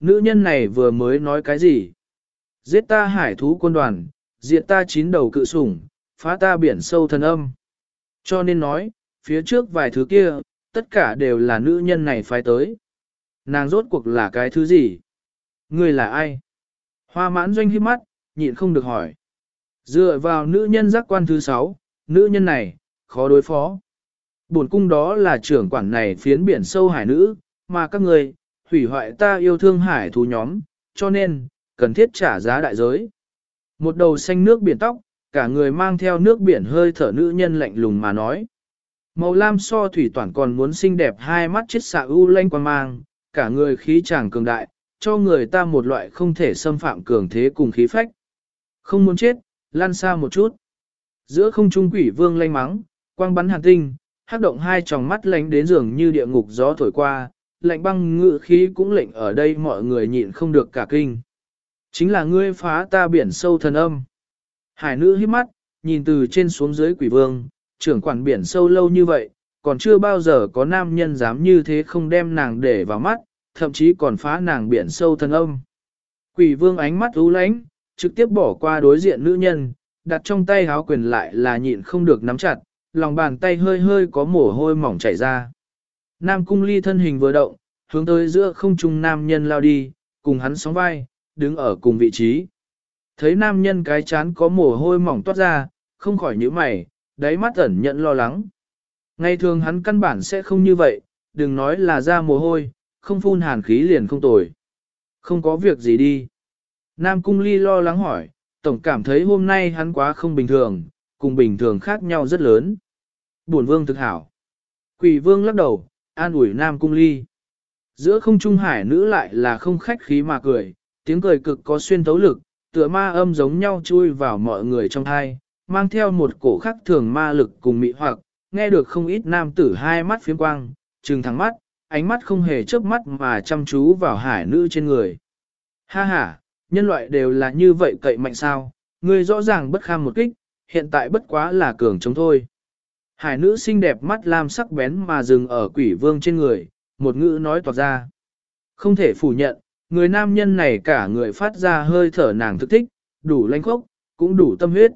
Nữ nhân này vừa mới nói cái gì? Giết ta hải thú quân đoàn, diệt ta chín đầu cự sủng, phá ta biển sâu thần âm. Cho nên nói, phía trước vài thứ kia, tất cả đều là nữ nhân này phải tới. Nàng rốt cuộc là cái thứ gì? Người là ai? Hoa mãn doanh hiếp mắt, nhịn không được hỏi. Dựa vào nữ nhân giác quan thứ sáu, nữ nhân này, khó đối phó. Bổn cung đó là trưởng quản này phiến biển sâu hải nữ, mà các người, hủy hoại ta yêu thương hải thú nhóm, cho nên, cần thiết trả giá đại giới. Một đầu xanh nước biển tóc, cả người mang theo nước biển hơi thở nữ nhân lạnh lùng mà nói. Màu lam so thủy toàn còn muốn xinh đẹp hai mắt chết xạ u lanh quan mang, cả người khí chàng cường đại, cho người ta một loại không thể xâm phạm cường thế cùng khí phách. Không muốn chết, lan xa một chút. Giữa không trung quỷ vương lanh mắng, quang bắn hàn tinh, hắc động hai tròng mắt lánh đến giường như địa ngục gió thổi qua, lạnh băng ngự khí cũng lệnh ở đây mọi người nhịn không được cả kinh. Chính là ngươi phá ta biển sâu thần âm. Hải nữ hít mắt, nhìn từ trên xuống dưới quỷ vương, trưởng quản biển sâu lâu như vậy, còn chưa bao giờ có nam nhân dám như thế không đem nàng để vào mắt, thậm chí còn phá nàng biển sâu thần âm. Quỷ vương ánh mắt u lánh, trực tiếp bỏ qua đối diện nữ nhân, đặt trong tay háo quyền lại là nhịn không được nắm chặt, lòng bàn tay hơi hơi có mồ hôi mỏng chảy ra. Nam cung ly thân hình vừa động, hướng tới giữa không trung nam nhân lao đi, cùng hắn sóng vai, đứng ở cùng vị trí. Thấy nam nhân cái chán có mồ hôi mỏng toát ra, không khỏi nhíu mày, đáy mắt ẩn nhận lo lắng. Ngày thường hắn căn bản sẽ không như vậy, đừng nói là ra mồ hôi, không phun hàn khí liền không tồi. Không có việc gì đi. Nam Cung Ly lo lắng hỏi, tổng cảm thấy hôm nay hắn quá không bình thường, cùng bình thường khác nhau rất lớn. Buồn vương thực hảo. Quỷ vương lắc đầu, an ủi Nam Cung Ly. Giữa không trung hải nữ lại là không khách khí mà cười, tiếng cười cực có xuyên tấu lực, tựa ma âm giống nhau chui vào mọi người trong thai, mang theo một cổ khắc thường ma lực cùng mị hoặc, nghe được không ít nam tử hai mắt phiếm quang, trừng thẳng mắt, ánh mắt không hề chớp mắt mà chăm chú vào hải nữ trên người. Ha ha, nhân loại đều là như vậy cậy mạnh sao, người rõ ràng bất kham một kích, hiện tại bất quá là cường chống thôi. Hải nữ xinh đẹp mắt lam sắc bén mà dừng ở quỷ vương trên người, một ngữ nói toạc ra. Không thể phủ nhận, người nam nhân này cả người phát ra hơi thở nàng thức thích, đủ lanh khốc, cũng đủ tâm huyết.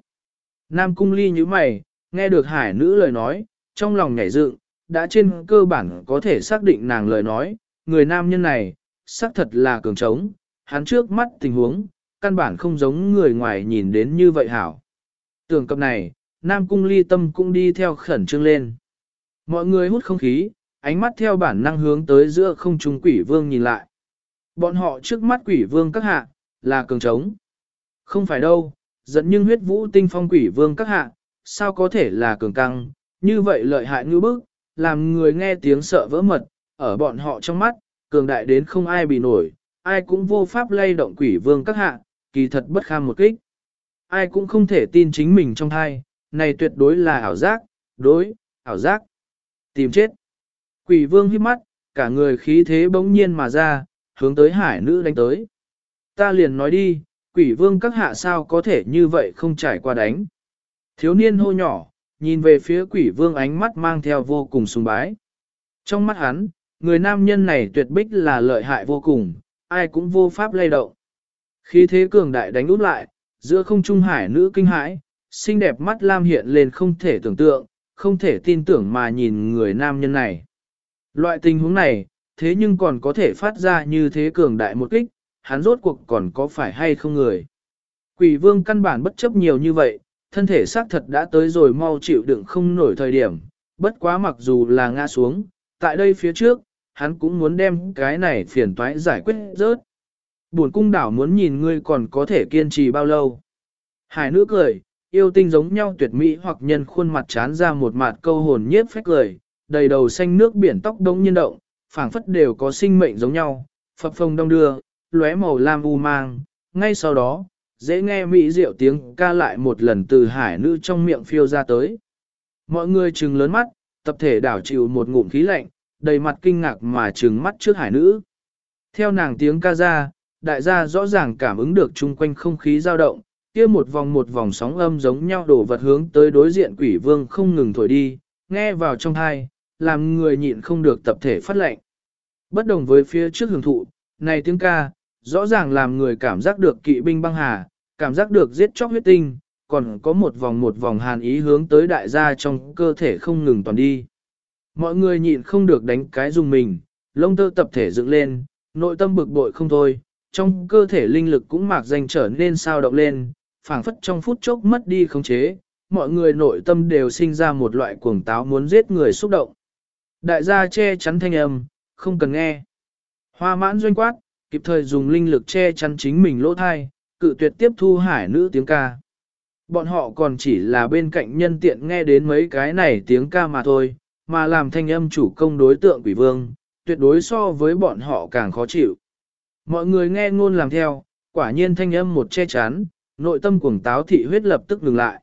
Nam cung ly như mày, nghe được hải nữ lời nói, trong lòng nhảy dựng, đã trên cơ bản có thể xác định nàng lời nói, người nam nhân này, xác thật là cường trống, hắn trước mắt tình huống, căn bản không giống người ngoài nhìn đến như vậy hảo. Tưởng cập này, Nam Cung ly tâm cũng đi theo khẩn trương lên. Mọi người hút không khí, ánh mắt theo bản năng hướng tới giữa không trung quỷ vương nhìn lại. Bọn họ trước mắt quỷ vương các hạ, là cường trống. Không phải đâu, dẫn nhưng huyết vũ tinh phong quỷ vương các hạ, sao có thể là cường căng, như vậy lợi hại ngư bức, làm người nghe tiếng sợ vỡ mật, ở bọn họ trong mắt, cường đại đến không ai bị nổi, ai cũng vô pháp lay động quỷ vương các hạ, kỳ thật bất kham một kích. Ai cũng không thể tin chính mình trong thai, này tuyệt đối là ảo giác, đối, ảo giác. Tìm chết. Quỷ vương hít mắt, cả người khí thế bỗng nhiên mà ra, hướng tới hải nữ đánh tới. Ta liền nói đi, quỷ vương các hạ sao có thể như vậy không trải qua đánh. Thiếu niên hô nhỏ, nhìn về phía quỷ vương ánh mắt mang theo vô cùng sùng bái. Trong mắt hắn, người nam nhân này tuyệt bích là lợi hại vô cùng, ai cũng vô pháp lay động. Khi thế cường đại đánh út lại, giữa không trung hải nữ kinh hãi, xinh đẹp mắt lam hiện lên không thể tưởng tượng, không thể tin tưởng mà nhìn người nam nhân này. Loại tình huống này, thế nhưng còn có thể phát ra như thế cường đại một kích, hắn rốt cuộc còn có phải hay không người. Quỷ vương căn bản bất chấp nhiều như vậy, thân thể xác thật đã tới rồi mau chịu đựng không nổi thời điểm, bất quá mặc dù là ngã xuống, tại đây phía trước, hắn cũng muốn đem cái này phiền toái giải quyết rớt. Buồn cung đảo muốn nhìn ngươi còn có thể kiên trì bao lâu. Hải nữ cười, yêu tinh giống nhau tuyệt mỹ hoặc nhân khuôn mặt chán ra một mặt câu hồn nhiếp phách cười, đầy đầu xanh nước biển tóc đống nhiên động, phảng phất đều có sinh mệnh giống nhau, phập phồng đông đưa, lóe màu lam u mang, ngay sau đó, dễ nghe mỹ diệu tiếng ca lại một lần từ hải nữ trong miệng phiêu ra tới. Mọi người trừng lớn mắt, tập thể đảo chịu một ngụm khí lạnh, đầy mặt kinh ngạc mà trừng mắt trước hải nữ. Theo nàng tiếng ca ra, đại gia rõ ràng cảm ứng được chung quanh không khí dao động, kia một vòng một vòng sóng âm giống nhau đổ vật hướng tới đối diện quỷ vương không ngừng thổi đi, nghe vào trong thai, làm người nhịn không được tập thể phát lệnh. Bất đồng với phía trước hưởng thụ, Này tiếng ca, rõ ràng làm người cảm giác được kỵ binh băng hà, cảm giác được giết chóc huyết tinh, còn có một vòng một vòng hàn ý hướng tới đại gia trong cơ thể không ngừng toàn đi. Mọi người nhịn không được đánh cái dùng mình, lông tơ tập thể dựng lên, nội tâm bực bội không thôi, trong cơ thể linh lực cũng mạc danh trở nên sao động lên, phảng phất trong phút chốc mất đi khống chế, mọi người nội tâm đều sinh ra một loại cuồng táo muốn giết người xúc động. Đại gia che chắn thanh âm, không cần nghe. Hoa mãn doanh quát, kịp thời dùng linh lực che chắn chính mình lỗ thai, cự tuyệt tiếp thu hải nữ tiếng ca. Bọn họ còn chỉ là bên cạnh nhân tiện nghe đến mấy cái này tiếng ca mà thôi, mà làm thanh âm chủ công đối tượng quỷ vương, tuyệt đối so với bọn họ càng khó chịu. Mọi người nghe ngôn làm theo, quả nhiên thanh âm một che chắn, nội tâm cuồng táo thị huyết lập tức ngừng lại.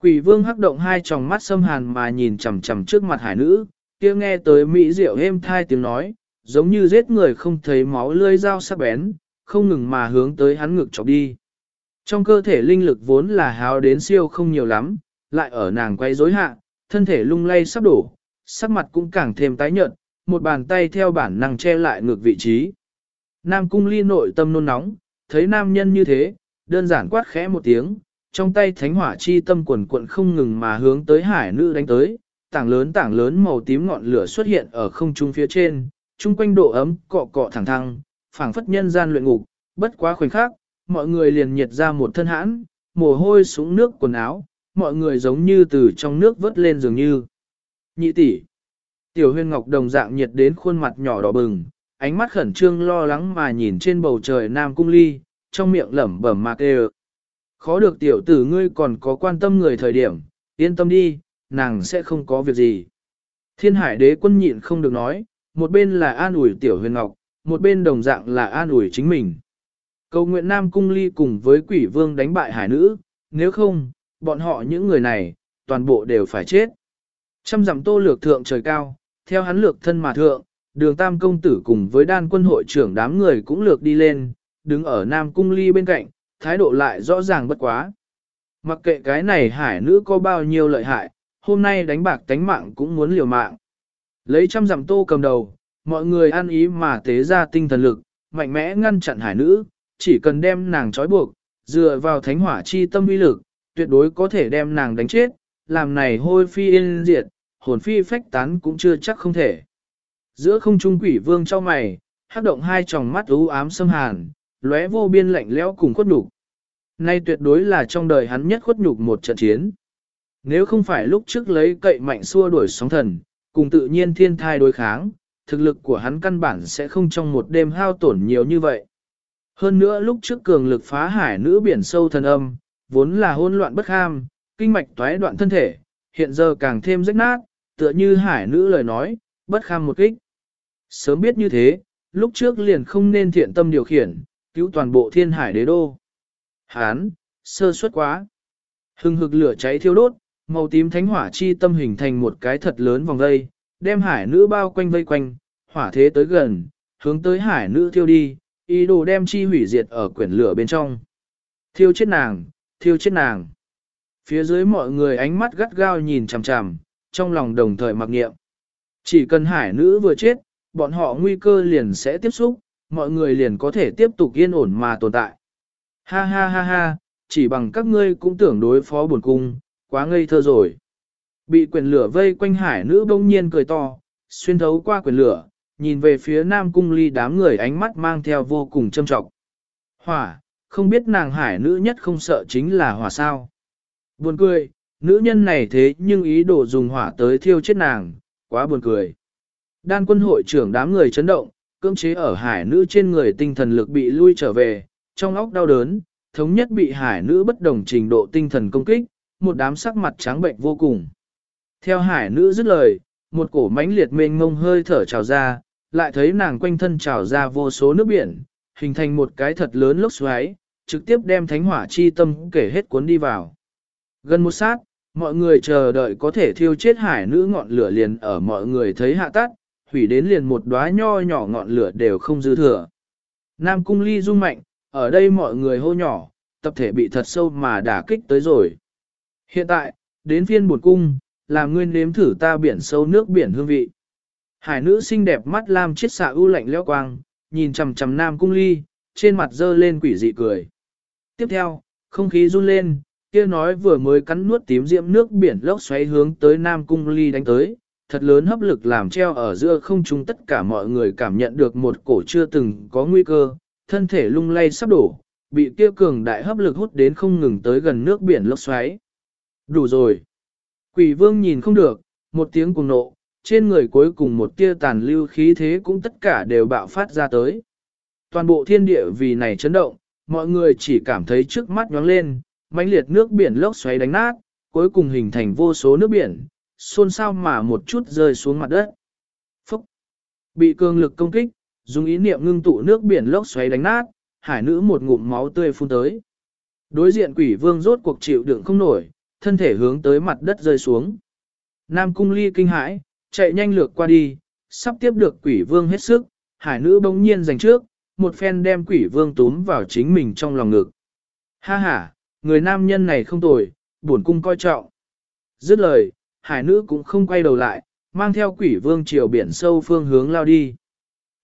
Quỷ vương hắc động hai tròng mắt xâm hàn mà nhìn chằm chằm trước mặt hải nữ, kia nghe tới mỹ diệu êm thai tiếng nói, giống như giết người không thấy máu lươi dao sắc bén, không ngừng mà hướng tới hắn ngực chọc đi. Trong cơ thể linh lực vốn là hào đến siêu không nhiều lắm, lại ở nàng quay rối hạ, thân thể lung lay sắp đổ, sắc mặt cũng càng thêm tái nhợt, một bàn tay theo bản năng che lại ngược vị trí. Nam cung ly nội tâm nôn nóng, thấy nam nhân như thế, đơn giản quát khẽ một tiếng, trong tay thánh hỏa chi tâm quần quận không ngừng mà hướng tới hải nữ đánh tới, tảng lớn tảng lớn màu tím ngọn lửa xuất hiện ở không trung phía trên, chung quanh độ ấm cọ cọ thẳng thăng, phảng phất nhân gian luyện ngục, bất quá khoảnh khắc, mọi người liền nhiệt ra một thân hãn, mồ hôi xuống nước quần áo, mọi người giống như từ trong nước vớt lên dường như. Nhị tỷ, Tiểu huyên ngọc đồng dạng nhiệt đến khuôn mặt nhỏ đỏ bừng, ánh mắt khẩn trương lo lắng mà nhìn trên bầu trời nam cung ly, trong miệng lẩm bẩm mạc đều. Khó được tiểu tử ngươi còn có quan tâm người thời điểm, yên tâm đi, nàng sẽ không có việc gì. Thiên hải đế quân nhịn không được nói, một bên là an ủi tiểu huyền ngọc, một bên đồng dạng là an ủi chính mình. Cầu nguyện Nam Cung Ly cùng với quỷ vương đánh bại hải nữ, nếu không, bọn họ những người này, toàn bộ đều phải chết. Trăm dặm tô lược thượng trời cao, theo hắn lược thân mà thượng, đường tam công tử cùng với đan quân hội trưởng đám người cũng lược đi lên, đứng ở Nam Cung Ly bên cạnh, thái độ lại rõ ràng bất quá. Mặc kệ cái này hải nữ có bao nhiêu lợi hại, hôm nay đánh bạc tánh mạng cũng muốn liều mạng. Lấy trăm dặm tô cầm đầu, mọi người ăn ý mà tế ra tinh thần lực, mạnh mẽ ngăn chặn hải nữ, chỉ cần đem nàng trói buộc, dựa vào thánh hỏa chi tâm uy lực, tuyệt đối có thể đem nàng đánh chết, làm này hôi phi yên diệt, hồn phi phách tán cũng chưa chắc không thể. Giữa không trung quỷ vương cho mày, hát động hai tròng mắt u ám xâm hàn, lóe vô biên lạnh lẽo cùng khuất nhục. Nay tuyệt đối là trong đời hắn nhất khuất nhục một trận chiến. Nếu không phải lúc trước lấy cậy mạnh xua đuổi sóng thần, cùng tự nhiên thiên thai đối kháng, thực lực của hắn căn bản sẽ không trong một đêm hao tổn nhiều như vậy. Hơn nữa lúc trước cường lực phá hải nữ biển sâu thần âm, vốn là hỗn loạn bất ham, kinh mạch toái đoạn thân thể, hiện giờ càng thêm rách nát, tựa như hải nữ lời nói, bất kham một kích. Sớm biết như thế, lúc trước liền không nên thiện tâm điều khiển, cứu toàn bộ thiên hải đế đô. Hán, sơ suất quá. Hưng hực lửa cháy thiêu đốt, màu tím thánh hỏa chi tâm hình thành một cái thật lớn vòng vây, đem hải nữ bao quanh vây quanh, hỏa thế tới gần, hướng tới hải nữ thiêu đi, ý đồ đem chi hủy diệt ở quyển lửa bên trong. Thiêu chết nàng, thiêu chết nàng. Phía dưới mọi người ánh mắt gắt gao nhìn chằm chằm, trong lòng đồng thời mặc nghiệm. Chỉ cần hải nữ vừa chết, bọn họ nguy cơ liền sẽ tiếp xúc, mọi người liền có thể tiếp tục yên ổn mà tồn tại. Ha ha ha ha, chỉ bằng các ngươi cũng tưởng đối phó buồn cung, quá ngây thơ rồi. Bị quyền lửa vây quanh hải nữ bỗng nhiên cười to, xuyên thấu qua quyền lửa, nhìn về phía nam cung ly đám người ánh mắt mang theo vô cùng châm trọng. Hỏa, không biết nàng hải nữ nhất không sợ chính là hỏa sao. Buồn cười, nữ nhân này thế nhưng ý đồ dùng hỏa tới thiêu chết nàng, quá buồn cười. Đan quân hội trưởng đám người chấn động, cưỡng chế ở hải nữ trên người tinh thần lực bị lui trở về, trong óc đau đớn, thống nhất bị hải nữ bất đồng trình độ tinh thần công kích, một đám sắc mặt trắng bệnh vô cùng. Theo hải nữ dứt lời, một cổ mãnh liệt mênh ngông hơi thở trào ra, lại thấy nàng quanh thân trào ra vô số nước biển, hình thành một cái thật lớn lốc xoáy, trực tiếp đem thánh hỏa chi tâm kể hết cuốn đi vào. Gần một sát, mọi người chờ đợi có thể thiêu chết hải nữ ngọn lửa liền ở mọi người thấy hạ tắt, hủy đến liền một đóa nho nhỏ ngọn lửa đều không dư thừa. Nam cung ly rung mạnh, ở đây mọi người hô nhỏ, tập thể bị thật sâu mà đả kích tới rồi. Hiện tại, đến phiên buồn cung, làm ngươi nếm thử ta biển sâu nước biển hương vị. Hải nữ xinh đẹp mắt lam chiết xạ ưu lạnh leo quang, nhìn chằm chằm Nam Cung Ly, trên mặt dơ lên quỷ dị cười. Tiếp theo, không khí run lên, kia nói vừa mới cắn nuốt tím diễm nước biển lốc xoáy hướng tới Nam Cung Ly đánh tới, thật lớn hấp lực làm treo ở giữa không trung tất cả mọi người cảm nhận được một cổ chưa từng có nguy cơ, thân thể lung lay sắp đổ, bị kia cường đại hấp lực hút đến không ngừng tới gần nước biển lốc xoáy. Đủ rồi. Quỷ vương nhìn không được, một tiếng cùng nộ, trên người cuối cùng một tia tàn lưu khí thế cũng tất cả đều bạo phát ra tới. Toàn bộ thiên địa vì này chấn động, mọi người chỉ cảm thấy trước mắt nhóng lên, mãnh liệt nước biển lốc xoáy đánh nát, cuối cùng hình thành vô số nước biển, xôn xao mà một chút rơi xuống mặt đất. Phúc! Bị cường lực công kích, dùng ý niệm ngưng tụ nước biển lốc xoáy đánh nát, hải nữ một ngụm máu tươi phun tới. Đối diện quỷ vương rốt cuộc chịu đựng không nổi, thân thể hướng tới mặt đất rơi xuống. Nam cung ly kinh hãi, chạy nhanh lược qua đi, sắp tiếp được quỷ vương hết sức, hải nữ bỗng nhiên giành trước, một phen đem quỷ vương túm vào chính mình trong lòng ngực. Ha ha, người nam nhân này không tồi, buồn cung coi trọng. Dứt lời, hải nữ cũng không quay đầu lại, mang theo quỷ vương chiều biển sâu phương hướng lao đi.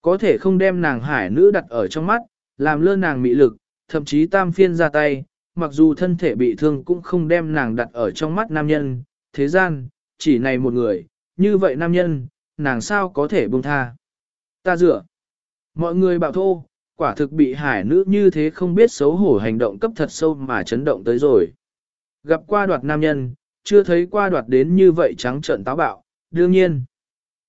Có thể không đem nàng hải nữ đặt ở trong mắt, làm lơ nàng mị lực, thậm chí tam phiên ra tay, mặc dù thân thể bị thương cũng không đem nàng đặt ở trong mắt nam nhân, thế gian, chỉ này một người, như vậy nam nhân, nàng sao có thể buông tha. Ta dựa. Mọi người bảo thô, quả thực bị hải nữ như thế không biết xấu hổ hành động cấp thật sâu mà chấn động tới rồi. Gặp qua đoạt nam nhân, chưa thấy qua đoạt đến như vậy trắng trợn táo bạo, đương nhiên.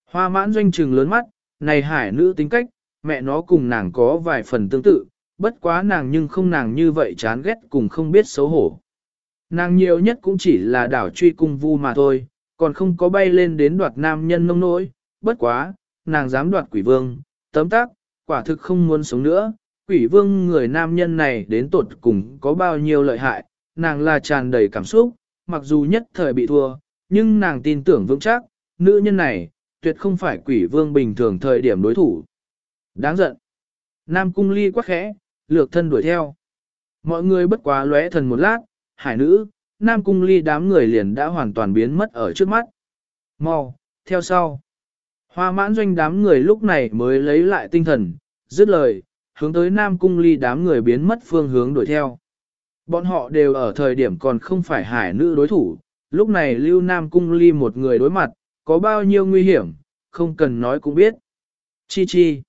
Hoa mãn doanh trừng lớn mắt, này hải nữ tính cách, mẹ nó cùng nàng có vài phần tương tự, bất quá nàng nhưng không nàng như vậy chán ghét cùng không biết xấu hổ. Nàng nhiều nhất cũng chỉ là đảo truy cung vu mà thôi, còn không có bay lên đến đoạt nam nhân nông nỗi, bất quá, nàng dám đoạt quỷ vương, tấm tác, quả thực không muốn sống nữa, quỷ vương người nam nhân này đến tột cùng có bao nhiêu lợi hại, nàng là tràn đầy cảm xúc, mặc dù nhất thời bị thua, nhưng nàng tin tưởng vững chắc, nữ nhân này, tuyệt không phải quỷ vương bình thường thời điểm đối thủ. Đáng giận. Nam cung ly quá khẽ, lược thân đuổi theo. Mọi người bất quá lóe thần một lát, hải nữ, Nam cung ly đám người liền đã hoàn toàn biến mất ở trước mắt. Mau, theo sau. Hoa mãn doanh đám người lúc này mới lấy lại tinh thần, dứt lời, hướng tới Nam cung ly đám người biến mất phương hướng đuổi theo. Bọn họ đều ở thời điểm còn không phải hải nữ đối thủ, lúc này lưu Nam cung ly một người đối mặt, có bao nhiêu nguy hiểm, không cần nói cũng biết. Chi chi.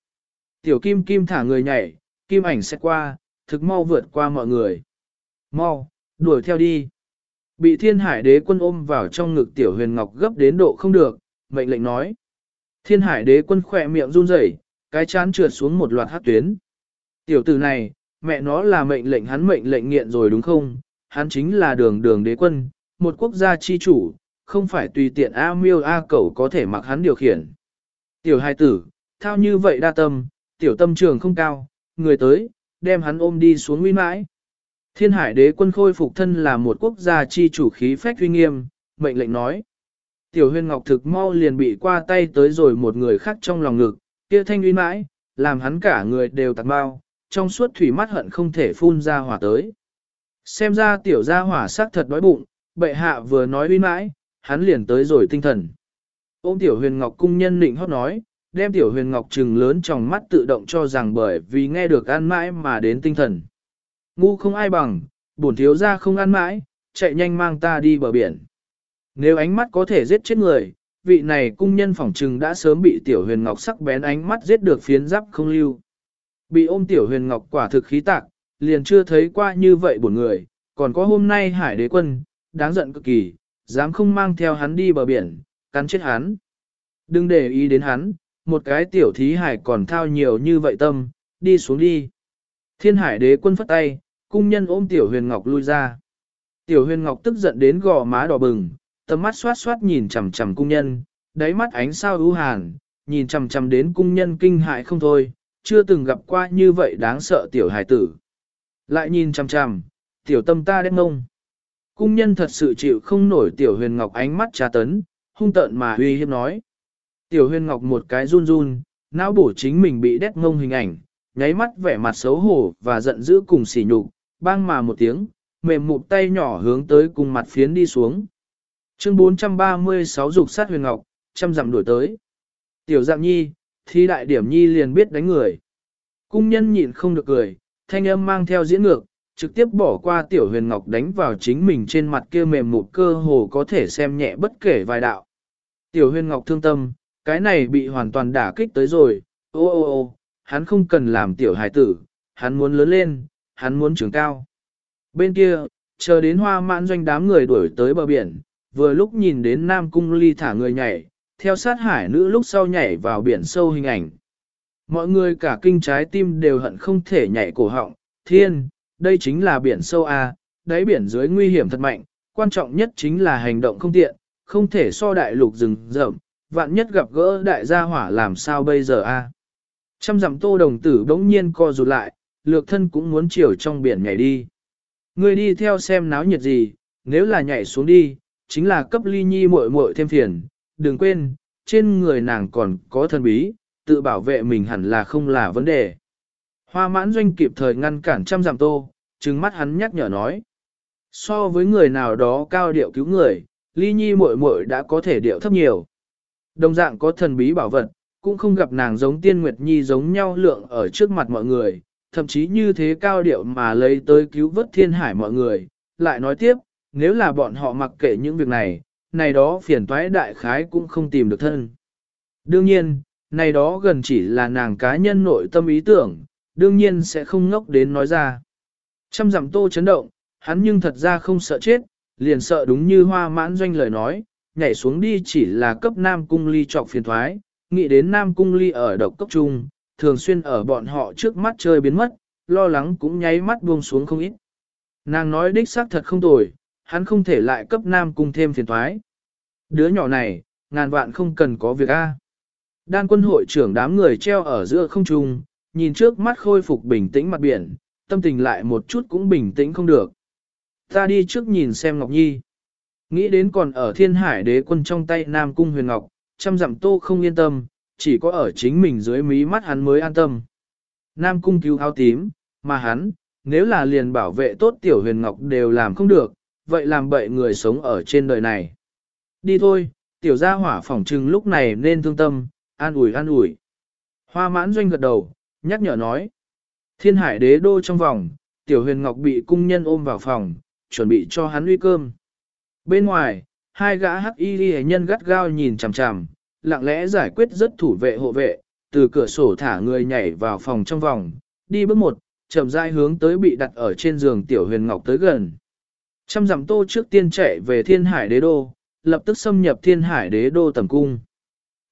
Tiểu kim kim thả người nhảy, kim ảnh sẽ qua, thực mau vượt qua mọi người. Mau, đuổi theo đi. Bị thiên hải đế quân ôm vào trong ngực tiểu huyền ngọc gấp đến độ không được, mệnh lệnh nói. Thiên hải đế quân khỏe miệng run rẩy, cái chán trượt xuống một loạt hát tuyến. Tiểu tử này, mẹ nó là mệnh lệnh hắn mệnh lệnh nghiện rồi đúng không? Hắn chính là đường đường đế quân, một quốc gia chi chủ, không phải tùy tiện A miêu A cẩu có thể mặc hắn điều khiển. Tiểu hai tử, thao như vậy đa tâm, tiểu tâm trường không cao, người tới, đem hắn ôm đi xuống nguyên mãi. Thiên hải đế quân khôi phục thân là một quốc gia chi chủ khí phách uy nghiêm, mệnh lệnh nói. Tiểu huyền ngọc thực mau liền bị qua tay tới rồi một người khác trong lòng ngực, kia thanh uy mãi, làm hắn cả người đều tạc bao, trong suốt thủy mắt hận không thể phun ra hỏa tới. Xem ra tiểu gia hỏa sắc thật đói bụng, bệ hạ vừa nói uy mãi, hắn liền tới rồi tinh thần. Ôm tiểu huyền ngọc cung nhân định hót nói, đem tiểu huyền ngọc trừng lớn trong mắt tự động cho rằng bởi vì nghe được ăn mãi mà đến tinh thần. Ngu không ai bằng, bổn thiếu gia không ăn mãi, chạy nhanh mang ta đi bờ biển. Nếu ánh mắt có thể giết chết người, vị này cung nhân phỏng trừng đã sớm bị tiểu huyền ngọc sắc bén ánh mắt giết được phiến giáp không lưu. Bị ôm tiểu huyền ngọc quả thực khí tạc, liền chưa thấy qua như vậy bổn người, còn có hôm nay hải đế quân, đáng giận cực kỳ, dám không mang theo hắn đi bờ biển, cắn chết hắn. Đừng để ý đến hắn, một cái tiểu thí hải còn thao nhiều như vậy tâm, đi xuống đi. Thiên hải đế quân phất tay, cung nhân ôm tiểu huyền ngọc lui ra. Tiểu huyền ngọc tức giận đến gò má đỏ bừng, tầm mắt xoát xoát nhìn chằm chằm cung nhân, đáy mắt ánh sao ưu hàn, nhìn chằm chằm đến cung nhân kinh hại không thôi, chưa từng gặp qua như vậy đáng sợ tiểu hải tử. Lại nhìn chằm chằm, tiểu tâm ta đét ngông. Cung nhân thật sự chịu không nổi tiểu huyền ngọc ánh mắt trà tấn, hung tợn mà uy hiếp nói. Tiểu huyền ngọc một cái run run, não bổ chính mình bị đét ngông hình ảnh, nháy mắt vẻ mặt xấu hổ và giận dữ cùng sỉ nhục, bang mà một tiếng, mềm mụt tay nhỏ hướng tới cùng mặt phiến đi xuống. Chương 436 dục sát huyền ngọc, chăm dặm đuổi tới. Tiểu dạng nhi, thì đại điểm nhi liền biết đánh người. Cung nhân nhịn không được cười, thanh âm mang theo diễn ngược, trực tiếp bỏ qua tiểu huyền ngọc đánh vào chính mình trên mặt kia mềm một cơ hồ có thể xem nhẹ bất kể vài đạo. Tiểu huyền ngọc thương tâm, cái này bị hoàn toàn đả kích tới rồi, ô ô ô, hắn không cần làm tiểu hài tử, hắn muốn lớn lên, hắn muốn trưởng cao. Bên kia, chờ đến hoa mãn doanh đám người đuổi tới bờ biển, vừa lúc nhìn đến Nam Cung Ly thả người nhảy, theo sát hải nữ lúc sau nhảy vào biển sâu hình ảnh. Mọi người cả kinh trái tim đều hận không thể nhảy cổ họng, thiên, đây chính là biển sâu A, đáy biển dưới nguy hiểm thật mạnh, quan trọng nhất chính là hành động không tiện, không thể so đại lục rừng rậm, vạn nhất gặp gỡ đại gia hỏa làm sao bây giờ A. Trăm dặm tô đồng tử bỗng nhiên co rụt lại, lược thân cũng muốn chiều trong biển nhảy đi. Người đi theo xem náo nhiệt gì, nếu là nhảy xuống đi, chính là cấp ly nhi muội muội thêm phiền, đừng quên, trên người nàng còn có thần bí, tự bảo vệ mình hẳn là không là vấn đề. Hoa mãn doanh kịp thời ngăn cản trăm giảm tô, trừng mắt hắn nhắc nhở nói. So với người nào đó cao điệu cứu người, ly nhi muội muội đã có thể điệu thấp nhiều. Đồng dạng có thần bí bảo vật, cũng không gặp nàng giống tiên nguyệt nhi giống nhau lượng ở trước mặt mọi người, thậm chí như thế cao điệu mà lấy tới cứu vớt thiên hải mọi người. Lại nói tiếp, nếu là bọn họ mặc kệ những việc này, này đó phiền toái đại khái cũng không tìm được thân. Đương nhiên, này đó gần chỉ là nàng cá nhân nội tâm ý tưởng, đương nhiên sẽ không ngốc đến nói ra. Trăm dặm tô chấn động, hắn nhưng thật ra không sợ chết, liền sợ đúng như hoa mãn doanh lời nói, nhảy xuống đi chỉ là cấp nam cung ly trọc phiền thoái, nghĩ đến nam cung ly ở độc cấp trung, thường xuyên ở bọn họ trước mắt chơi biến mất, lo lắng cũng nháy mắt buông xuống không ít. Nàng nói đích xác thật không tồi, hắn không thể lại cấp nam cung thêm phiền thoái. Đứa nhỏ này, ngàn vạn không cần có việc A. Đan quân hội trưởng đám người treo ở giữa không trung, nhìn trước mắt khôi phục bình tĩnh mặt biển, tâm tình lại một chút cũng bình tĩnh không được. Ta đi trước nhìn xem Ngọc Nhi. Nghĩ đến còn ở thiên hải đế quân trong tay Nam Cung huyền Ngọc, trăm dặm tô không yên tâm, chỉ có ở chính mình dưới mí mắt hắn mới an tâm. Nam Cung cứu áo tím, mà hắn, nếu là liền bảo vệ tốt tiểu huyền Ngọc đều làm không được, vậy làm bậy người sống ở trên đời này. Đi thôi, tiểu gia hỏa phỏng trừng lúc này nên thương tâm, an ủi an ủi. Hoa mãn doanh gật đầu, nhắc nhở nói. Thiên hải đế đô trong vòng, tiểu huyền ngọc bị cung nhân ôm vào phòng, chuẩn bị cho hắn uy cơm. Bên ngoài, hai gã hắc y nhân gắt gao nhìn chằm chằm, lặng lẽ giải quyết rất thủ vệ hộ vệ, từ cửa sổ thả người nhảy vào phòng trong vòng, đi bước một, chậm rãi hướng tới bị đặt ở trên giường tiểu huyền ngọc tới gần. Trăm dặm tô trước tiên chạy về thiên hải đế đô, lập tức xâm nhập thiên hải đế đô tầm cung.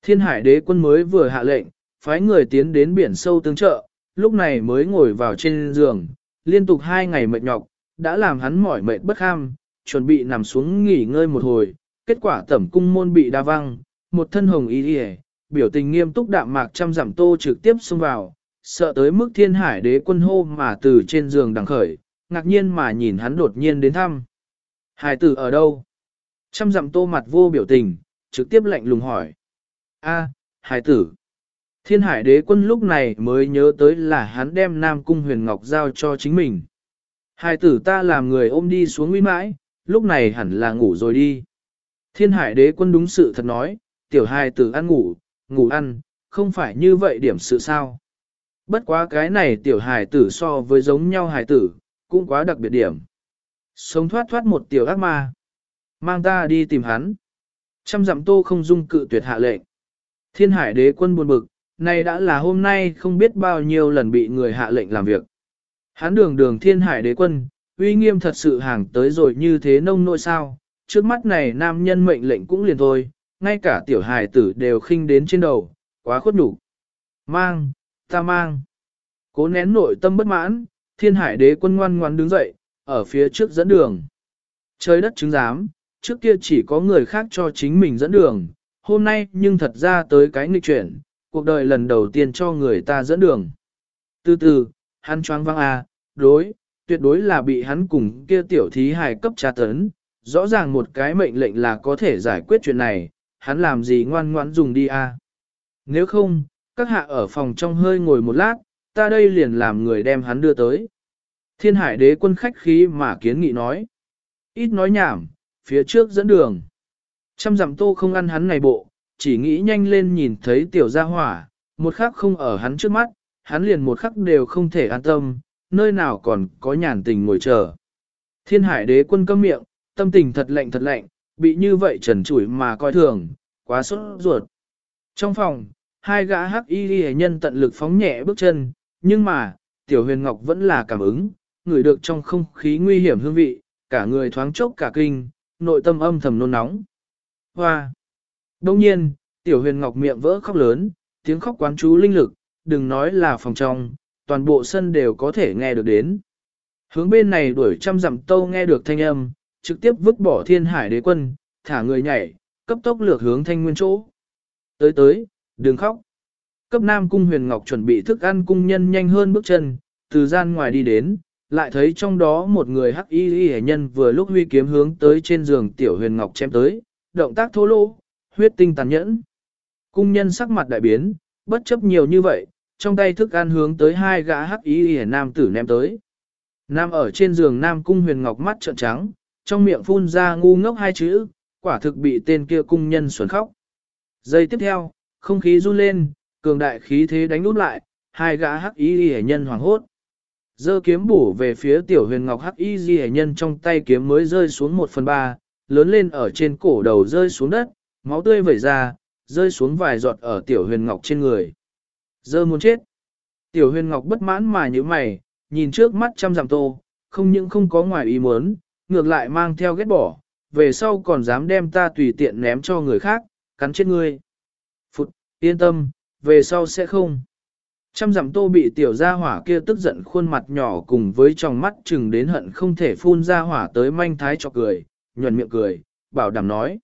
Thiên hải đế quân mới vừa hạ lệnh, phái người tiến đến biển sâu tương trợ, lúc này mới ngồi vào trên giường, liên tục hai ngày mệt nhọc, đã làm hắn mỏi mệt bất ham, chuẩn bị nằm xuống nghỉ ngơi một hồi, kết quả tẩm cung môn bị đa văng, một thân hồng y đi biểu tình nghiêm túc đạm mạc trăm giảm tô trực tiếp xông vào, sợ tới mức thiên hải đế quân hô mà từ trên giường đằng khởi, ngạc nhiên mà nhìn hắn đột nhiên đến thăm. Hải tử ở đâu? Trăm dặm tô mặt vô biểu tình, trực tiếp lạnh lùng hỏi. A, hải tử. Thiên hải đế quân lúc này mới nhớ tới là hắn đem Nam Cung huyền ngọc giao cho chính mình. Hải tử ta làm người ôm đi xuống nguy mãi, lúc này hẳn là ngủ rồi đi. Thiên hải đế quân đúng sự thật nói, tiểu hải tử ăn ngủ, ngủ ăn, không phải như vậy điểm sự sao. Bất quá cái này tiểu hải tử so với giống nhau hải tử, cũng quá đặc biệt điểm. Sống thoát thoát một tiểu ác ma. Mang ta đi tìm hắn. Trăm dặm tô không dung cự tuyệt hạ lệnh. Thiên hải đế quân buồn bực, này đã là hôm nay không biết bao nhiêu lần bị người hạ lệnh làm việc. Hắn đường đường thiên hải đế quân, uy nghiêm thật sự hàng tới rồi như thế nông nội sao, trước mắt này nam nhân mệnh lệnh cũng liền thôi, ngay cả tiểu hải tử đều khinh đến trên đầu, quá khuất nhục. Mang, ta mang. Cố nén nội tâm bất mãn, thiên hải đế quân ngoan ngoan đứng dậy, ở phía trước dẫn đường. Trời đất chứng giám, trước kia chỉ có người khác cho chính mình dẫn đường, hôm nay nhưng thật ra tới cái nghịch chuyển, cuộc đời lần đầu tiên cho người ta dẫn đường. Từ từ, hắn choáng văng à, đối, tuyệt đối là bị hắn cùng kia tiểu thí hài cấp tra tấn, rõ ràng một cái mệnh lệnh là có thể giải quyết chuyện này, hắn làm gì ngoan ngoãn dùng đi à. Nếu không, các hạ ở phòng trong hơi ngồi một lát, ta đây liền làm người đem hắn đưa tới. Thiên hải đế quân khách khí mà kiến nghị nói. Ít nói nhảm, phía trước dẫn đường. Trăm dặm tô không ăn hắn này bộ, chỉ nghĩ nhanh lên nhìn thấy tiểu gia hỏa, một khắc không ở hắn trước mắt, hắn liền một khắc đều không thể an tâm, nơi nào còn có nhàn tình ngồi chờ. Thiên hải đế quân câm miệng, tâm tình thật lạnh thật lạnh, bị như vậy trần trụi mà coi thường, quá sốt ruột. Trong phòng, hai gã hắc y ghi nhân tận lực phóng nhẹ bước chân, nhưng mà, tiểu huyền ngọc vẫn là cảm ứng, ngửi được trong không khí nguy hiểm hương vị, cả người thoáng chốc cả kinh, nội tâm âm thầm nôn nóng. Hoa! Đông nhiên, tiểu huyền ngọc miệng vỡ khóc lớn, tiếng khóc quán chú linh lực, đừng nói là phòng trong, toàn bộ sân đều có thể nghe được đến. Hướng bên này đuổi trăm dặm tâu nghe được thanh âm, trực tiếp vứt bỏ thiên hải đế quân, thả người nhảy, cấp tốc lược hướng thanh nguyên chỗ. Tới tới, đừng khóc. Cấp nam cung huyền ngọc chuẩn bị thức ăn cung nhân nhanh hơn bước chân, từ gian ngoài đi đến, lại thấy trong đó một người hắc y y nhân vừa lúc huy kiếm hướng tới trên giường tiểu huyền ngọc chém tới, động tác thô lỗ, huyết tinh tàn nhẫn. Cung nhân sắc mặt đại biến, bất chấp nhiều như vậy, trong tay thức ăn hướng tới hai gã hắc y y nam tử ném tới. Nam ở trên giường nam cung huyền ngọc mắt trợn trắng, trong miệng phun ra ngu ngốc hai chữ, quả thực bị tên kia cung nhân xuẩn khóc. Giây tiếp theo, không khí run lên, cường đại khí thế đánh nút lại, hai gã hắc y hệ nhân hoàng hốt. Dơ kiếm bổ về phía tiểu huyền ngọc hắc y di nhân trong tay kiếm mới rơi xuống một phần ba, lớn lên ở trên cổ đầu rơi xuống đất, máu tươi vẩy ra, rơi xuống vài giọt ở tiểu huyền ngọc trên người. Dơ muốn chết. Tiểu huyền ngọc bất mãn mà như mày, nhìn trước mắt trăm giảm tô, không những không có ngoài ý muốn, ngược lại mang theo ghét bỏ, về sau còn dám đem ta tùy tiện ném cho người khác, cắn chết ngươi. Phụt, yên tâm, về sau sẽ không. Trăm dặm tô bị tiểu gia hỏa kia tức giận khuôn mặt nhỏ cùng với tròng mắt chừng đến hận không thể phun ra hỏa tới manh thái cho cười, nhuận miệng cười, bảo đảm nói.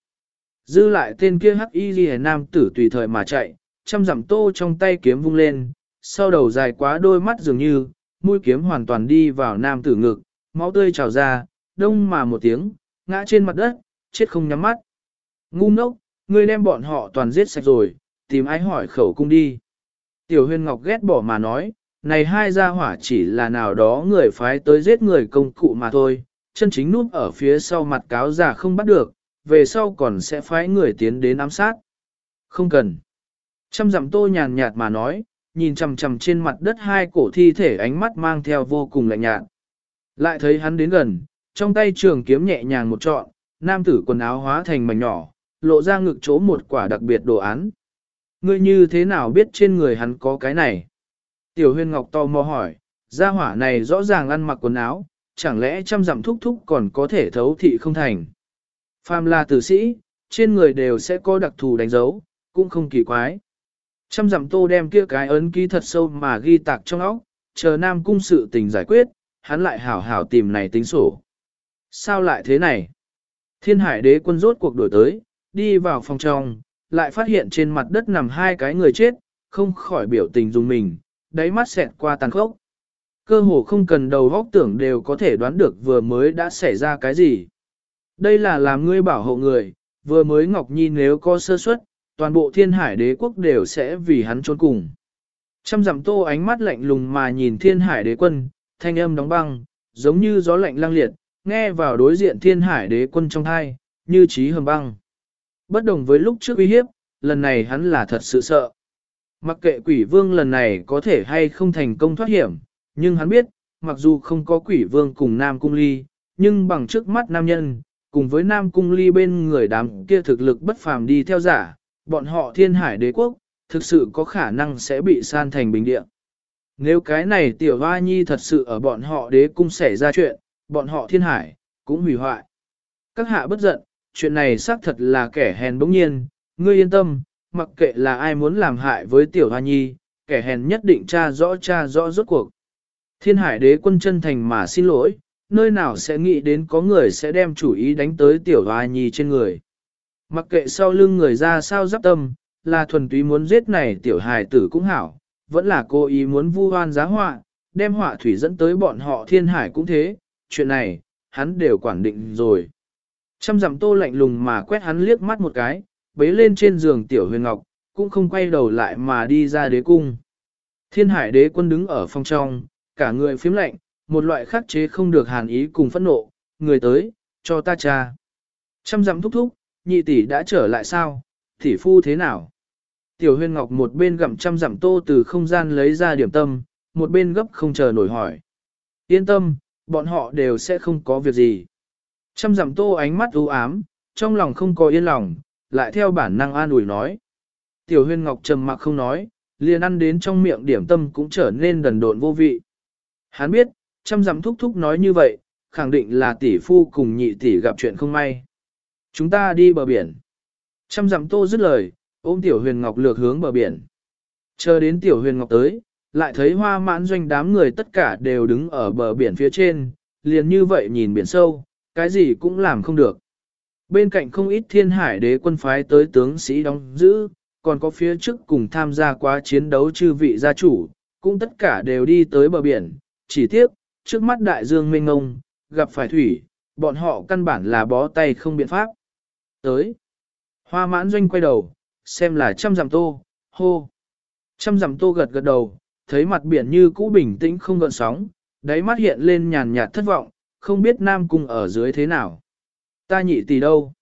Dư lại tên kia hắc y ghi nam tử tùy thời mà chạy, trăm dặm tô trong tay kiếm vung lên, sau đầu dài quá đôi mắt dường như, mũi kiếm hoàn toàn đi vào nam tử ngực, máu tươi trào ra, đông mà một tiếng, ngã trên mặt đất, chết không nhắm mắt. Ngu ngốc, ngươi đem bọn họ toàn giết sạch rồi, tìm ai hỏi khẩu cung đi. Tiểu huyền ngọc ghét bỏ mà nói, này hai gia hỏa chỉ là nào đó người phái tới giết người công cụ mà thôi, chân chính núp ở phía sau mặt cáo giả không bắt được, về sau còn sẽ phái người tiến đến ám sát. Không cần. Trăm dặm tô nhàn nhạt mà nói, nhìn chằm chằm trên mặt đất hai cổ thi thể ánh mắt mang theo vô cùng lạnh nhạt. Lại thấy hắn đến gần, trong tay trường kiếm nhẹ nhàng một trọn, nam tử quần áo hóa thành mảnh nhỏ, lộ ra ngực chỗ một quả đặc biệt đồ án. Ngươi như thế nào biết trên người hắn có cái này? Tiểu Huyên ngọc to mò hỏi, gia hỏa này rõ ràng ăn mặc quần áo, chẳng lẽ trăm dặm thúc thúc còn có thể thấu thị không thành? Phàm là tử sĩ, trên người đều sẽ có đặc thù đánh dấu, cũng không kỳ quái. Trăm dặm tô đem kia cái ấn ký thật sâu mà ghi tạc trong óc, chờ nam cung sự tình giải quyết, hắn lại hảo hảo tìm này tính sổ. Sao lại thế này? Thiên hải đế quân rốt cuộc đổi tới, đi vào phòng trong, lại phát hiện trên mặt đất nằm hai cái người chết, không khỏi biểu tình dùng mình, đáy mắt xẹt qua tàn khốc. Cơ hồ không cần đầu góc tưởng đều có thể đoán được vừa mới đã xảy ra cái gì. Đây là làm ngươi bảo hộ người, vừa mới Ngọc Nhi nếu có sơ suất, toàn bộ thiên hải đế quốc đều sẽ vì hắn trốn cùng. Trăm dặm tô ánh mắt lạnh lùng mà nhìn thiên hải đế quân, thanh âm đóng băng, giống như gió lạnh lang liệt, nghe vào đối diện thiên hải đế quân trong thai, như trí hầm băng. Bất đồng với lúc trước uy hiếp, lần này hắn là thật sự sợ. Mặc kệ quỷ vương lần này có thể hay không thành công thoát hiểm, nhưng hắn biết, mặc dù không có quỷ vương cùng Nam Cung Ly, nhưng bằng trước mắt nam nhân, cùng với Nam Cung Ly bên người đám kia thực lực bất phàm đi theo giả, bọn họ thiên hải đế quốc, thực sự có khả năng sẽ bị san thành bình địa. Nếu cái này tiểu hoa nhi thật sự ở bọn họ đế cung xảy ra chuyện, bọn họ thiên hải, cũng hủy hoại. Các hạ bất giận, chuyện này xác thật là kẻ hèn bỗng nhiên, ngươi yên tâm, mặc kệ là ai muốn làm hại với tiểu hoa nhi, kẻ hèn nhất định tra rõ tra rõ rốt cuộc. Thiên hải đế quân chân thành mà xin lỗi, nơi nào sẽ nghĩ đến có người sẽ đem chủ ý đánh tới tiểu hoa nhi trên người. Mặc kệ sau lưng người ra sao giáp tâm, là thuần túy muốn giết này tiểu hài tử cũng hảo, vẫn là cố ý muốn vu hoan giá họa, đem họa thủy dẫn tới bọn họ thiên hải cũng thế, chuyện này, hắn đều quản định rồi. Trăm dặm tô lạnh lùng mà quét hắn liếc mắt một cái, bế lên trên giường tiểu huyền ngọc, cũng không quay đầu lại mà đi ra đế cung. Thiên hải đế quân đứng ở phòng trong, cả người phím lạnh, một loại khắc chế không được hàn ý cùng phẫn nộ, người tới, cho ta cha. Trăm dặm thúc thúc, nhị tỷ đã trở lại sao, tỷ phu thế nào? Tiểu huyền ngọc một bên gặm trăm dặm tô từ không gian lấy ra điểm tâm, một bên gấp không chờ nổi hỏi. Yên tâm, bọn họ đều sẽ không có việc gì. Trăm dặm tô ánh mắt u ám, trong lòng không có yên lòng, lại theo bản năng an ủi nói. Tiểu huyền ngọc trầm mặc không nói, liền ăn đến trong miệng điểm tâm cũng trở nên đần độn vô vị. Hắn biết, trăm dặm thúc thúc nói như vậy, khẳng định là tỷ phu cùng nhị tỷ gặp chuyện không may. Chúng ta đi bờ biển. Trăm dặm tô dứt lời, ôm tiểu huyền ngọc lược hướng bờ biển. Chờ đến tiểu huyền ngọc tới, lại thấy hoa mãn doanh đám người tất cả đều đứng ở bờ biển phía trên, liền như vậy nhìn biển sâu, cái gì cũng làm không được. Bên cạnh không ít thiên hải đế quân phái tới tướng sĩ đóng giữ, còn có phía trước cùng tham gia quá chiến đấu chư vị gia chủ, cũng tất cả đều đi tới bờ biển, chỉ tiếc, trước mắt đại dương mênh ngông, gặp phải thủy, bọn họ căn bản là bó tay không biện pháp. Tới, hoa mãn doanh quay đầu, xem là trăm dặm tô, hô. Trăm dặm tô gật gật đầu, thấy mặt biển như cũ bình tĩnh không gợn sóng, đáy mắt hiện lên nhàn nhạt thất vọng, không biết Nam Cung ở dưới thế nào. Ta nhị tỷ đâu?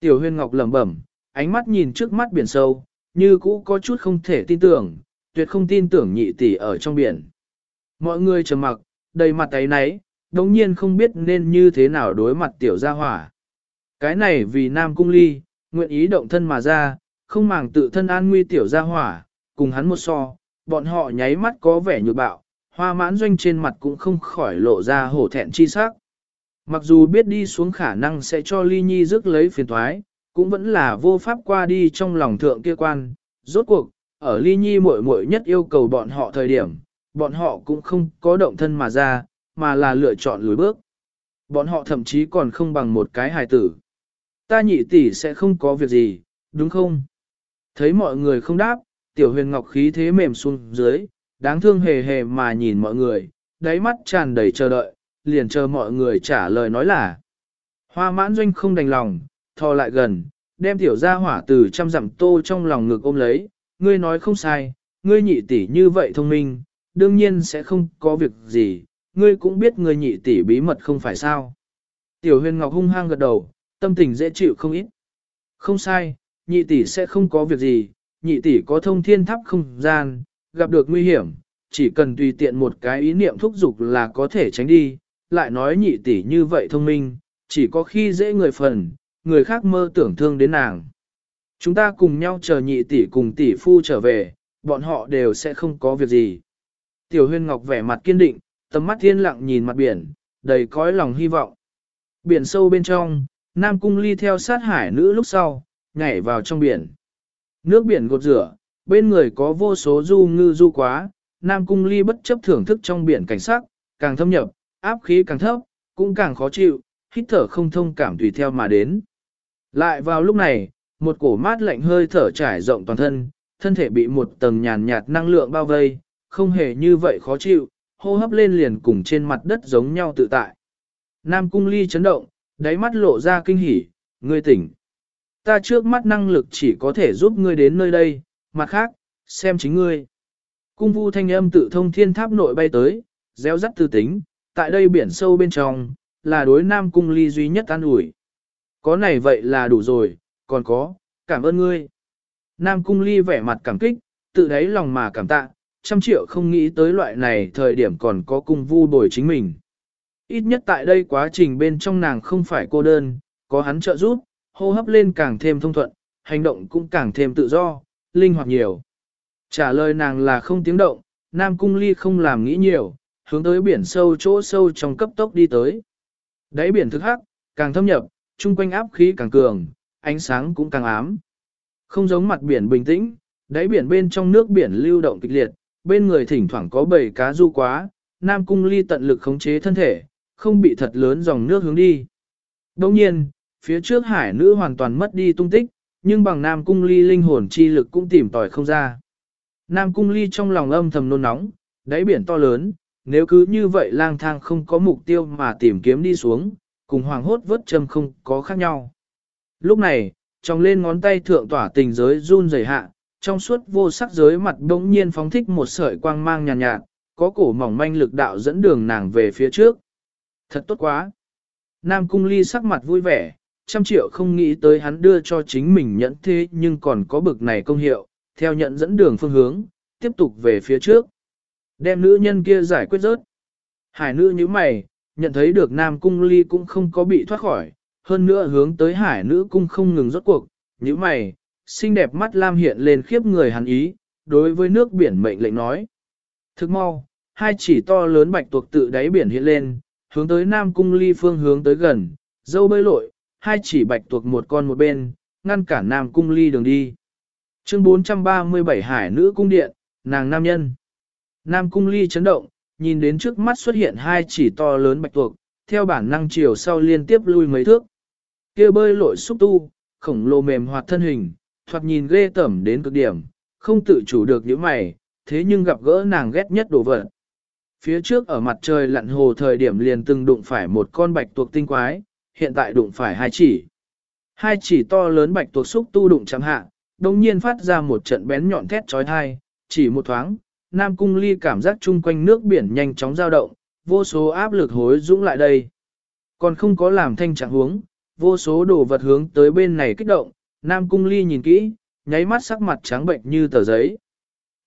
Tiểu huyên ngọc lẩm bẩm, ánh mắt nhìn trước mắt biển sâu, như cũ có chút không thể tin tưởng, tuyệt không tin tưởng nhị tỷ ở trong biển. Mọi người trầm mặc, đầy mặt ấy nấy, đồng nhiên không biết nên như thế nào đối mặt tiểu gia hỏa. Cái này vì Nam Cung ly, nguyện ý động thân mà ra, không màng tự thân an nguy tiểu gia hỏa, cùng hắn một so, bọn họ nháy mắt có vẻ nhược bạo, hoa mãn doanh trên mặt cũng không khỏi lộ ra hổ thẹn chi sắc. Mặc dù biết đi xuống khả năng sẽ cho ly nhi rước lấy phiền thoái, cũng vẫn là vô pháp qua đi trong lòng thượng kia quan. Rốt cuộc, ở ly nhi muội muội nhất yêu cầu bọn họ thời điểm, bọn họ cũng không có động thân mà ra, mà là lựa chọn lùi bước. Bọn họ thậm chí còn không bằng một cái hài tử. Ta nhị tỷ sẽ không có việc gì, đúng không? Thấy mọi người không đáp, tiểu huyền ngọc khí thế mềm xuống dưới, đáng thương hề hề mà nhìn mọi người, đáy mắt tràn đầy chờ đợi, liền chờ mọi người trả lời nói là. Hoa mãn doanh không đành lòng, thò lại gần, đem tiểu gia hỏa từ trăm dặm tô trong lòng ngực ôm lấy, ngươi nói không sai, ngươi nhị tỷ như vậy thông minh, đương nhiên sẽ không có việc gì, ngươi cũng biết ngươi nhị tỷ bí mật không phải sao. Tiểu huyền ngọc hung hăng gật đầu, tâm tình dễ chịu không ít. Không sai, nhị tỷ sẽ không có việc gì, nhị tỷ có thông thiên tháp không gian, gặp được nguy hiểm, chỉ cần tùy tiện một cái ý niệm thúc giục là có thể tránh đi, lại nói nhị tỷ như vậy thông minh, chỉ có khi dễ người phần, người khác mơ tưởng thương đến nàng. Chúng ta cùng nhau chờ nhị tỷ cùng tỷ phu trở về, bọn họ đều sẽ không có việc gì. Tiểu huyên ngọc vẻ mặt kiên định, tầm mắt thiên lặng nhìn mặt biển, đầy cõi lòng hy vọng. Biển sâu bên trong, Nam Cung Ly theo sát hải nữ lúc sau, nhảy vào trong biển. Nước biển gột rửa, bên người có vô số du ngư du quá, Nam Cung Ly bất chấp thưởng thức trong biển cảnh sắc, càng thâm nhập, áp khí càng thấp, cũng càng khó chịu, hít thở không thông cảm tùy theo mà đến. Lại vào lúc này, một cổ mát lạnh hơi thở trải rộng toàn thân, thân thể bị một tầng nhàn nhạt năng lượng bao vây, không hề như vậy khó chịu, hô hấp lên liền cùng trên mặt đất giống nhau tự tại. Nam cung ly chấn động, đáy mắt lộ ra kinh hỉ, ngươi tỉnh. Ta trước mắt năng lực chỉ có thể giúp ngươi đến nơi đây, mặt khác, xem chính ngươi. Cung vu thanh âm tự thông thiên tháp nội bay tới, gieo rắt tư tính, tại đây biển sâu bên trong, là đối nam cung ly duy nhất an ủi. Có này vậy là đủ rồi, còn có, cảm ơn ngươi. Nam cung ly vẻ mặt cảm kích, tự đáy lòng mà cảm tạ, trăm triệu không nghĩ tới loại này thời điểm còn có cung vu bồi chính mình. Ít nhất tại đây quá trình bên trong nàng không phải cô đơn, có hắn trợ giúp, hô hấp lên càng thêm thông thuận, hành động cũng càng thêm tự do, linh hoạt nhiều. Trả lời nàng là không tiếng động, Nam Cung Ly không làm nghĩ nhiều, hướng tới biển sâu chỗ sâu trong cấp tốc đi tới. Đáy biển thực hắc, càng thâm nhập, chung quanh áp khí càng cường, ánh sáng cũng càng ám. Không giống mặt biển bình tĩnh, đáy biển bên trong nước biển lưu động kịch liệt, bên người thỉnh thoảng có bầy cá du quá, Nam Cung Ly tận lực khống chế thân thể, không bị thật lớn dòng nước hướng đi. Đồng nhiên, phía trước hải nữ hoàn toàn mất đi tung tích, nhưng bằng Nam Cung Ly linh hồn chi lực cũng tìm tòi không ra. Nam Cung Ly trong lòng âm thầm nôn nóng, đáy biển to lớn, nếu cứ như vậy lang thang không có mục tiêu mà tìm kiếm đi xuống, cùng hoàng hốt vớt châm không có khác nhau. Lúc này, trong lên ngón tay thượng tỏa tình giới run rẩy hạ, trong suốt vô sắc giới mặt bỗng nhiên phóng thích một sợi quang mang nhàn nhạt, nhạt, có cổ mỏng manh lực đạo dẫn đường nàng về phía trước. Thật tốt quá! Nam Cung Ly sắc mặt vui vẻ, trăm triệu không nghĩ tới hắn đưa cho chính mình nhẫn thế nhưng còn có bực này công hiệu, theo nhận dẫn đường phương hướng, tiếp tục về phía trước. Đem nữ nhân kia giải quyết rớt. Hải nữ như mày, nhận thấy được Nam Cung Ly cũng không có bị thoát khỏi, hơn nữa hướng tới hải nữ cung không ngừng rốt cuộc, như mày, xinh đẹp mắt lam hiện lên khiếp người hắn ý, đối với nước biển mệnh lệnh nói. Thức mau, hai chỉ to lớn bạch tuộc tự đáy biển hiện lên, hướng tới Nam Cung Ly phương hướng tới gần, dâu bơi lội, hai chỉ bạch tuộc một con một bên, ngăn cản Nam Cung Ly đường đi. Chương 437 Hải nữ cung điện, nàng nam nhân. Nam Cung Ly chấn động, nhìn đến trước mắt xuất hiện hai chỉ to lớn bạch tuộc, theo bản năng chiều sau liên tiếp lui mấy thước. kia bơi lội xúc tu, khổng lồ mềm hoạt thân hình, thoạt nhìn ghê tẩm đến cực điểm, không tự chủ được những mày, thế nhưng gặp gỡ nàng ghét nhất đồ vật. Phía trước ở mặt trời lặn hồ thời điểm liền từng đụng phải một con bạch tuộc tinh quái, hiện tại đụng phải hai chỉ. Hai chỉ to lớn bạch tuộc xúc tu đụng chạm hạ, đồng nhiên phát ra một trận bén nhọn thét trói thai, chỉ một thoáng, Nam Cung Ly cảm giác chung quanh nước biển nhanh chóng dao động, vô số áp lực hối dũng lại đây. Còn không có làm thanh trạng huống, vô số đồ vật hướng tới bên này kích động, Nam Cung Ly nhìn kỹ, nháy mắt sắc mặt trắng bệnh như tờ giấy.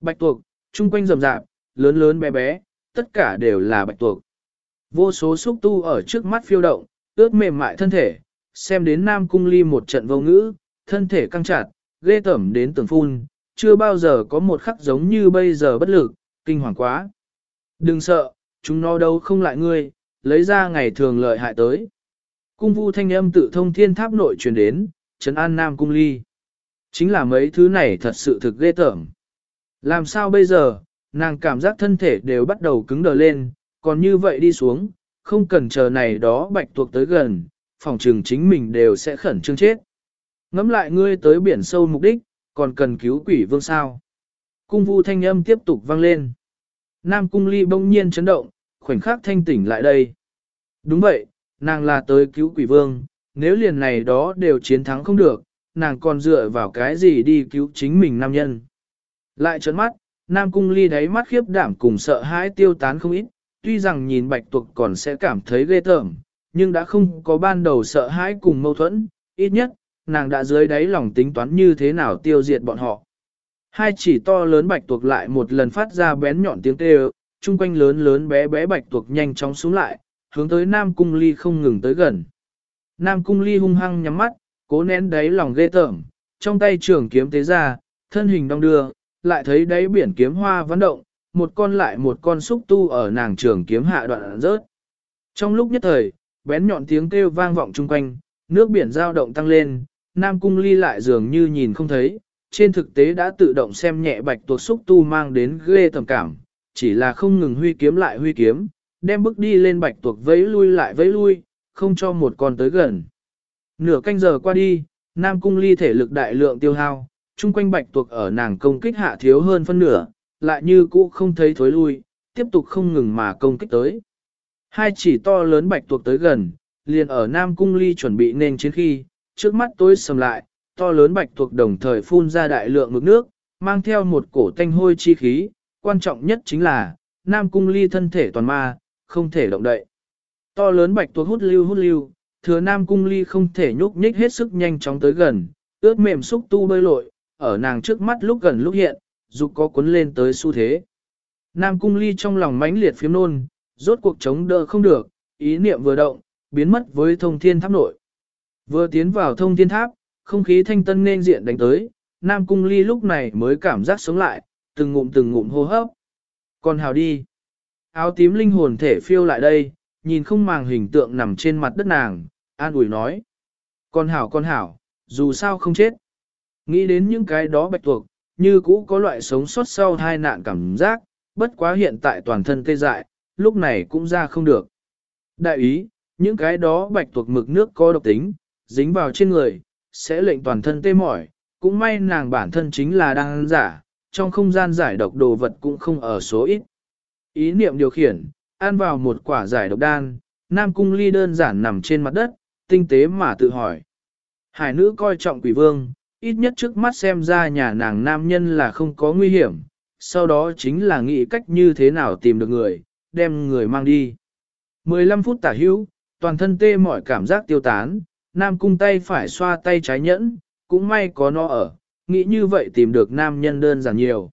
Bạch tuộc, chung quanh rầm rạp, lớn lớn bé bé, tất cả đều là bạch tuộc. Vô số xúc tu ở trước mắt phiêu động, ướt mềm mại thân thể, xem đến Nam Cung Ly một trận vô ngữ, thân thể căng chặt, ghê tẩm đến tường phun, chưa bao giờ có một khắc giống như bây giờ bất lực, kinh hoàng quá. Đừng sợ, chúng nó đâu không lại ngươi, lấy ra ngày thường lợi hại tới. Cung vu thanh âm tự thông thiên tháp nội truyền đến, trấn an Nam Cung Ly. Chính là mấy thứ này thật sự thực ghê tởm. Làm sao bây giờ, nàng cảm giác thân thể đều bắt đầu cứng đờ lên, còn như vậy đi xuống, không cần chờ này đó bạch tuộc tới gần, phòng trường chính mình đều sẽ khẩn trương chết. Ngắm lại ngươi tới biển sâu mục đích, còn cần cứu quỷ vương sao. Cung vu thanh âm tiếp tục vang lên. Nam cung ly bỗng nhiên chấn động, khoảnh khắc thanh tỉnh lại đây. Đúng vậy, nàng là tới cứu quỷ vương, nếu liền này đó đều chiến thắng không được, nàng còn dựa vào cái gì đi cứu chính mình nam nhân. Lại trấn mắt, Nam cung ly đáy mắt khiếp đảm cùng sợ hãi tiêu tán không ít, tuy rằng nhìn bạch tuộc còn sẽ cảm thấy ghê tởm, nhưng đã không có ban đầu sợ hãi cùng mâu thuẫn, ít nhất, nàng đã dưới đáy lòng tính toán như thế nào tiêu diệt bọn họ. Hai chỉ to lớn bạch tuộc lại một lần phát ra bén nhọn tiếng kêu, chung quanh lớn lớn bé bé bạch tuộc nhanh chóng xuống lại, hướng tới Nam Cung Ly không ngừng tới gần. Nam Cung Ly hung hăng nhắm mắt, cố nén đáy lòng ghê tởm, trong tay trường kiếm tế ra, thân hình đong đưa, lại thấy đáy biển kiếm hoa vấn động, một con lại một con xúc tu ở nàng trường kiếm hạ đoạn rớt. Trong lúc nhất thời, bén nhọn tiếng kêu vang vọng chung quanh, nước biển dao động tăng lên, Nam Cung Ly lại dường như nhìn không thấy, trên thực tế đã tự động xem nhẹ bạch tuộc xúc tu mang đến ghê tầm cảm, chỉ là không ngừng huy kiếm lại huy kiếm, đem bước đi lên bạch tuộc vẫy lui lại vẫy lui, không cho một con tới gần. Nửa canh giờ qua đi, Nam Cung Ly thể lực đại lượng tiêu hao, chung quanh bạch tuộc ở nàng công kích hạ thiếu hơn phân nửa, lại như cũ không thấy thối lui, tiếp tục không ngừng mà công kích tới. Hai chỉ to lớn bạch tuộc tới gần, liền ở Nam Cung Ly chuẩn bị nên chiến khi, trước mắt tối sầm lại, to lớn bạch tuộc đồng thời phun ra đại lượng mực nước, mang theo một cổ tanh hôi chi khí, quan trọng nhất chính là, Nam Cung Ly thân thể toàn ma, không thể động đậy. To lớn bạch tuộc hút lưu hút lưu, thừa Nam Cung Ly không thể nhúc nhích hết sức nhanh chóng tới gần, ướt mềm xúc tu bơi lội, ở nàng trước mắt lúc gần lúc hiện, dục có cuốn lên tới xu thế. Nam Cung Ly trong lòng mãnh liệt phiếm nôn, rốt cuộc chống đỡ không được, ý niệm vừa động, biến mất với thông thiên tháp nội. Vừa tiến vào thông thiên tháp, không khí thanh tân nên diện đánh tới, Nam Cung Ly lúc này mới cảm giác sống lại, từng ngụm từng ngụm hô hấp. Còn hào đi. Áo tím linh hồn thể phiêu lại đây, nhìn không màng hình tượng nằm trên mặt đất nàng, an ủi nói. Con hảo con hảo, dù sao không chết. Nghĩ đến những cái đó bạch tuộc, như cũ có loại sống sót sau hai nạn cảm giác, bất quá hiện tại toàn thân tê dại, lúc này cũng ra không được. Đại ý, những cái đó bạch tuộc mực nước có độc tính, dính vào trên người, sẽ lệnh toàn thân tê mỏi, cũng may nàng bản thân chính là đang giả, trong không gian giải độc đồ vật cũng không ở số ít. Ý niệm điều khiển, ăn vào một quả giải độc đan, Nam Cung Ly đơn giản nằm trên mặt đất, tinh tế mà tự hỏi. Hải nữ coi trọng quỷ vương, ít nhất trước mắt xem ra nhà nàng nam nhân là không có nguy hiểm, sau đó chính là nghĩ cách như thế nào tìm được người, đem người mang đi. 15 phút tả hữu, toàn thân tê mọi cảm giác tiêu tán, nam cung tay phải xoa tay trái nhẫn, cũng may có nó ở, nghĩ như vậy tìm được nam nhân đơn giản nhiều.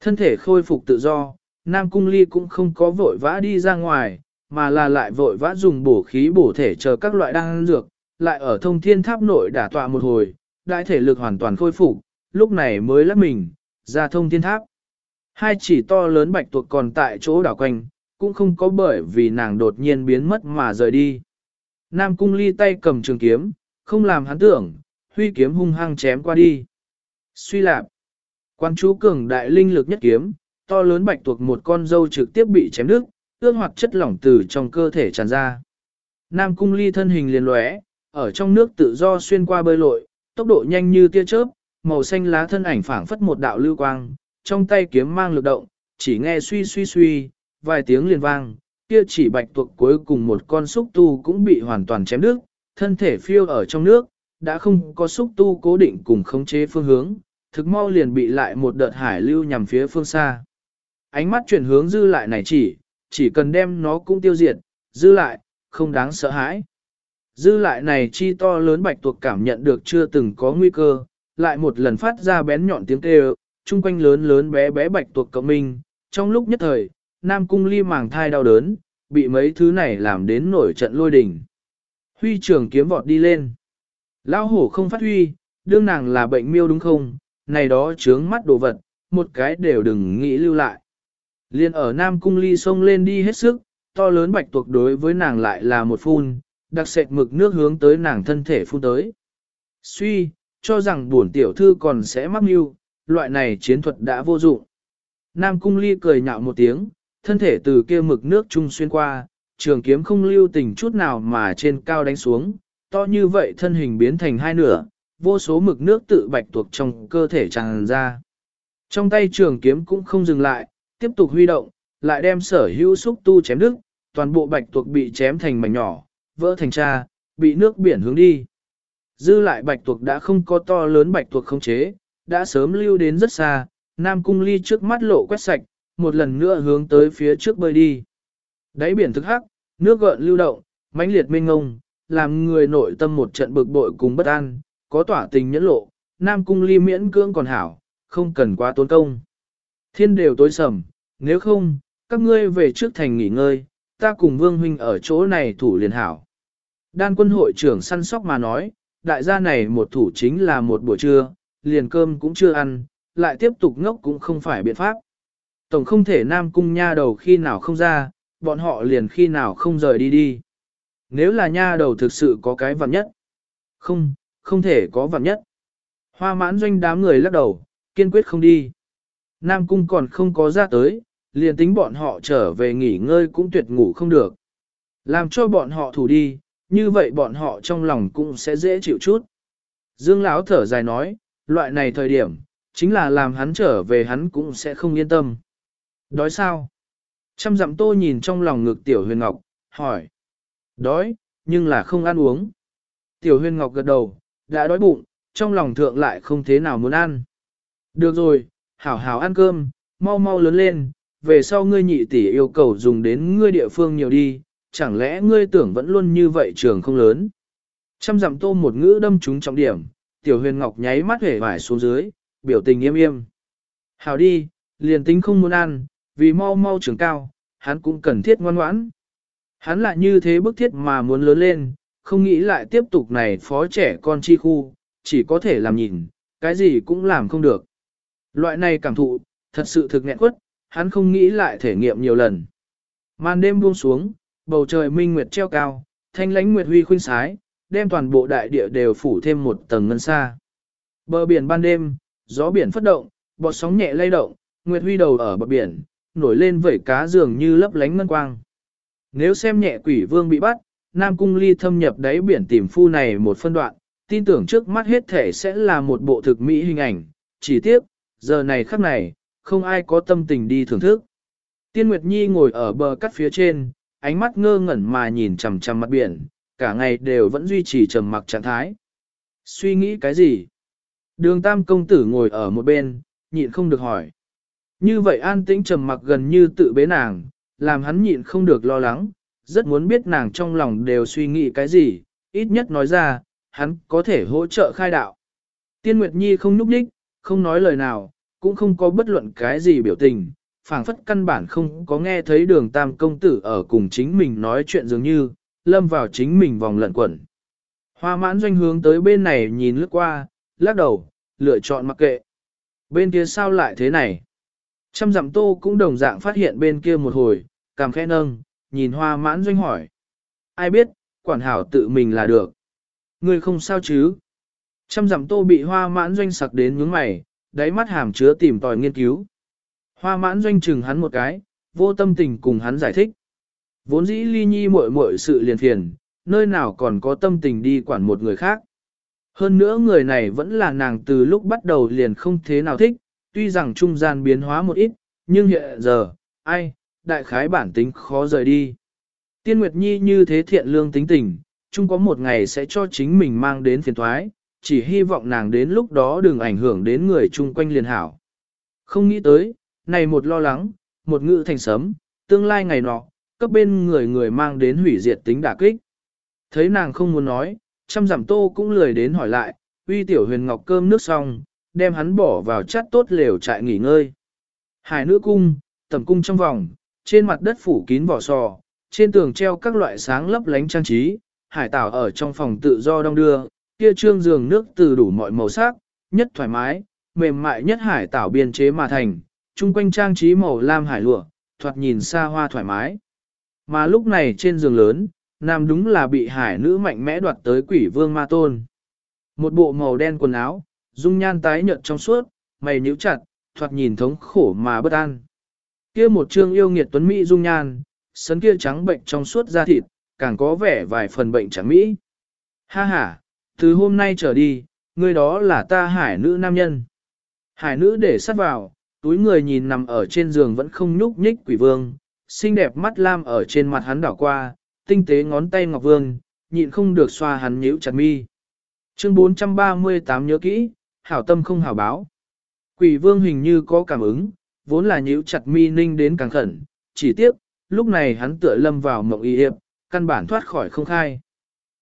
Thân thể khôi phục tự do, Nam Cung Ly cũng không có vội vã đi ra ngoài, mà là lại vội vã dùng bổ khí bổ thể chờ các loại đan dược, lại ở thông thiên tháp nội đả tọa một hồi, đại thể lực hoàn toàn khôi phục, lúc này mới lắp mình, ra thông thiên tháp. Hai chỉ to lớn bạch tuộc còn tại chỗ đảo quanh, cũng không có bởi vì nàng đột nhiên biến mất mà rời đi. Nam cung ly tay cầm trường kiếm, không làm hắn tưởng, huy kiếm hung hăng chém qua đi. Suy lạp, quan chú cường đại linh lực nhất kiếm, to lớn bạch tuộc một con dâu trực tiếp bị chém đứt, ương hoặc chất lỏng từ trong cơ thể tràn ra. Nam cung ly thân hình liền lóe, ở trong nước tự do xuyên qua bơi lội, tốc độ nhanh như tia chớp, màu xanh lá thân ảnh phảng phất một đạo lưu quang, trong tay kiếm mang lực động, chỉ nghe suy suy suy, vài tiếng liền vang, kia chỉ bạch tuộc cuối cùng một con xúc tu cũng bị hoàn toàn chém đứt, thân thể phiêu ở trong nước, đã không có xúc tu cố định cùng khống chế phương hướng, thực mau liền bị lại một đợt hải lưu nhằm phía phương xa. Ánh mắt chuyển hướng dư lại này chỉ, chỉ cần đem nó cũng tiêu diệt, dư lại, không đáng sợ hãi. Dư lại này chi to lớn bạch tuộc cảm nhận được chưa từng có nguy cơ, lại một lần phát ra bén nhọn tiếng kêu, chung quanh lớn lớn bé bé bạch tuộc cộng minh, trong lúc nhất thời, Nam Cung Ly màng thai đau đớn, bị mấy thứ này làm đến nổi trận lôi đình. Huy trường kiếm vọt đi lên. Lão hổ không phát huy, đương nàng là bệnh miêu đúng không, này đó chướng mắt đồ vật, một cái đều đừng nghĩ lưu lại. Liên ở Nam Cung Ly xông lên đi hết sức, to lớn bạch tuộc đối với nàng lại là một phun, đặc sệt mực nước hướng tới nàng thân thể phun tới. Suy, cho rằng buồn tiểu thư còn sẽ mắc mưu, loại này chiến thuật đã vô dụng. Nam Cung Ly cười nhạo một tiếng, thân thể từ kia mực nước trung xuyên qua, trường kiếm không lưu tình chút nào mà trên cao đánh xuống, to như vậy thân hình biến thành hai nửa, vô số mực nước tự bạch tuộc trong cơ thể tràn ra. Trong tay trường kiếm cũng không dừng lại, tiếp tục huy động, lại đem sở hữu xúc tu chém đứt, toàn bộ bạch tuộc bị chém thành mảnh nhỏ, vỡ thành cha, bị nước biển hướng đi. Dư lại bạch tuộc đã không có to lớn bạch tuộc không chế, đã sớm lưu đến rất xa, Nam Cung Ly trước mắt lộ quét sạch, một lần nữa hướng tới phía trước bơi đi. Đáy biển thực hắc, nước gợn lưu động, mãnh liệt mênh ngông, làm người nội tâm một trận bực bội cùng bất an, có tỏa tình nhẫn lộ, Nam Cung Ly miễn cưỡng còn hảo, không cần quá tốn công. Thiên đều tối sầm, nếu không, các ngươi về trước thành nghỉ ngơi, ta cùng Vương Huynh ở chỗ này thủ liền hảo. Đan quân hội trưởng săn sóc mà nói, đại gia này một thủ chính là một buổi trưa, liền cơm cũng chưa ăn, lại tiếp tục ngốc cũng không phải biện pháp. Tổng không thể nam cung nha đầu khi nào không ra, bọn họ liền khi nào không rời đi đi. Nếu là nha đầu thực sự có cái vặn nhất. Không, không thể có vặn nhất. Hoa mãn doanh đám người lắc đầu, kiên quyết không đi. Nam cung còn không có ra tới, liền tính bọn họ trở về nghỉ ngơi cũng tuyệt ngủ không được. Làm cho bọn họ thủ đi, như vậy bọn họ trong lòng cũng sẽ dễ chịu chút. Dương Lão thở dài nói, loại này thời điểm, chính là làm hắn trở về hắn cũng sẽ không yên tâm. Đói sao? Trăm dặm tô nhìn trong lòng ngực tiểu huyền ngọc, hỏi. Đói, nhưng là không ăn uống. Tiểu huyền ngọc gật đầu, đã đói bụng, trong lòng thượng lại không thế nào muốn ăn. Được rồi, hảo hảo ăn cơm, mau mau lớn lên, về sau ngươi nhị tỷ yêu cầu dùng đến ngươi địa phương nhiều đi, chẳng lẽ ngươi tưởng vẫn luôn như vậy trường không lớn. Trăm dặm tô một ngữ đâm trúng trọng điểm, tiểu huyền ngọc nháy mắt hề vải xuống dưới, biểu tình im im. Hảo đi, liền tính không muốn ăn, vì mau mau trưởng cao, hắn cũng cần thiết ngoan ngoãn. Hắn lại như thế bức thiết mà muốn lớn lên, không nghĩ lại tiếp tục này phó trẻ con chi khu, chỉ có thể làm nhìn, cái gì cũng làm không được. Loại này cảm thụ, thật sự thực nghẹn quất, hắn không nghĩ lại thể nghiệm nhiều lần. Màn đêm buông xuống, bầu trời minh nguyệt treo cao, thanh lãnh nguyệt huy khuynh sái, đem toàn bộ đại địa đều phủ thêm một tầng ngân xa. Bờ biển ban đêm, gió biển phất động, bọt sóng nhẹ lay động, nguyệt huy đầu ở bờ biển, nổi lên vẩy cá dường như lấp lánh ngân quang. Nếu xem nhẹ quỷ vương bị bắt, Nam Cung Ly thâm nhập đáy biển tìm phu này một phân đoạn, tin tưởng trước mắt hết thể sẽ là một bộ thực mỹ hình ảnh, chỉ tiếc, giờ này khắc này, không ai có tâm tình đi thưởng thức. Tiên Nguyệt Nhi ngồi ở bờ cắt phía trên, ánh mắt ngơ ngẩn mà nhìn chằm chằm mặt biển, cả ngày đều vẫn duy trì trầm mặc trạng thái. Suy nghĩ cái gì? Đường tam công tử ngồi ở một bên, nhịn không được hỏi. Như vậy an tĩnh trầm mặc gần như tự bế nàng, làm hắn nhịn không được lo lắng, rất muốn biết nàng trong lòng đều suy nghĩ cái gì, ít nhất nói ra, hắn có thể hỗ trợ khai đạo. Tiên Nguyệt Nhi không núp đích, không nói lời nào, cũng không có bất luận cái gì biểu tình, phảng phất căn bản không có nghe thấy đường tam công tử ở cùng chính mình nói chuyện dường như, lâm vào chính mình vòng lận quẩn. Hoa mãn doanh hướng tới bên này nhìn lướt qua, lắc đầu, lựa chọn mặc kệ. Bên kia sao lại thế này? Trăm dặm tô cũng đồng dạng phát hiện bên kia một hồi, cảm khẽ nâng, nhìn hoa mãn doanh hỏi. Ai biết, quản hảo tự mình là được. Người không sao chứ? Trăm dặm tô bị hoa mãn doanh sặc đến nhướng mày, đáy mắt hàm chứa tìm tòi nghiên cứu. Hoa mãn doanh chừng hắn một cái, vô tâm tình cùng hắn giải thích. Vốn dĩ ly nhi muội muội sự liền phiền, nơi nào còn có tâm tình đi quản một người khác. Hơn nữa người này vẫn là nàng từ lúc bắt đầu liền không thế nào thích, tuy rằng trung gian biến hóa một ít, nhưng hiện giờ, ai, đại khái bản tính khó rời đi. Tiên Nguyệt Nhi như thế thiện lương tính tình, chung có một ngày sẽ cho chính mình mang đến phiền thoái, chỉ hy vọng nàng đến lúc đó đừng ảnh hưởng đến người chung quanh liền hảo. Không nghĩ tới, này một lo lắng, một ngự thành sấm, tương lai ngày nọ, cấp bên người người mang đến hủy diệt tính đả kích. Thấy nàng không muốn nói, trăm giảm tô cũng lười đến hỏi lại, uy tiểu huyền ngọc cơm nước xong, đem hắn bỏ vào chát tốt lều trại nghỉ ngơi. Hải nữ cung, tầm cung trong vòng, trên mặt đất phủ kín vỏ sò, trên tường treo các loại sáng lấp lánh trang trí, hải tảo ở trong phòng tự do đong đưa, kia trương giường nước từ đủ mọi màu sắc, nhất thoải mái, mềm mại nhất hải tảo biên chế mà thành, chung quanh trang trí màu lam hải lụa, thoạt nhìn xa hoa thoải mái. Mà lúc này trên giường lớn, nam đúng là bị hải nữ mạnh mẽ đoạt tới quỷ vương ma tôn. Một bộ màu đen quần áo, dung nhan tái nhợt trong suốt, mày nhíu chặt, thoạt nhìn thống khổ mà bất an. Kia một trương yêu nghiệt tuấn mỹ dung nhan, sấn kia trắng bệnh trong suốt da thịt, càng có vẻ vài phần bệnh trắng mỹ. Ha ha, từ hôm nay trở đi, người đó là ta hải nữ nam nhân. Hải nữ để sát vào, túi người nhìn nằm ở trên giường vẫn không nhúc nhích quỷ vương, xinh đẹp mắt lam ở trên mặt hắn đảo qua, tinh tế ngón tay ngọc vương, nhịn không được xoa hắn nhíu chặt mi. Chương 438 nhớ kỹ, hảo tâm không hảo báo. Quỷ vương hình như có cảm ứng, vốn là nhíu chặt mi ninh đến càng khẩn, chỉ tiếc, lúc này hắn tựa lâm vào mộng y hiệp, căn bản thoát khỏi không khai.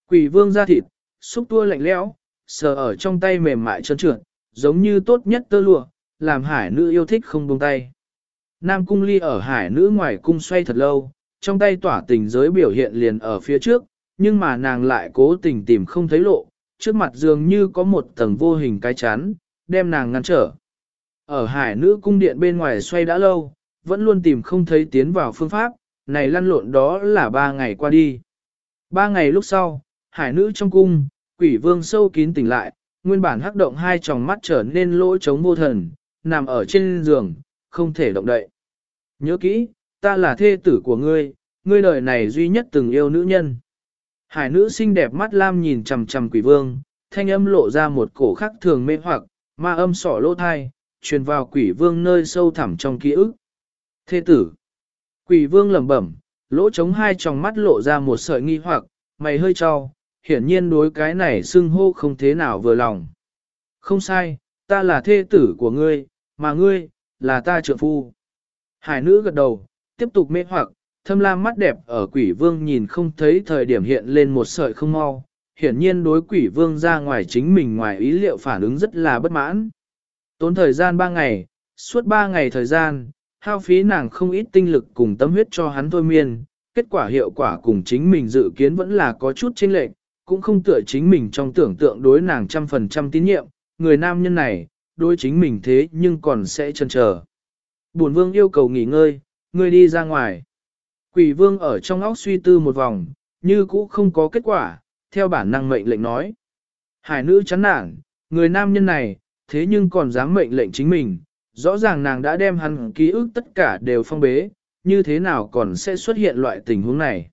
Quỷ vương ra thịt, xúc tua lạnh lẽo, sờ ở trong tay mềm mại trơn trượt, giống như tốt nhất tơ lụa, làm hải nữ yêu thích không buông tay. Nam cung ly ở hải nữ ngoài cung xoay thật lâu, trong tay tỏa tình giới biểu hiện liền ở phía trước, nhưng mà nàng lại cố tình tìm không thấy lộ, trước mặt dường như có một tầng vô hình cái chắn, đem nàng ngăn trở. Ở hải nữ cung điện bên ngoài xoay đã lâu, vẫn luôn tìm không thấy tiến vào phương pháp, này lăn lộn đó là ba ngày qua đi. Ba ngày lúc sau, hải nữ trong cung, quỷ vương sâu kín tỉnh lại, nguyên bản hắc động hai tròng mắt trở nên lỗ trống vô thần, nằm ở trên giường, không thể động đậy. Nhớ kỹ, ta là thê tử của ngươi, ngươi đời này duy nhất từng yêu nữ nhân. Hải nữ xinh đẹp mắt lam nhìn chằm chằm quỷ vương, thanh âm lộ ra một cổ khắc thường mê hoặc, ma âm sỏ lỗ thai, truyền vào quỷ vương nơi sâu thẳm trong ký ức. Thê tử. Quỷ vương lẩm bẩm, lỗ trống hai tròng mắt lộ ra một sợi nghi hoặc, mày hơi cho, hiển nhiên đối cái này xưng hô không thế nào vừa lòng. Không sai, ta là thê tử của ngươi, mà ngươi, là ta trợ phu. Hải nữ gật đầu, tiếp tục mê hoặc, thâm lam mắt đẹp ở quỷ vương nhìn không thấy thời điểm hiện lên một sợi không mau, hiển nhiên đối quỷ vương ra ngoài chính mình ngoài ý liệu phản ứng rất là bất mãn. Tốn thời gian ba ngày, suốt ba ngày thời gian, hao phí nàng không ít tinh lực cùng tâm huyết cho hắn thôi miên, kết quả hiệu quả cùng chính mình dự kiến vẫn là có chút chênh lệch, cũng không tựa chính mình trong tưởng tượng đối nàng trăm phần trăm tín nhiệm, người nam nhân này, đôi chính mình thế nhưng còn sẽ chần chờ. Bổn vương yêu cầu nghỉ ngơi, ngươi đi ra ngoài. Quỷ vương ở trong óc suy tư một vòng, như cũ không có kết quả, theo bản năng mệnh lệnh nói. Hải nữ chán nản, người nam nhân này, thế nhưng còn dám mệnh lệnh chính mình, rõ ràng nàng đã đem hắn ký ức tất cả đều phong bế, như thế nào còn sẽ xuất hiện loại tình huống này.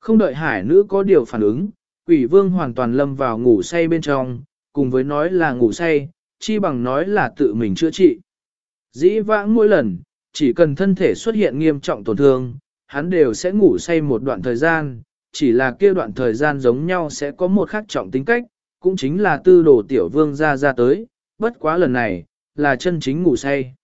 Không đợi hải nữ có điều phản ứng, quỷ vương hoàn toàn lâm vào ngủ say bên trong, cùng với nói là ngủ say, chi bằng nói là tự mình chữa trị. Dĩ vãng mỗi lần, chỉ cần thân thể xuất hiện nghiêm trọng tổn thương, hắn đều sẽ ngủ say một đoạn thời gian, chỉ là kia đoạn thời gian giống nhau sẽ có một khác trọng tính cách, cũng chính là tư đồ tiểu vương ra ra tới, bất quá lần này, là chân chính ngủ say.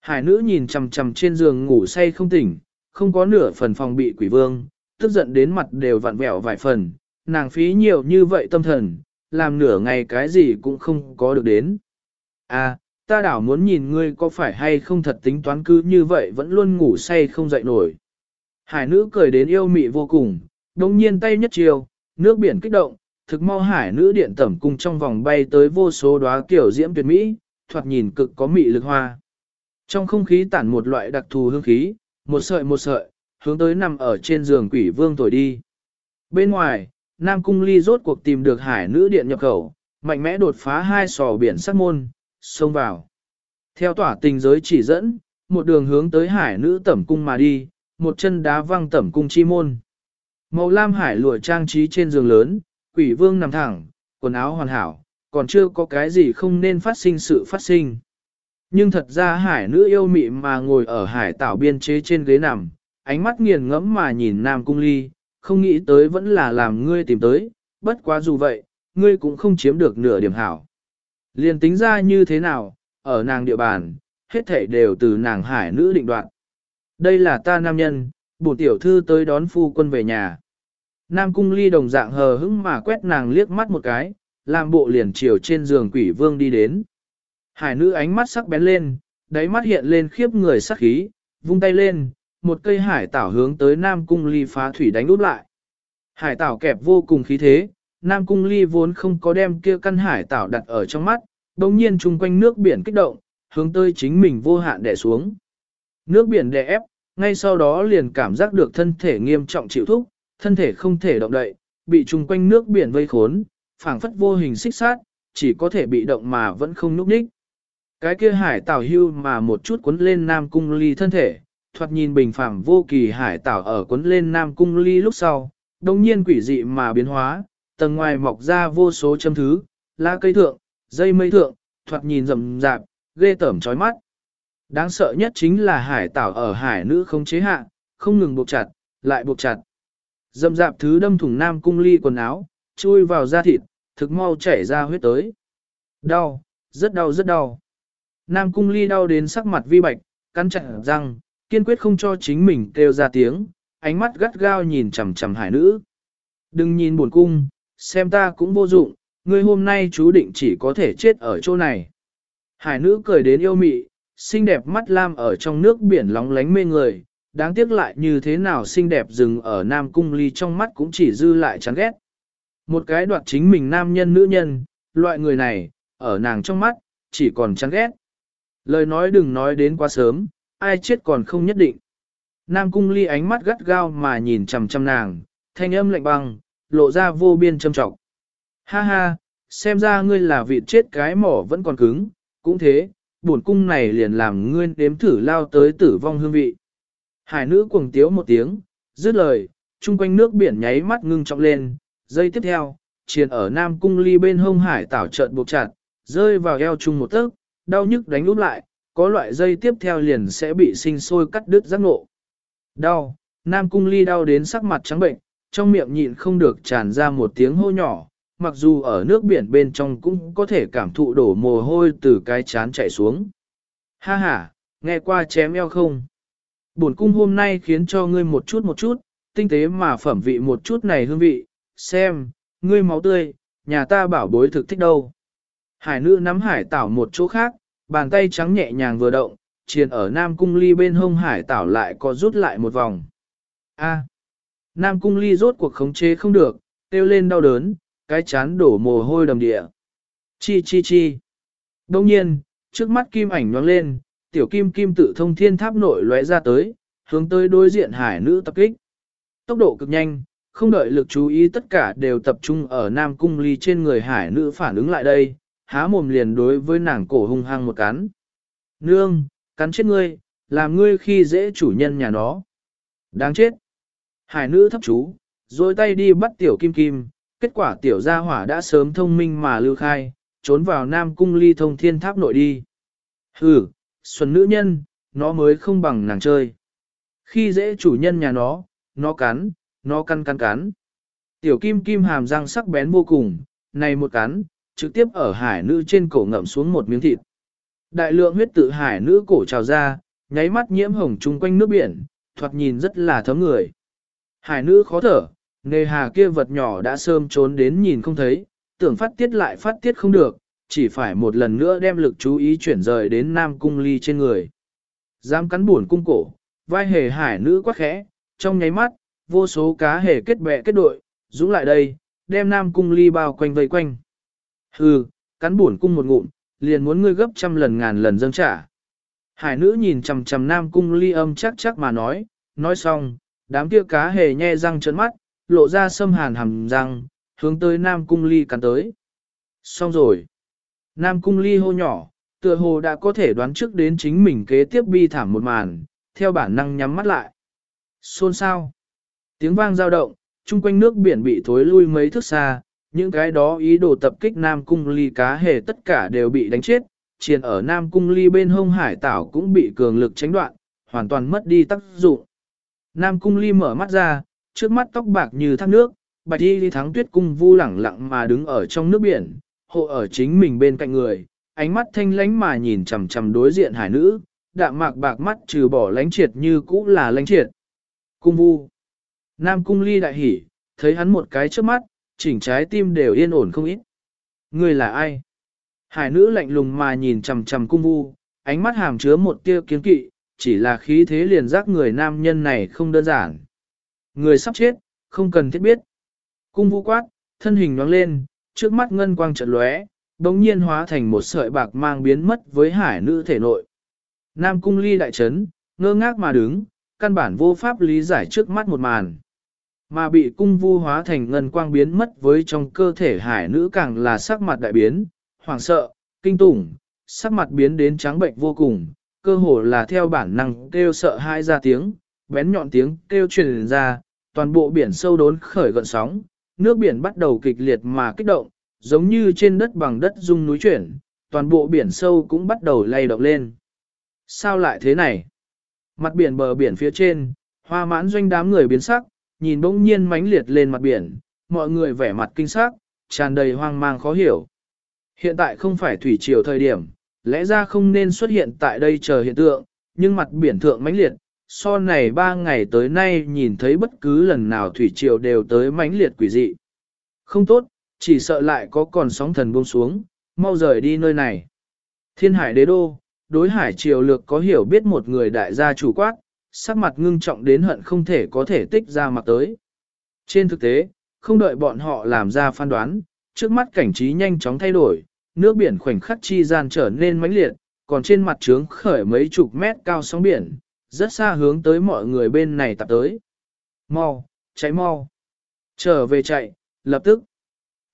Hải nữ nhìn chằm chằm trên giường ngủ say không tỉnh, không có nửa phần phòng bị quỷ vương, tức giận đến mặt đều vặn vẹo vài phần, nàng phí nhiều như vậy tâm thần, làm nửa ngày cái gì cũng không có được đến. À, ta đảo muốn nhìn ngươi có phải hay không thật tính toán cứ như vậy vẫn luôn ngủ say không dậy nổi. Hải nữ cười đến yêu mị vô cùng, đồng nhiên tay nhất chiều, nước biển kích động, thực mau hải nữ điện tẩm cung trong vòng bay tới vô số đóa kiểu diễm tuyệt mỹ, thoạt nhìn cực có mị lực hoa. Trong không khí tản một loại đặc thù hương khí, một sợi một sợi, hướng tới nằm ở trên giường quỷ vương thổi đi. Bên ngoài, Nam Cung Ly rốt cuộc tìm được hải nữ điện nhập khẩu, mạnh mẽ đột phá hai sò biển sắc môn, xông vào. Theo tỏa tình giới chỉ dẫn, một đường hướng tới hải nữ tẩm cung mà đi, một chân đá văng tẩm cung chi môn. Màu lam hải lụa trang trí trên giường lớn, quỷ vương nằm thẳng, quần áo hoàn hảo, còn chưa có cái gì không nên phát sinh sự phát sinh. Nhưng thật ra hải nữ yêu mị mà ngồi ở hải tảo biên chế trên ghế nằm, ánh mắt nghiền ngẫm mà nhìn Nam Cung Ly, không nghĩ tới vẫn là làm ngươi tìm tới, bất quá dù vậy, ngươi cũng không chiếm được nửa điểm hảo. Liền tính ra như thế nào, ở nàng địa bàn, hết thảy đều từ nàng hải nữ định đoạn. Đây là ta nam nhân, bổ tiểu thư tới đón phu quân về nhà. Nam cung ly đồng dạng hờ hững mà quét nàng liếc mắt một cái, làm bộ liền chiều trên giường quỷ vương đi đến. Hải nữ ánh mắt sắc bén lên, đáy mắt hiện lên khiếp người sắc khí, vung tay lên, một cây hải tảo hướng tới Nam cung ly phá thủy đánh úp lại. Hải tảo kẹp vô cùng khí thế, Nam cung ly vốn không có đem kia căn hải tảo đặt ở trong mắt, đồng nhiên chung quanh nước biển kích động, hướng tới chính mình vô hạn đè xuống. Nước biển đè ép, ngay sau đó liền cảm giác được thân thể nghiêm trọng chịu thúc, thân thể không thể động đậy, bị chung quanh nước biển vây khốn, phảng phất vô hình xích sát, chỉ có thể bị động mà vẫn không núp đích. Cái kia hải tảo hưu mà một chút cuốn lên nam cung ly thân thể, thoạt nhìn bình phẳng vô kỳ hải tảo ở cuốn lên nam cung ly lúc sau, đồng nhiên quỷ dị mà biến hóa, tầng ngoài mọc ra vô số châm thứ, lá cây thượng, dây mây thượng, thoạt nhìn rầm rạp, ghê tởm chói mắt. Đáng sợ nhất chính là hải tảo ở hải nữ không chế hạ, không ngừng buộc chặt, lại buộc chặt. Dầm dạp thứ đâm thủng nam cung ly quần áo, chui vào da thịt, thực mau chảy ra huyết tới. Đau, rất đau rất đau. Nam cung ly đau đến sắc mặt vi bạch, cắn chặt răng, kiên quyết không cho chính mình kêu ra tiếng, ánh mắt gắt gao nhìn chằm chằm hải nữ. Đừng nhìn buồn cung, xem ta cũng vô dụng, ngươi hôm nay chú định chỉ có thể chết ở chỗ này. Hải nữ cười đến yêu mị, xinh đẹp mắt lam ở trong nước biển lóng lánh mê người, đáng tiếc lại như thế nào xinh đẹp dừng ở Nam Cung Ly trong mắt cũng chỉ dư lại chán ghét. Một cái đoạt chính mình nam nhân nữ nhân, loại người này, ở nàng trong mắt, chỉ còn chán ghét. Lời nói đừng nói đến quá sớm, ai chết còn không nhất định. Nam Cung Ly ánh mắt gắt gao mà nhìn chằm chằm nàng, thanh âm lạnh băng, lộ ra vô biên châm trọng. Ha ha, xem ra ngươi là vị chết cái mỏ vẫn còn cứng, cũng thế, bổn cung này liền làm ngươi đếm thử lao tới tử vong hương vị. Hải nữ cuồng tiếu một tiếng, dứt lời, chung quanh nước biển nháy mắt ngưng trọng lên, giây tiếp theo, triền ở Nam Cung ly bên hông hải tảo trợn buộc chặt, rơi vào eo chung một tấc, đau nhức đánh úp lại, có loại dây tiếp theo liền sẽ bị sinh sôi cắt đứt giác ngộ. Đau, Nam Cung ly đau đến sắc mặt trắng bệnh, trong miệng nhịn không được tràn ra một tiếng hô nhỏ, mặc dù ở nước biển bên trong cũng có thể cảm thụ đổ mồ hôi từ cái chán chảy xuống. Ha ha, nghe qua chém eo không? Bổn cung hôm nay khiến cho ngươi một chút một chút, tinh tế mà phẩm vị một chút này hương vị, xem, ngươi máu tươi, nhà ta bảo bối thực thích đâu. Hải nữ nắm hải tảo một chỗ khác, bàn tay trắng nhẹ nhàng vừa động, triền ở Nam Cung Ly bên hông hải tảo lại có rút lại một vòng. A. Nam Cung Ly rốt cuộc khống chế không được, kêu lên đau đớn, cái chán đổ mồ hôi đầm địa. Chi chi chi. Đông nhiên, trước mắt kim ảnh nhoáng lên, tiểu kim kim tự thông thiên tháp nội lóe ra tới, hướng tới đối diện hải nữ tập kích. Tốc độ cực nhanh, không đợi lực chú ý tất cả đều tập trung ở Nam Cung Ly trên người hải nữ phản ứng lại đây, há mồm liền đối với nàng cổ hung hăng một cắn. Nương, cắn chết ngươi, làm ngươi khi dễ chủ nhân nhà nó. Đáng chết. Hải nữ thấp chú, rồi tay đi bắt tiểu kim kim, kết quả tiểu gia hỏa đã sớm thông minh mà lưu khai, trốn vào Nam Cung Ly thông thiên tháp nội đi. Hừ, xuân nữ nhân, nó mới không bằng nàng chơi. Khi dễ chủ nhân nhà nó, nó cắn, nó cắn cắn cắn. Tiểu kim kim hàm răng sắc bén vô cùng, này một cắn, trực tiếp ở hải nữ trên cổ ngậm xuống một miếng thịt. Đại lượng huyết tự hải nữ cổ trào ra, nháy mắt nhiễm hồng chung quanh nước biển, thoạt nhìn rất là thấm người. Hải nữ khó thở, nề hà kia vật nhỏ đã sơm trốn đến nhìn không thấy, tưởng phát tiết lại phát tiết không được, chỉ phải một lần nữa đem lực chú ý chuyển rời đến Nam Cung Ly trên người. Dám cắn buồn cung cổ, vai hề hải nữ quá khẽ, trong nháy mắt, vô số cá hề kết bè kết đội, dũng lại đây, đem Nam Cung Ly bao quanh vây quanh. Hừ, cắn buồn cung một ngụm, liền muốn ngươi gấp trăm lần ngàn lần dâng trả. Hải nữ nhìn chằm chằm Nam Cung Ly âm chắc chắc mà nói, nói xong, đám kia cá hề nhe răng trợn mắt, lộ ra sâm hàn hầm răng, hướng tới Nam Cung Ly cắn tới. Xong rồi. Nam Cung Ly hô nhỏ, tựa hồ đã có thể đoán trước đến chính mình kế tiếp bi thảm một màn, theo bản năng nhắm mắt lại. Xôn sao? Tiếng vang dao động, chung quanh nước biển bị thối lui mấy thước xa, những cái đó ý đồ tập kích Nam Cung Ly cá hề tất cả đều bị đánh chết, triền ở Nam Cung Ly bên hông hải tảo cũng bị cường lực tránh đoạn, hoàn toàn mất đi tác dụng. Nam Cung Ly mở mắt ra, trước mắt tóc bạc như thác nước, bạch y ly thắng tuyết cung vu lẳng lặng mà đứng ở trong nước biển, hộ ở chính mình bên cạnh người, ánh mắt thanh lánh mà nhìn chằm chằm đối diện hải nữ, đạm mạc bạc mắt trừ bỏ lánh triệt như cũ là lánh triệt. Cung vu. Nam cung ly đại hỉ, thấy hắn một cái trước mắt, chỉnh trái tim đều yên ổn không ít. Người là ai? Hải nữ lạnh lùng mà nhìn chằm chằm cung vu, ánh mắt hàm chứa một tia kiến kỵ, chỉ là khí thế liền giác người nam nhân này không đơn giản. Người sắp chết, không cần thiết biết. Cung vu quát, thân hình nhoáng lên, trước mắt ngân quang trận lóe, bỗng nhiên hóa thành một sợi bạc mang biến mất với hải nữ thể nội. Nam cung ly đại chấn, ngơ ngác mà đứng, căn bản vô pháp lý giải trước mắt một màn. Mà bị cung vu hóa thành ngân quang biến mất với trong cơ thể hải nữ càng là sắc mặt đại biến, hoảng sợ, kinh tủng, sắc mặt biến đến trắng bệnh vô cùng, cơ hồ là theo bản năng kêu sợ hai ra tiếng, bén nhọn tiếng kêu truyền ra, toàn bộ biển sâu đốn khởi gợn sóng, nước biển bắt đầu kịch liệt mà kích động, giống như trên đất bằng đất rung núi chuyển, toàn bộ biển sâu cũng bắt đầu lay động lên. Sao lại thế này? Mặt biển bờ biển phía trên, hoa mãn doanh đám người biến sắc, nhìn bỗng nhiên mãnh liệt lên mặt biển, mọi người vẻ mặt kinh sắc, tràn đầy hoang mang khó hiểu. Hiện tại không phải thủy triều thời điểm, lẽ ra không nên xuất hiện tại đây chờ hiện tượng, nhưng mặt biển thượng mãnh liệt, so này ba ngày tới nay nhìn thấy bất cứ lần nào thủy triều đều tới mãnh liệt quỷ dị. Không tốt, chỉ sợ lại có còn sóng thần buông xuống, mau rời đi nơi này. Thiên hải đế đô, đối hải triều lược có hiểu biết một người đại gia chủ quát, sắc mặt ngưng trọng đến hận không thể có thể tích ra mặt tới. Trên thực tế, không đợi bọn họ làm ra phán đoán, trước mắt cảnh trí nhanh chóng thay đổi, nước biển khoảnh khắc chi gian trở nên mãnh liệt, còn trên mặt trướng khởi mấy chục mét cao sóng biển, rất xa hướng tới mọi người bên này tập tới. Mau, cháy mau. Trở về chạy, lập tức.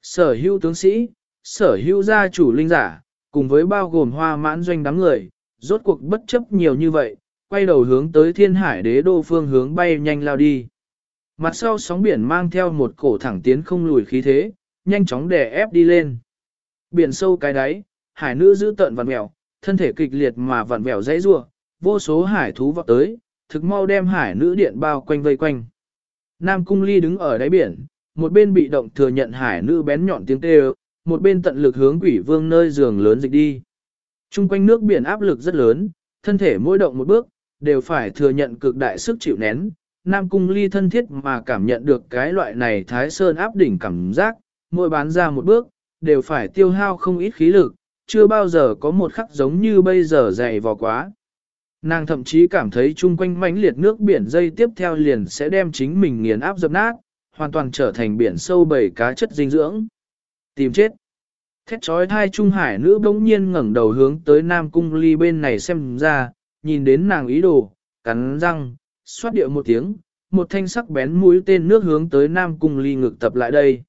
Sở hữu tướng sĩ, sở hữu gia chủ linh giả, cùng với bao gồm hoa mãn doanh đám người, rốt cuộc bất chấp nhiều như vậy, quay đầu hướng tới thiên hải đế đô phương hướng bay nhanh lao đi. Mặt sau sóng biển mang theo một cổ thẳng tiến không lùi khí thế, nhanh chóng đè ép đi lên. Biển sâu cái đáy, hải nữ giữ tận vặn mèo, thân thể kịch liệt mà vặn vẹo dãy rua, vô số hải thú vọt tới, thực mau đem hải nữ điện bao quanh vây quanh. Nam Cung Ly đứng ở đáy biển, một bên bị động thừa nhận hải nữ bén nhọn tiếng kêu, một bên tận lực hướng quỷ vương nơi giường lớn dịch đi. Trung quanh nước biển áp lực rất lớn, thân thể mỗi động một bước, đều phải thừa nhận cực đại sức chịu nén. Nam Cung Ly thân thiết mà cảm nhận được cái loại này thái sơn áp đỉnh cảm giác, mỗi bán ra một bước, đều phải tiêu hao không ít khí lực, chưa bao giờ có một khắc giống như bây giờ dày vò quá. Nàng thậm chí cảm thấy chung quanh mãnh liệt nước biển dây tiếp theo liền sẽ đem chính mình nghiền áp dập nát, hoàn toàn trở thành biển sâu bầy cá chất dinh dưỡng. Tìm chết. Thét trói thai Trung Hải nữ bỗng nhiên ngẩng đầu hướng tới Nam Cung Ly bên này xem ra, nhìn đến nàng ý đồ, cắn răng, xoát điệu một tiếng, một thanh sắc bén mũi tên nước hướng tới Nam Cung Ly ngực tập lại đây.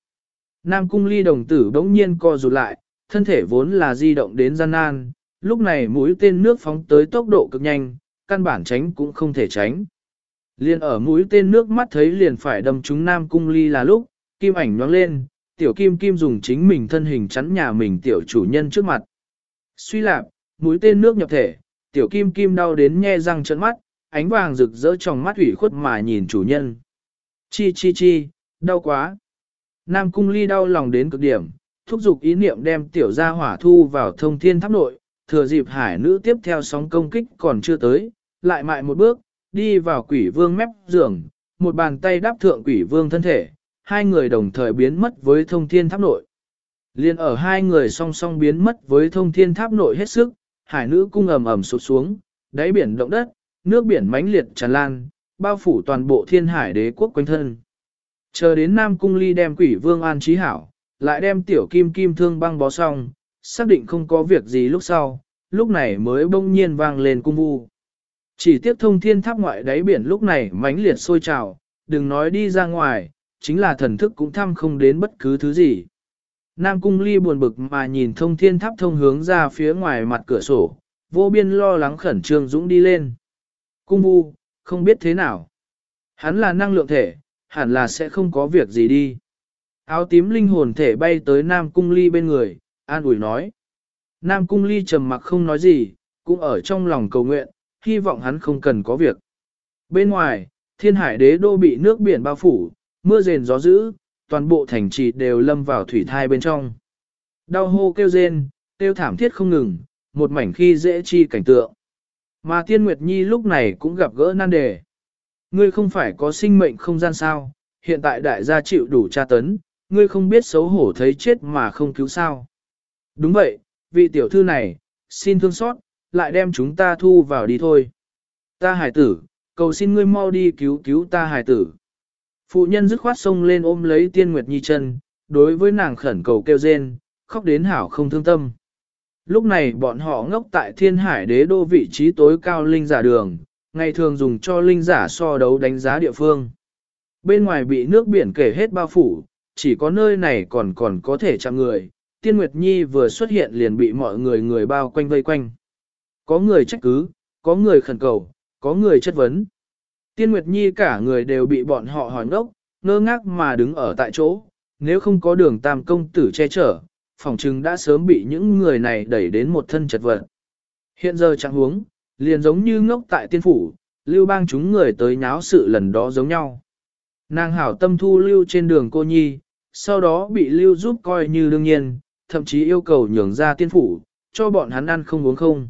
Nam Cung Ly đồng tử bỗng nhiên co rụt lại, thân thể vốn là di động đến gian nan, lúc này mũi tên nước phóng tới tốc độ cực nhanh, căn bản tránh cũng không thể tránh. Liên ở mũi tên nước mắt thấy liền phải đâm trúng Nam Cung Ly là lúc, kim ảnh nhoáng lên, tiểu kim kim dùng chính mình thân hình chắn nhà mình tiểu chủ nhân trước mặt. Suy lạp, mũi tên nước nhập thể, tiểu kim kim đau đến nhe răng trợn mắt, ánh vàng rực rỡ trong mắt ủy khuất mà nhìn chủ nhân. Chi chi chi, đau quá. Nam Cung Ly đau lòng đến cực điểm, thúc giục ý niệm đem tiểu gia hỏa thu vào thông thiên tháp nội, thừa dịp hải nữ tiếp theo sóng công kích còn chưa tới, lại mại một bước, đi vào quỷ vương mép giường, một bàn tay đáp thượng quỷ vương thân thể, hai người đồng thời biến mất với thông thiên tháp nội. Liên ở hai người song song biến mất với thông thiên tháp nội hết sức, hải nữ cung ầm ầm sụt xuống, đáy biển động đất, nước biển mãnh liệt tràn lan, bao phủ toàn bộ thiên hải đế quốc quanh thân. Chờ đến Nam Cung Ly đem quỷ vương an trí hảo, lại đem tiểu kim kim thương băng bó xong, xác định không có việc gì lúc sau, lúc này mới bỗng nhiên vang lên cung vu. Chỉ tiếp thông thiên tháp ngoại đáy biển lúc này mãnh liệt sôi trào, đừng nói đi ra ngoài, chính là thần thức cũng thăm không đến bất cứ thứ gì. Nam Cung Ly buồn bực mà nhìn thông thiên tháp thông hướng ra phía ngoài mặt cửa sổ, vô biên lo lắng khẩn trương dũng đi lên. Cung vu, không biết thế nào. Hắn là năng lượng thể, hẳn là sẽ không có việc gì đi. Áo tím linh hồn thể bay tới Nam Cung Ly bên người, an ủi nói. Nam Cung Ly trầm mặc không nói gì, cũng ở trong lòng cầu nguyện, hy vọng hắn không cần có việc. Bên ngoài, thiên hải đế đô bị nước biển bao phủ, mưa rền gió dữ, toàn bộ thành trì đều lâm vào thủy thai bên trong. Đau hô kêu rên, kêu thảm thiết không ngừng, một mảnh khi dễ chi cảnh tượng. Mà Tiên Nguyệt Nhi lúc này cũng gặp gỡ nan đề. Ngươi không phải có sinh mệnh không gian sao, hiện tại đại gia chịu đủ tra tấn, ngươi không biết xấu hổ thấy chết mà không cứu sao. Đúng vậy, vị tiểu thư này, xin thương xót, lại đem chúng ta thu vào đi thôi. Ta hải tử, cầu xin ngươi mau đi cứu cứu ta hải tử. Phụ nhân dứt khoát xông lên ôm lấy tiên nguyệt nhi chân, đối với nàng khẩn cầu kêu rên, khóc đến hảo không thương tâm. Lúc này bọn họ ngốc tại thiên hải đế đô vị trí tối cao linh giả đường, ngày thường dùng cho linh giả so đấu đánh giá địa phương. Bên ngoài bị nước biển kể hết bao phủ, chỉ có nơi này còn còn có thể chạm người. Tiên Nguyệt Nhi vừa xuất hiện liền bị mọi người người bao quanh vây quanh. Có người trách cứ, có người khẩn cầu, có người chất vấn. Tiên Nguyệt Nhi cả người đều bị bọn họ hỏi ngốc, ngơ ngác mà đứng ở tại chỗ, nếu không có đường tam công tử che chở, phòng trừng đã sớm bị những người này đẩy đến một thân chật vật. Hiện giờ chẳng huống, liền giống như ngốc tại tiên phủ, lưu bang chúng người tới nháo sự lần đó giống nhau. Nàng hảo tâm thu lưu trên đường cô nhi, sau đó bị lưu giúp coi như đương nhiên, thậm chí yêu cầu nhường ra tiên phủ, cho bọn hắn ăn không uống không.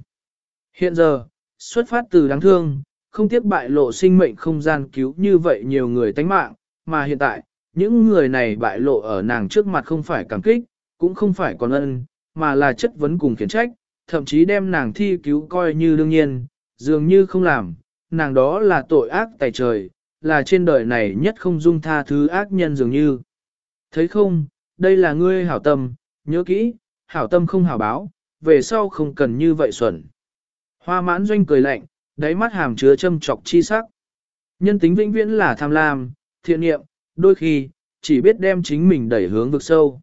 Hiện giờ, xuất phát từ đáng thương, không tiếc bại lộ sinh mệnh không gian cứu như vậy nhiều người tánh mạng, mà hiện tại, những người này bại lộ ở nàng trước mặt không phải cảm kích, cũng không phải còn ân, mà là chất vấn cùng khiển trách, thậm chí đem nàng thi cứu coi như đương nhiên, dường như không làm, nàng đó là tội ác tài trời, là trên đời này nhất không dung tha thứ ác nhân dường như. Thấy không, đây là ngươi hảo tâm, nhớ kỹ, hảo tâm không hảo báo, về sau không cần như vậy xuẩn. Hoa mãn doanh cười lạnh, đáy mắt hàm chứa châm trọc chi sắc. Nhân tính vĩnh viễn là tham lam, thiện niệm, đôi khi, chỉ biết đem chính mình đẩy hướng vực sâu.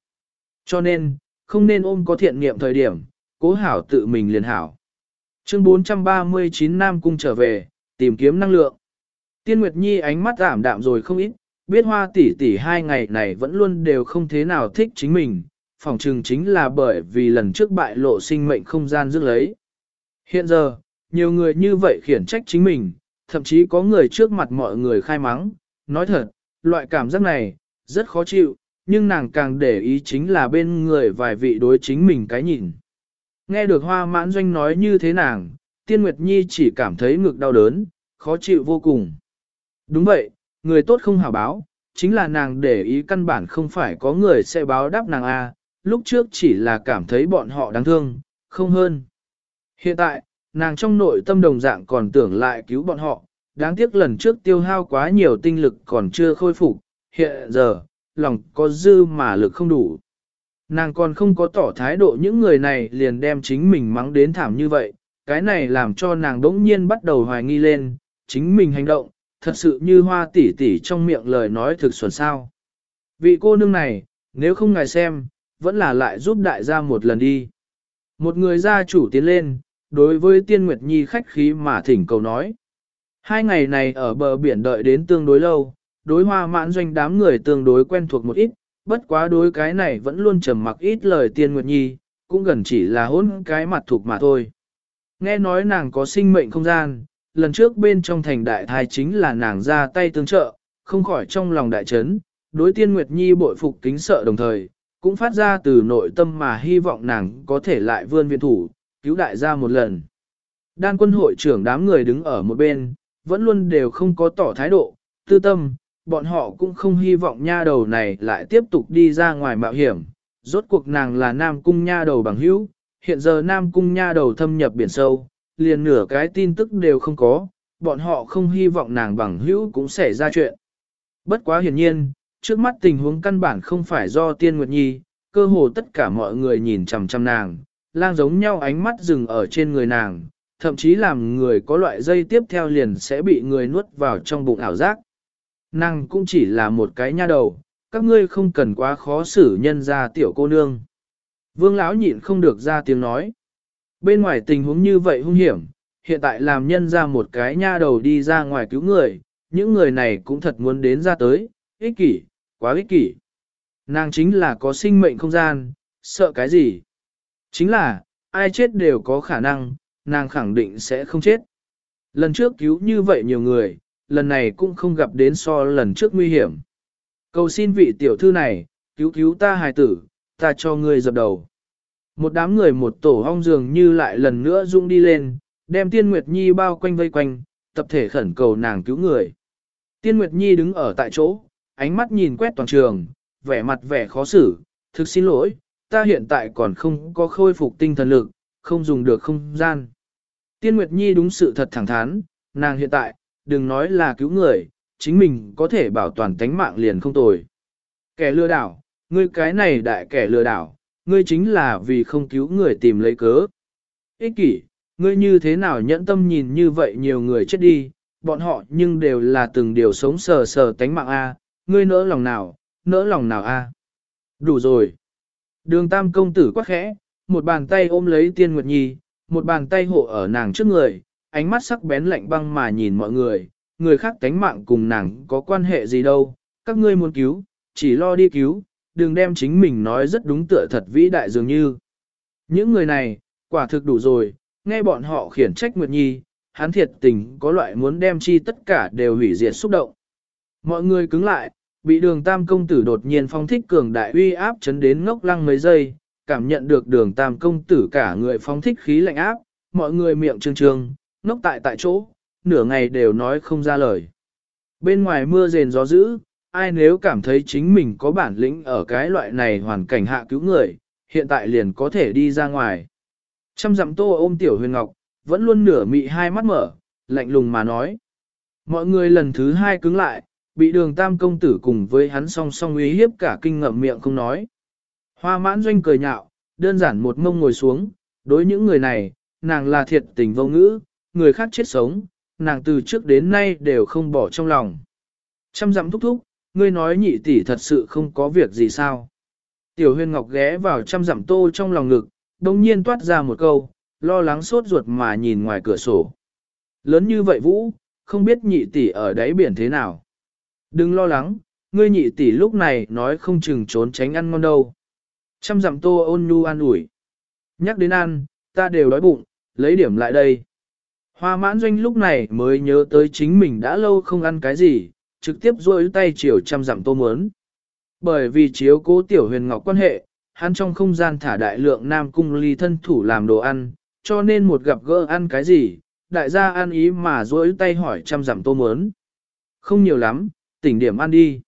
Cho nên, không nên ôm có thiện niệm thời điểm, cố hảo tự mình liền hảo. Chương 439 Nam Cung trở về, tìm kiếm năng lượng. Tiên Nguyệt Nhi ánh mắt ảm đạm rồi không ít, biết hoa tỷ tỷ hai ngày này vẫn luôn đều không thế nào thích chính mình, phỏng chừng chính là bởi vì lần trước bại lộ sinh mệnh không gian dứt lấy. Hiện giờ, nhiều người như vậy khiển trách chính mình, thậm chí có người trước mặt mọi người khai mắng, nói thật, loại cảm giác này, rất khó chịu, nhưng nàng càng để ý chính là bên người vài vị đối chính mình cái nhìn. Nghe được hoa mãn doanh nói như thế nàng, tiên nguyệt nhi chỉ cảm thấy ngực đau đớn, khó chịu vô cùng. Đúng vậy, người tốt không hảo báo, chính là nàng để ý căn bản không phải có người sẽ báo đáp nàng A, lúc trước chỉ là cảm thấy bọn họ đáng thương, không hơn. Hiện tại, nàng trong nội tâm đồng dạng còn tưởng lại cứu bọn họ, đáng tiếc lần trước tiêu hao quá nhiều tinh lực còn chưa khôi phục, hiện giờ, lòng có dư mà lực không đủ. Nàng còn không có tỏ thái độ những người này liền đem chính mình mắng đến thảm như vậy, cái này làm cho nàng đỗng nhiên bắt đầu hoài nghi lên, chính mình hành động, thật sự như hoa tỉ tỉ trong miệng lời nói thực xuẩn sao. Vị cô nương này, nếu không ngài xem, vẫn là lại giúp đại gia một lần đi. Một người gia chủ tiến lên, đối với tiên nguyệt nhi khách khí mà thỉnh cầu nói. Hai ngày này ở bờ biển đợi đến tương đối lâu, đối hoa mãn doanh đám người tương đối quen thuộc một ít, bất quá đối cái này vẫn luôn trầm mặc ít lời tiên nguyệt nhi, cũng gần chỉ là hôn cái mặt thuộc mà thôi. Nghe nói nàng có sinh mệnh không gian, lần trước bên trong thành đại thai chính là nàng ra tay tương trợ, không khỏi trong lòng đại chấn, đối tiên nguyệt nhi bội phục kính sợ đồng thời, cũng phát ra từ nội tâm mà hy vọng nàng có thể lại vươn viện thủ, cứu đại gia một lần. Đan quân hội trưởng đám người đứng ở một bên, vẫn luôn đều không có tỏ thái độ, tư tâm, bọn họ cũng không hy vọng nha đầu này lại tiếp tục đi ra ngoài mạo hiểm, rốt cuộc nàng là nam cung nha đầu bằng hữu, hiện giờ nam cung nha đầu thâm nhập biển sâu, liền nửa cái tin tức đều không có, bọn họ không hy vọng nàng bằng hữu cũng xảy ra chuyện. Bất quá hiển nhiên, trước mắt tình huống căn bản không phải do tiên nguyệt nhi, cơ hồ tất cả mọi người nhìn chằm chằm nàng, lang giống nhau ánh mắt dừng ở trên người nàng, thậm chí làm người có loại dây tiếp theo liền sẽ bị người nuốt vào trong bụng ảo giác. Nàng cũng chỉ là một cái nha đầu, các ngươi không cần quá khó xử nhân ra tiểu cô nương. Vương lão nhịn không được ra tiếng nói. Bên ngoài tình huống như vậy hung hiểm, hiện tại làm nhân ra một cái nha đầu đi ra ngoài cứu người, những người này cũng thật muốn đến ra tới, ích kỷ, quá ích kỷ. Nàng chính là có sinh mệnh không gian, sợ cái gì? Chính là, ai chết đều có khả năng, nàng khẳng định sẽ không chết. Lần trước cứu như vậy nhiều người, lần này cũng không gặp đến so lần trước nguy hiểm. Cầu xin vị tiểu thư này, cứu cứu ta hài tử, ta cho ngươi dập đầu. Một đám người một tổ hong dường như lại lần nữa rung đi lên, đem Tiên Nguyệt Nhi bao quanh vây quanh, tập thể khẩn cầu nàng cứu người. Tiên Nguyệt Nhi đứng ở tại chỗ, ánh mắt nhìn quét toàn trường, vẻ mặt vẻ khó xử, thực xin lỗi, ta hiện tại còn không có khôi phục tinh thần lực, không dùng được không gian. Tiên Nguyệt Nhi đúng sự thật thẳng thắn, nàng hiện tại, đừng nói là cứu người, chính mình có thể bảo toàn tánh mạng liền không tồi. Kẻ lừa đảo, ngươi cái này đại kẻ lừa đảo, ngươi chính là vì không cứu người tìm lấy cớ. Ích kỷ, ngươi như thế nào nhẫn tâm nhìn như vậy nhiều người chết đi, bọn họ nhưng đều là từng điều sống sờ sờ tánh mạng A, ngươi nỡ lòng nào, nỡ lòng nào A. Đủ rồi. Đường tam công tử quát khẽ, một bàn tay ôm lấy tiên nguyệt nhi, một bàn tay hộ ở nàng trước người, ánh mắt sắc bén lạnh băng mà nhìn mọi người, người khác tánh mạng cùng nàng có quan hệ gì đâu, các ngươi muốn cứu, chỉ lo đi cứu, đừng đem chính mình nói rất đúng tựa thật vĩ đại dường như. Những người này, quả thực đủ rồi, nghe bọn họ khiển trách Nguyệt Nhi, hắn thiệt tình có loại muốn đem chi tất cả đều hủy diệt xúc động. Mọi người cứng lại, bị đường tam công tử đột nhiên phong thích cường đại uy áp chấn đến ngốc lăng mấy giây, cảm nhận được đường tam công tử cả người phong thích khí lạnh áp, mọi người miệng trương trương, ngốc tại tại chỗ, nửa ngày đều nói không ra lời. Bên ngoài mưa rền gió dữ, ai nếu cảm thấy chính mình có bản lĩnh ở cái loại này hoàn cảnh hạ cứu người, hiện tại liền có thể đi ra ngoài. Trăm dặm tô ôm tiểu huyền ngọc, vẫn luôn nửa mị hai mắt mở, lạnh lùng mà nói. Mọi người lần thứ hai cứng lại, bị đường tam công tử cùng với hắn song song uy hiếp cả kinh ngậm miệng không nói. Hoa mãn doanh cười nhạo, đơn giản một mông ngồi xuống, đối những người này, nàng là thiệt tình vô ngữ, người khác chết sống, nàng từ trước đến nay đều không bỏ trong lòng. Trăm dặm thúc thúc, ngươi nói nhị tỷ thật sự không có việc gì sao. Tiểu huyên ngọc ghé vào trăm dặm tô trong lòng ngực, đồng nhiên toát ra một câu, lo lắng sốt ruột mà nhìn ngoài cửa sổ. Lớn như vậy Vũ, không biết nhị tỷ ở đáy biển thế nào. Đừng lo lắng, ngươi nhị tỷ lúc này nói không chừng trốn tránh ăn ngon đâu. Trăm dặm tô ôn nhu an ủi. Nhắc đến ăn, ta đều đói bụng, lấy điểm lại đây. Hoa mãn doanh lúc này mới nhớ tới chính mình đã lâu không ăn cái gì, trực tiếp rôi tay chiều trăm dặm tô muốn. Bởi vì chiếu cố tiểu huyền ngọc quan hệ, hắn trong không gian thả đại lượng nam cung ly thân thủ làm đồ ăn, cho nên một gặp gỡ ăn cái gì, đại gia ăn ý mà duỗi tay hỏi trăm dặm tô muốn. Không nhiều lắm, tỉnh điểm ăn đi.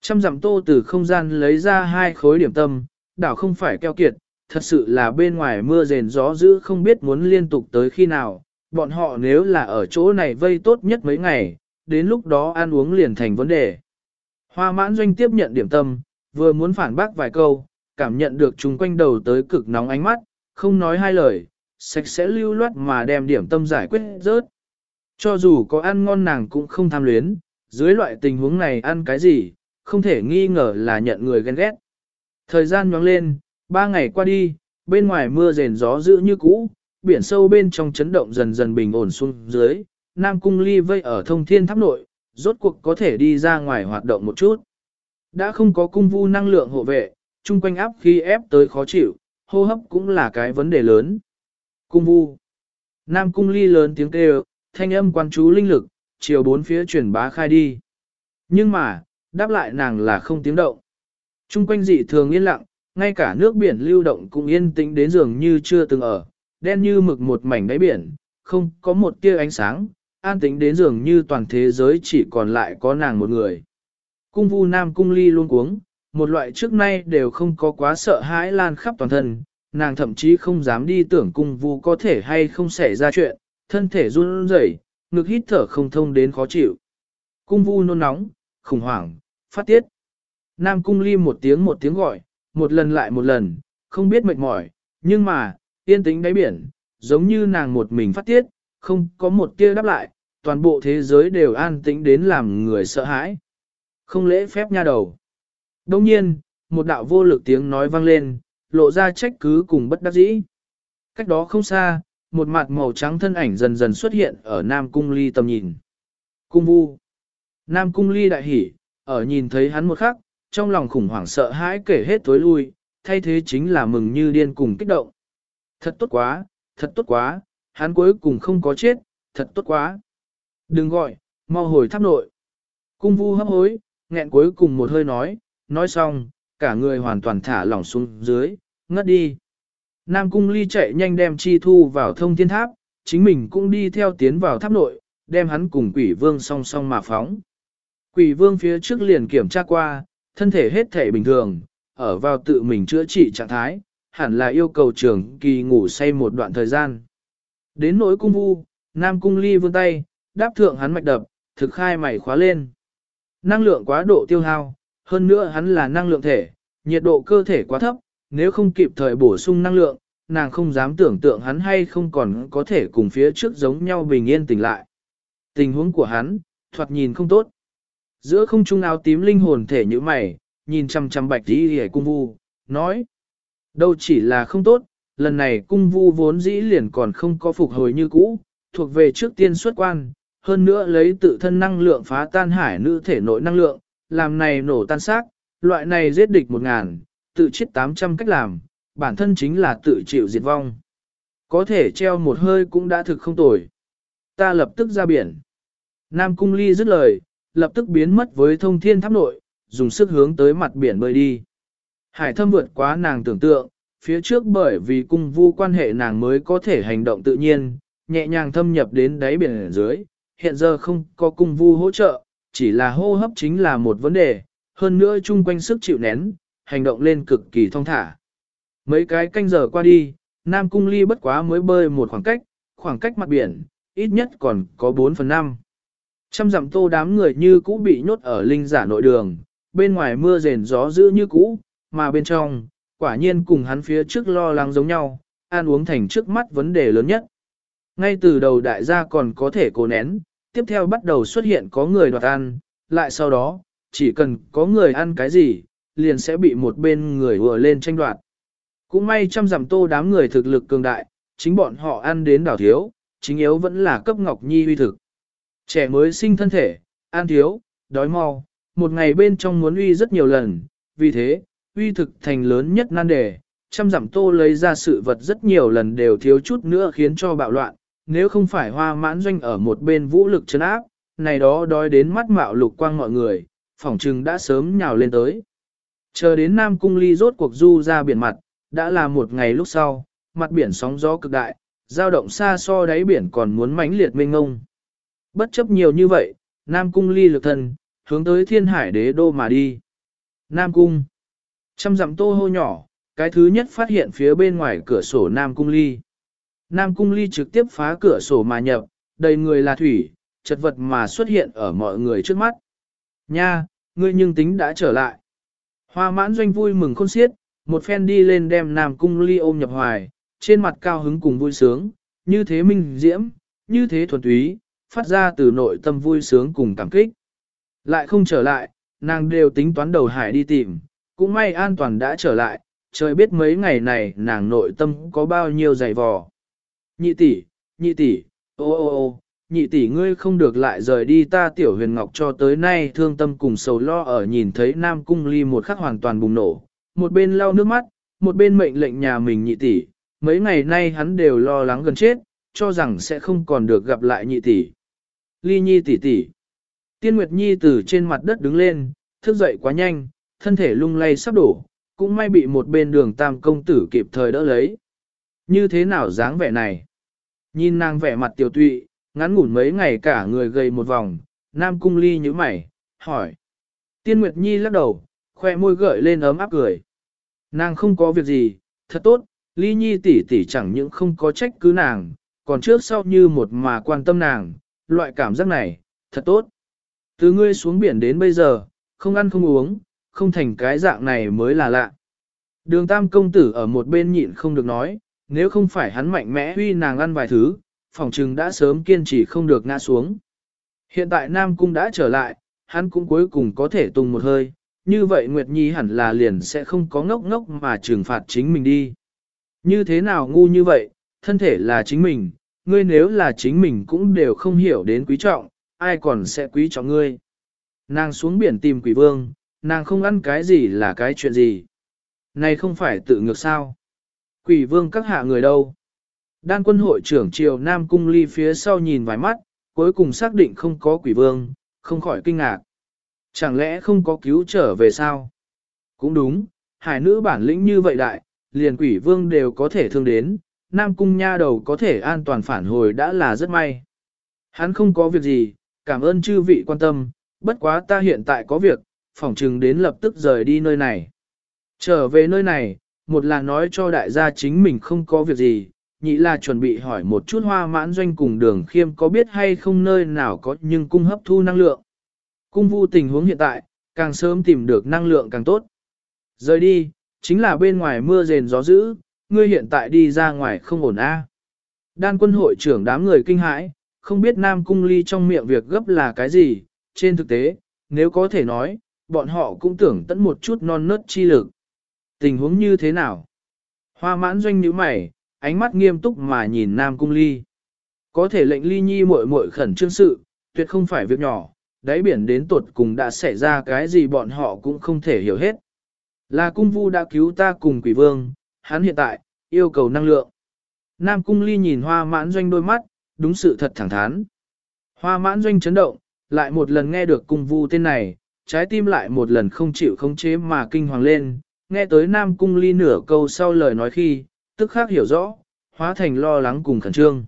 Trăm dặm tô từ không gian lấy ra hai khối điểm tâm, đảo không phải keo kiệt, thật sự là bên ngoài mưa rền gió dữ không biết muốn liên tục tới khi nào, bọn họ nếu là ở chỗ này vây tốt nhất mấy ngày, đến lúc đó ăn uống liền thành vấn đề. Hoa mãn doanh tiếp nhận điểm tâm, vừa muốn phản bác vài câu, cảm nhận được chúng quanh đầu tới cực nóng ánh mắt, không nói hai lời, sạch sẽ lưu loát mà đem điểm tâm giải quyết rớt. Cho dù có ăn ngon nàng cũng không tham luyến, dưới loại tình huống này ăn cái gì, không thể nghi ngờ là nhận người ghen ghét. Thời gian nhoáng lên, ba ngày qua đi, bên ngoài mưa rền gió dữ như cũ, biển sâu bên trong chấn động dần dần bình ổn xuống dưới, Nam Cung Ly vây ở thông thiên tháp nội, rốt cuộc có thể đi ra ngoài hoạt động một chút. Đã không có cung vu năng lượng hộ vệ, chung quanh áp khi ép tới khó chịu, hô hấp cũng là cái vấn đề lớn. Cung vu. Nam Cung Ly lớn tiếng kêu, thanh âm quan chú linh lực, chiều bốn phía chuyển bá khai đi. Nhưng mà, đáp lại nàng là không tiếng động. Trung quanh dị thường yên lặng, ngay cả nước biển lưu động cũng yên tĩnh đến dường như chưa từng ở, đen như mực một mảnh đáy biển, không có một tia ánh sáng, an tĩnh đến dường như toàn thế giới chỉ còn lại có nàng một người. Cung vu nam cung ly luôn cuống, một loại trước nay đều không có quá sợ hãi lan khắp toàn thân, nàng thậm chí không dám đi tưởng cung vu có thể hay không xảy ra chuyện, thân thể run rẩy, ngực hít thở không thông đến khó chịu. Cung vu nôn nóng, khủng hoảng, phát tiết. Nam cung ly một tiếng một tiếng gọi, một lần lại một lần, không biết mệt mỏi, nhưng mà, yên tĩnh đáy biển, giống như nàng một mình phát tiết, không có một tia đáp lại, toàn bộ thế giới đều an tĩnh đến làm người sợ hãi. Không lễ phép nha đầu. Đông nhiên, một đạo vô lực tiếng nói vang lên, lộ ra trách cứ cùng bất đắc dĩ. Cách đó không xa, một mặt màu trắng thân ảnh dần dần xuất hiện ở Nam Cung Ly tầm nhìn. Cung vu. Nam Cung Ly đại hỉ, ở nhìn thấy hắn một khắc, trong lòng khủng hoảng sợ hãi kể hết tối lui, thay thế chính là mừng như điên cùng kích động. Thật tốt quá, thật tốt quá, hắn cuối cùng không có chết, thật tốt quá. Đừng gọi, mau hồi tháp nội. Cung vu hấp hối, nghẹn cuối cùng một hơi nói, nói xong, cả người hoàn toàn thả lỏng xuống dưới, ngất đi. Nam cung ly chạy nhanh đem chi thu vào thông thiên tháp, chính mình cũng đi theo tiến vào tháp nội, đem hắn cùng quỷ vương song song mà phóng. Quỷ vương phía trước liền kiểm tra qua, thân thể hết thể bình thường, ở vào tự mình chữa trị trạng thái, hẳn là yêu cầu trưởng kỳ ngủ say một đoạn thời gian. Đến nỗi cung vu, Nam cung ly vươn tay, đáp thượng hắn mạch đập, thực khai mày khóa lên. Năng lượng quá độ tiêu hao, hơn nữa hắn là năng lượng thể, nhiệt độ cơ thể quá thấp, nếu không kịp thời bổ sung năng lượng, nàng không dám tưởng tượng hắn hay không còn có thể cùng phía trước giống nhau bình yên tỉnh lại. Tình huống của hắn, thoạt nhìn không tốt. Giữa không trung áo tím linh hồn thể như mày, nhìn chăm chăm bạch đi hề cung vu, nói. Đâu chỉ là không tốt, lần này cung vu vốn dĩ liền còn không có phục hồi như cũ, thuộc về trước tiên xuất quan, hơn nữa lấy tự thân năng lượng phá tan hải nữ thể nội năng lượng, làm này nổ tan xác, loại này giết địch một ngàn, tự chết 800 cách làm, bản thân chính là tự chịu diệt vong. Có thể treo một hơi cũng đã thực không tồi. Ta lập tức ra biển. Nam Cung Ly dứt lời, lập tức biến mất với thông thiên tháp nội, dùng sức hướng tới mặt biển bơi đi. Hải thâm vượt quá nàng tưởng tượng, phía trước bởi vì cung vu quan hệ nàng mới có thể hành động tự nhiên, nhẹ nhàng thâm nhập đến đáy biển dưới, hiện giờ không có cung vu hỗ trợ, chỉ là hô hấp chính là một vấn đề, hơn nữa chung quanh sức chịu nén, hành động lên cực kỳ thong thả. Mấy cái canh giờ qua đi, Nam Cung Ly bất quá mới bơi một khoảng cách, khoảng cách mặt biển, ít nhất còn có 4 phần 5. Trăm dặm tô đám người như cũ bị nhốt ở linh giả nội đường, bên ngoài mưa rền gió dữ như cũ, mà bên trong, quả nhiên cùng hắn phía trước lo lắng giống nhau, ăn uống thành trước mắt vấn đề lớn nhất. Ngay từ đầu đại gia còn có thể cố nén, tiếp theo bắt đầu xuất hiện có người đoạt ăn, lại sau đó, chỉ cần có người ăn cái gì, liền sẽ bị một bên người vừa lên tranh đoạt. Cũng may trăm giảm tô đám người thực lực cường đại, chính bọn họ ăn đến đảo thiếu, chính yếu vẫn là cấp ngọc nhi uy thực. Trẻ mới sinh thân thể, ăn thiếu, đói mau, một ngày bên trong muốn uy rất nhiều lần, vì thế, uy thực thành lớn nhất nan đề, trăm giảm tô lấy ra sự vật rất nhiều lần đều thiếu chút nữa khiến cho bạo loạn, nếu không phải hoa mãn doanh ở một bên vũ lực chấn áp, này đó đói đến mắt mạo lục quang mọi người, phỏng trừng đã sớm nhào lên tới. Chờ đến Nam Cung Ly rốt cuộc du ra biển mặt, đã là một ngày lúc sau, mặt biển sóng gió cực đại, dao động xa so đáy biển còn muốn mãnh liệt mênh ngông. Bất chấp nhiều như vậy, Nam Cung Ly lực thân, hướng tới thiên hải đế đô mà đi. Nam Cung. Trăm dặm tô hô nhỏ, cái thứ nhất phát hiện phía bên ngoài cửa sổ Nam Cung Ly. Nam Cung Ly trực tiếp phá cửa sổ mà nhập, đầy người là thủy, chật vật mà xuất hiện ở mọi người trước mắt. Nha, ngươi nhưng tính đã trở lại. Hoa mãn doanh vui mừng khôn xiết, một phen đi lên đem Nam Cung Ly ôm nhập hoài, trên mặt cao hứng cùng vui sướng, như thế minh diễm, như thế thuần túy, phát ra từ nội tâm vui sướng cùng cảm kích. Lại không trở lại, nàng đều tính toán đầu hải đi tìm, cũng may an toàn đã trở lại, trời biết mấy ngày này nàng nội tâm có bao nhiêu dày vò. Nhị tỷ, nhị tỷ, ô ô ô, nhị tỷ ngươi không được lại rời đi ta tiểu huyền ngọc cho tới nay thương tâm cùng sầu lo ở nhìn thấy nam cung ly một khắc hoàn toàn bùng nổ, một bên lau nước mắt, một bên mệnh lệnh nhà mình nhị tỷ, mấy ngày nay hắn đều lo lắng gần chết, cho rằng sẽ không còn được gặp lại nhị tỷ. Ly nhi tỷ tỷ. Tiên Nguyệt Nhi từ trên mặt đất đứng lên, thức dậy quá nhanh, thân thể lung lay sắp đổ, cũng may bị một bên đường tam công tử kịp thời đỡ lấy. Như thế nào dáng vẻ này? Nhìn nàng vẻ mặt tiểu tụy, ngắn ngủn mấy ngày cả người gầy một vòng, Nam Cung Ly như mày, hỏi. Tiên Nguyệt Nhi lắc đầu, khoe môi gợi lên ấm áp cười. Nàng không có việc gì, thật tốt, ly nhi tỷ tỷ chẳng những không có trách cứ nàng, còn trước sau như một mà quan tâm nàng, loại cảm giác này, thật tốt. Từ ngươi xuống biển đến bây giờ, không ăn không uống, không thành cái dạng này mới là lạ. Đường tam công tử ở một bên nhịn không được nói, nếu không phải hắn mạnh mẽ huy nàng ăn vài thứ, phòng trừng đã sớm kiên trì không được ngã xuống. Hiện tại Nam Cung đã trở lại, hắn cũng cuối cùng có thể tung một hơi, như vậy Nguyệt Nhi hẳn là liền sẽ không có ngốc ngốc mà trừng phạt chính mình đi. Như thế nào ngu như vậy, thân thể là chính mình, ngươi nếu là chính mình cũng đều không hiểu đến quý trọng, ai còn sẽ quý trọng ngươi. Nàng xuống biển tìm quỷ vương, nàng không ăn cái gì là cái chuyện gì. Này không phải tự ngược sao. Quỷ vương các hạ người đâu. Đan quân hội trưởng triều Nam Cung ly phía sau nhìn vài mắt, cuối cùng xác định không có quỷ vương, không khỏi kinh ngạc. Chẳng lẽ không có cứu trở về sao? Cũng đúng, hải nữ bản lĩnh như vậy đại, liền quỷ vương đều có thể thương đến, Nam Cung nha đầu có thể an toàn phản hồi đã là rất may. Hắn không có việc gì, cảm ơn chư vị quan tâm, bất quá ta hiện tại có việc, phỏng chừng đến lập tức rời đi nơi này. Trở về nơi này, một là nói cho đại gia chính mình không có việc gì, nhị là chuẩn bị hỏi một chút hoa mãn doanh cùng đường khiêm có biết hay không nơi nào có nhưng cung hấp thu năng lượng. Cung vu tình huống hiện tại, càng sớm tìm được năng lượng càng tốt. Rời đi, chính là bên ngoài mưa rền gió dữ, ngươi hiện tại đi ra ngoài không ổn a. Đan quân hội trưởng đám người kinh hãi, không biết Nam Cung Ly trong miệng việc gấp là cái gì, trên thực tế, nếu có thể nói, bọn họ cũng tưởng tận một chút non nớt chi lực. Tình huống như thế nào? Hoa mãn doanh nhíu mày, ánh mắt nghiêm túc mà nhìn Nam Cung Ly. Có thể lệnh Ly Nhi muội muội khẩn trương sự, tuyệt không phải việc nhỏ, đáy biển đến tuột cùng đã xảy ra cái gì bọn họ cũng không thể hiểu hết. Là cung vu đã cứu ta cùng quỷ vương, hắn hiện tại, yêu cầu năng lượng. Nam cung ly nhìn hoa mãn doanh đôi mắt, đúng sự thật thẳng thắn. Hoa mãn doanh chấn động, lại một lần nghe được cung vu tên này, trái tim lại một lần không chịu khống chế mà kinh hoàng lên, nghe tới Nam cung ly nửa câu sau lời nói khi, tức khác hiểu rõ, hóa thành lo lắng cùng khẩn trương.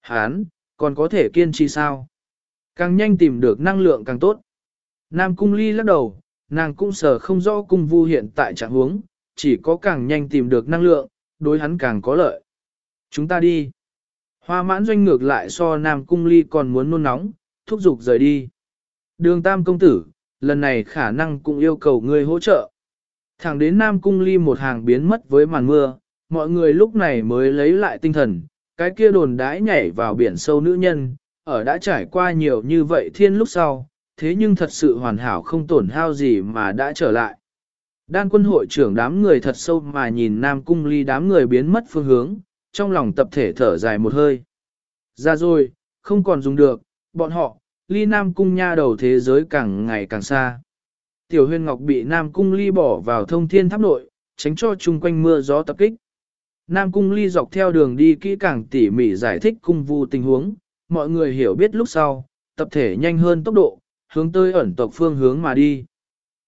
Hán, còn có thể kiên trì sao? Càng nhanh tìm được năng lượng càng tốt. Nam cung ly lắc đầu, nàng cũng sở không rõ cung vu hiện tại trạng huống, chỉ có càng nhanh tìm được năng lượng, đối hắn càng có lợi. Chúng ta đi. Hoa mãn doanh ngược lại so Nam cung ly còn muốn nôn nóng, thúc giục rời đi. Đường tam công tử, lần này khả năng cũng yêu cầu ngươi hỗ trợ. Thẳng đến Nam cung ly một hàng biến mất với màn mưa, mọi người lúc này mới lấy lại tinh thần, cái kia đồn đãi nhảy vào biển sâu nữ nhân, ở đã trải qua nhiều như vậy thiên lúc sau, thế nhưng thật sự hoàn hảo không tổn hao gì mà đã trở lại. Đan quân hội trưởng đám người thật sâu mà nhìn Nam Cung Ly đám người biến mất phương hướng, trong lòng tập thể thở dài một hơi. Ra rồi, không còn dùng được, bọn họ, Ly Nam Cung nha đầu thế giới càng ngày càng xa. Tiểu huyên ngọc bị Nam Cung Ly bỏ vào thông thiên tháp nội, tránh cho chung quanh mưa gió tập kích. Nam Cung Ly dọc theo đường đi kỹ càng tỉ mỉ giải thích cung vu tình huống, mọi người hiểu biết lúc sau, tập thể nhanh hơn tốc độ, hướng tới ẩn tộc phương hướng mà đi.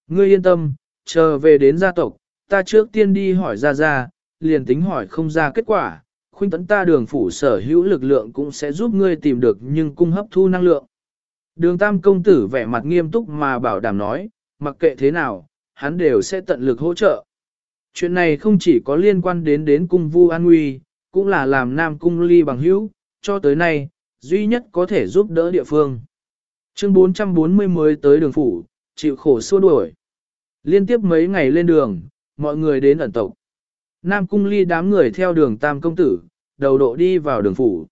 Ngươi yên tâm, chờ về đến gia tộc, ta trước tiên đi hỏi ra ra, liền tính hỏi không ra kết quả, khuyên tấn ta đường phủ sở hữu lực lượng cũng sẽ giúp ngươi tìm được nhưng cung hấp thu năng lượng. Đường tam công tử vẻ mặt nghiêm túc mà bảo đảm nói, mặc kệ thế nào, hắn đều sẽ tận lực hỗ trợ. Chuyện này không chỉ có liên quan đến đến cung vu an nguy, cũng là làm nam cung ly bằng hữu, cho tới nay, duy nhất có thể giúp đỡ địa phương. Chương 440 mới tới đường phủ, chịu khổ xua đuổi. Liên tiếp mấy ngày lên đường, mọi người đến ẩn tộc. Nam cung ly đám người theo đường tam công tử, đầu độ đi vào đường phủ.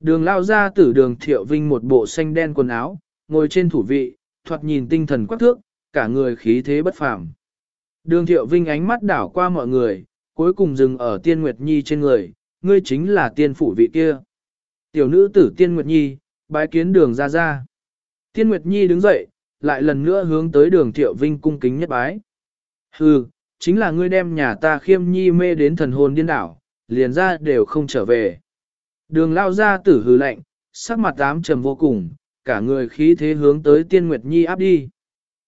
Đường lao ra tử đường thiệu vinh một bộ xanh đen quần áo, ngồi trên thủ vị, thoạt nhìn tinh thần quắc thước, cả người khí thế bất phàm. Đường thiệu vinh ánh mắt đảo qua mọi người, cuối cùng dừng ở tiên nguyệt nhi trên người, ngươi chính là tiên phủ vị kia. Tiểu nữ tử tiên nguyệt nhi, bái kiến đường ra ra. Tiên nguyệt nhi đứng dậy, lại lần nữa hướng tới đường thiệu vinh cung kính nhất bái. Hừ, chính là ngươi đem nhà ta khiêm nhi mê đến thần hồn điên đảo, liền ra đều không trở về. Đường lao ra tử hừ lạnh, sắc mặt ám trầm vô cùng, cả người khí thế hướng tới tiên nguyệt nhi áp đi.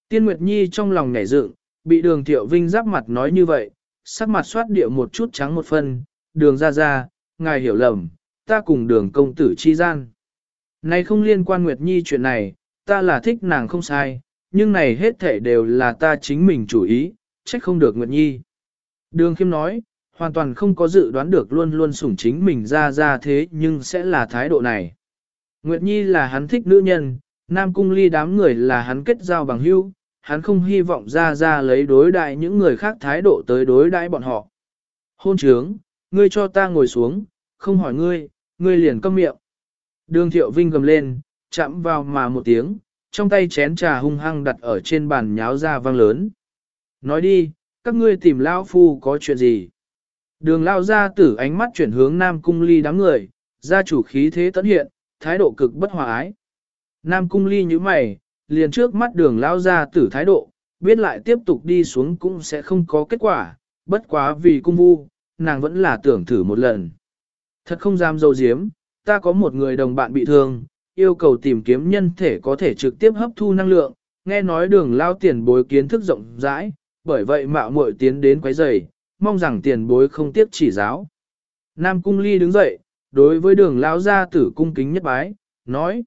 Tiên nguyệt nhi trong lòng nhảy dựng, bị đường thiệu vinh giáp mặt nói như vậy, sắc mặt xoát địa một chút trắng một phân, đường ra ra, ngài hiểu lầm, ta cùng đường công tử chi gian. Này không liên quan Nguyệt Nhi chuyện này, ta là thích nàng không sai, nhưng này hết thể đều là ta chính mình chủ ý, trách không được Nguyệt Nhi. Đường Khiêm nói, hoàn toàn không có dự đoán được luôn luôn sủng chính mình ra ra thế nhưng sẽ là thái độ này. Nguyệt Nhi là hắn thích nữ nhân, Nam Cung Ly đám người là hắn kết giao bằng hữu, hắn không hy vọng ra ra lấy đối đại những người khác thái độ tới đối đãi bọn họ. Hôn trướng, ngươi cho ta ngồi xuống, không hỏi ngươi, ngươi liền câm miệng. Đường thiệu vinh gầm lên, chạm vào mà một tiếng, trong tay chén trà hung hăng đặt ở trên bàn nháo ra vang lớn. Nói đi, các ngươi tìm lão Phu có chuyện gì? Đường Lao ra tử ánh mắt chuyển hướng Nam Cung Ly đám người, gia chủ khí thế tấn hiện, thái độ cực bất hòa ái. Nam Cung Ly như mày, liền trước mắt đường Lao ra tử thái độ, biết lại tiếp tục đi xuống cũng sẽ không có kết quả, bất quá vì cung vu, nàng vẫn là tưởng thử một lần. Thật không dám dâu diếm, ta có một người đồng bạn bị thương, yêu cầu tìm kiếm nhân thể có thể trực tiếp hấp thu năng lượng, nghe nói đường lao tiền bối kiến thức rộng rãi, bởi vậy mạo muội tiến đến quấy rầy, mong rằng tiền bối không tiếp chỉ giáo. Nam Cung Ly đứng dậy, đối với đường lao gia tử cung kính nhất bái, nói,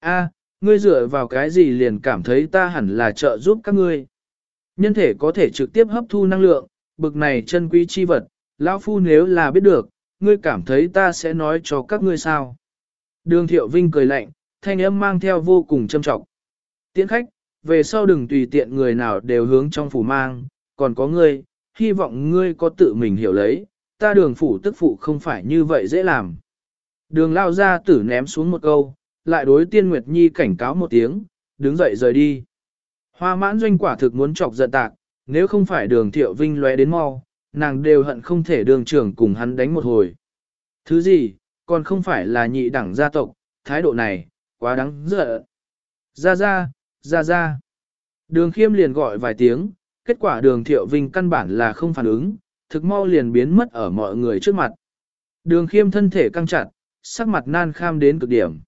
a, ngươi dựa vào cái gì liền cảm thấy ta hẳn là trợ giúp các ngươi. Nhân thể có thể trực tiếp hấp thu năng lượng, bực này chân quý chi vật, lão phu nếu là biết được, ngươi cảm thấy ta sẽ nói cho các ngươi sao. Đường thiệu vinh cười lạnh, thanh âm mang theo vô cùng châm trọng. Tiễn khách, về sau đừng tùy tiện người nào đều hướng trong phủ mang, còn có ngươi, hy vọng ngươi có tự mình hiểu lấy, ta đường phủ tức phụ không phải như vậy dễ làm. Đường lao ra tử ném xuống một câu, lại đối tiên Nguyệt Nhi cảnh cáo một tiếng, đứng dậy rời đi. Hoa mãn doanh quả thực muốn chọc giận tạc, nếu không phải đường thiệu vinh lóe đến mau, nàng đều hận không thể đường trưởng cùng hắn đánh một hồi. Thứ gì, còn không phải là nhị đẳng gia tộc, thái độ này, quá đáng giận. Ra ra, ra ra. Đường khiêm liền gọi vài tiếng, kết quả đường thiệu vinh căn bản là không phản ứng, thực mau liền biến mất ở mọi người trước mặt. Đường khiêm thân thể căng chặt, sắc mặt nan kham đến cực điểm.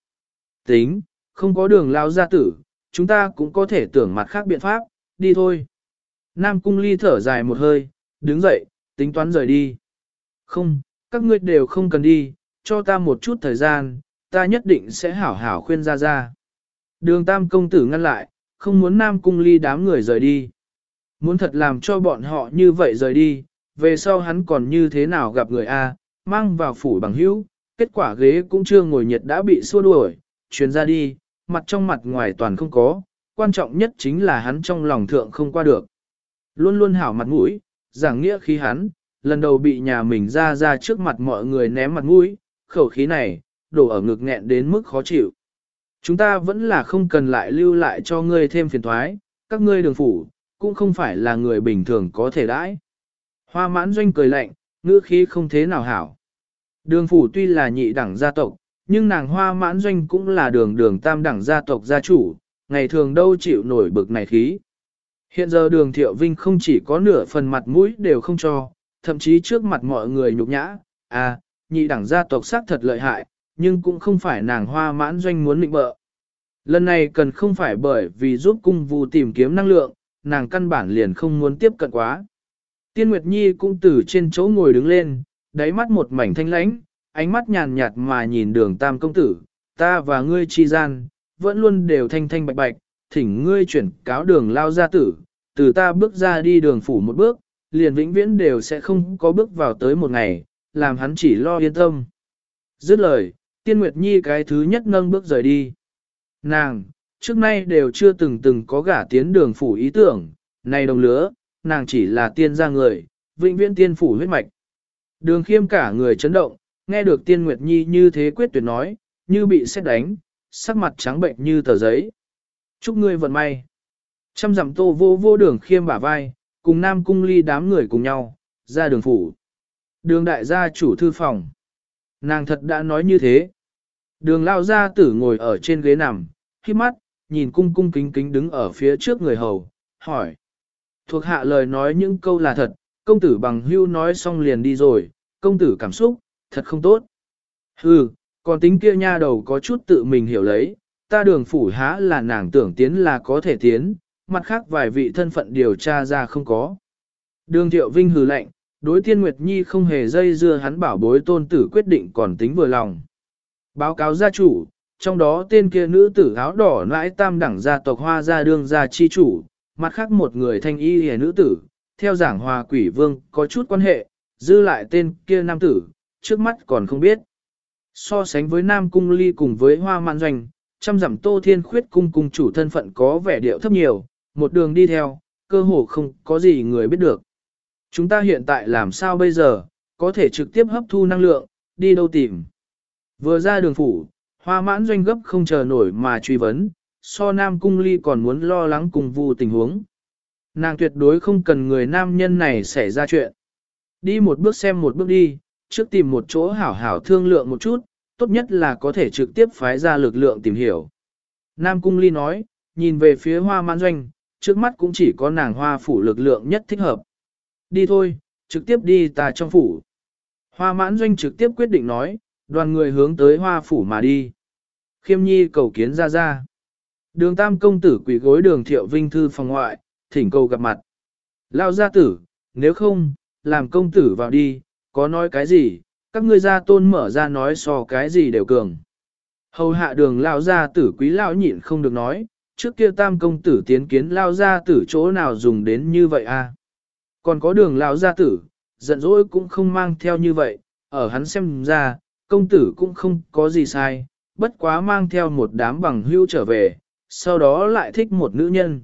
Tính, không có đường lao gia tử, chúng ta cũng có thể tưởng mặt khác biện pháp, đi thôi. Nam cung ly thở dài một hơi, đứng dậy, tính toán rời đi. Không, các ngươi đều không cần đi, cho ta một chút thời gian, ta nhất định sẽ hảo hảo khuyên ra ra. Đường tam công tử ngăn lại, không muốn nam cung ly đám người rời đi. Muốn thật làm cho bọn họ như vậy rời đi, về sau hắn còn như thế nào gặp người A, mang vào phủ bằng hữu, kết quả ghế cũng chưa ngồi nhiệt đã bị xua đuổi, chuyến ra đi, mặt trong mặt ngoài toàn không có, quan trọng nhất chính là hắn trong lòng thượng không qua được. Luôn luôn hảo mặt mũi, giảng nghĩa khí hắn, lần đầu bị nhà mình ra ra trước mặt mọi người ném mặt mũi, khẩu khí này, đổ ở ngực nghẹn đến mức khó chịu. Chúng ta vẫn là không cần lại lưu lại cho ngươi thêm phiền thoái, các ngươi đường phủ, cũng không phải là người bình thường có thể đãi. Hoa mãn doanh cười lạnh, ngữ khí không thế nào hảo. Đường phủ tuy là nhị đẳng gia tộc, nhưng nàng hoa mãn doanh cũng là đường đường tam đẳng gia tộc gia chủ, ngày thường đâu chịu nổi bực này khí. Hiện giờ đường thiệu vinh không chỉ có nửa phần mặt mũi đều không cho, thậm chí trước mặt mọi người nhục nhã, à, nhị đẳng gia tộc xác thật lợi hại, nhưng cũng không phải nàng hoa mãn doanh muốn định bợ. Lần này cần không phải bởi vì giúp cung vu tìm kiếm năng lượng, nàng căn bản liền không muốn tiếp cận quá. Tiên Nguyệt Nhi cũng từ trên chỗ ngồi đứng lên, đáy mắt một mảnh thanh lãnh, ánh mắt nhàn nhạt mà nhìn đường tam công tử, ta và ngươi chi gian, vẫn luôn đều thanh thanh bạch bạch, thỉnh ngươi chuyển cáo đường lao gia tử, từ ta bước ra đi đường phủ một bước, liền vĩnh viễn đều sẽ không có bước vào tới một ngày, làm hắn chỉ lo yên tâm. Dứt lời, tiên nguyệt nhi cái thứ nhất nâng bước rời đi. Nàng, trước nay đều chưa từng từng có gả tiến đường phủ ý tưởng, này đồng lứa, nàng chỉ là tiên gia người, vĩnh viễn tiên phủ huyết mạch. Đường khiêm cả người chấn động, nghe được tiên nguyệt nhi như thế quyết tuyệt nói, như bị xét đánh, sắc mặt trắng bệnh như tờ giấy. Chúc ngươi vận may. Trăm dặm tô vô vô đường khiêm bả vai, cùng nam cung ly đám người cùng nhau, ra đường phủ. Đường đại gia chủ thư phòng. Nàng thật đã nói như thế. Đường lao gia tử ngồi ở trên ghế nằm, khi mắt, nhìn cung cung kính kính đứng ở phía trước người hầu, hỏi. Thuộc hạ lời nói những câu là thật, công tử bằng hưu nói xong liền đi rồi, công tử cảm xúc, thật không tốt. Hừ, còn tính kia nha đầu có chút tự mình hiểu lấy, ta đường phủ há là nàng tưởng tiến là có thể tiến, mặt khác vài vị thân phận điều tra ra không có. Đường thiệu vinh hừ lạnh, đối tiên Nguyệt Nhi không hề dây dưa hắn bảo bối tôn tử quyết định còn tính vừa lòng. Báo cáo gia chủ, trong đó tên kia nữ tử áo đỏ nãi tam đẳng gia tộc hoa gia đương gia chi chủ, mặt khác một người thanh y hề nữ tử, theo giảng hòa quỷ vương có chút quan hệ, dư lại tên kia nam tử, trước mắt còn không biết. So sánh với nam cung ly cùng với hoa mạn doanh, trăm dặm tô thiên khuyết cung cung chủ thân phận có vẻ điệu thấp nhiều, một đường đi theo, cơ hồ không có gì người biết được. Chúng ta hiện tại làm sao bây giờ, có thể trực tiếp hấp thu năng lượng, đi đâu tìm. Vừa ra đường phủ, hoa mãn doanh gấp không chờ nổi mà truy vấn, so nam cung ly còn muốn lo lắng cùng vu tình huống. Nàng tuyệt đối không cần người nam nhân này xảy ra chuyện. Đi một bước xem một bước đi, trước tìm một chỗ hảo hảo thương lượng một chút, tốt nhất là có thể trực tiếp phái ra lực lượng tìm hiểu. Nam Cung Ly nói, nhìn về phía hoa mãn doanh, trước mắt cũng chỉ có nàng hoa phủ lực lượng nhất thích hợp. Đi thôi, trực tiếp đi ta trong phủ. Hoa mãn doanh trực tiếp quyết định nói, đoàn người hướng tới hoa phủ mà đi. Khiêm nhi cầu kiến ra ra. Đường tam công tử quỷ gối đường thiệu vinh thư phòng ngoại, thỉnh cầu gặp mặt. Lao gia tử, nếu không, làm công tử vào đi, có nói cái gì, các ngươi gia tôn mở ra nói so cái gì đều cường. Hầu hạ đường lao gia tử quý lao nhịn không được nói, trước kia tam công tử tiến kiến lao gia tử chỗ nào dùng đến như vậy a? À? Còn có đường lao gia tử, giận dỗi cũng không mang theo như vậy, ở hắn xem ra, công tử cũng không có gì sai, bất quá mang theo một đám bằng hưu trở về, sau đó lại thích một nữ nhân.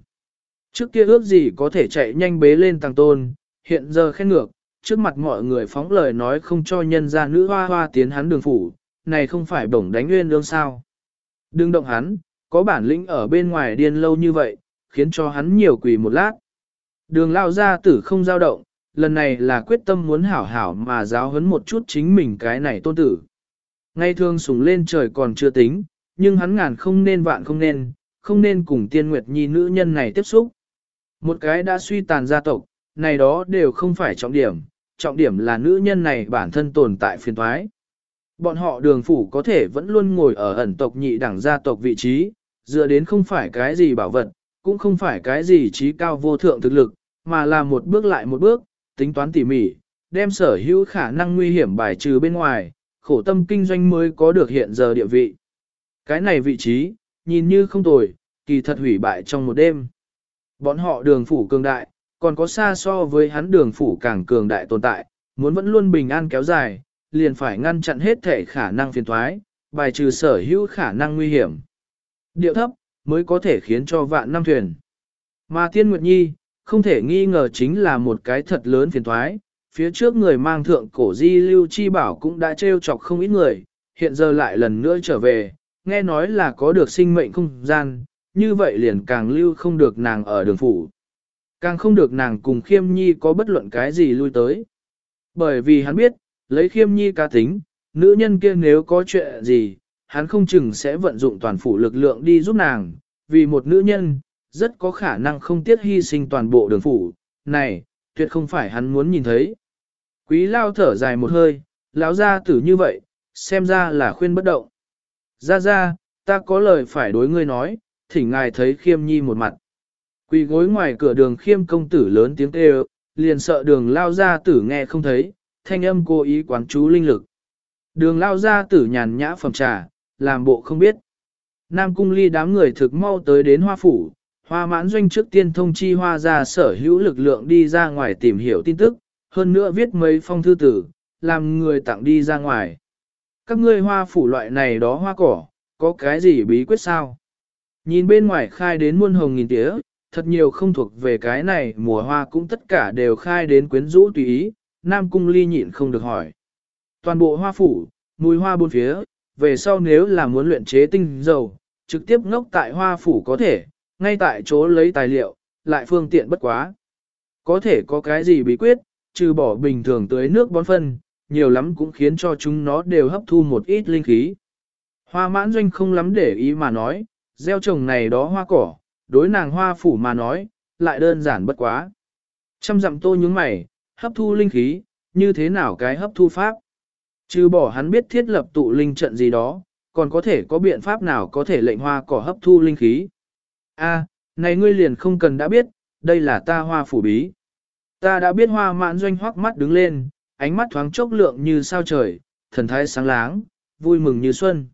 Trước kia ước gì có thể chạy nhanh bế lên tăng tôn, hiện giờ khen ngược, trước mặt mọi người phóng lời nói không cho nhân ra nữ hoa hoa tiến hắn đường phủ, này không phải bổng đánh nguyên lương sao. Đừng động hắn, có bản lĩnh ở bên ngoài điên lâu như vậy, khiến cho hắn nhiều quỳ một lát. Đường lao ra tử không dao động, lần này là quyết tâm muốn hảo hảo mà giáo huấn một chút chính mình cái này tôn tử. Ngay thường sùng lên trời còn chưa tính, nhưng hắn ngàn không nên vạn không nên, không nên cùng tiên nguyệt nhi nữ nhân này tiếp xúc. Một cái đã suy tàn gia tộc, này đó đều không phải trọng điểm, trọng điểm là nữ nhân này bản thân tồn tại phiền thoái. Bọn họ đường phủ có thể vẫn luôn ngồi ở ẩn tộc nhị đẳng gia tộc vị trí, dựa đến không phải cái gì bảo vật, cũng không phải cái gì trí cao vô thượng thực lực, mà là một bước lại một bước, tính toán tỉ mỉ, đem sở hữu khả năng nguy hiểm bài trừ bên ngoài, khổ tâm kinh doanh mới có được hiện giờ địa vị. Cái này vị trí, nhìn như không tồi, kỳ thật hủy bại trong một đêm. Bọn họ đường phủ cường đại, còn có xa so với hắn đường phủ càng cường đại tồn tại, muốn vẫn luôn bình an kéo dài, liền phải ngăn chặn hết thể khả năng phiền thoái, bài trừ sở hữu khả năng nguy hiểm. Điệu thấp, mới có thể khiến cho vạn năm thuyền. Mà Tiên Nguyệt Nhi, không thể nghi ngờ chính là một cái thật lớn phiền thoái, phía trước người mang thượng cổ di lưu chi bảo cũng đã trêu chọc không ít người, hiện giờ lại lần nữa trở về, nghe nói là có được sinh mệnh không gian, như vậy liền càng lưu không được nàng ở đường phủ. Càng không được nàng cùng khiêm nhi có bất luận cái gì lui tới. Bởi vì hắn biết, lấy khiêm nhi cá tính, nữ nhân kia nếu có chuyện gì, hắn không chừng sẽ vận dụng toàn phủ lực lượng đi giúp nàng, vì một nữ nhân, rất có khả năng không tiếc hy sinh toàn bộ đường phủ, này, tuyệt không phải hắn muốn nhìn thấy. Quý lao thở dài một hơi, lão ra tử như vậy, xem ra là khuyên bất động. Ra ra, ta có lời phải đối ngươi nói, thỉnh ngài thấy khiêm nhi một mặt. Quỳ gối ngoài cửa đường khiêm công tử lớn tiếng kêu, liền sợ đường lao ra tử nghe không thấy, thanh âm cố ý quán chú linh lực. Đường lao ra tử nhàn nhã phẩm trà, làm bộ không biết. Nam cung ly đám người thực mau tới đến hoa phủ, hoa mãn doanh trước tiên thông chi hoa ra sở hữu lực lượng đi ra ngoài tìm hiểu tin tức, hơn nữa viết mấy phong thư tử, làm người tặng đi ra ngoài. Các ngươi hoa phủ loại này đó hoa cỏ, có cái gì bí quyết sao? Nhìn bên ngoài khai đến muôn hồng nghìn tía, thật nhiều không thuộc về cái này mùa hoa cũng tất cả đều khai đến quyến rũ tùy ý, Nam Cung Ly nhịn không được hỏi. Toàn bộ hoa phủ, mùi hoa bốn phía, về sau nếu là muốn luyện chế tinh dầu, trực tiếp ngốc tại hoa phủ có thể, ngay tại chỗ lấy tài liệu, lại phương tiện bất quá. Có thể có cái gì bí quyết, trừ bỏ bình thường tới nước bón phân, nhiều lắm cũng khiến cho chúng nó đều hấp thu một ít linh khí. Hoa mãn doanh không lắm để ý mà nói, gieo trồng này đó hoa cỏ, đối nàng hoa phủ mà nói, lại đơn giản bất quá. Trăm dặm tô nhướng mày, hấp thu linh khí, như thế nào cái hấp thu pháp? Trừ bỏ hắn biết thiết lập tụ linh trận gì đó, còn có thể có biện pháp nào có thể lệnh hoa cỏ hấp thu linh khí? A, này ngươi liền không cần đã biết, đây là ta hoa phủ bí. Ta đã biết hoa Mạn doanh hoắc mắt đứng lên, ánh mắt thoáng chốc lượng như sao trời, thần thái sáng láng, vui mừng như xuân.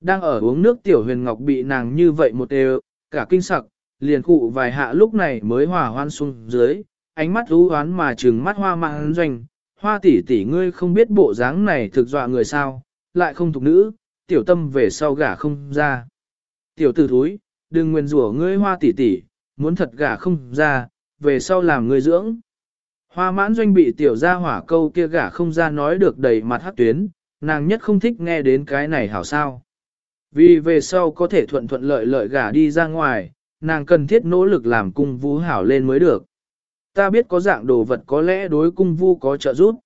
Đang ở uống nước tiểu huyền ngọc bị nàng như vậy một đều, cả kinh sặc, liền cụ vài hạ lúc này mới hòa hoan xuống dưới, ánh mắt ú hoán mà trừng mắt hoa mạng doanh, hoa tỷ tỷ ngươi không biết bộ dáng này thực dọa người sao, lại không thuộc nữ, tiểu tâm về sau gả không ra. Tiểu tử thúi, đừng nguyền rủa ngươi hoa tỷ tỷ, muốn thật gả không ra, về sau làm ngươi dưỡng. Hoa mãn doanh bị tiểu gia hỏa câu kia gả không ra nói được đầy mặt hát tuyến, nàng nhất không thích nghe đến cái này hảo sao. Vì về sau có thể thuận thuận lợi lợi gả đi ra ngoài, nàng cần thiết nỗ lực làm cung vũ hảo lên mới được. Ta biết có dạng đồ vật có lẽ đối cung vu có trợ giúp.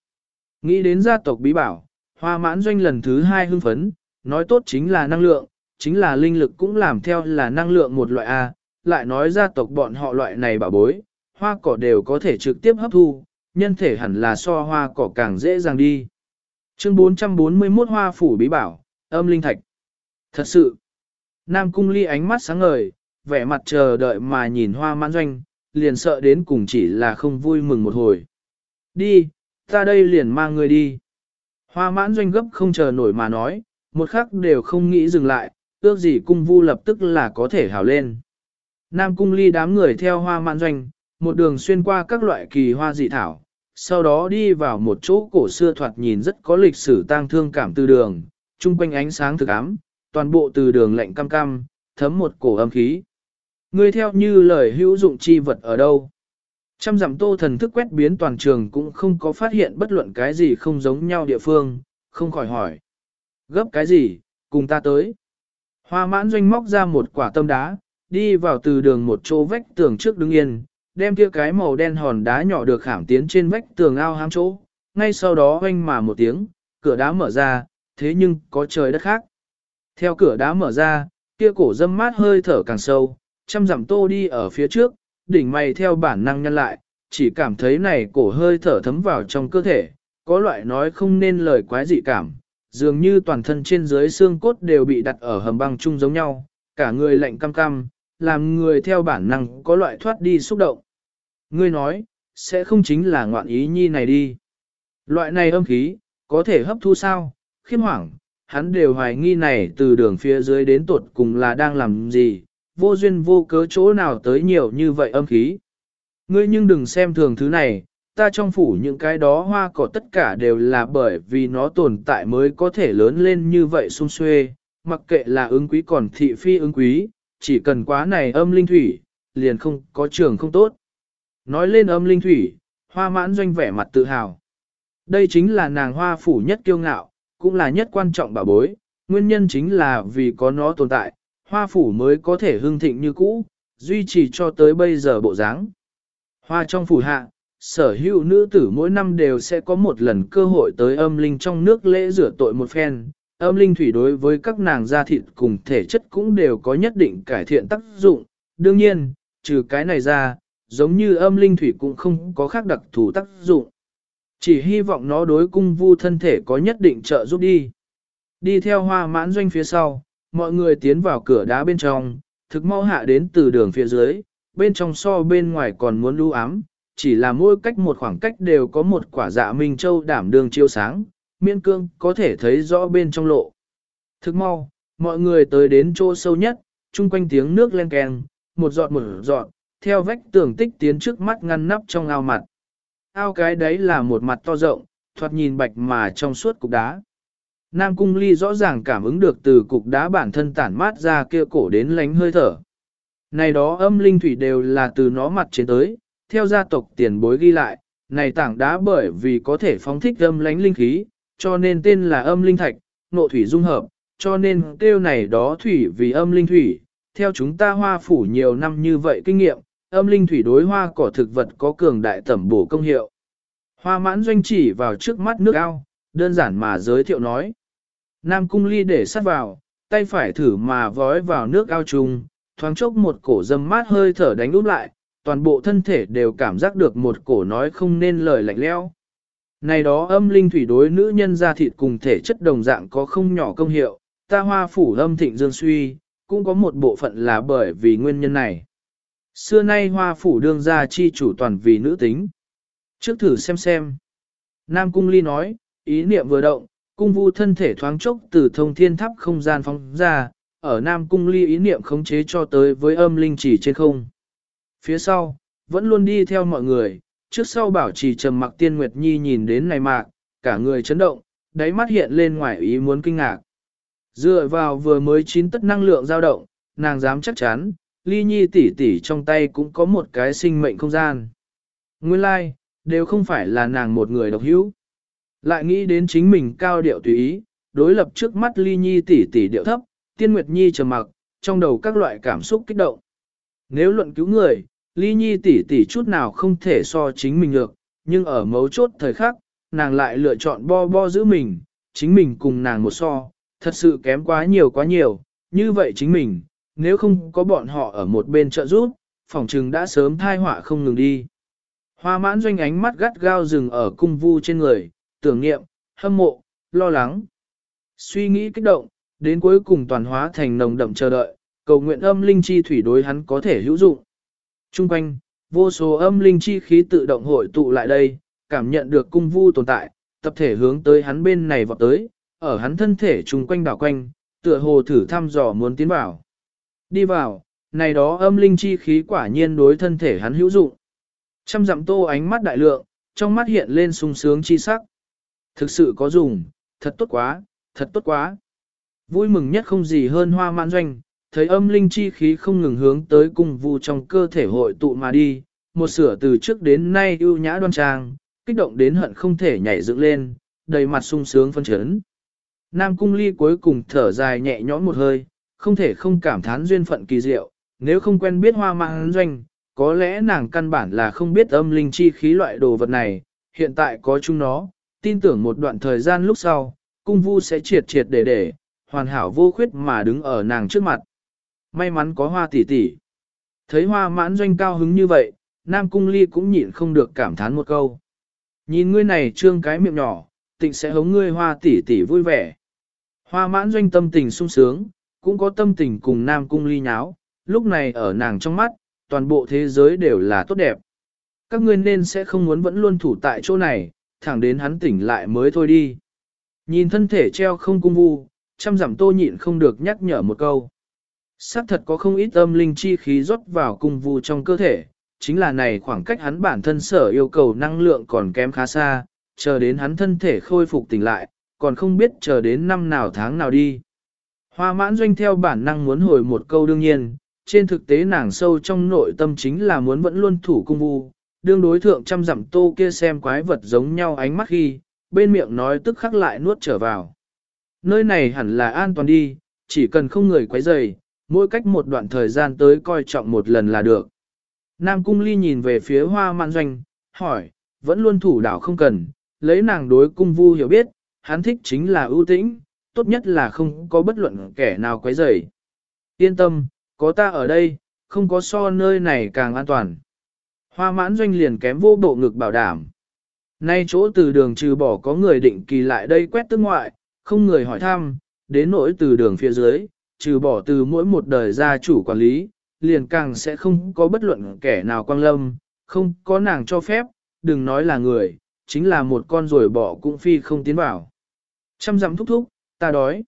Nghĩ đến gia tộc bí bảo, hoa mãn doanh lần thứ hai hưng phấn, nói tốt chính là năng lượng, chính là linh lực cũng làm theo là năng lượng một loại A, lại nói gia tộc bọn họ loại này bảo bối, hoa cỏ đều có thể trực tiếp hấp thu, nhân thể hẳn là so hoa cỏ càng dễ dàng đi. Chương 441 Hoa Phủ Bí Bảo, âm linh thạch. Thật sự, Nam Cung Ly ánh mắt sáng ngời, vẻ mặt chờ đợi mà nhìn hoa mãn doanh, liền sợ đến cùng chỉ là không vui mừng một hồi. Đi, ta đây liền mang người đi. Hoa mãn doanh gấp không chờ nổi mà nói, một khắc đều không nghĩ dừng lại, ước gì cung vu lập tức là có thể hào lên. Nam cung ly đám người theo hoa mãn doanh, một đường xuyên qua các loại kỳ hoa dị thảo, sau đó đi vào một chỗ cổ xưa thoạt nhìn rất có lịch sử tang thương cảm tư đường, chung quanh ánh sáng thực ám, toàn bộ từ đường lạnh cam cam, thấm một cổ âm khí. Ngươi theo như lời hữu dụng chi vật ở đâu? Trăm dặm tô thần thức quét biến toàn trường cũng không có phát hiện bất luận cái gì không giống nhau địa phương, không khỏi hỏi. Gấp cái gì, cùng ta tới. Hoa mãn doanh móc ra một quả tâm đá, đi vào từ đường một chỗ vách tường trước đứng yên, đem kia cái màu đen hòn đá nhỏ được khảm tiến trên vách tường ao hám chỗ, ngay sau đó oanh mà một tiếng, cửa đá mở ra, thế nhưng có trời đất khác. Theo cửa đá mở ra, kia cổ dâm mát hơi thở càng sâu, chăm dặm tô đi ở phía trước, đỉnh mày theo bản năng nhân lại, chỉ cảm thấy này cổ hơi thở thấm vào trong cơ thể, có loại nói không nên lời quái dị cảm, dường như toàn thân trên dưới xương cốt đều bị đặt ở hầm băng chung giống nhau, cả người lạnh cam cam, làm người theo bản năng có loại thoát đi xúc động. Ngươi nói, sẽ không chính là ngoạn ý nhi này đi. Loại này âm khí, có thể hấp thu sao, khiêm hoảng, hắn đều hoài nghi này từ đường phía dưới đến tuột cùng là đang làm gì, vô duyên vô cớ chỗ nào tới nhiều như vậy âm khí. Ngươi nhưng đừng xem thường thứ này, ta trong phủ những cái đó hoa cỏ tất cả đều là bởi vì nó tồn tại mới có thể lớn lên như vậy sung xuê, mặc kệ là ứng quý còn thị phi ứng quý, chỉ cần quá này âm linh thủy, liền không có trường không tốt. Nói lên âm linh thủy, hoa mãn doanh vẻ mặt tự hào. Đây chính là nàng hoa phủ nhất kiêu ngạo, cũng là nhất quan trọng bảo bối, nguyên nhân chính là vì có nó tồn tại, hoa phủ mới có thể hưng thịnh như cũ, duy trì cho tới bây giờ bộ dáng. Hoa trong phủ hạ, sở hữu nữ tử mỗi năm đều sẽ có một lần cơ hội tới âm linh trong nước lễ rửa tội một phen. Âm linh thủy đối với các nàng da thịt cùng thể chất cũng đều có nhất định cải thiện tác dụng. Đương nhiên, trừ cái này ra, giống như âm linh thủy cũng không có khác đặc thù tác dụng. Chỉ hy vọng nó đối cung vu thân thể có nhất định trợ giúp đi. Đi theo hoa mãn doanh phía sau, mọi người tiến vào cửa đá bên trong, thực mau hạ đến từ đường phía dưới, bên trong so bên ngoài còn muốn lưu ám, chỉ là mỗi cách một khoảng cách đều có một quả dạ minh châu đảm đường chiếu sáng, miên cương có thể thấy rõ bên trong lộ. Thực mau, mọi người tới đến chỗ sâu nhất, chung quanh tiếng nước len keng, một giọt một giọt, theo vách tường tích tiến trước mắt ngăn nắp trong ao mặt. Ao cái đấy là một mặt to rộng, thoạt nhìn bạch mà trong suốt cục đá. Nam Cung Ly rõ ràng cảm ứng được từ cục đá bản thân tản mát ra kia cổ đến lánh hơi thở. Này đó âm linh thủy đều là từ nó mặt trên tới, theo gia tộc tiền bối ghi lại, này tảng đá bởi vì có thể phóng thích âm lánh linh khí, cho nên tên là âm linh thạch, nộ thủy dung hợp, cho nên kêu này đó thủy vì âm linh thủy. Theo chúng ta hoa phủ nhiều năm như vậy kinh nghiệm, âm linh thủy đối hoa cỏ thực vật có cường đại tẩm bổ công hiệu. Hoa mãn doanh chỉ vào trước mắt nước ao, đơn giản mà giới thiệu nói. Nam cung ly để sát vào, tay phải thử mà vói vào nước ao trùng, thoáng chốc một cổ dâm mát hơi thở đánh úp lại, toàn bộ thân thể đều cảm giác được một cổ nói không nên lời lạnh leo. Này đó âm linh thủy đối nữ nhân da thịt cùng thể chất đồng dạng có không nhỏ công hiệu, ta hoa phủ âm thịnh dương suy, cũng có một bộ phận là bởi vì nguyên nhân này. Xưa nay hoa phủ đương gia chi chủ toàn vì nữ tính. Trước thử xem xem. Nam Cung Ly nói, ý niệm vừa động, cung vu thân thể thoáng chốc từ thông thiên tháp không gian phóng ra, ở Nam Cung ly ý niệm khống chế cho tới với âm linh chỉ trên không. Phía sau, vẫn luôn đi theo mọi người, trước sau bảo trì trầm mặc tiên Nguyệt Nhi nhìn đến này mạc, cả người chấn động, đáy mắt hiện lên ngoài ý muốn kinh ngạc. Dựa vào vừa mới chín tất năng lượng dao động, nàng dám chắc chắn, ly nhi tỷ tỷ trong tay cũng có một cái sinh mệnh không gian. Nguyên lai, like, đều không phải là nàng một người độc hữu. Lại nghĩ đến chính mình cao điệu tùy ý, đối lập trước mắt ly nhi tỷ tỷ điệu thấp, tiên nguyệt nhi trầm mặc, trong đầu các loại cảm xúc kích động. Nếu luận cứu người, ly nhi tỷ tỷ chút nào không thể so chính mình được, nhưng ở mấu chốt thời khắc, nàng lại lựa chọn bo bo giữ mình, chính mình cùng nàng một so, thật sự kém quá nhiều quá nhiều, như vậy chính mình, nếu không có bọn họ ở một bên trợ giúp, phòng trừng đã sớm thai họa không ngừng đi. Hoa mãn doanh ánh mắt gắt gao rừng ở cung vu trên người, tưởng niệm, hâm mộ, lo lắng. Suy nghĩ kích động, đến cuối cùng toàn hóa thành nồng đậm chờ đợi, cầu nguyện âm linh chi thủy đối hắn có thể hữu dụng. Trung quanh, vô số âm linh chi khí tự động hội tụ lại đây, cảm nhận được cung vu tồn tại, tập thể hướng tới hắn bên này vọt tới, ở hắn thân thể trung quanh đảo quanh, tựa hồ thử thăm dò muốn tiến vào. Đi vào, này đó âm linh chi khí quả nhiên đối thân thể hắn hữu dụng. Trăm dặm tô ánh mắt đại lượng, trong mắt hiện lên sung sướng chi sắc. Thực sự có dùng, thật tốt quá, thật tốt quá. Vui mừng nhất không gì hơn hoa mãn doanh, thấy âm linh chi khí không ngừng hướng tới cung vu trong cơ thể hội tụ mà đi, một sửa từ trước đến nay ưu nhã đoan trang, kích động đến hận không thể nhảy dựng lên, đầy mặt sung sướng phân chấn. Nam cung ly cuối cùng thở dài nhẹ nhõm một hơi, không thể không cảm thán duyên phận kỳ diệu, nếu không quen biết hoa mãn doanh, có lẽ nàng căn bản là không biết âm linh chi khí loại đồ vật này, hiện tại có chúng nó, tin tưởng một đoạn thời gian lúc sau, cung vu sẽ triệt triệt để để, hoàn hảo vô khuyết mà đứng ở nàng trước mặt. May mắn có hoa tỷ tỷ. Thấy hoa mãn doanh cao hứng như vậy, Nam Cung Ly cũng nhịn không được cảm thán một câu. Nhìn ngươi này trương cái miệng nhỏ, tịnh sẽ hống ngươi hoa tỷ tỷ vui vẻ. Hoa mãn doanh tâm tình sung sướng, cũng có tâm tình cùng Nam Cung Ly nháo, lúc này ở nàng trong mắt, toàn bộ thế giới đều là tốt đẹp. Các ngươi nên sẽ không muốn vẫn luôn thủ tại chỗ này, thẳng đến hắn tỉnh lại mới thôi đi. Nhìn thân thể treo không cung vu, chăm giảm tô nhịn không được nhắc nhở một câu. Sắc thật có không ít âm linh chi khí rót vào cung vu trong cơ thể, chính là này khoảng cách hắn bản thân sở yêu cầu năng lượng còn kém khá xa, chờ đến hắn thân thể khôi phục tỉnh lại, còn không biết chờ đến năm nào tháng nào đi. Hoa mãn doanh theo bản năng muốn hồi một câu đương nhiên, trên thực tế nàng sâu trong nội tâm chính là muốn vẫn luôn thủ cung vu, đương đối thượng trăm dặm tô kia xem quái vật giống nhau ánh mắt khi, bên miệng nói tức khắc lại nuốt trở vào. Nơi này hẳn là an toàn đi, chỉ cần không người quấy rầy, mỗi cách một đoạn thời gian tới coi trọng một lần là được. Nam Cung Ly nhìn về phía hoa mạn doanh, hỏi, vẫn luôn thủ đảo không cần, lấy nàng đối cung vu hiểu biết, hắn thích chính là ưu tĩnh, tốt nhất là không có bất luận kẻ nào quấy rầy. Yên tâm, có ta ở đây, không có so nơi này càng an toàn. Hoa mãn doanh liền kém vô bộ ngực bảo đảm. Nay chỗ từ đường trừ bỏ có người định kỳ lại đây quét tương ngoại, không người hỏi thăm, đến nỗi từ đường phía dưới, trừ bỏ từ mỗi một đời gia chủ quản lý, liền càng sẽ không có bất luận kẻ nào quang lâm, không có nàng cho phép, đừng nói là người, chính là một con rồi bỏ cũng phi không tiến vào. Trăm dặm thúc thúc, ta đói.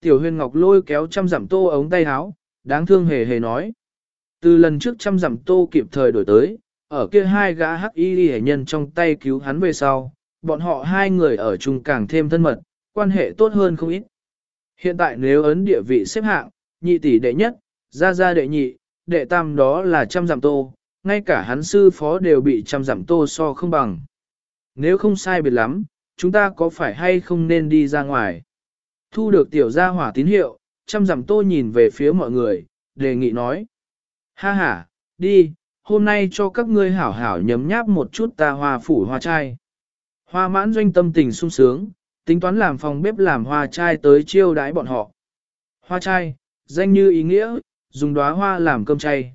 Tiểu huyền ngọc lôi kéo trăm dặm tô ống tay áo, đáng thương hề hề nói. Từ lần trước trăm dặm tô kịp thời đổi tới, ở kia hai gã hắc y hệ nhân trong tay cứu hắn về sau, bọn họ hai người ở chung càng thêm thân mật, quan hệ tốt hơn không ít. Hiện tại nếu ấn địa vị xếp hạng, nhị tỷ đệ nhất, gia gia đệ nhị, đệ tam đó là trăm giảm tô, ngay cả hắn sư phó đều bị trăm giảm tô so không bằng. Nếu không sai biệt lắm, chúng ta có phải hay không nên đi ra ngoài? Thu được tiểu gia hỏa tín hiệu, chăm dặm tô nhìn về phía mọi người, đề nghị nói. Ha ha, đi, hôm nay cho các ngươi hảo hảo nhấm nháp một chút ta hoa phủ hoa chai. Hoa mãn doanh tâm tình sung sướng, tính toán làm phòng bếp làm hoa chai tới chiêu đái bọn họ. Hoa chai, danh như ý nghĩa, dùng đóa hoa làm cơm chay.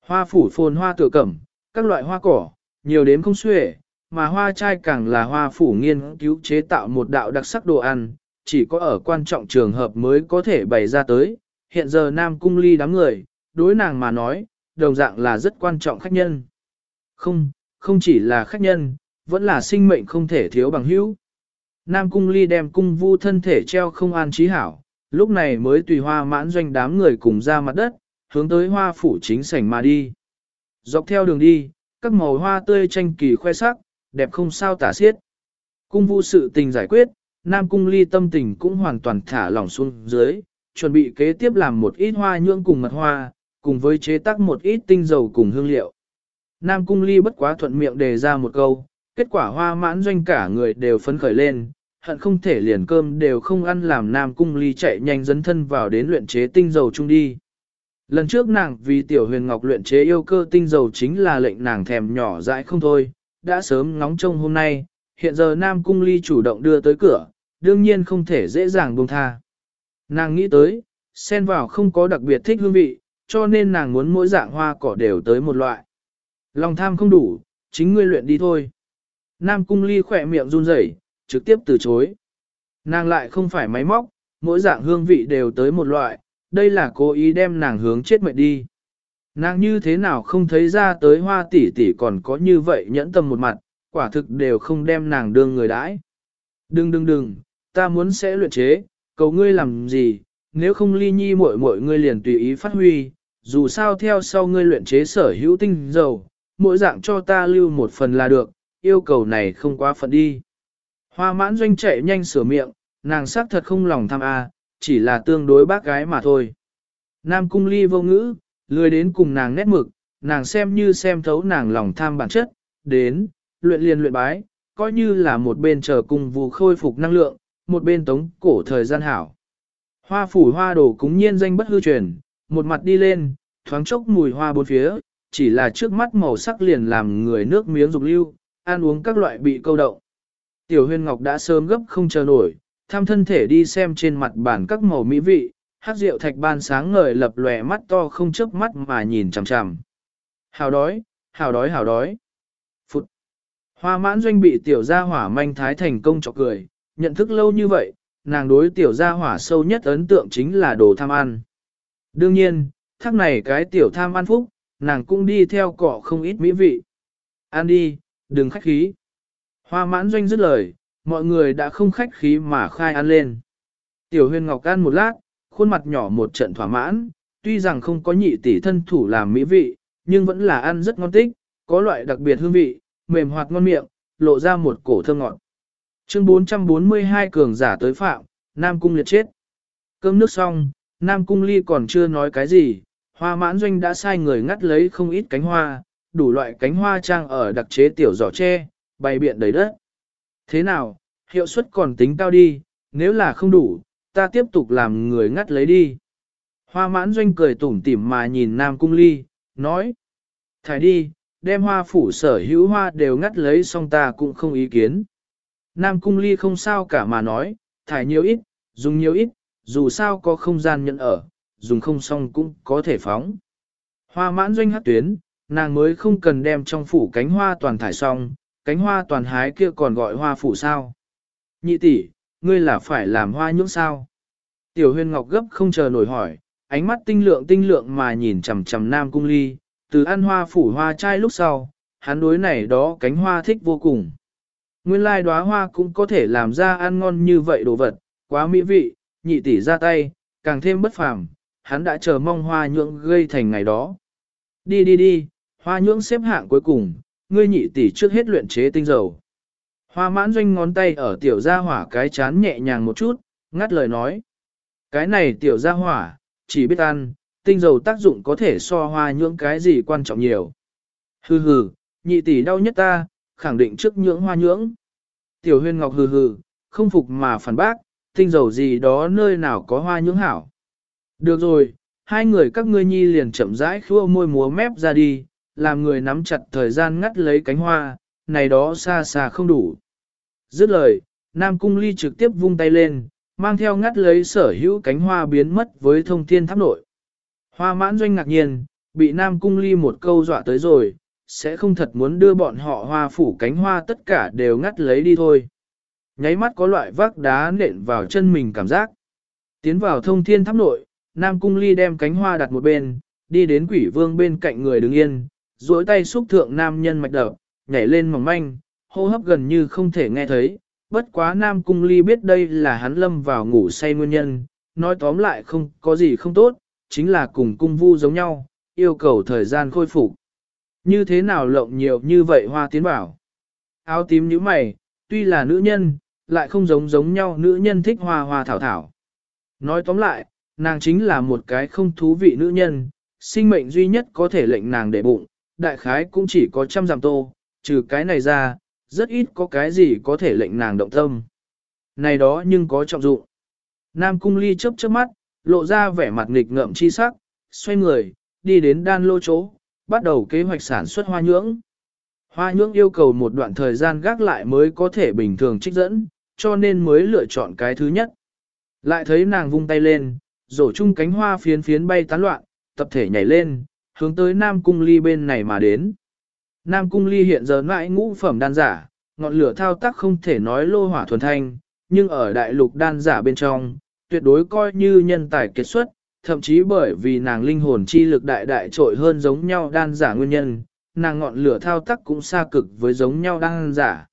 Hoa phủ phồn hoa tựa cẩm, các loại hoa cỏ, nhiều đến không xuể, mà hoa chai càng là hoa phủ nghiên cứu chế tạo một đạo đặc sắc đồ ăn, chỉ có ở quan trọng trường hợp mới có thể bày ra tới. Hiện giờ Nam Cung Ly đám người, đối nàng mà nói, đồng dạng là rất quan trọng khách nhân. Không, không chỉ là khách nhân, vẫn là sinh mệnh không thể thiếu bằng hữu. Nam cung ly đem cung vu thân thể treo không an trí hảo, lúc này mới tùy hoa mãn doanh đám người cùng ra mặt đất, hướng tới hoa phủ chính sảnh mà đi. Dọc theo đường đi, các màu hoa tươi tranh kỳ khoe sắc, đẹp không sao tả xiết. Cung vu sự tình giải quyết, Nam cung ly tâm tình cũng hoàn toàn thả lỏng xuống dưới, chuẩn bị kế tiếp làm một ít hoa nhưỡng cùng mật hoa, cùng với chế tác một ít tinh dầu cùng hương liệu. Nam cung ly bất quá thuận miệng đề ra một câu, kết quả hoa mãn doanh cả người đều phấn khởi lên, hận không thể liền cơm đều không ăn làm Nam cung ly chạy nhanh dấn thân vào đến luyện chế tinh dầu chung đi. Lần trước nàng vì tiểu huyền ngọc luyện chế yêu cơ tinh dầu chính là lệnh nàng thèm nhỏ dãi không thôi, đã sớm ngóng trông hôm nay, hiện giờ Nam cung ly chủ động đưa tới cửa, đương nhiên không thể dễ dàng buông tha. Nàng nghĩ tới, xen vào không có đặc biệt thích hương vị, cho nên nàng muốn mỗi dạng hoa cỏ đều tới một loại. Lòng tham không đủ, chính ngươi luyện đi thôi. Nam cung ly khỏe miệng run rẩy, trực tiếp từ chối. Nàng lại không phải máy móc, mỗi dạng hương vị đều tới một loại, đây là cố ý đem nàng hướng chết mệt đi. Nàng như thế nào không thấy ra tới hoa tỷ tỷ còn có như vậy nhẫn tâm một mặt, quả thực đều không đem nàng đương người đãi. Đừng đừng đừng, ta muốn sẽ luyện chế, cầu ngươi làm gì, nếu không ly nhi muội muội ngươi liền tùy ý phát huy, dù sao theo sau ngươi luyện chế sở hữu tinh dầu, mỗi dạng cho ta lưu một phần là được, yêu cầu này không quá phận đi. Hoa mãn doanh chạy nhanh sửa miệng, nàng xác thật không lòng tham a, chỉ là tương đối bác gái mà thôi. Nam cung ly vô ngữ, lười đến cùng nàng nét mực, nàng xem như xem thấu nàng lòng tham bản chất, đến, luyện liền luyện bái, coi như là một bên chờ cùng vù khôi phục năng lượng, một bên tống cổ thời gian hảo. Hoa phủ hoa đồ cúng nhiên danh bất hư truyền, một mặt đi lên, thoáng chốc mùi hoa bốn phía, chỉ là trước mắt màu sắc liền làm người nước miếng dục lưu, ăn uống các loại bị câu động. Tiểu huyền ngọc đã sớm gấp không chờ nổi, tham thân thể đi xem trên mặt bàn các màu mỹ vị, hát rượu thạch ban sáng ngời lập lòe mắt to không chớp mắt mà nhìn chằm chằm. Hào đói, hào đói hào đói. Phụt. Hoa mãn doanh bị tiểu gia hỏa manh thái thành công chọc cười, nhận thức lâu như vậy, nàng đối tiểu gia hỏa sâu nhất ấn tượng chính là đồ tham ăn. Đương nhiên, thắc này cái tiểu tham ăn phúc, nàng cũng đi theo cọ không ít mỹ vị. Ăn đi, đừng khách khí. Hoa mãn doanh dứt lời, mọi người đã không khách khí mà khai ăn lên. Tiểu huyền ngọc ăn một lát, khuôn mặt nhỏ một trận thỏa mãn, tuy rằng không có nhị tỷ thân thủ làm mỹ vị, nhưng vẫn là ăn rất ngon tích, có loại đặc biệt hương vị, mềm hoạt ngon miệng, lộ ra một cổ thơm ngọt. Chương 442 cường giả tới phạm, Nam Cung liệt chết. Cơm nước xong, Nam Cung ly còn chưa nói cái gì, hoa mãn doanh đã sai người ngắt lấy không ít cánh hoa, đủ loại cánh hoa trang ở đặc chế tiểu giỏ tre, bày biện đầy đất. Thế nào, hiệu suất còn tính cao đi, nếu là không đủ, ta tiếp tục làm người ngắt lấy đi. Hoa mãn doanh cười tủm tỉm mà nhìn Nam Cung ly, nói. Thải đi, đem hoa phủ sở hữu hoa đều ngắt lấy xong ta cũng không ý kiến. Nam Cung ly không sao cả mà nói, thải nhiều ít, dùng nhiều ít, dù sao có không gian nhận ở, dùng không xong cũng có thể phóng. Hoa mãn doanh hát tuyến, nàng mới không cần đem trong phủ cánh hoa toàn thải xong, cánh hoa toàn hái kia còn gọi hoa phủ sao. Nhị tỷ, ngươi là phải làm hoa nhưỡng sao? Tiểu huyền ngọc gấp không chờ nổi hỏi, ánh mắt tinh lượng tinh lượng mà nhìn chằm chằm nam cung ly, từ ăn hoa phủ hoa trai lúc sau, hắn đối này đó cánh hoa thích vô cùng. Nguyên lai đóa hoa cũng có thể làm ra ăn ngon như vậy đồ vật, quá mỹ vị, nhị tỷ ra tay, càng thêm bất phàm, hắn đã chờ mong hoa nhưỡng gây thành ngày đó. Đi đi đi, hoa nhưỡng xếp hạng cuối cùng, ngươi nhị tỷ trước hết luyện chế tinh dầu. Hoa mãn doanh ngón tay ở tiểu gia hỏa cái chán nhẹ nhàng một chút, ngắt lời nói. Cái này tiểu gia hỏa, chỉ biết ăn, tinh dầu tác dụng có thể so hoa nhưỡng cái gì quan trọng nhiều. Hừ hừ, nhị tỷ đau nhất ta, khẳng định trước nhưỡng hoa nhưỡng. Tiểu huyên ngọc hừ hừ, không phục mà phản bác, tinh dầu gì đó nơi nào có hoa nhưỡng hảo. Được rồi, hai người các ngươi nhi liền chậm rãi khua môi múa mép ra đi, làm người nắm chặt thời gian ngắt lấy cánh hoa, này đó xa xa không đủ. Dứt lời, Nam Cung Ly trực tiếp vung tay lên, mang theo ngắt lấy sở hữu cánh hoa biến mất với thông thiên tháp nội. Hoa mãn doanh ngạc nhiên, bị Nam Cung Ly một câu dọa tới rồi, sẽ không thật muốn đưa bọn họ hoa phủ cánh hoa tất cả đều ngắt lấy đi thôi. Nháy mắt có loại vác đá nện vào chân mình cảm giác. Tiến vào thông thiên tháp nội, Nam Cung Ly đem cánh hoa đặt một bên, đi đến quỷ vương bên cạnh người đứng yên, duỗi tay xúc thượng nam nhân mạch đập, nhảy lên mỏng manh, hô hấp gần như không thể nghe thấy, bất quá Nam Cung Ly biết đây là hắn lâm vào ngủ say nguyên nhân, nói tóm lại không có gì không tốt, chính là cùng cung vu giống nhau, yêu cầu thời gian khôi phục. Như thế nào lộng nhiều như vậy hoa tiến bảo. Áo tím như mày, tuy là nữ nhân, lại không giống giống nhau nữ nhân thích hoa hoa thảo thảo. Nói tóm lại, nàng chính là một cái không thú vị nữ nhân, sinh mệnh duy nhất có thể lệnh nàng để bụng, đại khái cũng chỉ có trăm giảm tô, trừ cái này ra, rất ít có cái gì có thể lệnh nàng động tâm. Này đó nhưng có trọng dụng. Nam cung ly chớp chớp mắt, lộ ra vẻ mặt nghịch ngợm chi sắc, xoay người, đi đến đan lô chỗ, bắt đầu kế hoạch sản xuất hoa nhưỡng. Hoa nhưỡng yêu cầu một đoạn thời gian gác lại mới có thể bình thường trích dẫn, cho nên mới lựa chọn cái thứ nhất. Lại thấy nàng vung tay lên, rổ chung cánh hoa phiến phiến bay tán loạn, tập thể nhảy lên, hướng tới Nam Cung Ly bên này mà đến. Nam Cung Ly hiện giờ mãi ngũ phẩm đan giả, ngọn lửa thao tác không thể nói lô hỏa thuần thanh, nhưng ở đại lục đan giả bên trong, tuyệt đối coi như nhân tài kết xuất, thậm chí bởi vì nàng linh hồn chi lực đại đại trội hơn giống nhau đan giả nguyên nhân, nàng ngọn lửa thao tác cũng xa cực với giống nhau đan giả.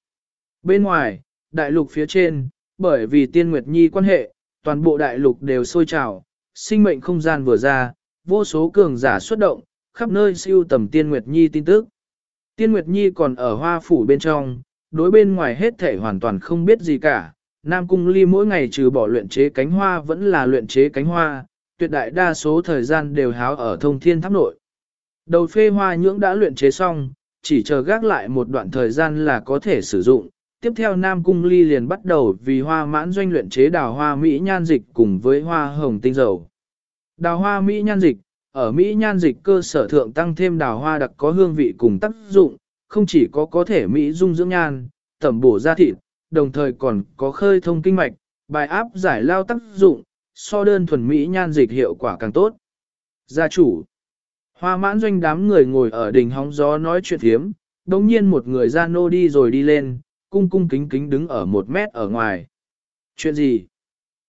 Bên ngoài, đại lục phía trên, bởi vì tiên nguyệt nhi quan hệ, toàn bộ đại lục đều sôi trào, sinh mệnh không gian vừa ra, vô số cường giả xuất động, khắp nơi siêu tầm tiên nguyệt nhi tin tức. Tiên nguyệt nhi còn ở hoa phủ bên trong, đối bên ngoài hết thể hoàn toàn không biết gì cả. Nam cung ly mỗi ngày trừ bỏ luyện chế cánh hoa vẫn là luyện chế cánh hoa, tuyệt đại đa số thời gian đều háo ở thông thiên tháp nội. Đầu phê hoa nhưỡng đã luyện chế xong, chỉ chờ gác lại một đoạn thời gian là có thể sử dụng. Tiếp theo Nam Cung Ly liền bắt đầu vì hoa mãn doanh luyện chế đào hoa Mỹ nhan dịch cùng với hoa hồng tinh dầu. Đào hoa Mỹ nhan dịch, ở Mỹ nhan dịch cơ sở thượng tăng thêm đào hoa đặc có hương vị cùng tác dụng, không chỉ có có thể Mỹ dung dưỡng nhan, tẩm bổ da thịt, đồng thời còn có khơi thông kinh mạch, bài áp giải lao tác dụng, so đơn thuần Mỹ nhan dịch hiệu quả càng tốt. Gia chủ Hoa mãn doanh đám người ngồi ở đỉnh hóng gió nói chuyện thiếm, đồng nhiên một người ra nô đi rồi đi lên, cung cung kính kính đứng ở một mét ở ngoài. Chuyện gì?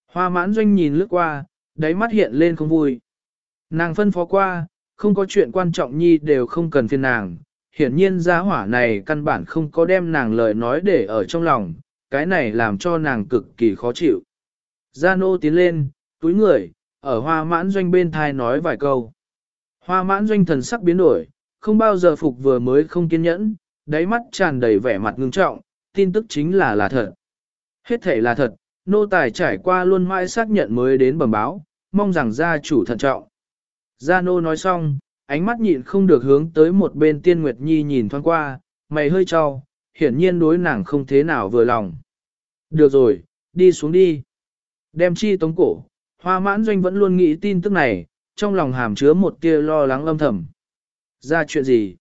Hoa mãn doanh nhìn lướt qua, đáy mắt hiện lên không vui. Nàng phân phó qua, không có chuyện quan trọng nhi đều không cần phiền nàng. Hiển nhiên gia hỏa này căn bản không có đem nàng lời nói để ở trong lòng, cái này làm cho nàng cực kỳ khó chịu. Gia nô tiến lên, túi người, ở hoa mãn doanh bên thai nói vài câu. Hoa mãn doanh thần sắc biến đổi, không bao giờ phục vừa mới không kiên nhẫn, đáy mắt tràn đầy vẻ mặt ngưng trọng, tin tức chính là là thật. Hết thể là thật, nô tài trải qua luôn mãi xác nhận mới đến bẩm báo, mong rằng gia chủ thận trọng. Gia nô nói xong, ánh mắt nhịn không được hướng tới một bên tiên nguyệt nhi nhìn thoáng qua, mày hơi cho, hiển nhiên đối nàng không thế nào vừa lòng. Được rồi, đi xuống đi. Đem chi tống cổ, hoa mãn doanh vẫn luôn nghĩ tin tức này, trong lòng hàm chứa một tia lo lắng âm thầm. Ra chuyện gì?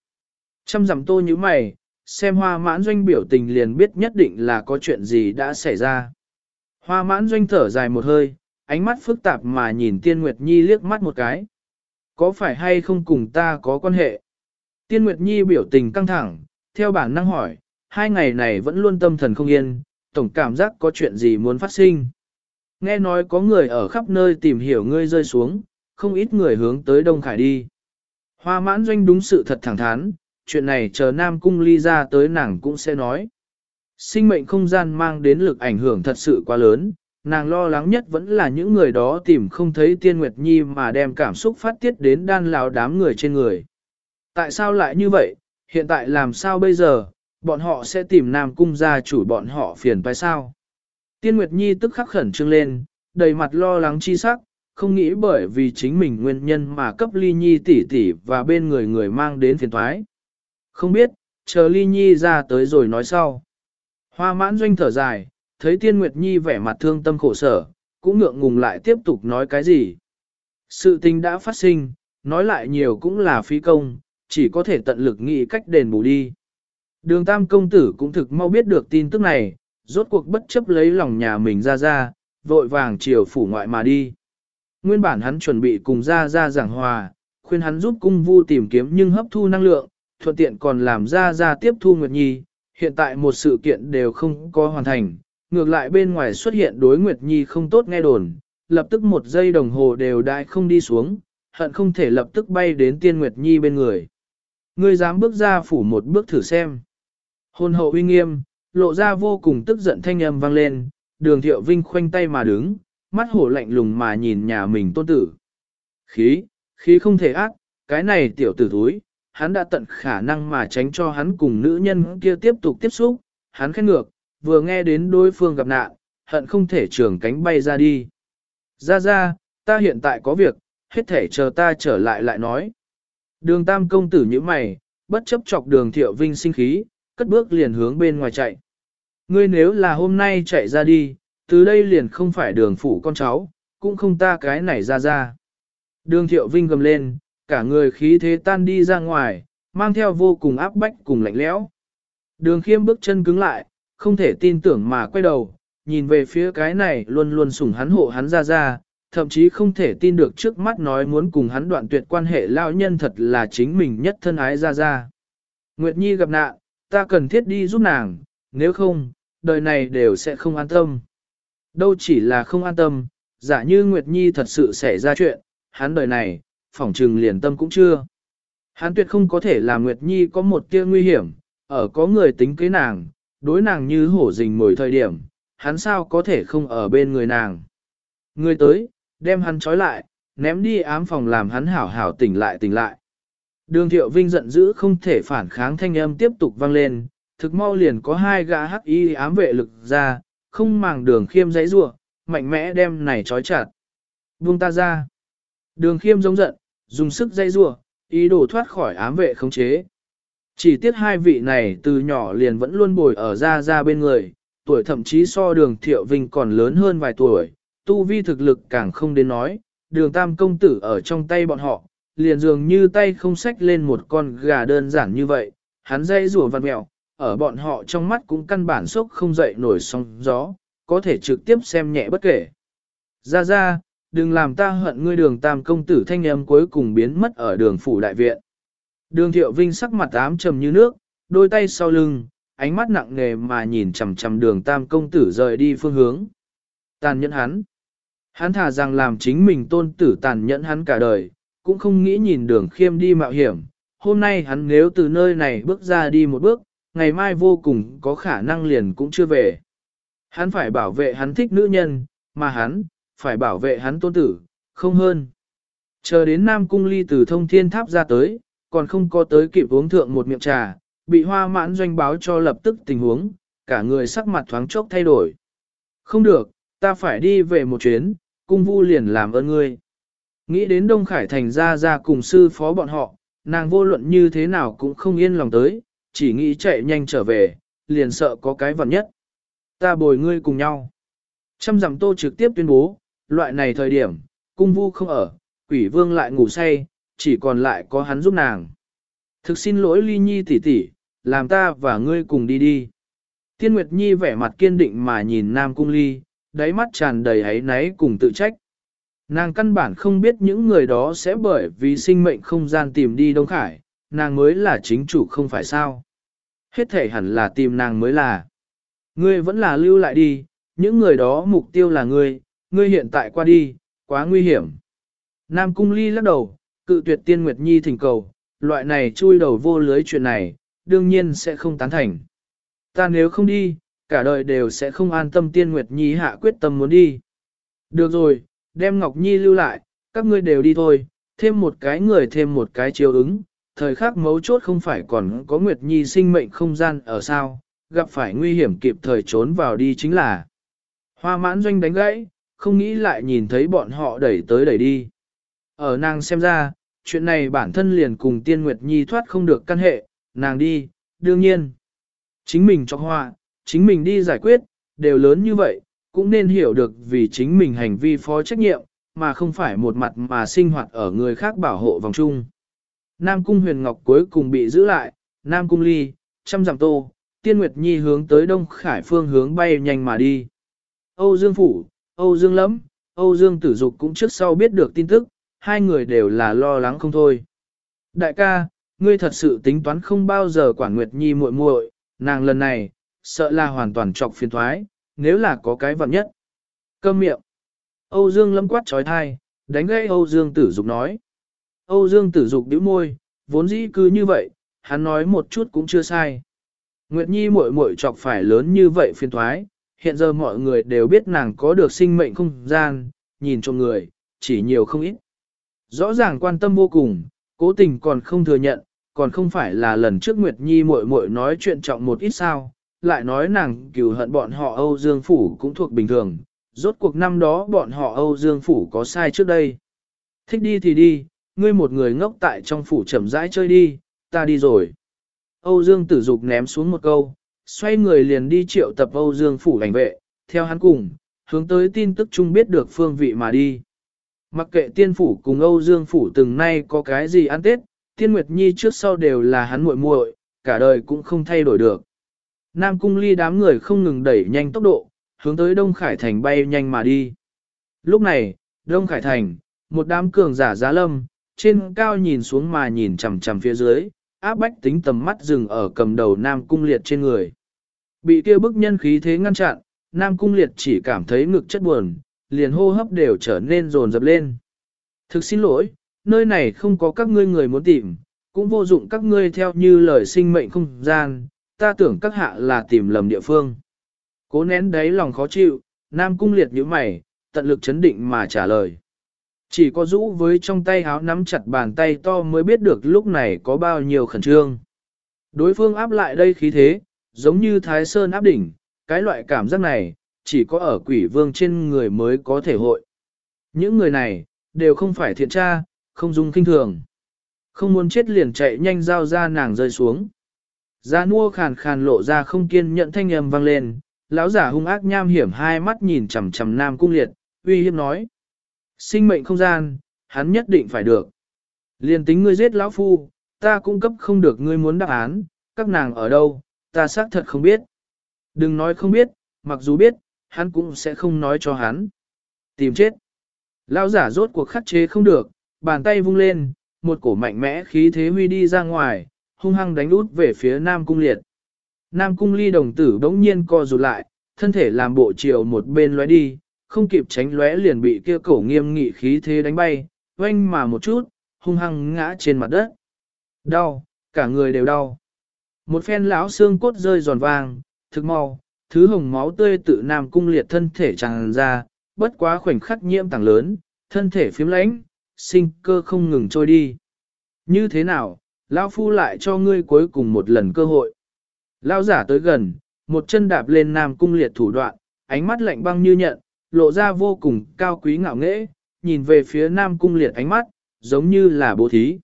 chăm dặm tô như mày, xem hoa mãn doanh biểu tình liền biết nhất định là có chuyện gì đã xảy ra. Hoa mãn doanh thở dài một hơi, ánh mắt phức tạp mà nhìn tiên nguyệt nhi liếc mắt một cái. Có phải hay không cùng ta có quan hệ? Tiên nguyệt nhi biểu tình căng thẳng, theo bản năng hỏi, hai ngày này vẫn luôn tâm thần không yên, tổng cảm giác có chuyện gì muốn phát sinh. Nghe nói có người ở khắp nơi tìm hiểu ngươi rơi xuống, không ít người hướng tới Đông Khải đi. Hoa mãn doanh đúng sự thật thẳng thắn, chuyện này chờ Nam Cung ly ra tới nàng cũng sẽ nói. Sinh mệnh không gian mang đến lực ảnh hưởng thật sự quá lớn, nàng lo lắng nhất vẫn là những người đó tìm không thấy tiên nguyệt nhi mà đem cảm xúc phát tiết đến đan lão đám người trên người. Tại sao lại như vậy, hiện tại làm sao bây giờ, bọn họ sẽ tìm Nam Cung gia chủ bọn họ phiền phải sao? Tiên Nguyệt Nhi tức khắc khẩn trương lên, đầy mặt lo lắng chi sắc, không nghĩ bởi vì chính mình nguyên nhân mà cấp ly nhi tỷ tỷ và bên người người mang đến phiền thoái. Không biết, chờ ly nhi ra tới rồi nói sau. Hoa mãn doanh thở dài, thấy tiên nguyệt nhi vẻ mặt thương tâm khổ sở, cũng ngượng ngùng lại tiếp tục nói cái gì. Sự tình đã phát sinh, nói lại nhiều cũng là phí công, chỉ có thể tận lực nghĩ cách đền bù đi. Đường tam công tử cũng thực mau biết được tin tức này, rốt cuộc bất chấp lấy lòng nhà mình ra ra, vội vàng chiều phủ ngoại mà đi. Nguyên bản hắn chuẩn bị cùng ra ra giảng hòa, khuyên hắn giúp cung vu tìm kiếm nhưng hấp thu năng lượng, thuận tiện còn làm ra ra tiếp thu Nguyệt Nhi, hiện tại một sự kiện đều không có hoàn thành, ngược lại bên ngoài xuất hiện đối Nguyệt Nhi không tốt nghe đồn, lập tức một giây đồng hồ đều đại không đi xuống, hận không thể lập tức bay đến tiên Nguyệt Nhi bên người. Ngươi dám bước ra phủ một bước thử xem. Hôn hậu uy nghiêm, lộ ra vô cùng tức giận thanh âm vang lên, đường thiệu vinh khoanh tay mà đứng, mắt hổ lạnh lùng mà nhìn nhà mình tôn tử. Khí, khí không thể ác, cái này tiểu tử thúi, hắn đã tận khả năng mà tránh cho hắn cùng nữ nhân kia tiếp tục tiếp xúc, hắn khét ngược, vừa nghe đến đối phương gặp nạn, hận không thể trường cánh bay ra đi. Ra ra, ta hiện tại có việc, hết thể chờ ta trở lại lại nói. Đường tam công tử như mày, bất chấp chọc đường thiệu vinh sinh khí, cất bước liền hướng bên ngoài chạy. Ngươi nếu là hôm nay chạy ra đi, từ đây liền không phải đường phủ con cháu, cũng không ta cái này ra ra. Đường thiệu vinh gầm lên, cả người khí thế tan đi ra ngoài, mang theo vô cùng áp bách cùng lạnh lẽo. Đường khiêm bước chân cứng lại, không thể tin tưởng mà quay đầu, nhìn về phía cái này luôn luôn sủng hắn hộ hắn ra ra, thậm chí không thể tin được trước mắt nói muốn cùng hắn đoạn tuyệt quan hệ lao nhân thật là chính mình nhất thân ái ra ra. Nguyệt Nhi gặp nạn, ta cần thiết đi giúp nàng, nếu không, đời này đều sẽ không an tâm. Đâu chỉ là không an tâm, giả như Nguyệt Nhi thật sự xảy ra chuyện, hắn đời này, phỏng trừng liền tâm cũng chưa. Hắn tuyệt không có thể làm Nguyệt Nhi có một tia nguy hiểm, ở có người tính kế nàng, đối nàng như hổ rình mồi thời điểm, hắn sao có thể không ở bên người nàng. Người tới, đem hắn trói lại, ném đi ám phòng làm hắn hảo hảo tỉnh lại tỉnh lại. Đường thiệu vinh giận dữ không thể phản kháng thanh âm tiếp tục vang lên, thực mau liền có hai gã hắc y ám vệ lực ra, không màng đường khiêm giấy rủa mạnh mẽ đem này trói chặt. Buông ta ra. Đường khiêm giống giận, dùng sức dây rủa ý đồ thoát khỏi ám vệ khống chế. Chỉ tiếc hai vị này từ nhỏ liền vẫn luôn bồi ở ra ra bên người, tuổi thậm chí so đường thiệu vinh còn lớn hơn vài tuổi, tu vi thực lực càng không đến nói, đường tam công tử ở trong tay bọn họ, liền dường như tay không xách lên một con gà đơn giản như vậy, hắn dây rùa vặt mẹo, ở bọn họ trong mắt cũng căn bản sốc không dậy nổi sóng gió, có thể trực tiếp xem nhẹ bất kể. Ra ra, đừng làm ta hận ngươi đường tam công tử thanh âm cuối cùng biến mất ở đường phủ đại viện. Đường thiệu vinh sắc mặt ám trầm như nước, đôi tay sau lưng, ánh mắt nặng nề mà nhìn chằm chằm đường tam công tử rời đi phương hướng. Tàn nhẫn hắn. Hắn thả rằng làm chính mình tôn tử tàn nhẫn hắn cả đời, cũng không nghĩ nhìn đường khiêm đi mạo hiểm. Hôm nay hắn nếu từ nơi này bước ra đi một bước, ngày mai vô cùng có khả năng liền cũng chưa về. Hắn phải bảo vệ hắn thích nữ nhân, mà hắn, phải bảo vệ hắn tôn tử, không hơn. Chờ đến Nam Cung Ly từ thông thiên tháp ra tới, còn không có tới kịp uống thượng một miệng trà, bị hoa mãn doanh báo cho lập tức tình huống, cả người sắc mặt thoáng chốc thay đổi. Không được, ta phải đi về một chuyến, cung vu liền làm ơn ngươi. Nghĩ đến Đông Khải Thành ra ra cùng sư phó bọn họ, nàng vô luận như thế nào cũng không yên lòng tới, chỉ nghĩ chạy nhanh trở về, liền sợ có cái vật nhất. Ta bồi ngươi cùng nhau. Trăm dặm tô trực tiếp tuyên bố, loại này thời điểm, cung vu không ở, quỷ vương lại ngủ say, chỉ còn lại có hắn giúp nàng. Thực xin lỗi ly nhi tỷ tỷ, làm ta và ngươi cùng đi đi. Tiên Nguyệt Nhi vẻ mặt kiên định mà nhìn Nam Cung Ly, đáy mắt tràn đầy hấy náy cùng tự trách. Nàng căn bản không biết những người đó sẽ bởi vì sinh mệnh không gian tìm đi Đông Khải, nàng mới là chính chủ không phải sao. Hết thể hẳn là tìm nàng mới là. Ngươi vẫn là lưu lại đi, những người đó mục tiêu là ngươi, ngươi hiện tại qua đi, quá nguy hiểm. Nam Cung Ly lắc đầu, cự tuyệt tiên Nguyệt Nhi thỉnh cầu, loại này chui đầu vô lưới chuyện này, đương nhiên sẽ không tán thành. Ta nếu không đi, cả đời đều sẽ không an tâm tiên Nguyệt Nhi hạ quyết tâm muốn đi. Được rồi, đem Ngọc Nhi lưu lại, các ngươi đều đi thôi, thêm một cái người thêm một cái chiếu ứng, thời khắc mấu chốt không phải còn có Nguyệt Nhi sinh mệnh không gian ở sao, gặp phải nguy hiểm kịp thời trốn vào đi chính là. Hoa mãn doanh đánh gãy, không nghĩ lại nhìn thấy bọn họ đẩy tới đẩy đi. Ở nàng xem ra, chuyện này bản thân liền cùng tiên Nguyệt Nhi thoát không được căn hệ, nàng đi, đương nhiên. Chính mình cho hoa, chính mình đi giải quyết, đều lớn như vậy, cũng nên hiểu được vì chính mình hành vi phó trách nhiệm, mà không phải một mặt mà sinh hoạt ở người khác bảo hộ vòng chung. Nam Cung Huyền Ngọc cuối cùng bị giữ lại, Nam Cung Ly, trăm giảm tô, Tiên Nguyệt Nhi hướng tới Đông Khải phương hướng bay nhanh mà đi. Âu Dương Phủ, Âu Dương Lẫm, Âu Dương Tử Dục cũng trước sau biết được tin tức, hai người đều là lo lắng không thôi. Đại ca, ngươi thật sự tính toán không bao giờ quản Nguyệt Nhi muội muội, nàng lần này, sợ là hoàn toàn trọc phiền thoái, nếu là có cái vặn nhất. Câm miệng. Âu Dương lâm quát trói thai, đánh gây Âu Dương tử dục nói. Âu Dương tử dục bĩu môi, vốn dĩ cứ như vậy, hắn nói một chút cũng chưa sai. Nguyệt Nhi muội muội chọc phải lớn như vậy phiền thoái, hiện giờ mọi người đều biết nàng có được sinh mệnh không gian, nhìn cho người, chỉ nhiều không ít. Rõ ràng quan tâm vô cùng, cố tình còn không thừa nhận, còn không phải là lần trước Nguyệt Nhi muội muội nói chuyện trọng một ít sao, lại nói nàng cừu hận bọn họ Âu Dương Phủ cũng thuộc bình thường, rốt cuộc năm đó bọn họ Âu Dương Phủ có sai trước đây. Thích đi thì đi, ngươi một người ngốc tại trong phủ chậm rãi chơi đi, ta đi rồi. Âu Dương tử dục ném xuống một câu, xoay người liền đi triệu tập Âu Dương Phủ ảnh vệ, theo hắn cùng, hướng tới tin tức chung biết được phương vị mà đi. Mặc kệ tiên phủ cùng Âu Dương Phủ từng nay có cái gì ăn tết, tiên Nguyệt Nhi trước sau đều là hắn muội muội, cả đời cũng không thay đổi được. Nam cung ly đám người không ngừng đẩy nhanh tốc độ, hướng tới Đông Khải Thành bay nhanh mà đi. Lúc này, Đông Khải Thành, một đám cường giả giá lâm, trên cao nhìn xuống mà nhìn chằm chằm phía dưới, áp bách tính tầm mắt dừng ở cầm đầu Nam cung liệt trên người. Bị kia bức nhân khí thế ngăn chặn, Nam cung liệt chỉ cảm thấy ngực chất buồn, liền hô hấp đều trở nên rồn rập lên. Thực xin lỗi, nơi này không có các ngươi người muốn tìm, cũng vô dụng các ngươi theo như lời sinh mệnh không gian, ta tưởng các hạ là tìm lầm địa phương. Cố nén đáy lòng khó chịu, Nam cung liệt như mày, tận lực chấn định mà trả lời. Chỉ có rũ với trong tay háo nắm chặt bàn tay to mới biết được lúc này có bao nhiêu khẩn trương. Đối phương áp lại đây khí thế, giống như thái sơn áp đỉnh, cái loại cảm giác này, chỉ có ở quỷ vương trên người mới có thể hội. Những người này, đều không phải thiện tra, không dung kinh thường. Không muốn chết liền chạy nhanh giao ra nàng rơi xuống. Gia nua khàn khàn lộ ra không kiên nhận thanh âm vang lên, lão giả hung ác nham hiểm hai mắt nhìn chằm chằm nam cung liệt, uy hiếp nói. Sinh mệnh không gian, hắn nhất định phải được. Liên tính ngươi giết lão phu, ta cung cấp không được ngươi muốn đáp án, các nàng ở đâu, ta xác thật không biết. Đừng nói không biết, mặc dù biết, hắn cũng sẽ không nói cho hắn. Tìm chết. Lão giả rốt cuộc khắc chế không được, bàn tay vung lên, một cổ mạnh mẽ khí thế huy đi ra ngoài, hung hăng đánh út về phía Nam Cung Liệt. Nam Cung Ly đồng tử bỗng nhiên co rụt lại, thân thể làm bộ chiều một bên lóe đi, không kịp tránh lóe liền bị kia cổ nghiêm nghị khí thế đánh bay, oanh mà một chút, hung hăng ngã trên mặt đất. Đau, cả người đều đau. Một phen lão xương cốt rơi giòn vàng, thực mau, thứ hồng máu tươi tự Nam Cung Liệt thân thể tràn ra, bất quá khoảnh khắc nhiễm tàng lớn, thân thể phiếm lãnh, sinh cơ không ngừng trôi đi. Như thế nào, Lão Phu lại cho ngươi cuối cùng một lần cơ hội. Lão giả tới gần, một chân đạp lên Nam Cung liệt thủ đoạn, ánh mắt lạnh băng như nhận, lộ ra vô cùng cao quý ngạo nghễ, nhìn về phía Nam Cung liệt ánh mắt, giống như là bố thí.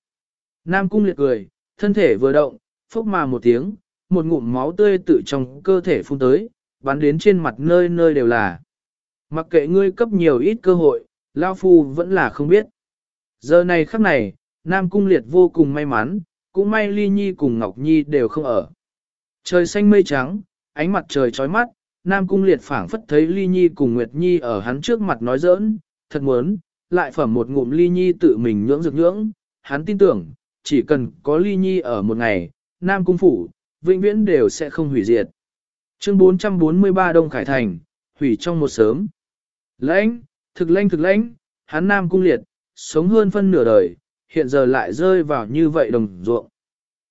Nam Cung liệt cười, thân thể vừa động, phốc mà một tiếng, một ngụm máu tươi tự trong cơ thể phun tới, bắn đến trên mặt nơi nơi đều là. Mặc kệ ngươi cấp nhiều ít cơ hội, Lao Phu vẫn là không biết. Giờ này khắc này, Nam Cung Liệt vô cùng may mắn, cũng may Ly Nhi cùng Ngọc Nhi đều không ở. Trời xanh mây trắng, ánh mặt trời chói mắt, Nam Cung Liệt phảng phất thấy Ly Nhi cùng Nguyệt Nhi ở hắn trước mặt nói giỡn, thật muốn, lại phẩm một ngụm Ly Nhi tự mình nhưỡng dược nhưỡng, hắn tin tưởng, chỉ cần có Ly Nhi ở một ngày, Nam Cung Phủ, vĩnh viễn đều sẽ không hủy diệt. Chương 443 Đông Khải Thành, hủy trong một sớm. Lãnh, thực lãnh thực lãnh, hắn Nam Cung Liệt, sống hơn phân nửa đời, hiện giờ lại rơi vào như vậy đồng ruộng.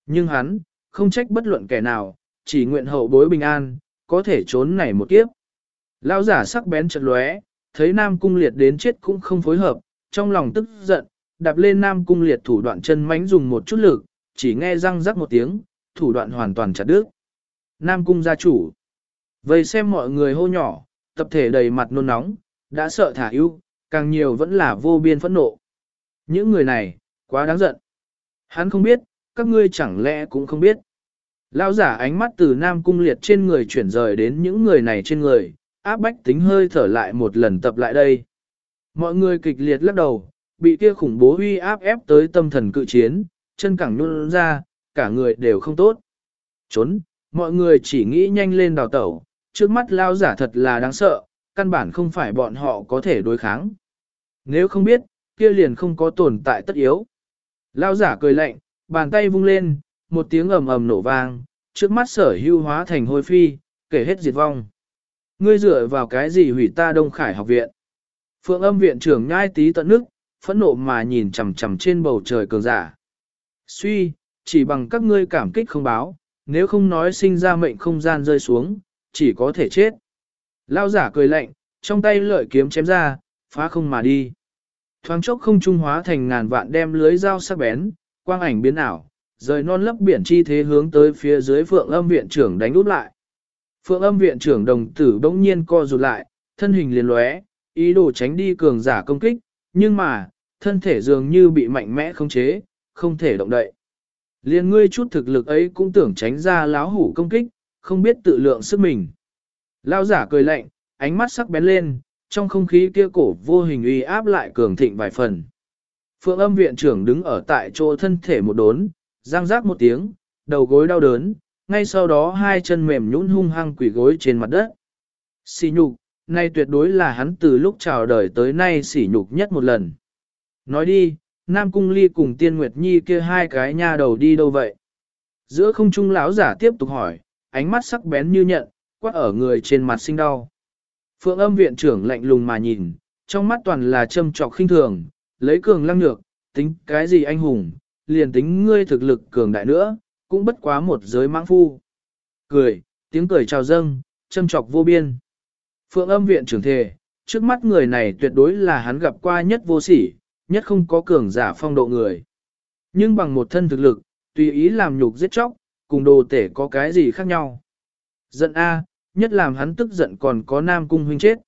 Nhưng hắn, không trách bất luận kẻ nào, chỉ nguyện hậu bối bình an, có thể trốn này một kiếp. Lão giả sắc bén chật lóe, thấy Nam Cung Liệt đến chết cũng không phối hợp, trong lòng tức giận, đạp lên Nam Cung Liệt thủ đoạn chân mánh dùng một chút lực, chỉ nghe răng rắc một tiếng, thủ đoạn hoàn toàn chặt đứt. Nam Cung gia chủ. Vây xem mọi người hô nhỏ, tập thể đầy mặt nôn nóng, đã sợ thả ưu, càng nhiều vẫn là vô biên phẫn nộ. Những người này, quá đáng giận. Hắn không biết, các ngươi chẳng lẽ cũng không biết. Lão giả ánh mắt từ Nam Cung Liệt trên người chuyển rời đến những người này trên người, áp bách tính hơi thở lại một lần tập lại đây. Mọi người kịch liệt lắc đầu, bị kia khủng bố uy áp ép tới tâm thần cự chiến, chân cẳng nhún ra, cả người đều không tốt. Trốn, mọi người chỉ nghĩ nhanh lên đào tẩu, trước mắt lao giả thật là đáng sợ, căn bản không phải bọn họ có thể đối kháng. Nếu không biết, kia liền không có tồn tại tất yếu. Lao giả cười lạnh, bàn tay vung lên, một tiếng ầm ầm nổ vang, trước mắt sở hưu hóa thành hôi phi, kể hết diệt vong. Ngươi dựa vào cái gì hủy ta Đông Khải học viện? Phượng âm viện trưởng nhai tí tận nước, phẫn nộ mà nhìn chằm chằm trên bầu trời cường giả. Suy, chỉ bằng các ngươi cảm kích không báo, nếu không nói sinh ra mệnh không gian rơi xuống, chỉ có thể chết. Lao giả cười lạnh, trong tay lợi kiếm chém ra, phá không mà đi. Thoáng chốc không trung hóa thành ngàn vạn đem lưới dao sắc bén, quang ảnh biến ảo, rời non lấp biển chi thế hướng tới phía dưới phượng âm viện trưởng đánh úp lại. Phượng âm viện trưởng đồng tử bỗng nhiên co rụt lại, thân hình liền lóe, ý đồ tránh đi cường giả công kích, nhưng mà, thân thể dường như bị mạnh mẽ khống chế, không thể động đậy. liền ngươi chút thực lực ấy cũng tưởng tránh ra láo hủ công kích, không biết tự lượng sức mình. Lao giả cười lạnh, ánh mắt sắc bén lên, trong không khí kia cổ vô hình uy áp lại cường thịnh vài phần. Phượng âm viện trưởng đứng ở tại chỗ thân thể một đốn, răng rác một tiếng, đầu gối đau đớn, ngay sau đó hai chân mềm nhũn hung hăng quỷ gối trên mặt đất. Xỉ nhục, nay tuyệt đối là hắn từ lúc chào đời tới nay sỉ nhục nhất một lần. Nói đi, Nam Cung Ly cùng Tiên Nguyệt Nhi kia hai cái nha đầu đi đâu vậy? Giữa không trung lão giả tiếp tục hỏi, ánh mắt sắc bén như nhận, quát ở người trên mặt sinh đau. Phượng âm viện trưởng lạnh lùng mà nhìn, trong mắt toàn là châm trọc khinh thường, lấy cường lăng nhược, tính cái gì anh hùng, liền tính ngươi thực lực cường đại nữa, cũng bất quá một giới mãng phu. Cười, tiếng cười chào dâng, châm trọc vô biên. Phượng âm viện trưởng thề, trước mắt người này tuyệt đối là hắn gặp qua nhất vô sỉ, nhất không có cường giả phong độ người. Nhưng bằng một thân thực lực, tùy ý làm nhục giết chóc, cùng đồ tể có cái gì khác nhau. Giận A, nhất làm hắn tức giận còn có nam cung huynh chết.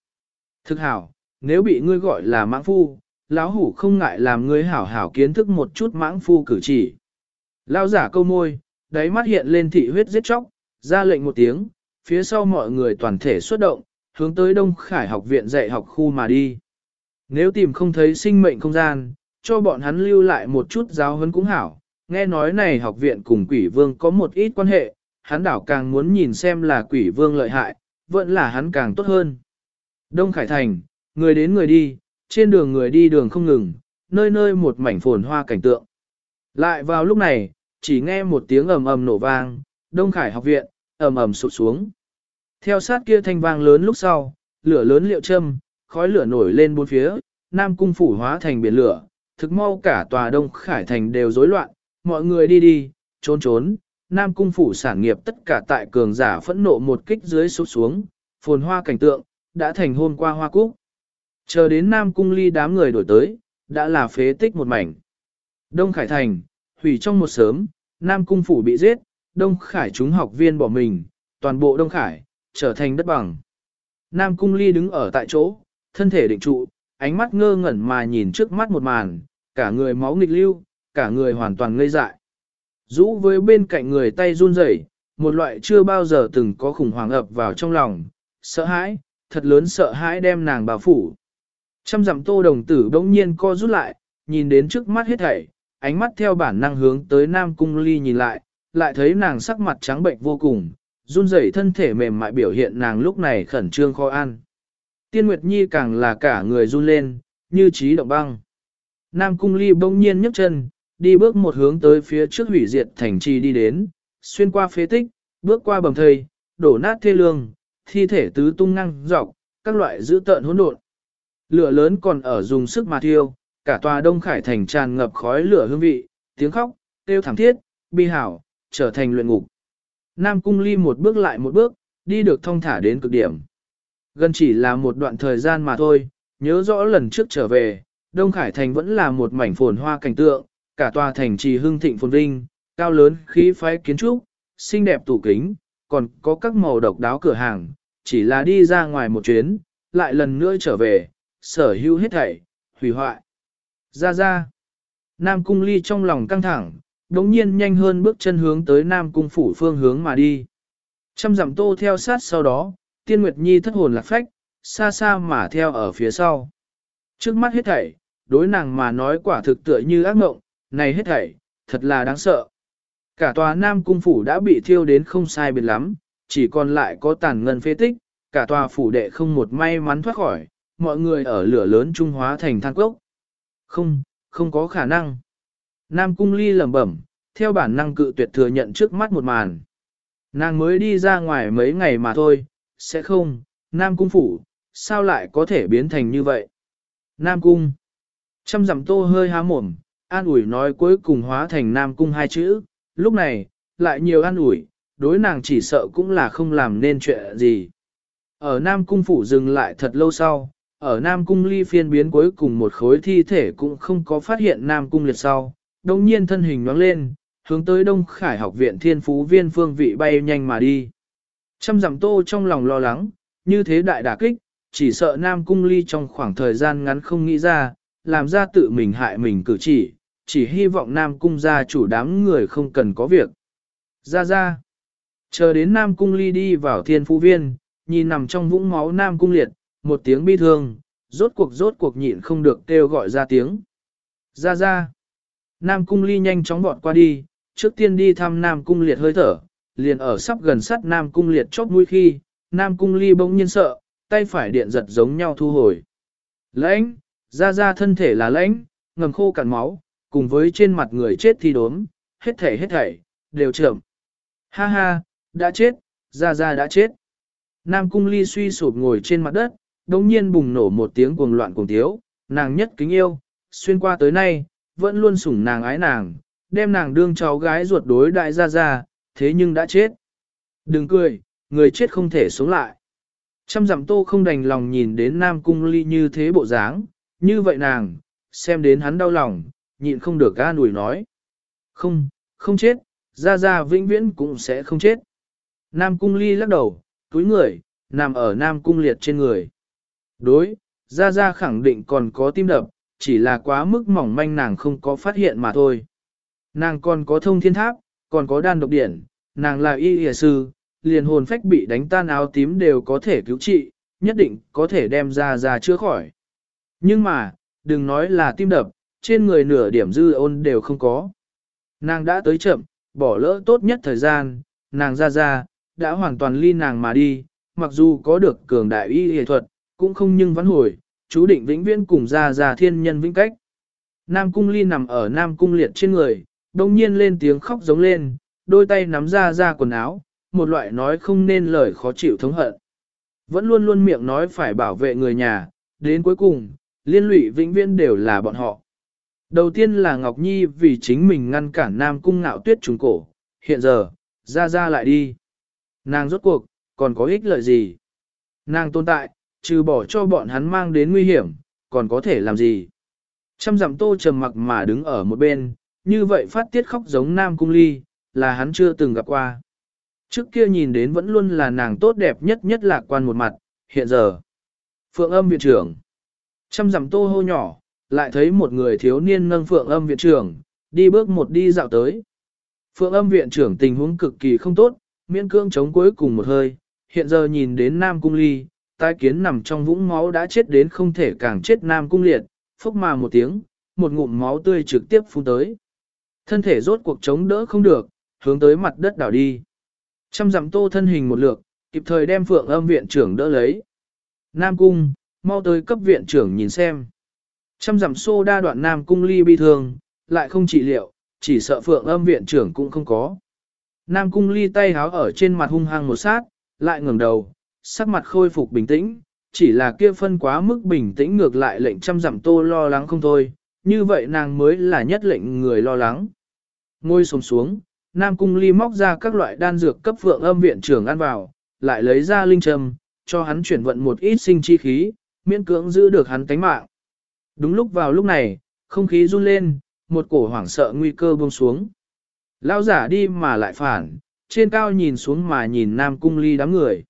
Thực hảo, nếu bị ngươi gọi là mãng phu, lão hủ không ngại làm ngươi hảo hảo kiến thức một chút mãng phu cử chỉ. Lão giả câu môi, đáy mắt hiện lên thị huyết giết chóc, ra lệnh một tiếng, phía sau mọi người toàn thể xuất động, hướng tới Đông Khải học viện dạy học khu mà đi. Nếu tìm không thấy sinh mệnh không gian, cho bọn hắn lưu lại một chút giáo huấn cũng hảo. Nghe nói này học viện cùng quỷ vương có một ít quan hệ, hắn đảo càng muốn nhìn xem là quỷ vương lợi hại, vẫn là hắn càng tốt hơn. Đông Khải Thành, người đến người đi, trên đường người đi đường không ngừng, nơi nơi một mảnh phồn hoa cảnh tượng. Lại vào lúc này, chỉ nghe một tiếng ầm ầm nổ vang, Đông Khải học viện, ầm ầm sụp xuống. Theo sát kia thanh vang lớn lúc sau, lửa lớn liệu châm, khói lửa nổi lên bốn phía, Nam Cung phủ hóa thành biển lửa, thực mau cả tòa Đông Khải thành đều rối loạn, mọi người đi đi, trốn trốn, Nam Cung phủ sản nghiệp tất cả tại cường giả phẫn nộ một kích dưới sụp xuống, phồn hoa cảnh tượng, đã thành hôn qua hoa cúc. Chờ đến Nam Cung ly đám người đổi tới, đã là phế tích một mảnh. Đông Khải thành, hủy trong một sớm, Nam Cung phủ bị giết, Đông Khải chúng học viên bỏ mình, toàn bộ Đông Khải, trở thành đất bằng. Nam Cung ly đứng ở tại chỗ, thân thể định trụ, ánh mắt ngơ ngẩn mà nhìn trước mắt một màn, cả người máu nghịch lưu, cả người hoàn toàn ngây dại. Rũ với bên cạnh người tay run rẩy, một loại chưa bao giờ từng có khủng hoảng ập vào trong lòng, sợ hãi, thật lớn sợ hãi đem nàng bao phủ. Trăm dặm tô đồng tử bỗng nhiên co rút lại, nhìn đến trước mắt hết thảy, ánh mắt theo bản năng hướng tới Nam Cung Ly nhìn lại, lại thấy nàng sắc mặt trắng bệnh vô cùng, run rẩy thân thể mềm mại biểu hiện nàng lúc này khẩn trương khó ăn. Tiên Nguyệt Nhi càng là cả người run lên, như trí động băng. Nam Cung Ly bỗng nhiên nhấc chân, đi bước một hướng tới phía trước hủy diệt thành trì đi đến, xuyên qua phế tích, bước qua bầm thây, đổ nát thê lương, thi thể tứ tung năng dọc, các loại dữ tợn hỗn độn. Lửa lớn còn ở dùng sức mà thiêu, cả tòa Đông Khải thành tràn ngập khói lửa hương vị, tiếng khóc, kêu thảm thiết, bi hảo, trở thành luyện ngục. Nam Cung Ly một bước lại một bước, đi được thông thả đến cực điểm. Gần chỉ là một đoạn thời gian mà thôi, nhớ rõ lần trước trở về, Đông Khải Thành vẫn là một mảnh phồn hoa cảnh tượng, cả tòa thành trì hưng thịnh phồn vinh, cao lớn, khí phái kiến trúc, xinh đẹp tủ kính, còn có các màu độc đáo cửa hàng, chỉ là đi ra ngoài một chuyến, lại lần nữa trở về, sở hữu hết thảy, hủy hoại. Ra ra, Nam Cung Ly trong lòng căng thẳng, đống nhiên nhanh hơn bước chân hướng tới Nam Cung phủ phương hướng mà đi. Trăm dặm tô theo sát sau đó, Tiên Nguyệt Nhi thất hồn lạc phách, xa xa mà theo ở phía sau. Trước mắt hết thảy, đối nàng mà nói quả thực tựa như ác mộng, này hết thảy, thật là đáng sợ. Cả tòa Nam Cung Phủ đã bị thiêu đến không sai biệt lắm, chỉ còn lại có tàn ngân phế tích, cả tòa phủ đệ không một may mắn thoát khỏi, mọi người ở lửa lớn trung hóa thành than cốc. Không, không có khả năng. Nam Cung Ly lẩm bẩm, theo bản năng cự tuyệt thừa nhận trước mắt một màn. Nàng mới đi ra ngoài mấy ngày mà thôi, sẽ không, Nam Cung phủ, sao lại có thể biến thành như vậy? Nam Cung. Trăm dặm tô hơi há mồm, an ủi nói cuối cùng hóa thành Nam Cung hai chữ, lúc này, lại nhiều an ủi, đối nàng chỉ sợ cũng là không làm nên chuyện gì. Ở Nam Cung Phủ dừng lại thật lâu sau, ở Nam Cung ly phiên biến cuối cùng một khối thi thể cũng không có phát hiện Nam Cung liệt sau, đồng nhiên thân hình nhoáng lên, hướng tới Đông Khải học viện thiên phú viên phương vị bay nhanh mà đi. Trăm giảm tô trong lòng lo lắng, như thế đại đả kích, chỉ sợ Nam Cung ly trong khoảng thời gian ngắn không nghĩ ra, làm ra tự mình hại mình cử chỉ, chỉ hy vọng Nam Cung gia chủ đám người không cần có việc. Ra ra, chờ đến Nam Cung ly đi vào thiên phú viên, nhìn nằm trong vũng máu Nam Cung liệt, một tiếng bi thương, rốt cuộc rốt cuộc nhịn không được kêu gọi ra tiếng. Ra ra. Nam cung ly nhanh chóng vọt qua đi, trước tiên đi thăm Nam cung liệt hơi thở, liền ở sắp gần sát Nam cung liệt chóp mũi khi, Nam cung ly bỗng nhiên sợ, tay phải điện giật giống nhau thu hồi. Lãnh, ra ra thân thể là lãnh, ngầm khô cạn máu, cùng với trên mặt người chết thi đốm, hết thảy hết thảy, đều chậm. Ha ha, đã chết, ra ra đã chết. Nam cung ly suy sụp ngồi trên mặt đất, đồng nhiên bùng nổ một tiếng cuồng loạn cuồng tiếu, nàng nhất kính yêu, xuyên qua tới nay, vẫn luôn sủng nàng ái nàng, đem nàng đương cháu gái ruột đối đại ra ra, thế nhưng đã chết. Đừng cười, người chết không thể sống lại. Trăm dặm tô không đành lòng nhìn đến Nam Cung Ly như thế bộ dáng, như vậy nàng, xem đến hắn đau lòng, nhịn không được ga nùi nói. Không, không chết, ra ra vĩnh viễn cũng sẽ không chết. Nam Cung Ly lắc đầu, túi người, nằm ở Nam Cung liệt trên người. Đối, ra ra khẳng định còn có tim đập, chỉ là quá mức mỏng manh nàng không có phát hiện mà thôi. Nàng còn có thông thiên tháp, còn có đan độc điển, nàng là y y sư, liền hồn phách bị đánh tan áo tím đều có thể cứu trị, nhất định có thể đem ra ra chữa khỏi. Nhưng mà, đừng nói là tim đập, trên người nửa điểm dư ôn đều không có. Nàng đã tới chậm, bỏ lỡ tốt nhất thời gian, nàng ra ra, đã hoàn toàn ly nàng mà đi, mặc dù có được cường đại y y thuật, cũng không nhưng vãn hồi, chú định vĩnh viễn cùng ra ra thiên nhân vĩnh cách. Nam cung ly nằm ở Nam cung liệt trên người, đông nhiên lên tiếng khóc giống lên, đôi tay nắm ra ra quần áo, một loại nói không nên lời khó chịu thống hận. Vẫn luôn luôn miệng nói phải bảo vệ người nhà, đến cuối cùng, liên lụy vĩnh viễn đều là bọn họ. Đầu tiên là Ngọc Nhi vì chính mình ngăn cản Nam cung ngạo tuyết trùng cổ, hiện giờ, ra ra lại đi. Nàng rốt cuộc, còn có ích lợi gì? Nàng tồn tại, trừ bỏ cho bọn hắn mang đến nguy hiểm, còn có thể làm gì? Trăm dặm tô trầm mặc mà đứng ở một bên, như vậy phát tiết khóc giống nam cung ly, là hắn chưa từng gặp qua. Trước kia nhìn đến vẫn luôn là nàng tốt đẹp nhất nhất lạc quan một mặt, hiện giờ. Phượng âm viện trưởng. Trăm dặm tô hô nhỏ, lại thấy một người thiếu niên nâng phượng âm viện trưởng, đi bước một đi dạo tới. Phượng âm viện trưởng tình huống cực kỳ không tốt, miễn cương chống cuối cùng một hơi, hiện giờ nhìn đến Nam Cung Ly, tai kiến nằm trong vũng máu đã chết đến không thể càng chết Nam Cung Liệt, phốc mà một tiếng, một ngụm máu tươi trực tiếp phun tới. Thân thể rốt cuộc chống đỡ không được, hướng tới mặt đất đảo đi. Trăm dặm tô thân hình một lượt, kịp thời đem phượng âm viện trưởng đỡ lấy. Nam Cung, mau tới cấp viện trưởng nhìn xem. Trăm dặm xô đa đoạn Nam Cung ly bi thương, lại không trị liệu, chỉ sợ phượng âm viện trưởng cũng không có. Nam Cung ly tay háo ở trên mặt hung hăng một sát, lại ngẩng đầu, sắc mặt khôi phục bình tĩnh, chỉ là kia phân quá mức bình tĩnh ngược lại lệnh trăm dặm tô lo lắng không thôi, như vậy nàng mới là nhất lệnh người lo lắng. Ngôi sống xuống, Nam Cung Ly móc ra các loại đan dược cấp phượng âm viện trưởng ăn vào, lại lấy ra linh trầm, cho hắn chuyển vận một ít sinh chi khí, miễn cưỡng giữ được hắn tánh mạng. Đúng lúc vào lúc này, không khí run lên, một cổ hoảng sợ nguy cơ buông xuống. Lao giả đi mà lại phản, trên cao nhìn xuống mà nhìn Nam Cung Ly đám người.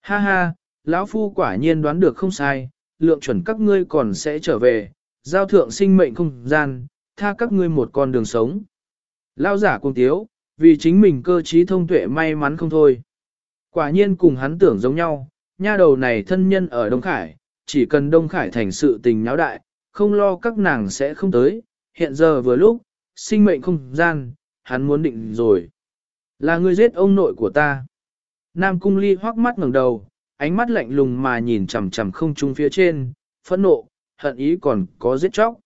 Ha ha, lão phu quả nhiên đoán được không sai, lượng chuẩn các ngươi còn sẽ trở về, giao thượng sinh mệnh không gian, tha các ngươi một con đường sống. Lão giả cung tiếu, vì chính mình cơ trí thông tuệ may mắn không thôi. Quả nhiên cùng hắn tưởng giống nhau, nha đầu này thân nhân ở Đông Khải, chỉ cần Đông Khải thành sự tình nháo đại, không lo các nàng sẽ không tới, hiện giờ vừa lúc, sinh mệnh không gian, hắn muốn định rồi. Là người giết ông nội của ta. Nam cung ly hoắc mắt ngẩng đầu, ánh mắt lạnh lùng mà nhìn chằm chằm không trung phía trên, phẫn nộ, hận ý còn có giết chóc.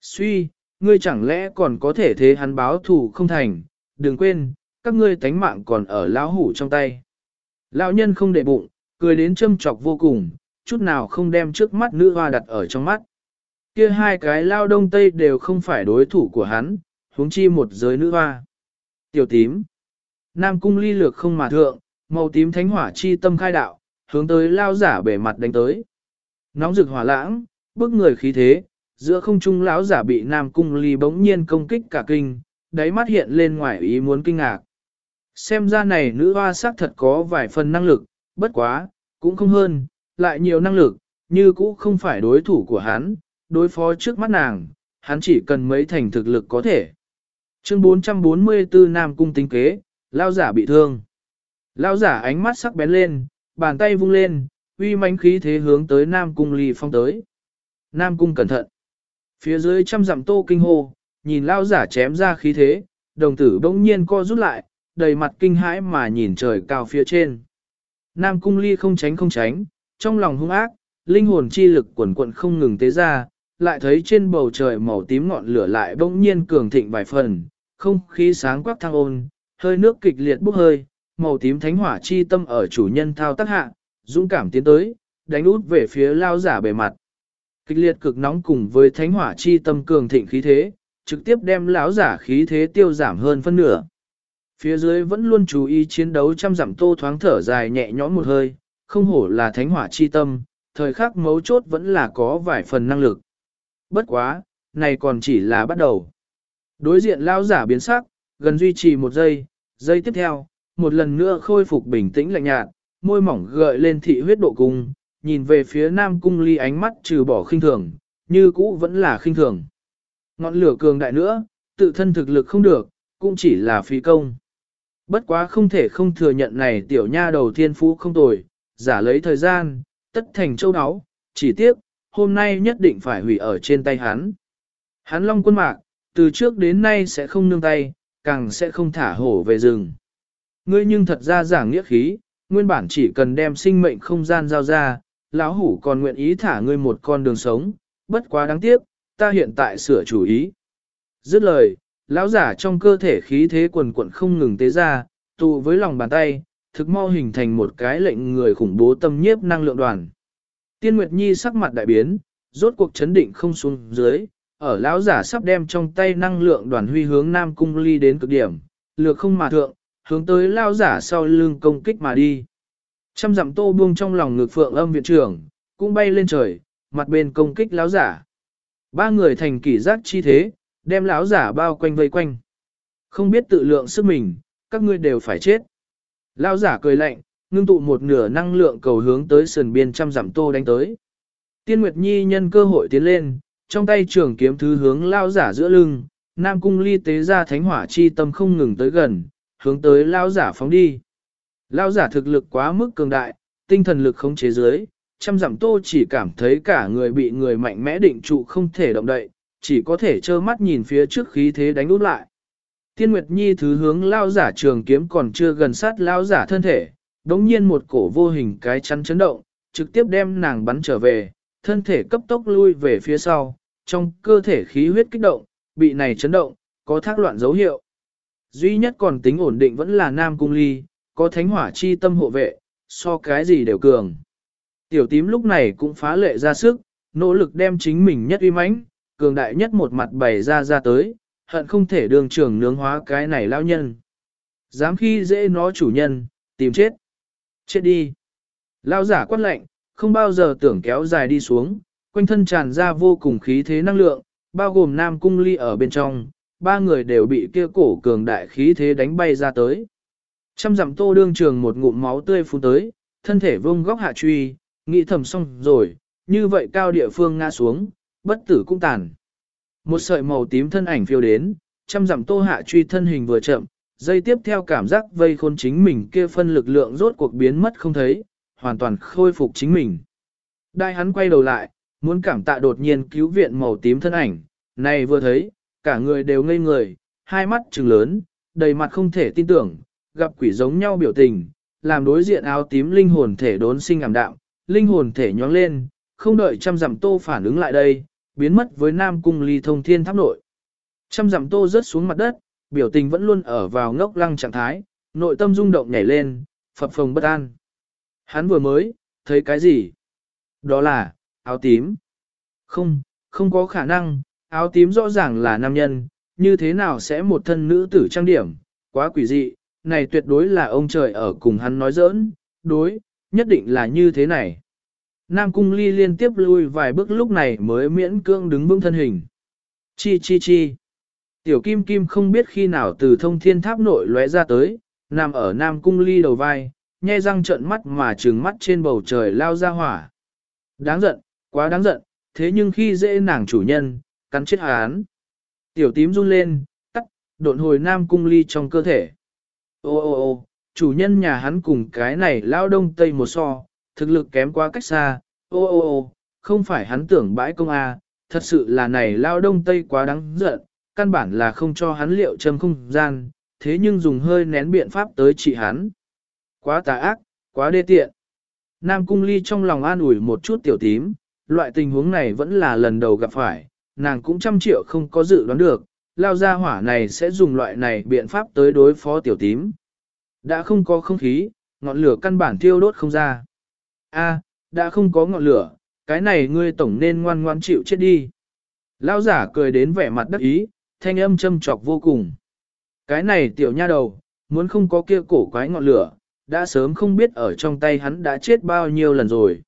Suy, ngươi chẳng lẽ còn có thể thế hắn báo thù không thành, đừng quên, các ngươi tánh mạng còn ở lão hủ trong tay. Lão nhân không để bụng, cười đến châm chọc vô cùng, chút nào không đem trước mắt nữ hoa đặt ở trong mắt. Kia hai cái lao đông tây đều không phải đối thủ của hắn, huống chi một giới nữ hoa. Tiểu tím. Nam cung ly lược không mà thượng, màu tím thánh hỏa chi tâm khai đạo, hướng tới lao giả bề mặt đánh tới. Nóng rực hỏa lãng, bức người khí thế, giữa không trung lão giả bị Nam cung ly bỗng nhiên công kích cả kinh, đáy mắt hiện lên ngoài ý muốn kinh ngạc. Xem ra này nữ hoa sắc thật có vài phần năng lực, bất quá, cũng không hơn, lại nhiều năng lực, như cũ không phải đối thủ của hắn, đối phó trước mắt nàng, hắn chỉ cần mấy thành thực lực có thể. Chương 444 Nam Cung tính kế, lao giả bị thương. Lao giả ánh mắt sắc bén lên, bàn tay vung lên, uy mãnh khí thế hướng tới Nam Cung ly phong tới. Nam Cung cẩn thận. Phía dưới trăm dặm tô kinh hô, nhìn lao giả chém ra khí thế, đồng tử bỗng nhiên co rút lại, đầy mặt kinh hãi mà nhìn trời cao phía trên. Nam Cung ly không tránh không tránh, trong lòng hung ác, linh hồn chi lực quần quận không ngừng tế ra, lại thấy trên bầu trời màu tím ngọn lửa lại bỗng nhiên cường thịnh vài phần, không khí sáng quắc thăng ôn, hơi nước kịch liệt bốc hơi, màu tím thánh hỏa chi tâm ở chủ nhân thao tác hạ, dũng cảm tiến tới, đánh út về phía lao giả bề mặt. Kịch liệt cực nóng cùng với thánh hỏa chi tâm cường thịnh khí thế, trực tiếp đem lão giả khí thế tiêu giảm hơn phân nửa. Phía dưới vẫn luôn chú ý chiến đấu trăm dặm tô thoáng thở dài nhẹ nhõm một hơi, không hổ là thánh hỏa chi tâm, thời khắc mấu chốt vẫn là có vài phần năng lực. Bất quá, này còn chỉ là bắt đầu. Đối diện lao giả biến sắc, gần duy trì một giây, giây tiếp theo, một lần nữa khôi phục bình tĩnh lạnh nhạt, môi mỏng gợi lên thị huyết độ cung, nhìn về phía nam cung ly ánh mắt trừ bỏ khinh thường, như cũ vẫn là khinh thường. Ngọn lửa cường đại nữa, tự thân thực lực không được, cũng chỉ là phí công. Bất quá không thể không thừa nhận này tiểu nha đầu thiên phú không tồi, giả lấy thời gian, tất thành châu áo, chỉ tiếc, hôm nay nhất định phải hủy ở trên tay hắn. Hắn long quân mạc, từ trước đến nay sẽ không nương tay, càng sẽ không thả hổ về rừng. Ngươi nhưng thật ra giảng nghĩa khí, nguyên bản chỉ cần đem sinh mệnh không gian giao ra, lão hủ còn nguyện ý thả ngươi một con đường sống, bất quá đáng tiếc, ta hiện tại sửa chủ ý. Dứt lời, lão giả trong cơ thể khí thế quần quận không ngừng tế ra, tụ với lòng bàn tay, thực mau hình thành một cái lệnh người khủng bố tâm nhiếp năng lượng đoàn. Tiên Nguyệt Nhi sắc mặt đại biến, rốt cuộc chấn định không xuống dưới, ở lão giả sắp đem trong tay năng lượng đoàn huy hướng Nam Cung Ly đến cực điểm, lược không mà thượng, hướng tới lão giả sau lưng công kích mà đi. Trăm dặm tô buông trong lòng ngực phượng âm viện trưởng, cũng bay lên trời, mặt bên công kích lão giả. Ba người thành kỷ giác chi thế, đem lão giả bao quanh vây quanh. Không biết tự lượng sức mình, các ngươi đều phải chết. Lão giả cười lạnh, ngưng tụ một nửa năng lượng cầu hướng tới sườn biên trăm giảm tô đánh tới. Tiên Nguyệt Nhi nhân cơ hội tiến lên, trong tay trường kiếm thứ hướng lao giả giữa lưng, Nam Cung ly tế ra thánh hỏa chi tâm không ngừng tới gần, hướng tới lao giả phóng đi. Lao giả thực lực quá mức cường đại, tinh thần lực không chế giới, trăm giảm tô chỉ cảm thấy cả người bị người mạnh mẽ định trụ không thể động đậy, chỉ có thể trơ mắt nhìn phía trước khí thế đánh út lại. Tiên Nguyệt Nhi thứ hướng lao giả trường kiếm còn chưa gần sát lao giả thân thể, đống nhiên một cổ vô hình cái chắn chấn động, trực tiếp đem nàng bắn trở về, thân thể cấp tốc lui về phía sau, trong cơ thể khí huyết kích động, bị này chấn động, có thác loạn dấu hiệu. Duy nhất còn tính ổn định vẫn là Nam Cung Ly, có thánh hỏa chi tâm hộ vệ, so cái gì đều cường. Tiểu tím lúc này cũng phá lệ ra sức, nỗ lực đem chính mình nhất uy mãnh, cường đại nhất một mặt bày ra ra tới, hận không thể đường trường nướng hóa cái này lao nhân. Dám khi dễ nó chủ nhân, tìm chết. Chết đi. Lao giả quát lệnh, không bao giờ tưởng kéo dài đi xuống, quanh thân tràn ra vô cùng khí thế năng lượng, bao gồm Nam Cung Ly ở bên trong, ba người đều bị kia cổ cường đại khí thế đánh bay ra tới. Trăm dặm tô đương trường một ngụm máu tươi phun tới, thân thể vông góc hạ truy, nghĩ thầm xong rồi, như vậy cao địa phương ngã xuống, bất tử cũng tàn. Một sợi màu tím thân ảnh phiêu đến, trăm dặm tô hạ truy thân hình vừa chậm, dây tiếp theo cảm giác vây khôn chính mình kia phân lực lượng rốt cuộc biến mất không thấy, hoàn toàn khôi phục chính mình. Đại hắn quay đầu lại, muốn cảm tạ đột nhiên cứu viện màu tím thân ảnh, này vừa thấy, cả người đều ngây người, hai mắt trừng lớn, đầy mặt không thể tin tưởng, gặp quỷ giống nhau biểu tình, làm đối diện áo tím linh hồn thể đốn sinh ảm đạm, linh hồn thể nhóng lên, không đợi trăm dặm tô phản ứng lại đây, biến mất với nam cung ly thông thiên tháp nội. Trăm dặm tô rớt xuống mặt đất, biểu tình vẫn luôn ở vào ngốc lăng trạng thái, nội tâm rung động nhảy lên, phập phồng bất an. Hắn vừa mới, thấy cái gì? Đó là, áo tím. Không, không có khả năng, áo tím rõ ràng là nam nhân, như thế nào sẽ một thân nữ tử trang điểm, quá quỷ dị, này tuyệt đối là ông trời ở cùng hắn nói giỡn, đối, nhất định là như thế này. Nam Cung Ly liên tiếp lui vài bước lúc này mới miễn cưỡng đứng vững thân hình. Chi chi chi. Tiểu Kim Kim không biết khi nào từ thông thiên tháp nội lóe ra tới, nằm ở Nam Cung Ly đầu vai, nhe răng trợn mắt mà trừng mắt trên bầu trời lao ra hỏa. Đáng giận, quá đáng giận, thế nhưng khi dễ nàng chủ nhân, cắn chết hán. Tiểu tím run lên, tắt, độn hồi Nam Cung Ly trong cơ thể. Ô ô ô, chủ nhân nhà hắn cùng cái này lao đông tây một so, thực lực kém quá cách xa, ô ô ô, không phải hắn tưởng bãi công a, thật sự là này lao đông tây quá đáng giận, căn bản là không cho hắn liệu châm không gian, thế nhưng dùng hơi nén biện pháp tới trị hắn. Quá tà ác, quá đê tiện. Nam cung ly trong lòng an ủi một chút tiểu tím, loại tình huống này vẫn là lần đầu gặp phải, nàng cũng trăm triệu không có dự đoán được, lao ra hỏa này sẽ dùng loại này biện pháp tới đối phó tiểu tím. Đã không có không khí, ngọn lửa căn bản thiêu đốt không ra. A, đã không có ngọn lửa, cái này ngươi tổng nên ngoan ngoan chịu chết đi. Lao giả cười đến vẻ mặt đắc ý, thanh âm châm trọc vô cùng. Cái này tiểu nha đầu, muốn không có kia cổ quái ngọn lửa, đã sớm không biết ở trong tay hắn đã chết bao nhiêu lần rồi.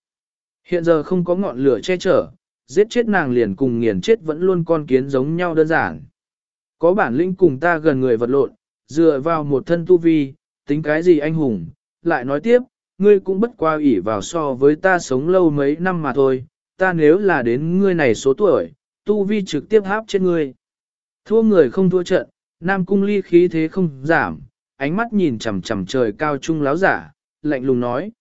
Hiện giờ không có ngọn lửa che chở, giết chết nàng liền cùng nghiền chết vẫn luôn con kiến giống nhau đơn giản. Có bản lĩnh cùng ta gần người vật lộn, dựa vào một thân tu vi, tính cái gì anh hùng, lại nói tiếp, ngươi cũng bất qua ủy vào so với ta sống lâu mấy năm mà thôi, ta nếu là đến ngươi này số tuổi, tu vi trực tiếp háp trên ngươi. Thua người không thua trận, Nam Cung Ly khí thế không giảm, ánh mắt nhìn chằm chằm trời cao trung láo giả, lạnh lùng nói.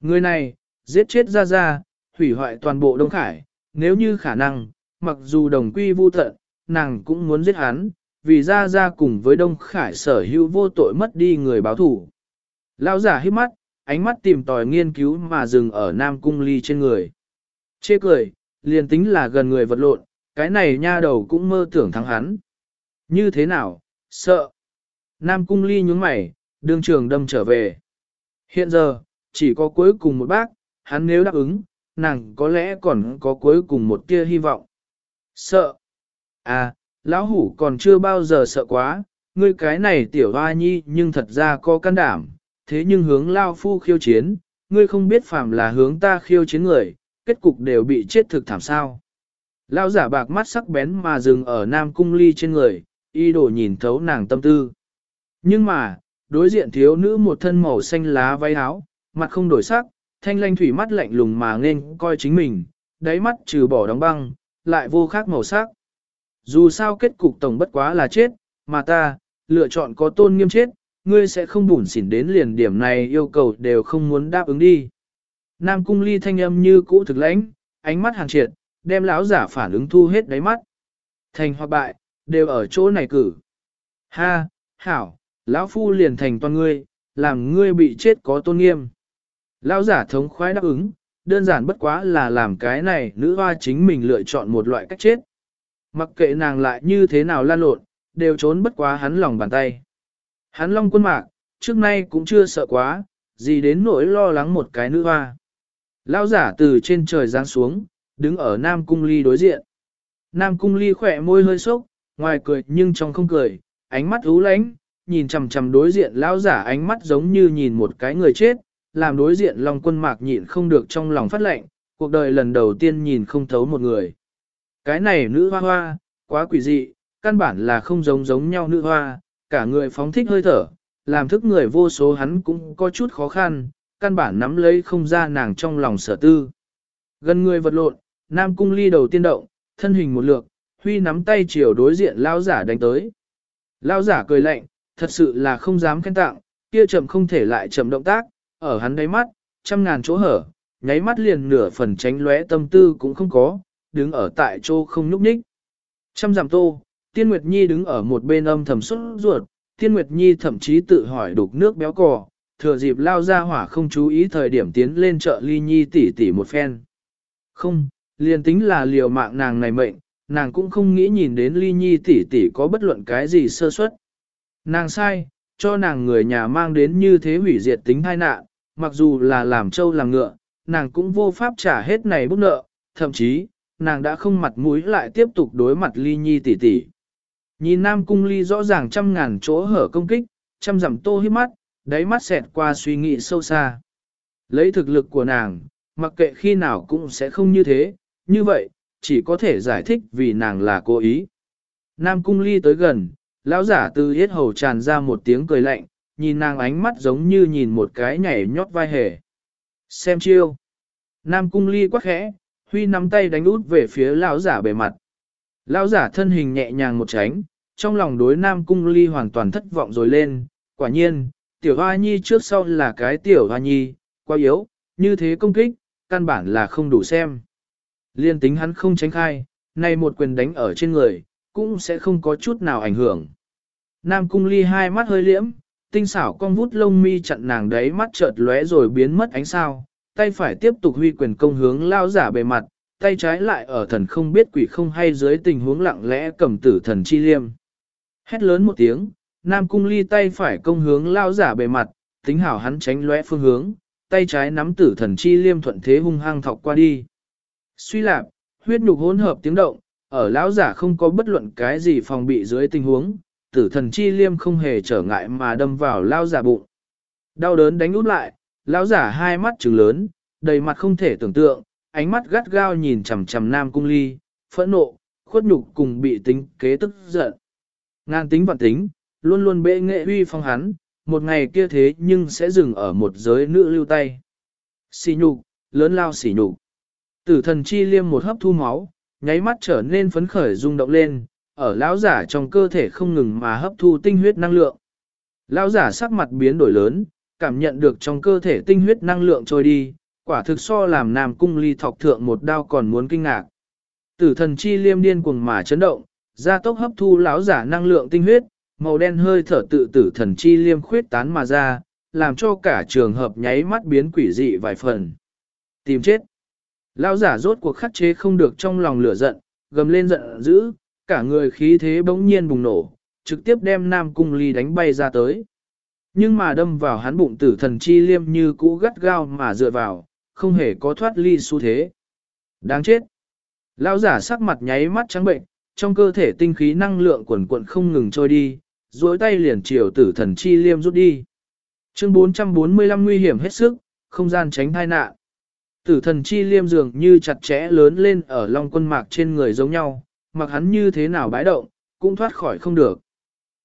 Người này, giết chết ra ra, hủy hoại toàn bộ Đông Khải, nếu như khả năng, mặc dù đồng quy vu tận, nàng cũng muốn giết hắn, vì ra ra cùng với Đông Khải sở hữu vô tội mất đi người báo thủ. Lão giả hít mắt, ánh mắt tìm tòi nghiên cứu mà dừng ở Nam Cung Ly trên người. Chê cười, liền tính là gần người vật lộn, cái này nha đầu cũng mơ tưởng thắng hắn. Như thế nào, sợ. Nam Cung Ly nhướng mày, đương trường đâm trở về. Hiện giờ, chỉ có cuối cùng một bác, hắn nếu đáp ứng, nàng có lẽ còn có cuối cùng một tia hy vọng. Sợ. À, lão hủ còn chưa bao giờ sợ quá, ngươi cái này tiểu hoa nhi nhưng thật ra có can đảm, thế nhưng hướng lao phu khiêu chiến, ngươi không biết phàm là hướng ta khiêu chiến người, kết cục đều bị chết thực thảm sao. Lao giả bạc mắt sắc bén mà dừng ở nam cung ly trên người, y đổ nhìn thấu nàng tâm tư. Nhưng mà, đối diện thiếu nữ một thân màu xanh lá váy áo, mặt không đổi sắc, thanh lanh thủy mắt lạnh lùng mà nên coi chính mình, đáy mắt trừ bỏ đóng băng, lại vô khác màu sắc. Dù sao kết cục tổng bất quá là chết, mà ta, lựa chọn có tôn nghiêm chết, ngươi sẽ không bủn xỉn đến liền điểm này yêu cầu đều không muốn đáp ứng đi. Nam cung ly thanh âm như cũ thực lãnh, ánh mắt hàng triệt, đem lão giả phản ứng thu hết đáy mắt. Thành hoặc bại, đều ở chỗ này cử. Ha, hảo, lão phu liền thành toàn ngươi, làm ngươi bị chết có tôn nghiêm. Lão giả thống khoái đáp ứng, đơn giản bất quá là làm cái này nữ hoa chính mình lựa chọn một loại cách chết. Mặc kệ nàng lại như thế nào lan lộn, đều trốn bất quá hắn lòng bàn tay. Hắn long quân mạc, trước nay cũng chưa sợ quá, gì đến nỗi lo lắng một cái nữ hoa. Lão giả từ trên trời giáng xuống, đứng ở Nam Cung Ly đối diện. Nam Cung Ly khỏe môi hơi sốc, ngoài cười nhưng trong không cười, ánh mắt ú lánh, nhìn chằm chằm đối diện lão giả ánh mắt giống như nhìn một cái người chết, làm đối diện Long Quân Mạc nhịn không được trong lòng phát lệnh, cuộc đời lần đầu tiên nhìn không thấu một người. Cái này nữ hoa hoa, quá quỷ dị, căn bản là không giống giống nhau nữ hoa, cả người phóng thích hơi thở, làm thức người vô số hắn cũng có chút khó khăn, căn bản nắm lấy không ra nàng trong lòng sở tư. Gần người vật lộn, Nam Cung Ly đầu tiên động, thân hình một lượt, huy nắm tay chiều đối diện lao giả đánh tới. Lao giả cười lạnh, thật sự là không dám khen tặng, kia chậm không thể lại chậm động tác, ở hắn đáy mắt, trăm ngàn chỗ hở, nháy mắt liền nửa phần tránh lóe tâm tư cũng không có, đứng ở tại chỗ không nhúc nhích. Trăm giảm tô, Tiên Nguyệt Nhi đứng ở một bên âm thầm xuất ruột, Tiên Nguyệt Nhi thậm chí tự hỏi đục nước béo cò, thừa dịp lao ra hỏa không chú ý thời điểm tiến lên chợ ly nhi tỷ tỷ một phen. Không, liền tính là liều mạng nàng này mệnh, nàng cũng không nghĩ nhìn đến ly nhi tỷ tỷ có bất luận cái gì sơ suất. Nàng sai, cho nàng người nhà mang đến như thế hủy diệt tính tai nạn, mặc dù là làm trâu làm ngựa, nàng cũng vô pháp trả hết này bút nợ, thậm chí, nàng đã không mặt mũi lại tiếp tục đối mặt ly nhi tỷ tỷ. Nhìn Nam Cung Ly rõ ràng trăm ngàn chỗ hở công kích, chăm dặm tô hiếp mắt, đáy mắt xẹt qua suy nghĩ sâu xa. Lấy thực lực của nàng, mặc kệ khi nào cũng sẽ không như thế, như vậy, chỉ có thể giải thích vì nàng là cố ý. Nam cung ly tới gần, lão giả từ hết hầu tràn ra một tiếng cười lạnh, nhìn nàng ánh mắt giống như nhìn một cái nhảy nhót vai hề. Xem chiêu. Nam cung ly quắc khẽ, huy nắm tay đánh út về phía lão giả bề mặt. Lão giả thân hình nhẹ nhàng một tránh, trong lòng đối Nam cung ly hoàn toàn thất vọng rồi lên. Quả nhiên, tiểu hoa nhi trước sau là cái tiểu hoa nhi, quá yếu, như thế công kích, căn bản là không đủ xem. Liên tính hắn không tránh khai, nay một quyền đánh ở trên người, cũng sẽ không có chút nào ảnh hưởng. Nam cung ly hai mắt hơi liễm, tinh xảo con vút lông mi chặn nàng đấy mắt chợt lóe rồi biến mất ánh sao, tay phải tiếp tục huy quyền công hướng lao giả bề mặt, tay trái lại ở thần không biết quỷ không hay dưới tình huống lặng lẽ cầm tử thần chi liêm. Hét lớn một tiếng, Nam cung ly tay phải công hướng lao giả bề mặt, tính hảo hắn tránh lóe phương hướng, tay trái nắm tử thần chi liêm thuận thế hung hăng thọc qua đi. Suy lạp, huyết nhục hỗn hợp tiếng động, ở lão giả không có bất luận cái gì phòng bị dưới tình huống, tử thần chi liêm không hề trở ngại mà đâm vào lão giả bụng. Đau đớn đánh út lại, lão giả hai mắt trừng lớn, đầy mặt không thể tưởng tượng, ánh mắt gắt gao nhìn chằm chằm nam cung ly, phẫn nộ, khuất nhục cùng bị tính kế tức giận. Ngang tính vạn tính, luôn luôn bệ nghệ huy phong hắn, một ngày kia thế nhưng sẽ dừng ở một giới nữ lưu tay. Xỉ nhục, lớn lao xỉ nhục. Tử thần chi liêm một hấp thu máu, nháy mắt trở nên phấn khởi rung động lên, ở lão giả trong cơ thể không ngừng mà hấp thu tinh huyết năng lượng. Lão giả sắc mặt biến đổi lớn, cảm nhận được trong cơ thể tinh huyết năng lượng trôi đi, quả thực so làm nam cung ly thọc thượng một đao còn muốn kinh ngạc. Tử thần chi liêm điên cuồng mà chấn động, gia tốc hấp thu lão giả năng lượng tinh huyết, màu đen hơi thở tự tử thần chi liêm khuyết tán mà ra, làm cho cả trường hợp nháy mắt biến quỷ dị vài phần. Tìm chết. Lão giả rốt cuộc khắc chế không được trong lòng lửa giận, gầm lên giận dữ, cả người khí thế bỗng nhiên bùng nổ, trực tiếp đem Nam Cung Ly đánh bay ra tới. Nhưng mà đâm vào hắn bụng tử thần chi liêm như cũ gắt gao mà dựa vào, không hề có thoát ly xu thế. Đáng chết! Lão giả sắc mặt nháy mắt trắng bệnh, trong cơ thể tinh khí năng lượng quần quận không ngừng trôi đi, duỗi tay liền chiều tử thần chi liêm rút đi. Chương 445 nguy hiểm hết sức, không gian tránh thai nạn. Tử thần chi liêm dường như chặt chẽ lớn lên ở long quân mạc trên người giống nhau, mặc hắn như thế nào bãi động, cũng thoát khỏi không được.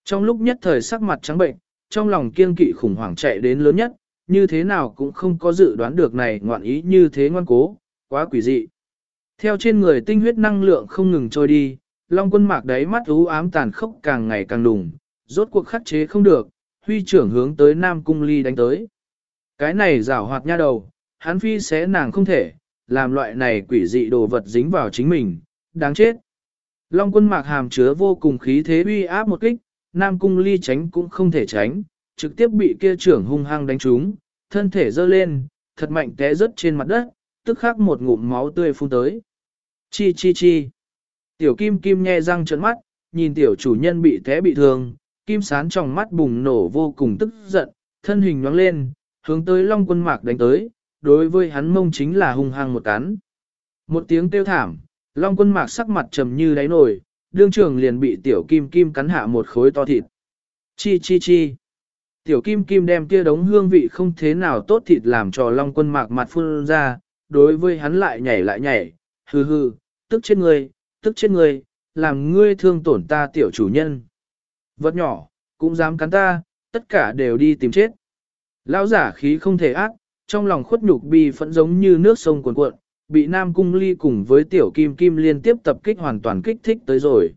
Trong lúc nhất thời sắc mặt trắng bệnh, trong lòng kiên kỵ khủng hoảng chạy đến lớn nhất, như thế nào cũng không có dự đoán được này ngoạn ý như thế ngoan cố, quá quỷ dị. Theo trên người tinh huyết năng lượng không ngừng trôi đi, long quân mạc đáy mắt ú ám tàn khốc càng ngày càng đùng, rốt cuộc khắc chế không được, huy trưởng hướng tới Nam Cung Ly đánh tới. Cái này rảo hoạt nha đầu, hắn phi xé nàng không thể, làm loại này quỷ dị đồ vật dính vào chính mình, đáng chết. Long quân mạc hàm chứa vô cùng khí thế uy áp một kích, Nam Cung Ly tránh cũng không thể tránh, trực tiếp bị kia trưởng hung hăng đánh trúng, thân thể dơ lên, thật mạnh té rớt trên mặt đất, tức khắc một ngụm máu tươi phun tới. Chi chi chi. Tiểu kim kim nhe răng trợn mắt, nhìn tiểu chủ nhân bị té bị thương, kim sán trong mắt bùng nổ vô cùng tức giận, thân hình nhoáng lên, hướng tới long quân mạc đánh tới, đối với hắn mông chính là hung hăng một cắn. Một tiếng kêu thảm, long quân mạc sắc mặt trầm như đáy nồi, đương trường liền bị tiểu kim kim cắn hạ một khối to thịt. Chi chi chi. Tiểu kim kim đem kia đống hương vị không thế nào tốt thịt làm cho long quân mạc mặt phun ra, đối với hắn lại nhảy lại nhảy, hừ hừ, tức chết ngươi, tức chết ngươi, làm ngươi thương tổn ta tiểu chủ nhân. Vật nhỏ, cũng dám cắn ta, tất cả đều đi tìm chết. Lão giả khí không thể ác, trong lòng khuất nhục bi phẫn giống như nước sông cuồn cuộn, bị Nam Cung Ly cùng với tiểu kim kim liên tiếp tập kích hoàn toàn kích thích tới rồi.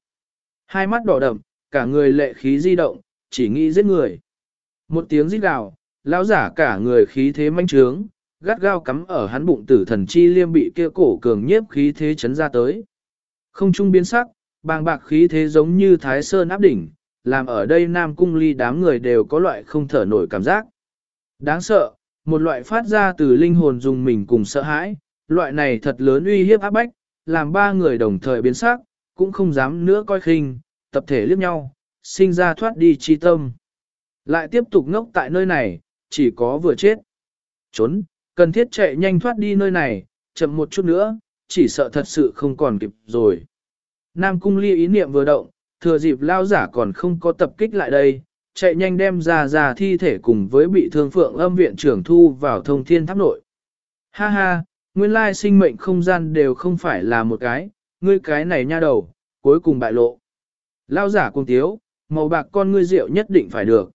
Hai mắt đỏ đậm, cả người lệ khí di động, chỉ nghĩ giết người. Một tiếng rít gào, lão giả cả người khí thế manh trướng, gắt gao cắm ở hắn bụng tử thần chi liêm bị kia cổ cường nhiếp khí thế chấn ra tới. Không trung biến sắc, bàng bạc khí thế giống như thái sơn áp đỉnh, làm ở đây Nam Cung Ly đám người đều có loại không thở nổi cảm giác. Đáng sợ, một loại phát ra từ linh hồn dùng mình cùng sợ hãi, loại này thật lớn uy hiếp áp bách, làm ba người đồng thời biến sắc, cũng không dám nữa coi khinh, tập thể liếc nhau, sinh ra thoát đi chi tâm. Lại tiếp tục ngốc tại nơi này, chỉ có vừa chết. Trốn, cần thiết chạy nhanh thoát đi nơi này, chậm một chút nữa, chỉ sợ thật sự không còn kịp rồi. Nam cung ly ý niệm vừa động, thừa dịp lao giả còn không có tập kích lại đây, chạy nhanh đem ra ra thi thể cùng với bị thương phượng âm viện trưởng thu vào thông thiên tháp nội. Ha ha, nguyên lai sinh mệnh không gian đều không phải là một cái, ngươi cái này nha đầu, cuối cùng bại lộ. Lao giả cùng tiếu, màu bạc con ngươi rượu nhất định phải được.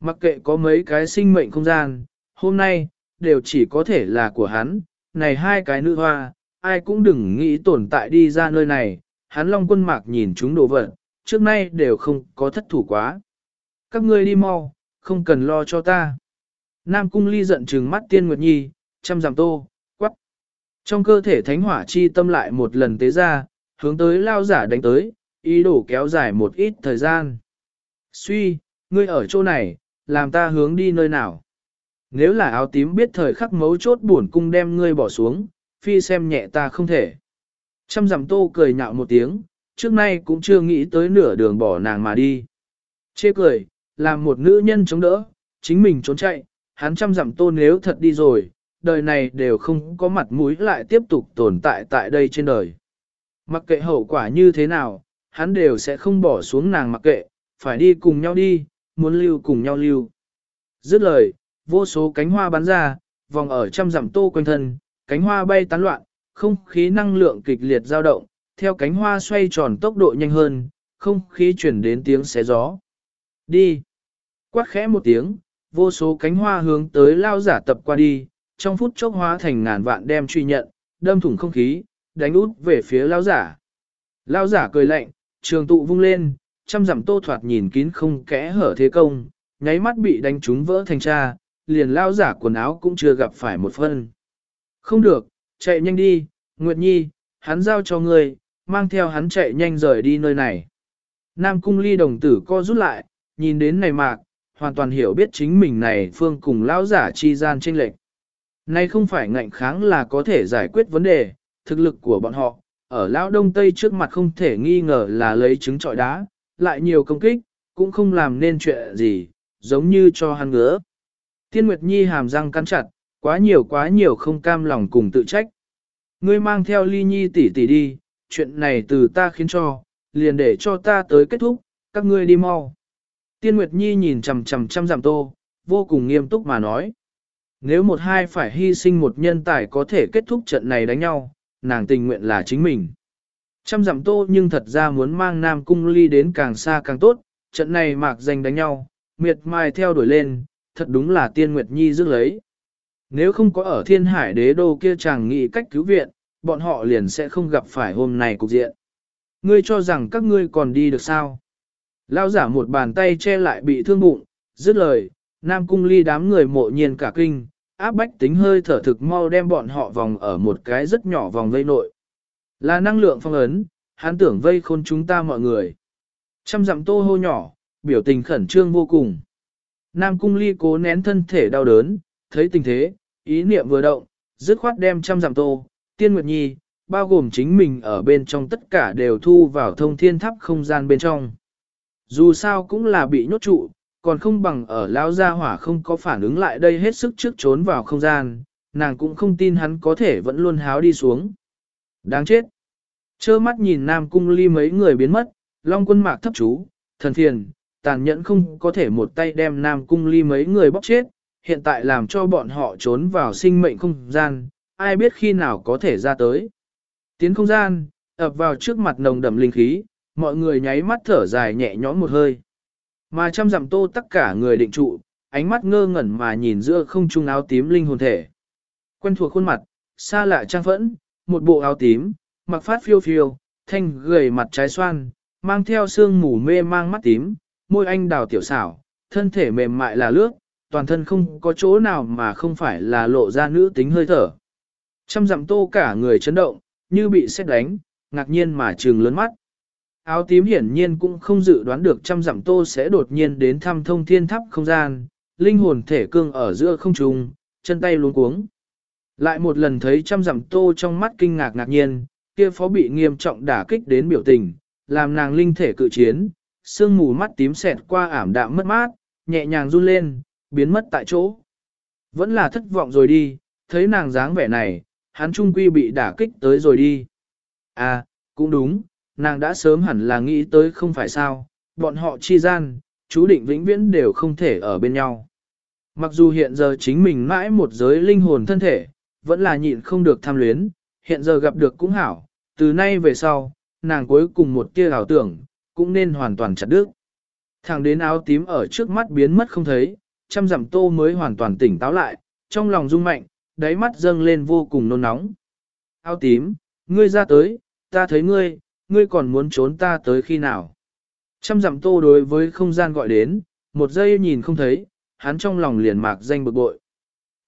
Mặc kệ có mấy cái sinh mệnh không gian, hôm nay, đều chỉ có thể là của hắn, này hai cái nữ hoa, ai cũng đừng nghĩ tồn tại đi ra nơi này, hắn long quân mạc nhìn chúng đồ vật, trước nay đều không có thất thủ quá. Các ngươi đi mau, không cần lo cho ta. Nam cung ly giận trừng mắt tiên nguyệt nhi, chăm giảm tô, quắc. Trong cơ thể thánh hỏa chi tâm lại một lần tế ra, hướng tới lao giả đánh tới, ý đồ kéo dài một ít thời gian. Suy, ngươi ở chỗ này, làm ta hướng đi nơi nào. Nếu là áo tím biết thời khắc mấu chốt buồn cung đem ngươi bỏ xuống, phi xem nhẹ ta không thể. Trăm giảm tô cười nhạo một tiếng, trước nay cũng chưa nghĩ tới nửa đường bỏ nàng mà đi. Chê cười, làm một nữ nhân chống đỡ, chính mình trốn chạy, hắn trăm dặm tô nếu thật đi rồi, đời này đều không có mặt mũi lại tiếp tục tồn tại tại đây trên đời. Mặc kệ hậu quả như thế nào, hắn đều sẽ không bỏ xuống nàng mặc kệ, phải đi cùng nhau đi, muốn lưu cùng nhau lưu. Dứt lời, vô số cánh hoa bắn ra, vòng ở trăm dặm tô quanh thân, cánh hoa bay tán loạn, không khí năng lượng kịch liệt dao động, theo cánh hoa xoay tròn tốc độ nhanh hơn, không khí chuyển đến tiếng xé gió. Đi! Quát khẽ một tiếng, vô số cánh hoa hướng tới lao giả tập qua đi, trong phút chốc hóa thành ngàn vạn đem truy nhận, đâm thủng không khí, đánh út về phía lao giả. Lao giả cười lạnh, trường tụ vung lên, trăm dặm tô thoạt nhìn kín không kẽ hở thế công, nháy mắt bị đánh trúng vỡ thành cha, liền lao giả quần áo cũng chưa gặp phải một phân. Không được, chạy nhanh đi, Nguyệt Nhi, hắn giao cho ngươi, mang theo hắn chạy nhanh rời đi nơi này. Nam cung ly đồng tử co rút lại, nhìn đến này mạc, hoàn toàn hiểu biết chính mình này phương cùng lão giả chi gian tranh lệch. Nay không phải ngạnh kháng là có thể giải quyết vấn đề, thực lực của bọn họ, ở lão đông tây trước mặt không thể nghi ngờ là lấy trứng trọi đá, lại nhiều công kích, cũng không làm nên chuyện gì, giống như cho hắn ngứa. Tiên Nguyệt Nhi hàm răng cắn chặt, quá nhiều quá nhiều không cam lòng cùng tự trách. Ngươi mang theo ly nhi tỷ tỷ đi, chuyện này từ ta khiến cho, liền để cho ta tới kết thúc, các ngươi đi mau. Tiên Nguyệt Nhi nhìn chằm chằm chăm giảm tô, vô cùng nghiêm túc mà nói. Nếu một hai phải hy sinh một nhân tài có thể kết thúc trận này đánh nhau, nàng tình nguyện là chính mình. Trăm dặm tô nhưng thật ra muốn mang Nam Cung Ly đến càng xa càng tốt, trận này mạc danh đánh nhau, miệt mài theo đuổi lên, thật đúng là tiên Nguyệt Nhi dứt lấy. Nếu không có ở thiên hải đế đô kia chàng nghĩ cách cứu viện, bọn họ liền sẽ không gặp phải hôm nay cục diện. Ngươi cho rằng các ngươi còn đi được sao? Lao giả một bàn tay che lại bị thương bụng, dứt lời, Nam Cung Ly đám người mộ nhiên cả kinh, áp bách tính hơi thở thực mau đem bọn họ vòng ở một cái rất nhỏ vòng vây nội. Là năng lượng phong ấn, hắn tưởng vây khôn chúng ta mọi người. Trăm dặm tô hô nhỏ, biểu tình khẩn trương vô cùng. Nam Cung Ly cố nén thân thể đau đớn, thấy tình thế, ý niệm vừa động, dứt khoát đem trăm dặm tô, tiên nguyệt nhi, bao gồm chính mình ở bên trong tất cả đều thu vào thông thiên tháp không gian bên trong. Dù sao cũng là bị nhốt trụ, còn không bằng ở lao gia hỏa không có phản ứng lại đây hết sức trước trốn vào không gian, nàng cũng không tin hắn có thể vẫn luôn háo đi xuống. Đáng chết! Chơ mắt nhìn Nam Cung Ly mấy người biến mất, Long quân mạc thấp chú, thần thiền, tàn nhẫn không có thể một tay đem Nam Cung Ly mấy người bóc chết, hiện tại làm cho bọn họ trốn vào sinh mệnh không gian, ai biết khi nào có thể ra tới. Tiến không gian, ập vào trước mặt nồng đậm linh khí, mọi người nháy mắt thở dài nhẹ nhõm một hơi. Mà trăm dặm tô tất cả người định trụ, ánh mắt ngơ ngẩn mà nhìn giữa không trung áo tím linh hồn thể. Quen thuộc khuôn mặt, xa lạ trang phẫn, một bộ áo tím, mặc phát phiêu phiêu, thanh gầy mặt trái xoan, mang theo sương mù mê mang mắt tím, môi anh đào tiểu xảo, thân thể mềm mại là lướt, toàn thân không có chỗ nào mà không phải là lộ ra nữ tính hơi thở. Trăm dặm tô cả người chấn động, như bị xét đánh, ngạc nhiên mà trừng lớn mắt. Áo tím hiển nhiên cũng không dự đoán được trăm dặm tô sẽ đột nhiên đến thăm thông thiên tháp không gian, linh hồn thể cương ở giữa không trung, chân tay luống cuống. Lại một lần thấy trăm dặm tô trong mắt kinh ngạc ngạc nhiên, kia phó bị nghiêm trọng đả kích đến biểu tình, làm nàng linh thể cự chiến, sương mù mắt tím xẹt qua ảm đạm mất mát, nhẹ nhàng run lên, biến mất tại chỗ. Vẫn là thất vọng rồi đi, thấy nàng dáng vẻ này, hắn trung quy bị đả kích tới rồi đi. À, cũng đúng, nàng đã sớm hẳn là nghĩ tới không phải sao, bọn họ chi gian, chú định vĩnh viễn đều không thể ở bên nhau. Mặc dù hiện giờ chính mình mãi một giới linh hồn thân thể, vẫn là nhịn không được tham luyến, hiện giờ gặp được cũng hảo, từ nay về sau, nàng cuối cùng một tia ảo tưởng, cũng nên hoàn toàn chặt đứt. thằng đến áo tím ở trước mắt biến mất không thấy, trăm dặm tô mới hoàn toàn tỉnh táo lại, trong lòng rung mạnh, đáy mắt dâng lên vô cùng nôn nóng. Áo tím, ngươi ra tới, ta thấy ngươi, ngươi còn muốn trốn ta tới khi nào. Trăm dặm tô đối với không gian gọi đến, một giây nhìn không thấy, hắn trong lòng liền mạc danh bực bội.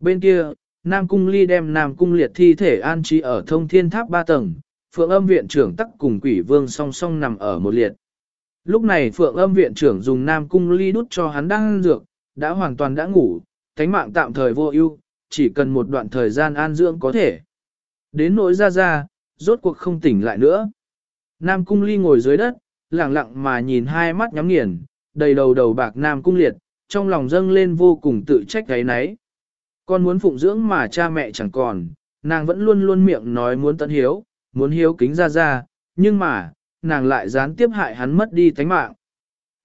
Bên kia, Nam Cung Ly đem Nam Cung liệt thi thể an trí ở thông thiên tháp ba tầng, Phượng âm viện trưởng tắc cùng quỷ vương song song nằm ở một liệt. Lúc này Phượng âm viện trưởng dùng Nam Cung Ly đút cho hắn đang dược, đã hoàn toàn đã ngủ, thánh mạng tạm thời vô ưu, chỉ cần một đoạn thời gian an dưỡng có thể. Đến nỗi ra ra, rốt cuộc không tỉnh lại nữa. Nam Cung Ly ngồi dưới đất, lặng lặng mà nhìn hai mắt nhắm nghiền, đầy đầu đầu bạc Nam Cung liệt, trong lòng dâng lên vô cùng tự trách gáy náy. Con muốn phụng dưỡng mà cha mẹ chẳng còn, nàng vẫn luôn luôn miệng nói muốn tận hiếu, muốn hiếu kính ra ra, nhưng mà, nàng lại gián tiếp hại hắn mất đi tánh mạng.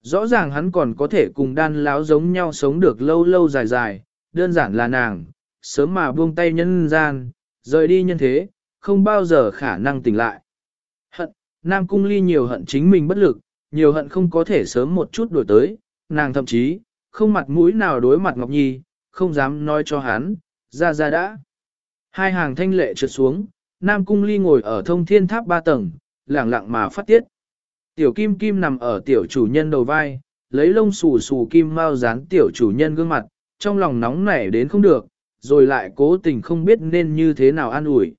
Rõ ràng hắn còn có thể cùng đan láo giống nhau sống được lâu lâu dài dài, đơn giản là nàng, sớm mà buông tay nhân gian, rời đi nhân thế, không bao giờ khả năng tỉnh lại. Nam Cung Ly nhiều hận chính mình bất lực, nhiều hận không có thể sớm một chút đổi tới, nàng thậm chí, không mặt mũi nào đối mặt Ngọc Nhi, không dám nói cho hắn, ra ra đã. Hai hàng thanh lệ trượt xuống, Nam Cung Ly ngồi ở thông thiên tháp ba tầng, lẳng lặng mà phát tiết. Tiểu kim kim nằm ở tiểu chủ nhân đầu vai, lấy lông xù xù kim mau dán tiểu chủ nhân gương mặt, trong lòng nóng nảy đến không được, rồi lại cố tình không biết nên như thế nào an ủi.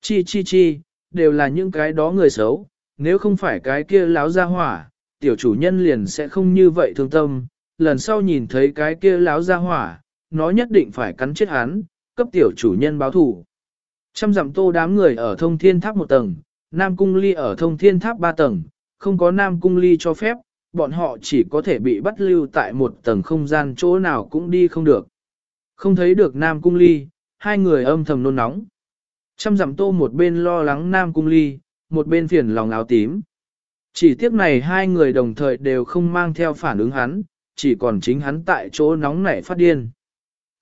Chi chi chi, đều là những cái đó người xấu, nếu không phải cái kia láo ra hỏa, tiểu chủ nhân liền sẽ không như vậy thương tâm, lần sau nhìn thấy cái kia láo ra hỏa, nó nhất định phải cắn chết hắn, cấp tiểu chủ nhân báo thủ. Trăm dặm tô đám người ở thông thiên tháp một tầng, Nam Cung Ly ở thông thiên tháp ba tầng, không có Nam Cung Ly cho phép, bọn họ chỉ có thể bị bắt lưu tại một tầng không gian chỗ nào cũng đi không được. Không thấy được Nam Cung Ly, hai người âm thầm nôn nóng. Trăm dặm tô một bên lo lắng Nam Cung Ly, một bên phiền lòng áo tím. Chỉ tiếc này hai người đồng thời đều không mang theo phản ứng hắn, chỉ còn chính hắn tại chỗ nóng nảy phát điên.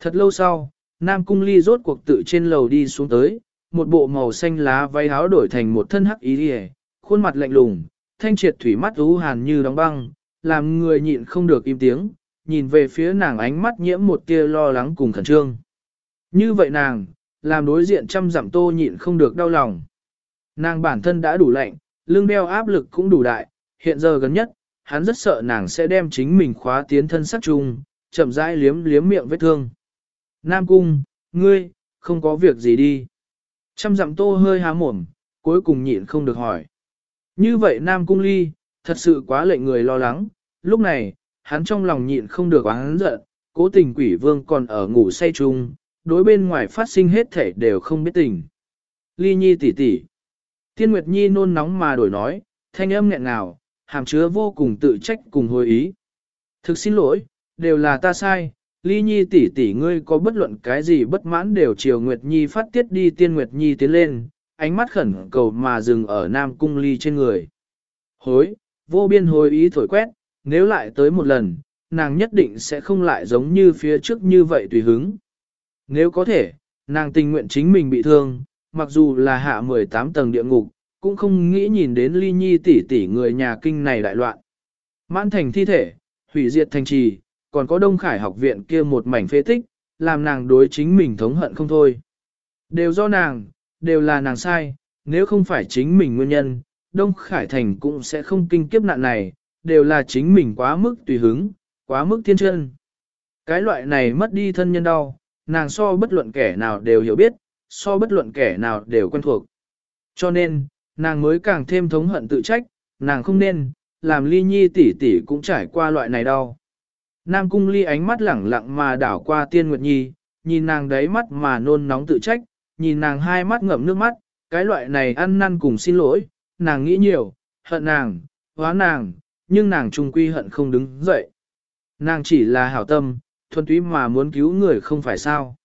Thật lâu sau, Nam Cung Ly rốt cuộc tự trên lầu đi xuống tới, một bộ màu xanh lá váy áo đổi thành một thân hắc ý đi khuôn mặt lạnh lùng, thanh triệt thủy mắt ú hàn như đóng băng, làm người nhịn không được im tiếng, nhìn về phía nàng ánh mắt nhiễm một tia lo lắng cùng khẩn trương. Như vậy nàng, làm đối diện trăm dặm tô nhịn không được đau lòng. Nàng bản thân đã đủ lạnh, lưng đeo áp lực cũng đủ đại, hiện giờ gần nhất, hắn rất sợ nàng sẽ đem chính mình khóa tiến thân sắc chung, chậm rãi liếm liếm miệng vết thương. Nam cung, ngươi, không có việc gì đi. Trăm dặm tô hơi há mồm, cuối cùng nhịn không được hỏi. Như vậy Nam cung ly, thật sự quá lệnh người lo lắng, lúc này, hắn trong lòng nhịn không được oán giận, cố tình quỷ vương còn ở ngủ say chung, đối bên ngoài phát sinh hết thể đều không biết tình. Ly nhi tỷ tỷ. Tiên Nguyệt Nhi nôn nóng mà đổi nói, thanh âm nghẹn ngào, hàm chứa vô cùng tự trách cùng hồi ý. Thực xin lỗi, đều là ta sai, Ly Nhi tỷ tỷ ngươi có bất luận cái gì bất mãn đều chiều Nguyệt Nhi phát tiết đi tiên Nguyệt Nhi tiến lên, ánh mắt khẩn cầu mà dừng ở Nam Cung Ly trên người. Hối, vô biên hồi ý thổi quét, nếu lại tới một lần, nàng nhất định sẽ không lại giống như phía trước như vậy tùy hứng. Nếu có thể, nàng tình nguyện chính mình bị thương, mặc dù là hạ 18 tầng địa ngục, cũng không nghĩ nhìn đến ly nhi tỷ tỷ người nhà kinh này đại loạn. Mãn thành thi thể, hủy diệt thành trì, còn có Đông Khải học viện kia một mảnh phế tích, làm nàng đối chính mình thống hận không thôi. Đều do nàng, đều là nàng sai, nếu không phải chính mình nguyên nhân, Đông Khải Thành cũng sẽ không kinh kiếp nạn này, đều là chính mình quá mức tùy hứng, quá mức thiên chân. Cái loại này mất đi thân nhân đau, nàng so bất luận kẻ nào đều hiểu biết, so bất luận kẻ nào đều quen thuộc. Cho nên, nàng mới càng thêm thống hận tự trách, nàng không nên, làm ly nhi tỷ tỷ cũng trải qua loại này đau. Nam cung ly ánh mắt lẳng lặng mà đảo qua tiên nguyệt nhi, nhìn nàng đáy mắt mà nôn nóng tự trách, nhìn nàng hai mắt ngậm nước mắt, cái loại này ăn năn cùng xin lỗi, nàng nghĩ nhiều, hận nàng, hóa nàng, nhưng nàng trung quy hận không đứng dậy. Nàng chỉ là hảo tâm, thuần túy mà muốn cứu người không phải sao.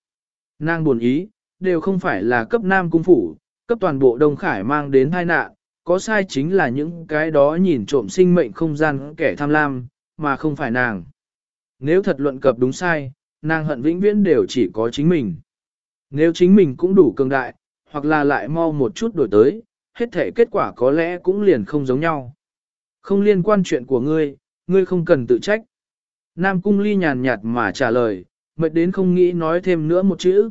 Nàng buồn ý, đều không phải là cấp nam cung phủ, cấp toàn bộ Đông Khải mang đến tai nạn, có sai chính là những cái đó nhìn trộm sinh mệnh không gian kẻ tham lam, mà không phải nàng. Nếu thật luận cập đúng sai, nàng hận vĩnh viễn đều chỉ có chính mình. Nếu chính mình cũng đủ cường đại, hoặc là lại mau một chút đổi tới, hết thể kết quả có lẽ cũng liền không giống nhau. Không liên quan chuyện của ngươi, ngươi không cần tự trách. Nam Cung Ly nhàn nhạt mà trả lời, mệt đến không nghĩ nói thêm nữa một chữ.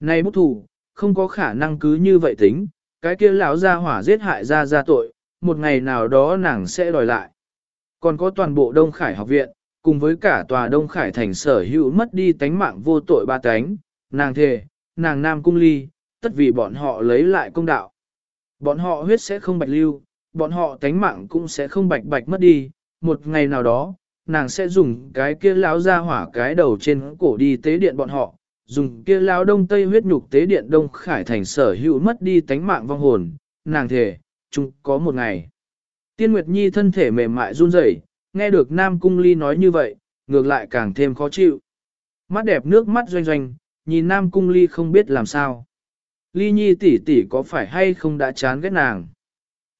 Này bút thủ, không có khả năng cứ như vậy tính, cái kia lão ra hỏa giết hại ra ra tội, một ngày nào đó nàng sẽ đòi lại. Còn có toàn bộ Đông Khải học viện, cùng với cả tòa Đông Khải thành sở hữu mất đi tánh mạng vô tội ba tánh, nàng thề, nàng Nam Cung Ly, tất vì bọn họ lấy lại công đạo. Bọn họ huyết sẽ không bạch lưu, bọn họ tánh mạng cũng sẽ không bạch bạch mất đi, một ngày nào đó, nàng sẽ dùng cái kia lão ra hỏa cái đầu trên cổ đi tế điện bọn họ, dùng kia lao đông tây huyết nhục tế điện đông khải thành sở hữu mất đi tánh mạng vong hồn, nàng thề, chúng có một ngày. Tiên Nguyệt Nhi thân thể mềm mại run rẩy, nghe được Nam Cung Ly nói như vậy, ngược lại càng thêm khó chịu. Mắt đẹp nước mắt doanh doanh, nhìn Nam Cung Ly không biết làm sao. Ly Nhi tỷ tỷ có phải hay không đã chán ghét nàng?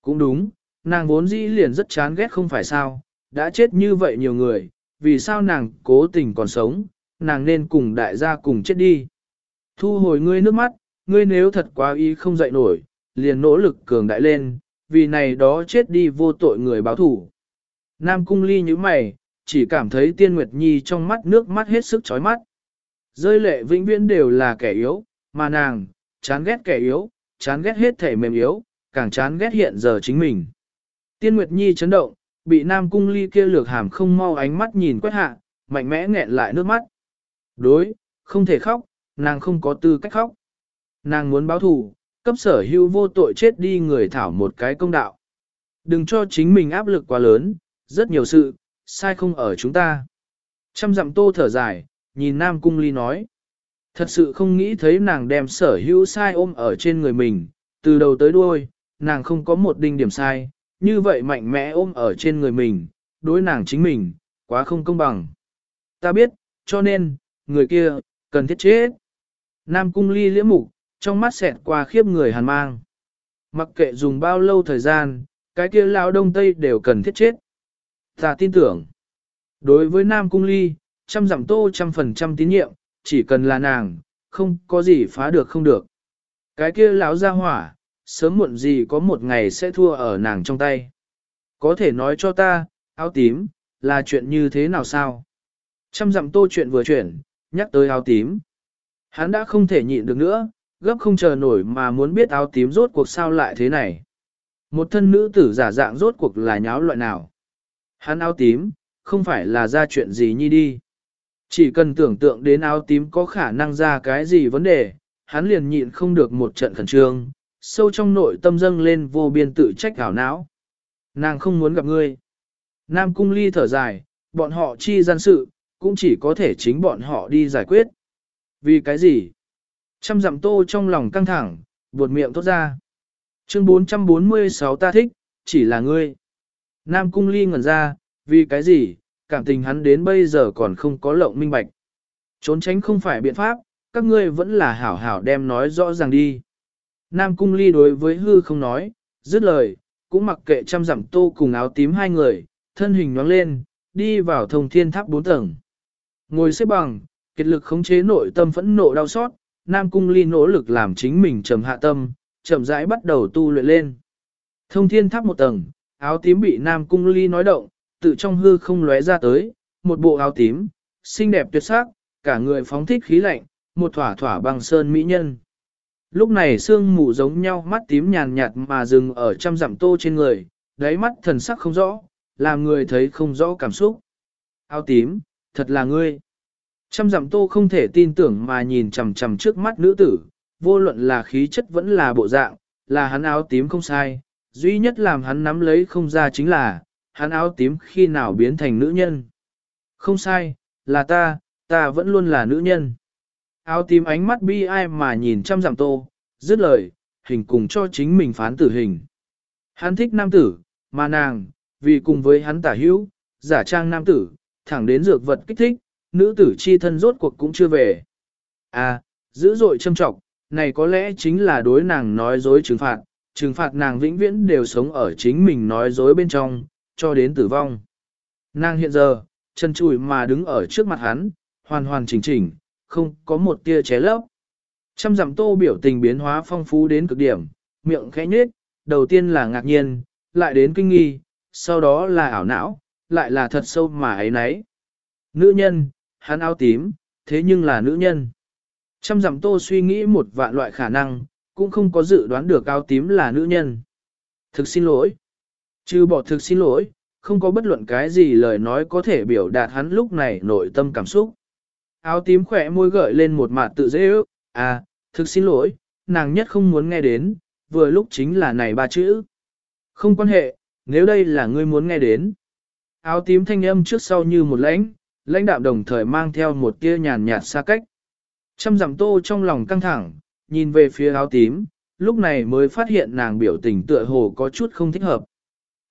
Cũng đúng, nàng vốn dĩ liền rất chán ghét không phải sao, đã chết như vậy nhiều người, vì sao nàng cố tình còn sống, nàng nên cùng đại gia cùng chết đi. Thu hồi ngươi nước mắt, ngươi nếu thật quá ý không dậy nổi, liền nỗ lực cường đại lên, vì này đó chết đi vô tội người báo thủ. Nam cung ly như mày, chỉ cảm thấy tiên nguyệt nhi trong mắt nước mắt hết sức chói mắt. Rơi lệ vĩnh viễn đều là kẻ yếu, mà nàng, chán ghét kẻ yếu, chán ghét hết thể mềm yếu, càng chán ghét hiện giờ chính mình. Tiên Nguyệt Nhi chấn động, bị Nam Cung Ly kia lược hàm không mau ánh mắt nhìn quét hạ, mạnh mẽ nghẹn lại nước mắt. Đối, không thể khóc, nàng không có tư cách khóc. Nàng muốn báo thù, cấp sở hữu vô tội chết đi người thảo một cái công đạo. Đừng cho chính mình áp lực quá lớn, rất nhiều sự, sai không ở chúng ta. Trăm dặm tô thở dài, nhìn Nam Cung Ly nói. Thật sự không nghĩ thấy nàng đem sở hữu sai ôm ở trên người mình, từ đầu tới đuôi, nàng không có một đinh điểm sai, như vậy mạnh mẽ ôm ở trên người mình, đối nàng chính mình, quá không công bằng. Ta biết, cho nên, người kia, cần thiết chết. Nam cung ly liễm mục, trong mắt xẹt qua khiếp người hàn mang. Mặc kệ dùng bao lâu thời gian, cái kia lão đông tây đều cần thiết chết. Ta tin tưởng. Đối với Nam cung ly, trăm giảm tô trăm phần trăm tín nhiệm, chỉ cần là nàng, không có gì phá được không được. Cái kia lão ra hỏa, sớm muộn gì có một ngày sẽ thua ở nàng trong tay. Có thể nói cho ta, áo tím, là chuyện như thế nào sao? Trăm dặm tô chuyện vừa chuyển, nhắc tới áo tím. Hắn đã không thể nhịn được nữa, gấp không chờ nổi mà muốn biết áo tím rốt cuộc sao lại thế này. Một thân nữ tử giả dạng rốt cuộc là nháo loại nào. Hắn áo tím, không phải là ra chuyện gì nhi đi. Chỉ cần tưởng tượng đến áo tím có khả năng ra cái gì vấn đề, hắn liền nhịn không được một trận khẩn trương, sâu trong nội tâm dâng lên vô biên tự trách ảo não. Nàng không muốn gặp ngươi. Nam cung ly thở dài, bọn họ chi gian sự, cũng chỉ có thể chính bọn họ đi giải quyết. Vì cái gì? Trăm dặm tô trong lòng căng thẳng, buột miệng tốt ra. Chương 446 ta thích, chỉ là ngươi. Nam cung ly ngẩn ra, vì cái gì, cảm tình hắn đến bây giờ còn không có lộng minh bạch. Trốn tránh không phải biện pháp, các ngươi vẫn là hảo hảo đem nói rõ ràng đi. Nam cung ly đối với hư không nói, dứt lời, cũng mặc kệ trăm dặm tô cùng áo tím hai người, thân hình nhoáng lên, đi vào thông thiên tháp bốn tầng. Ngồi xếp bằng, kết lực khống chế nội tâm phẫn nộ đau xót, Nam cung ly nỗ lực làm chính mình trầm hạ tâm, chậm rãi bắt đầu tu luyện lên. Thông thiên tháp một tầng, áo tím bị Nam cung ly nói động, tự trong hư không lóe ra tới, một bộ áo tím, xinh đẹp tuyệt sắc, cả người phóng thích khí lạnh, một thỏa thỏa bằng sơn mỹ nhân. Lúc này sương mù giống nhau mắt tím nhàn nhạt mà dừng ở trăm dặm tô trên người, đáy mắt thần sắc không rõ, làm người thấy không rõ cảm xúc. Áo tím, thật là ngươi. Trăm dặm tô không thể tin tưởng mà nhìn chằm chằm trước mắt nữ tử, vô luận là khí chất vẫn là bộ dạng, là hắn áo tím không sai, duy nhất làm hắn nắm lấy không ra chính là, hắn áo tím khi nào biến thành nữ nhân. Không sai, là ta, ta vẫn luôn là nữ nhân áo tím ánh mắt bi ai mà nhìn trăm giảm tô, dứt lời, hình cùng cho chính mình phán tử hình. Hắn thích nam tử, mà nàng, vì cùng với hắn tả hữu, giả trang nam tử, thẳng đến dược vật kích thích, nữ tử chi thân rốt cuộc cũng chưa về. À, dữ dội châm trọng, này có lẽ chính là đối nàng nói dối trừng phạt, trừng phạt nàng vĩnh viễn đều sống ở chính mình nói dối bên trong, cho đến tử vong. Nàng hiện giờ, chân chùi mà đứng ở trước mặt hắn, hoàn hoàn chỉnh chỉnh, không có một tia ché lấp. Trăm dặm tô biểu tình biến hóa phong phú đến cực điểm, miệng khẽ nhếch, đầu tiên là ngạc nhiên, lại đến kinh nghi, sau đó là ảo não, lại là thật sâu mà ấy nấy. Nữ nhân, hắn áo tím, thế nhưng là nữ nhân. Trăm dặm tô suy nghĩ một vạn loại khả năng, cũng không có dự đoán được áo tím là nữ nhân. Thực xin lỗi. Trừ bỏ thực xin lỗi, không có bất luận cái gì lời nói có thể biểu đạt hắn lúc này nội tâm cảm xúc. Áo tím khỏe môi gợi lên một mặt tự dễ ước, à, thực xin lỗi, nàng nhất không muốn nghe đến, vừa lúc chính là này ba chữ. Không quan hệ, nếu đây là ngươi muốn nghe đến. Áo tím thanh âm trước sau như một lãnh, lãnh đạm đồng thời mang theo một tia nhàn nhạt xa cách. Trăm dặm tô trong lòng căng thẳng, nhìn về phía áo tím, lúc này mới phát hiện nàng biểu tình tựa hồ có chút không thích hợp.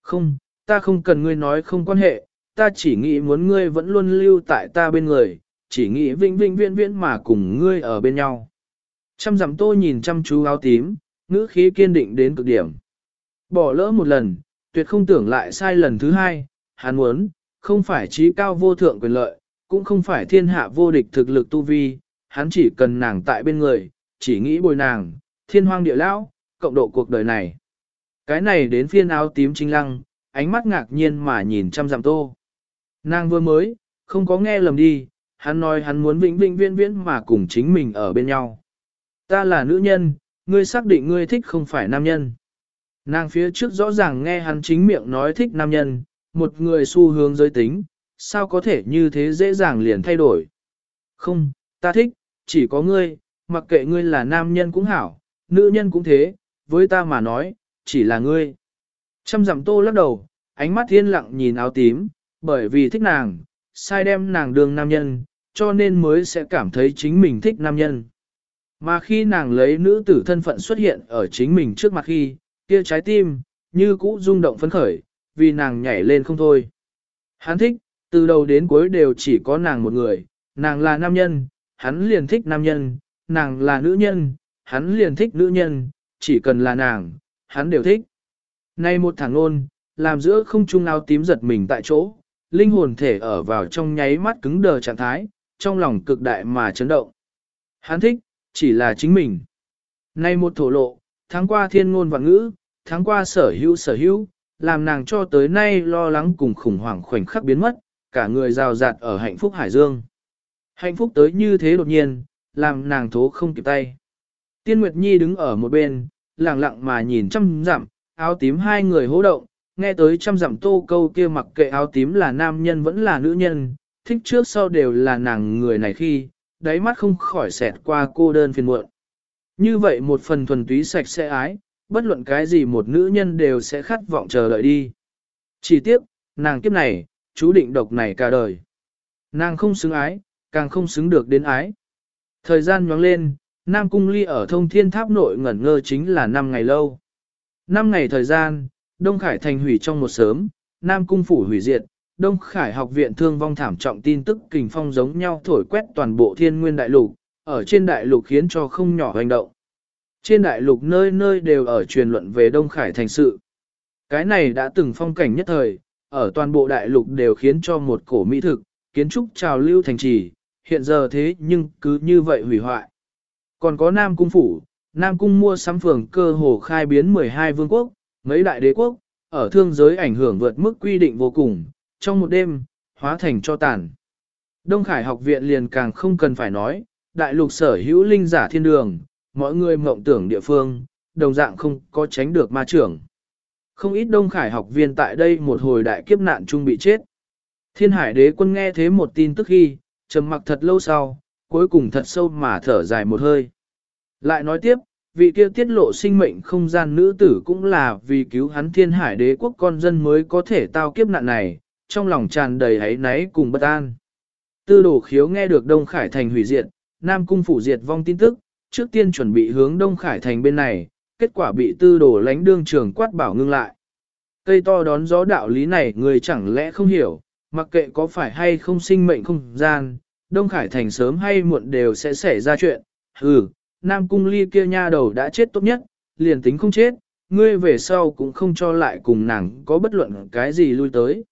Không, ta không cần ngươi nói không quan hệ, ta chỉ nghĩ muốn ngươi vẫn luôn lưu tại ta bên người, chỉ nghĩ vinh vinh viễn viễn mà cùng ngươi ở bên nhau. Trăm dặm tô nhìn chăm chú áo tím, ngữ khí kiên định đến cực điểm. Bỏ lỡ một lần, tuyệt không tưởng lại sai lần thứ hai, hắn muốn, không phải trí cao vô thượng quyền lợi, cũng không phải thiên hạ vô địch thực lực tu vi, hắn chỉ cần nàng tại bên người, chỉ nghĩ bồi nàng, thiên hoang địa lão, cộng độ cuộc đời này. Cái này đến phiên áo tím chính lăng, ánh mắt ngạc nhiên mà nhìn chăm dặm tô. Nàng vừa mới, không có nghe lầm đi, hắn nói hắn muốn vĩnh vĩnh viễn viễn mà cùng chính mình ở bên nhau. Ta là nữ nhân, ngươi xác định ngươi thích không phải nam nhân. Nàng phía trước rõ ràng nghe hắn chính miệng nói thích nam nhân, một người xu hướng giới tính, sao có thể như thế dễ dàng liền thay đổi. Không, ta thích, chỉ có ngươi, mặc kệ ngươi là nam nhân cũng hảo, nữ nhân cũng thế, với ta mà nói, chỉ là ngươi. Trăm dặm tô lắc đầu, ánh mắt thiên lặng nhìn áo tím, bởi vì thích nàng, sai đem nàng đường nam nhân, cho nên mới sẽ cảm thấy chính mình thích nam nhân. Mà khi nàng lấy nữ tử thân phận xuất hiện ở chính mình trước mặt khi, kia trái tim, như cũ rung động phấn khởi, vì nàng nhảy lên không thôi. Hắn thích, từ đầu đến cuối đều chỉ có nàng một người, nàng là nam nhân, hắn liền thích nam nhân, nàng là nữ nhân, hắn liền thích nữ nhân, chỉ cần là nàng, hắn đều thích. Nay một thằng ngôn, làm giữa không trung áo tím giật mình tại chỗ, linh hồn thể ở vào trong nháy mắt cứng đờ trạng thái, trong lòng cực đại mà chấn động. Hắn thích, chỉ là chính mình. Nay một thổ lộ, tháng qua thiên ngôn và ngữ, tháng qua sở hữu sở hữu, làm nàng cho tới nay lo lắng cùng khủng hoảng khoảnh khắc biến mất, cả người rào rạt ở hạnh phúc hải dương. Hạnh phúc tới như thế đột nhiên, làm nàng thố không kịp tay. Tiên Nguyệt Nhi đứng ở một bên, lặng lặng mà nhìn trăm dặm, áo tím hai người hỗ động, nghe tới trăm dặm tô câu kia mặc kệ áo tím là nam nhân vẫn là nữ nhân, thích trước sau đều là nàng người này khi, đáy mắt không khỏi xẹt qua cô đơn phiền muộn. Như vậy một phần thuần túy sạch sẽ ái, bất luận cái gì một nữ nhân đều sẽ khát vọng chờ đợi đi. Chỉ tiếc, nàng kiếp này, chú định độc này cả đời. Nàng không xứng ái, càng không xứng được đến ái. Thời gian nhoáng lên, Nam Cung Ly ở thông thiên tháp nội ngẩn ngơ chính là 5 ngày lâu. 5 ngày thời gian, Đông Khải thành hủy trong một sớm, Nam Cung phủ hủy diệt, Đông Khải học viện thương vong thảm trọng tin tức kình phong giống nhau thổi quét toàn bộ thiên nguyên đại lục, ở trên đại lục khiến cho không nhỏ hành động. Trên đại lục nơi nơi đều ở truyền luận về Đông Khải thành sự. Cái này đã từng phong cảnh nhất thời, ở toàn bộ đại lục đều khiến cho một cổ mỹ thực, kiến trúc trào lưu thành trì, hiện giờ thế nhưng cứ như vậy hủy hoại. Còn có Nam Cung Phủ, Nam Cung mua sắm phường cơ hồ khai biến 12 vương quốc, mấy đại đế quốc, ở thương giới ảnh hưởng vượt mức quy định vô cùng, trong một đêm, hóa thành cho tàn. Đông Khải học viện liền càng không cần phải nói, đại lục sở hữu linh giả thiên đường, mọi người mộng tưởng địa phương, đồng dạng không có tránh được ma trưởng. Không ít Đông Khải học viên tại đây một hồi đại kiếp nạn chung bị chết. Thiên hải đế quân nghe thế một tin tức khi, trầm mặc thật lâu sau, cuối cùng thật sâu mà thở dài một hơi. Lại nói tiếp, vị kia tiết lộ sinh mệnh không gian nữ tử cũng là vì cứu hắn thiên hải đế quốc con dân mới có thể tao kiếp nạn này, trong lòng tràn đầy hấy náy cùng bất an. Tư đồ khiếu nghe được Đông Khải Thành hủy diệt, Nam Cung phủ diệt vong tin tức, trước tiên chuẩn bị hướng Đông Khải Thành bên này, kết quả bị tư đồ lánh đương trường quát bảo ngưng lại. Cây to đón gió đạo lý này người chẳng lẽ không hiểu, mặc kệ có phải hay không sinh mệnh không gian, Đông Khải Thành sớm hay muộn đều sẽ xảy ra chuyện. Ừ, Nam Cung ly kia nha đầu đã chết tốt nhất, liền tính không chết, ngươi về sau cũng không cho lại cùng nàng có bất luận cái gì lui tới.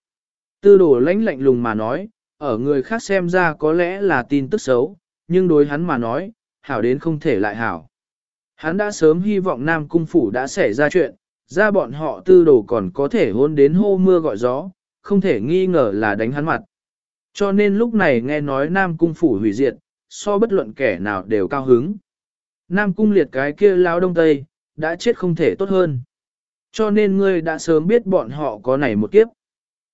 Tư đồ lãnh lạnh lùng mà nói, ở người khác xem ra có lẽ là tin tức xấu, nhưng đối hắn mà nói, hảo đến không thể lại hảo. Hắn đã sớm hy vọng Nam Cung Phủ đã xảy ra chuyện, ra bọn họ tư đồ còn có thể hôn đến hô mưa gọi gió, không thể nghi ngờ là đánh hắn mặt. Cho nên lúc này nghe nói Nam Cung Phủ hủy diệt, so bất luận kẻ nào đều cao hứng. Nam Cung liệt cái kia lao đông tây, đã chết không thể tốt hơn. Cho nên ngươi đã sớm biết bọn họ có này một kiếp.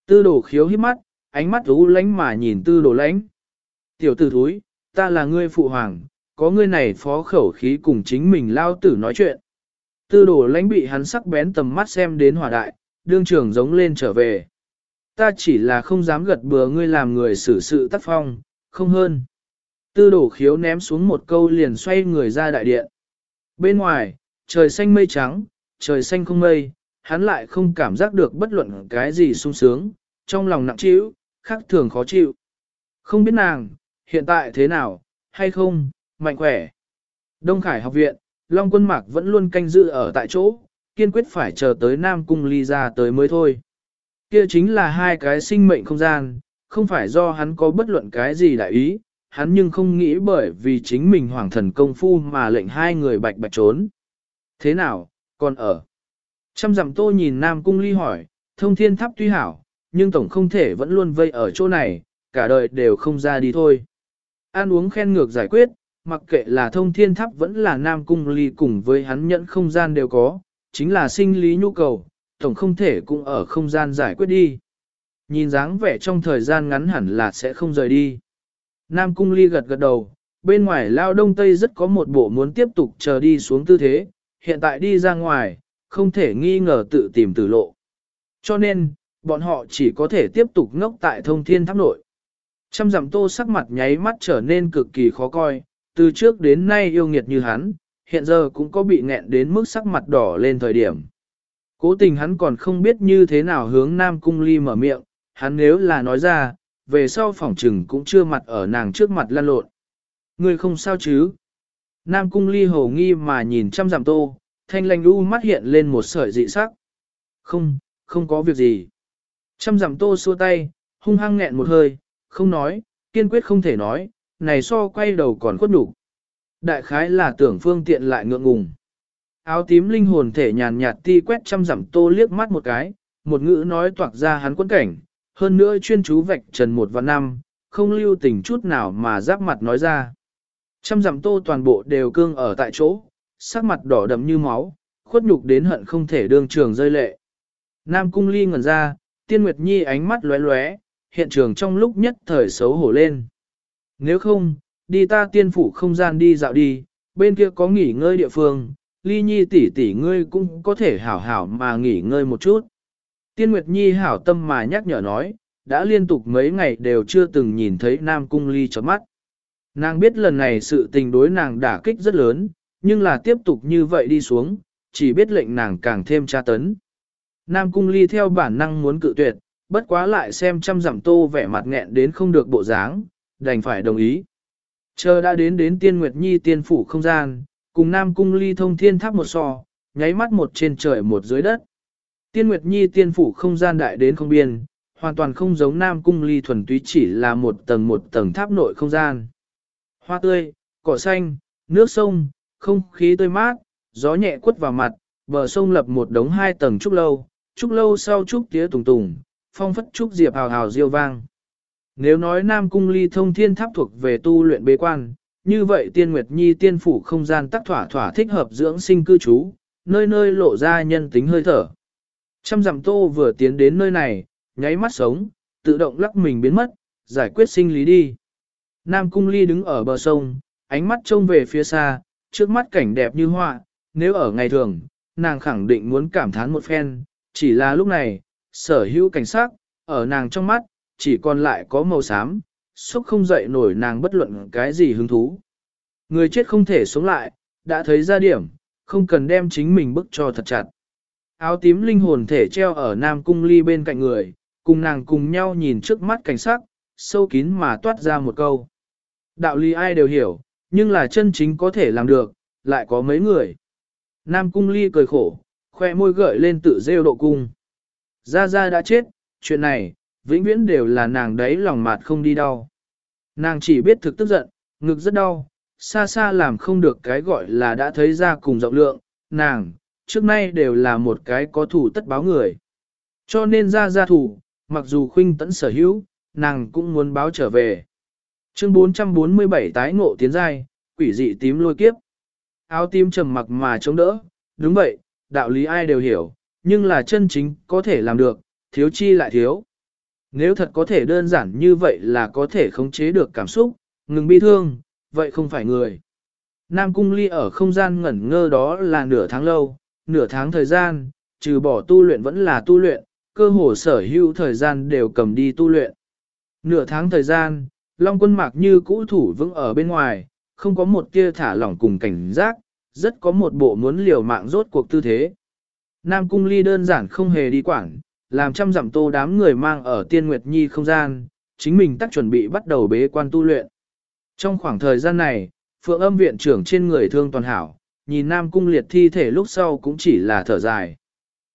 Tư đồ khiếu hít mắt, ánh mắt rú lánh mà nhìn tư đồ lánh. Tiểu tử thúi, ta là ngươi phụ hoàng, có ngươi này phó khẩu khí cùng chính mình lao tử nói chuyện. Tư đồ lãnh bị hắn sắc bén tầm mắt xem đến hỏa đại, đương trưởng giống lên trở về. Ta chỉ là không dám gật bừa ngươi làm người xử sự tác phong, không hơn. Tư đồ khiếu ném xuống một câu liền xoay người ra đại điện. Bên ngoài, trời xanh mây trắng, trời xanh không mây, hắn lại không cảm giác được bất luận cái gì sung sướng, trong lòng nặng chịu, khác thường khó chịu. Không biết nàng, hiện tại thế nào, hay không, mạnh khỏe. Đông Khải học viện, Long Quân Mạc vẫn luôn canh giữ ở tại chỗ, kiên quyết phải chờ tới Nam Cung ly ra tới mới thôi. Kia chính là hai cái sinh mệnh không gian, không phải do hắn có bất luận cái gì đại ý, hắn nhưng không nghĩ bởi vì chính mình hoàng thần công phu mà lệnh hai người bạch bạch trốn. Thế nào, còn ở? Trăm dặm tô nhìn Nam Cung ly hỏi, thông thiên tháp tuy hảo, nhưng tổng không thể vẫn luôn vây ở chỗ này, cả đời đều không ra đi thôi. Ăn uống khen ngược giải quyết, mặc kệ là thông thiên tháp vẫn là nam cung ly cùng với hắn nhẫn không gian đều có, chính là sinh lý nhu cầu, tổng không thể cũng ở không gian giải quyết đi. Nhìn dáng vẻ trong thời gian ngắn hẳn là sẽ không rời đi. Nam cung ly gật gật đầu, bên ngoài lao đông tây rất có một bộ muốn tiếp tục chờ đi xuống tư thế, hiện tại đi ra ngoài, không thể nghi ngờ tự tìm tử lộ. Cho nên, bọn họ chỉ có thể tiếp tục ngốc tại thông thiên tháp nội. Trăm dặm tô sắc mặt nháy mắt trở nên cực kỳ khó coi, từ trước đến nay yêu nghiệt như hắn, hiện giờ cũng có bị nghẹn đến mức sắc mặt đỏ lên thời điểm. Cố tình hắn còn không biết như thế nào hướng Nam Cung Ly mở miệng, hắn nếu là nói ra, về sau phỏng trừng cũng chưa mặt ở nàng trước mặt lan lộn. Người không sao chứ? Nam Cung Ly hồ nghi mà nhìn chăm dặm tô, thanh lành u mắt hiện lên một sợi dị sắc. Không, không có việc gì. Chăm dặm tô xua tay, hung hăng nghẹn một hơi, không nói, kiên quyết không thể nói, này so quay đầu còn khuất đủ. Đại khái là tưởng phương tiện lại ngượng ngùng. Áo tím linh hồn thể nhàn nhạt ti quét trăm dặm tô liếc mắt một cái, một ngữ nói toạc ra hắn quân cảnh, hơn nữa chuyên chú vạch trần một và năm, không lưu tình chút nào mà giáp mặt nói ra. Trăm dặm tô toàn bộ đều cương ở tại chỗ, sắc mặt đỏ đậm như máu, khuất nhục đến hận không thể đương trường rơi lệ. Nam cung ly ngẩn ra, tiên nguyệt nhi ánh mắt lóe lóe, hiện trường trong lúc nhất thời xấu hổ lên. Nếu không, đi ta tiên phủ không gian đi dạo đi, bên kia có nghỉ ngơi địa phương, ly nhi tỷ tỷ ngươi cũng có thể hảo hảo mà nghỉ ngơi một chút. Tiên Nguyệt Nhi hảo tâm mà nhắc nhở nói, đã liên tục mấy ngày đều chưa từng nhìn thấy Nam Cung Ly chót mắt. Nàng biết lần này sự tình đối nàng đả kích rất lớn, nhưng là tiếp tục như vậy đi xuống, chỉ biết lệnh nàng càng thêm tra tấn. Nam Cung Ly theo bản năng muốn cự tuyệt, bất quá lại xem trăm dặm tô vẻ mặt nghẹn đến không được bộ dáng, đành phải đồng ý. Chờ đã đến đến tiên Nguyệt Nhi tiên phủ không gian, cùng Nam Cung ly thông thiên tháp một so, nháy mắt một trên trời một dưới đất. Tiên Nguyệt Nhi tiên phủ không gian đại đến không biên, hoàn toàn không giống Nam Cung ly thuần túy chỉ là một tầng một tầng tháp nội không gian. Hoa tươi, cỏ xanh, nước sông, không khí tươi mát, gió nhẹ quất vào mặt, bờ sông lập một đống hai tầng trúc lâu, trúc lâu sau trúc tía tùng tùng, phong phất trúc diệp hào hào diêu vang. Nếu nói Nam Cung ly thông thiên tháp thuộc về tu luyện bế quan, như vậy tiên Nguyệt Nhi tiên phủ không gian tắc thỏa thỏa thích hợp dưỡng sinh cư trú, nơi nơi lộ ra nhân tính hơi thở. Trăm dặm tô vừa tiến đến nơi này, nháy mắt sống, tự động lắc mình biến mất, giải quyết sinh lý đi. Nam Cung Ly đứng ở bờ sông, ánh mắt trông về phía xa, trước mắt cảnh đẹp như họa, nếu ở ngày thường, nàng khẳng định muốn cảm thán một phen, chỉ là lúc này, sở hữu cảnh sát, ở nàng trong mắt, chỉ còn lại có màu xám, xúc không dậy nổi nàng bất luận cái gì hứng thú. Người chết không thể sống lại, đã thấy ra điểm, không cần đem chính mình bức cho thật chặt. Áo tím linh hồn thể treo ở Nam Cung Ly bên cạnh người, cùng nàng cùng nhau nhìn trước mắt cảnh sắc, sâu kín mà toát ra một câu. Đạo lý ai đều hiểu, nhưng là chân chính có thể làm được, lại có mấy người. Nam Cung Ly cười khổ, khoe môi gợi lên tự rêu độ cung. Gia Gia đã chết, chuyện này, vĩnh viễn đều là nàng đấy lòng mạt không đi đau. Nàng chỉ biết thực tức giận, ngực rất đau, xa xa làm không được cái gọi là đã thấy ra cùng rộng lượng, nàng, trước nay đều là một cái có thủ tất báo người. Cho nên ra ra thủ, mặc dù khuynh tẫn sở hữu, nàng cũng muốn báo trở về. Chương 447 tái ngộ tiến giai, quỷ dị tím lôi kiếp. Áo tím trầm mặc mà chống đỡ, đúng vậy, đạo lý ai đều hiểu, nhưng là chân chính có thể làm được, thiếu chi lại thiếu. Nếu thật có thể đơn giản như vậy là có thể khống chế được cảm xúc, ngừng bi thương, vậy không phải người. Nam Cung Ly ở không gian ngẩn ngơ đó là nửa tháng lâu, nửa tháng thời gian, trừ bỏ tu luyện vẫn là tu luyện, cơ hồ sở hữu thời gian đều cầm đi tu luyện. Nửa tháng thời gian, Long quân mạc như cũ thủ vững ở bên ngoài, không có một tia thả lỏng cùng cảnh giác, rất có một bộ muốn liều mạng rốt cuộc tư thế. Nam Cung Ly đơn giản không hề đi quảng, làm trăm dặm tô đám người mang ở tiên nguyệt nhi không gian, chính mình tắc chuẩn bị bắt đầu bế quan tu luyện. Trong khoảng thời gian này, phượng âm viện trưởng trên người thương toàn hảo, nhìn Nam Cung liệt thi thể lúc sau cũng chỉ là thở dài.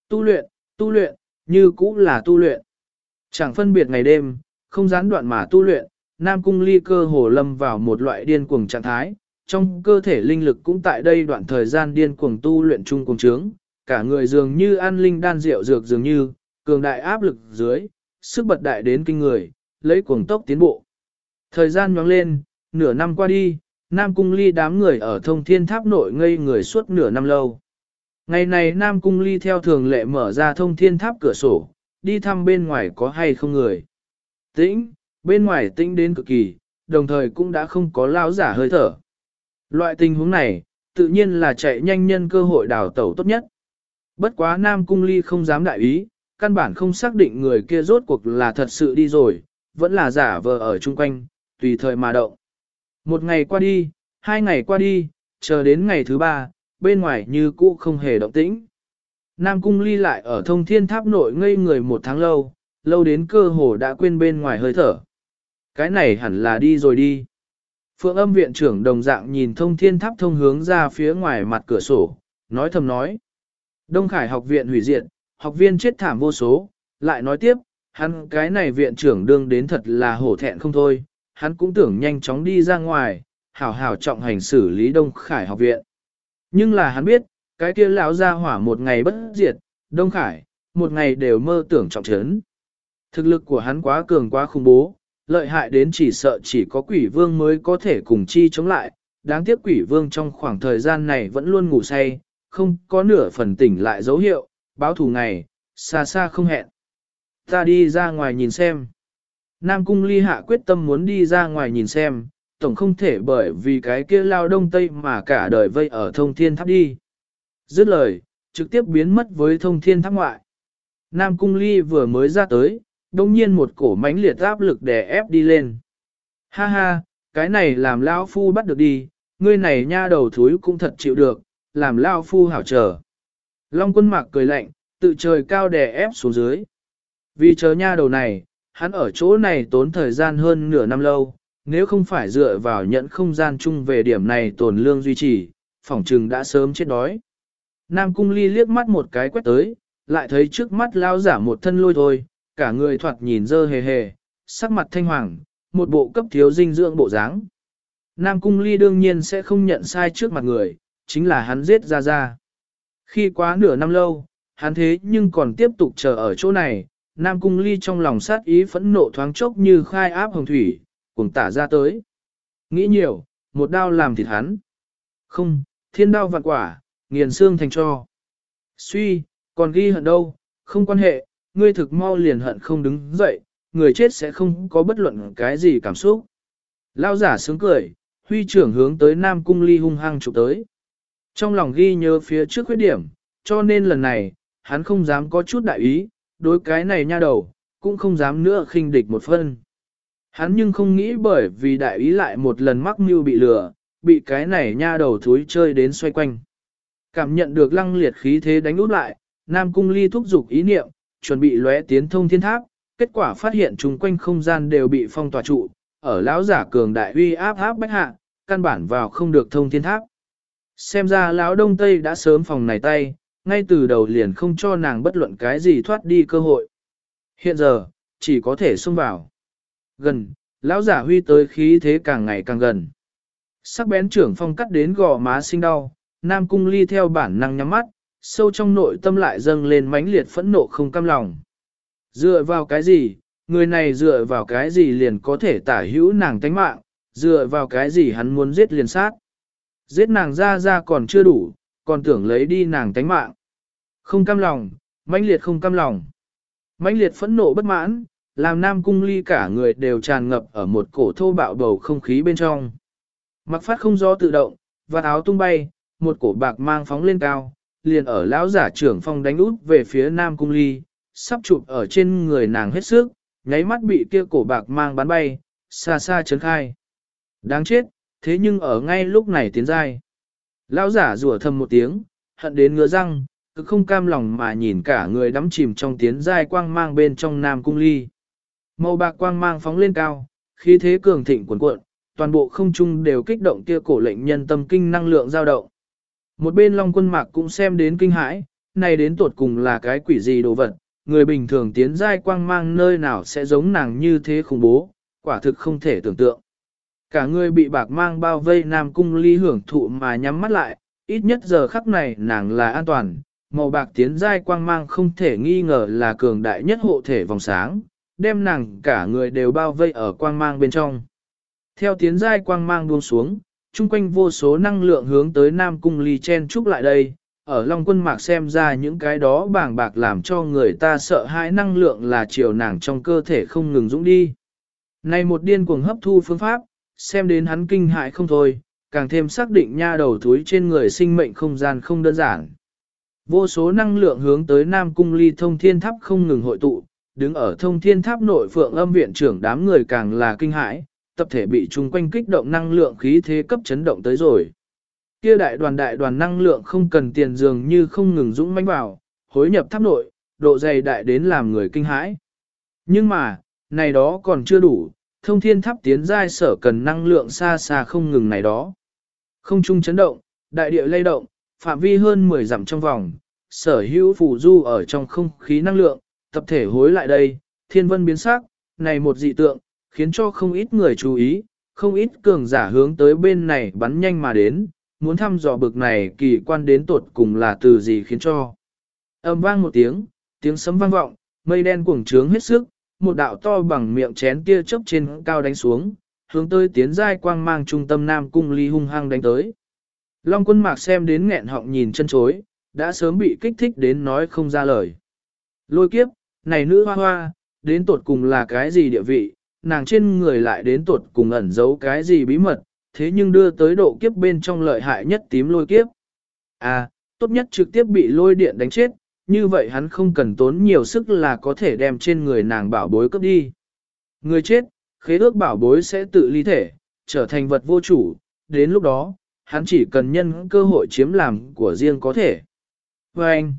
Tu luyện, tu luyện, như cũng là tu luyện. Chẳng phân biệt ngày đêm, không gián đoạn mà tu luyện, Nam Cung ly cơ hồ lâm vào một loại điên cuồng trạng thái, trong cơ thể linh lực cũng tại đây đoạn thời gian điên cuồng tu luyện chung cùng trướng, cả người dường như an linh đan rượu dược dường như, cường đại áp lực dưới, sức bật đại đến kinh người, lấy cuồng tốc tiến bộ. Thời gian nhoáng lên, nửa năm qua đi, Nam Cung Ly đám người ở thông thiên tháp nội ngây người suốt nửa năm lâu. Ngày này Nam Cung Ly theo thường lệ mở ra thông thiên tháp cửa sổ, đi thăm bên ngoài có hay không người. Tĩnh, bên ngoài tĩnh đến cực kỳ, đồng thời cũng đã không có lao giả hơi thở. Loại tình huống này, tự nhiên là chạy nhanh nhân cơ hội đào tẩu tốt nhất. Bất quá Nam Cung Ly không dám đại ý, căn bản không xác định người kia rốt cuộc là thật sự đi rồi, vẫn là giả vờ ở chung quanh, tùy thời mà động. Một ngày qua đi, hai ngày qua đi, chờ đến ngày thứ ba, bên ngoài như cũ không hề động tĩnh. Nam Cung Ly lại ở thông thiên tháp nội ngây người một tháng lâu, lâu đến cơ hồ đã quên bên ngoài hơi thở. Cái này hẳn là đi rồi đi. Phượng âm viện trưởng đồng dạng nhìn thông thiên tháp thông hướng ra phía ngoài mặt cửa sổ, nói thầm nói. Đông Khải học viện hủy diệt, học viên chết thảm vô số, lại nói tiếp, hắn cái này viện trưởng đương đến thật là hổ thẹn không thôi, hắn cũng tưởng nhanh chóng đi ra ngoài, hảo hảo trọng hành xử lý Đông Khải học viện. Nhưng là hắn biết, cái kia lão ra hỏa một ngày bất diệt, Đông Khải, một ngày đều mơ tưởng trọng trấn. Thực lực của hắn quá cường quá khủng bố, lợi hại đến chỉ sợ chỉ có quỷ vương mới có thể cùng chi chống lại. Đáng tiếc quỷ vương trong khoảng thời gian này vẫn luôn ngủ say, không có nửa phần tỉnh lại dấu hiệu, báo thủ ngày, xa xa không hẹn. Ta đi ra ngoài nhìn xem. Nam cung ly hạ quyết tâm muốn đi ra ngoài nhìn xem, tổng không thể bởi vì cái kia lao đông tây mà cả đời vây ở thông thiên tháp đi. Dứt lời, trực tiếp biến mất với thông thiên tháp ngoại. Nam cung ly vừa mới ra tới, đông nhiên một cổ mãnh liệt áp lực đè ép đi lên. Ha ha, cái này làm lão phu bắt được đi, ngươi này nha đầu thúi cũng thật chịu được, làm lão phu hảo trở. Long quân mạc cười lạnh, tự trời cao đè ép xuống dưới. Vì chờ nha đầu này, hắn ở chỗ này tốn thời gian hơn nửa năm lâu, nếu không phải dựa vào nhận không gian chung về điểm này tổn lương duy trì, phỏng trừng đã sớm chết đói. Nam cung ly liếc mắt một cái quét tới, lại thấy trước mắt lao giả một thân lôi thôi, cả người thoạt nhìn dơ hề hề, sắc mặt thanh hoàng, một bộ cấp thiếu dinh dưỡng bộ dáng. Nam cung ly đương nhiên sẽ không nhận sai trước mặt người, chính là hắn giết ra ra. Khi quá nửa năm lâu, hắn thế nhưng còn tiếp tục chờ ở chỗ này, Nam Cung Ly trong lòng sát ý phẫn nộ thoáng chốc như khai áp hồng thủy, cùng tả ra tới. Nghĩ nhiều, một đao làm thịt hắn. Không, thiên đao vạn quả, nghiền xương thành cho. Suy, còn ghi hận đâu, không quan hệ, ngươi thực mau liền hận không đứng dậy, người chết sẽ không có bất luận cái gì cảm xúc. Lao giả sướng cười, huy trưởng hướng tới Nam Cung Ly hung hăng chụp tới. Trong lòng ghi nhớ phía trước khuyết điểm, cho nên lần này, hắn không dám có chút đại ý, đối cái này nha đầu, cũng không dám nữa khinh địch một phân. Hắn nhưng không nghĩ bởi vì đại ý lại một lần mắc mưu bị lừa, bị cái này nha đầu thúi chơi đến xoay quanh. Cảm nhận được lăng liệt khí thế đánh út lại, Nam Cung Ly thúc giục ý niệm, chuẩn bị lóe tiến thông thiên tháp, kết quả phát hiện chung quanh không gian đều bị phong tỏa trụ, ở lão giả cường đại uy áp áp bách hạ, căn bản vào không được thông thiên tháp. Xem ra lão đông tây đã sớm phòng này tay, ngay từ đầu liền không cho nàng bất luận cái gì thoát đi cơ hội. Hiện giờ, chỉ có thể xông vào. Gần, lão giả huy tới khí thế càng ngày càng gần. Sắc bén trưởng phong cắt đến gò má sinh đau, Nam Cung Ly theo bản năng nhắm mắt, sâu trong nội tâm lại dâng lên mãnh liệt phẫn nộ không cam lòng. Dựa vào cái gì, người này dựa vào cái gì liền có thể tả hữu nàng tánh mạng, dựa vào cái gì hắn muốn giết liền sát. Giết nàng ra ra còn chưa đủ, còn tưởng lấy đi nàng tánh mạng. Không cam lòng, mãnh liệt không cam lòng. mãnh liệt phẫn nộ bất mãn, làm Nam Cung Ly cả người đều tràn ngập ở một cổ thô bạo bầu không khí bên trong. Mặc phát không do tự động, và áo tung bay, một cổ bạc mang phóng lên cao, liền ở lão giả trưởng phong đánh út về phía Nam Cung Ly, sắp chụp ở trên người nàng hết sức, nháy mắt bị kia cổ bạc mang bắn bay, xa xa chấn khai. Đáng chết, thế nhưng ở ngay lúc này tiến dai. Lão giả rủa thầm một tiếng, hận đến ngứa răng, cứ không cam lòng mà nhìn cả người đắm chìm trong tiến dai quang mang bên trong Nam Cung Ly. Màu bạc quang mang phóng lên cao, khí thế cường thịnh cuồn cuộn, toàn bộ không trung đều kích động kia cổ lệnh nhân tâm kinh năng lượng dao động. Một bên Long Quân Mạc cũng xem đến kinh hãi, này đến tuột cùng là cái quỷ gì đồ vật, người bình thường tiến giai quang mang nơi nào sẽ giống nàng như thế khủng bố, quả thực không thể tưởng tượng. Cả người bị bạc mang bao vây Nam Cung Ly hưởng thụ mà nhắm mắt lại, ít nhất giờ khắc này nàng là an toàn, màu bạc tiến giai quang mang không thể nghi ngờ là cường đại nhất hộ thể vòng sáng, đem nàng cả người đều bao vây ở quang mang bên trong. Theo tiến giai quang mang buông xuống, chung quanh vô số năng lượng hướng tới Nam Cung Ly chen trúc lại đây, ở Long Quân Mạc xem ra những cái đó bảng bạc làm cho người ta sợ hãi năng lượng là chiều nàng trong cơ thể không ngừng dũng đi. Này một điên cuồng hấp thu phương pháp, xem đến hắn kinh hại không thôi, càng thêm xác định nha đầu túi trên người sinh mệnh không gian không đơn giản. Vô số năng lượng hướng tới Nam Cung Ly thông thiên tháp không ngừng hội tụ, đứng ở thông thiên tháp nội phượng âm viện trưởng đám người càng là kinh hãi, tập thể bị chung quanh kích động năng lượng khí thế cấp chấn động tới rồi. Kia đại đoàn đại đoàn năng lượng không cần tiền dường như không ngừng dũng mãnh vào, hối nhập tháp nội, độ dày đại đến làm người kinh hãi. Nhưng mà, này đó còn chưa đủ, thông thiên tháp tiến giai sở cần năng lượng xa xa không ngừng này đó. Không trung chấn động, đại địa lay động, phạm vi hơn 10 dặm trong vòng, sở hữu phù du ở trong không khí năng lượng, tập thể hối lại đây, thiên vân biến sắc, này một dị tượng, khiến cho không ít người chú ý, không ít cường giả hướng tới bên này bắn nhanh mà đến, muốn thăm dò bực này kỳ quan đến tột cùng là từ gì khiến cho. Âm vang một tiếng, tiếng sấm vang vọng, mây đen cuồng trướng hết sức, một đạo to bằng miệng chén tia chớp trên cao đánh xuống, hướng tới tiến giai quang mang trung tâm Nam Cung Ly hung hăng đánh tới. Long quân mạc xem đến nghẹn họng nhìn chân chối, đã sớm bị kích thích đến nói không ra lời. Lôi kiếp, này nữ hoa hoa, đến tột cùng là cái gì địa vị, nàng trên người lại đến tột cùng ẩn giấu cái gì bí mật, thế nhưng đưa tới độ kiếp bên trong lợi hại nhất tím lôi kiếp. À, tốt nhất trực tiếp bị lôi điện đánh chết, như vậy hắn không cần tốn nhiều sức là có thể đem trên người nàng bảo bối cấp đi. Người chết, khế ước bảo bối sẽ tự ly thể, trở thành vật vô chủ, đến lúc đó, hắn chỉ cần nhân cơ hội chiếm làm của riêng có thể. Và anh,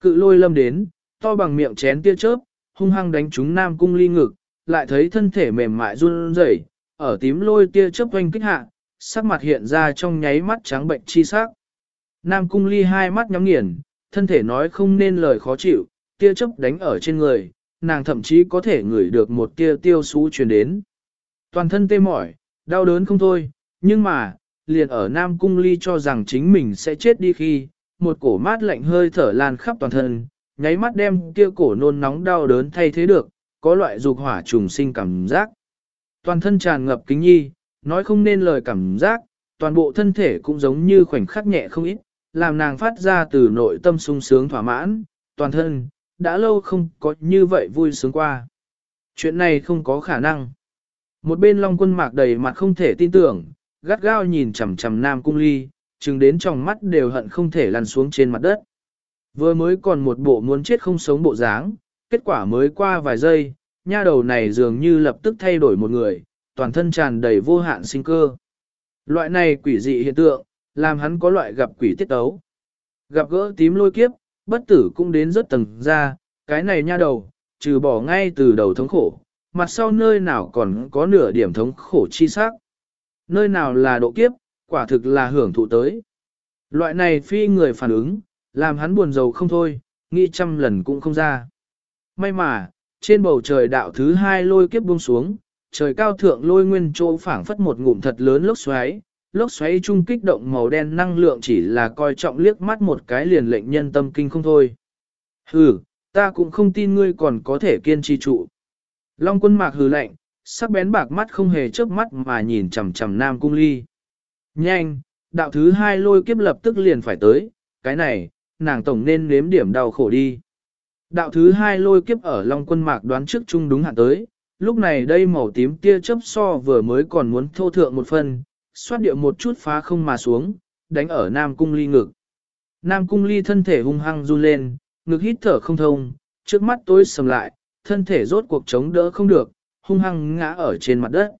cự lôi lâm đến, to bằng miệng chén tia chớp, hung hăng đánh trúng nam cung ly ngực, lại thấy thân thể mềm mại run rẩy, ở tím lôi tia chớp quanh kích hạ, sắc mặt hiện ra trong nháy mắt trắng bệnh chi sắc. Nam cung ly hai mắt nhắm nghiền, thân thể nói không nên lời khó chịu, tia chớp đánh ở trên người, nàng thậm chí có thể ngửi được một tia tiêu xú truyền đến. Toàn thân tê mỏi, đau đớn không thôi, nhưng mà, liền ở Nam cung ly cho rằng chính mình sẽ chết đi khi, một cổ mát lạnh hơi thở lan khắp toàn thân, nháy mắt đem kia cổ nôn nóng đau đớn thay thế được, có loại dục hỏa trùng sinh cảm giác. Toàn thân tràn ngập kính nhi, nói không nên lời cảm giác, toàn bộ thân thể cũng giống như khoảnh khắc nhẹ không ít, làm nàng phát ra từ nội tâm sung sướng thỏa mãn, toàn thân, đã lâu không có như vậy vui sướng qua. Chuyện này không có khả năng. Một bên Long Quân Mạc đầy mặt không thể tin tưởng, gắt gao nhìn chằm chằm Nam Cung Ly, chừng đến trong mắt đều hận không thể lăn xuống trên mặt đất. Vừa mới còn một bộ muốn chết không sống bộ dáng, kết quả mới qua vài giây, nha đầu này dường như lập tức thay đổi một người, toàn thân tràn đầy vô hạn sinh cơ. Loại này quỷ dị hiện tượng, làm hắn có loại gặp quỷ tiết tấu. Gặp gỡ tím lôi kiếp, bất tử cũng đến rất tầng ra, cái này nha đầu, trừ bỏ ngay từ đầu thống khổ, mặt sau nơi nào còn có nửa điểm thống khổ chi sắc. Nơi nào là độ kiếp, quả thực là hưởng thụ tới. Loại này phi người phản ứng, làm hắn buồn rầu không thôi, nghĩ trăm lần cũng không ra. May mà, trên bầu trời đạo thứ hai lôi kiếp buông xuống, trời cao thượng lôi nguyên chỗ phảng phất một ngụm thật lớn lốc xoáy, lốc xoáy trung kích động màu đen năng lượng chỉ là coi trọng liếc mắt một cái liền lệnh nhân tâm kinh không thôi. Hừ, ta cũng không tin ngươi còn có thể kiên trì trụ. Long quân mạc hừ lạnh, sắc bén bạc mắt không hề chớp mắt mà nhìn chằm chằm Nam Cung Ly. Nhanh, đạo thứ hai lôi kiếp lập tức liền phải tới, cái này, nàng tổng nên nếm điểm đau khổ đi. Đạo thứ hai lôi kiếp ở Long quân mạc đoán trước chung đúng hạn tới, lúc này đây màu tím tia chớp so vừa mới còn muốn thô thượng một phần, xoát điệu một chút phá không mà xuống, đánh ở Nam Cung Ly ngực. Nam Cung Ly thân thể hung hăng run lên, ngực hít thở không thông, trước mắt tối sầm lại, thân thể rốt cuộc chống đỡ không được, hung hăng ngã ở trên mặt đất.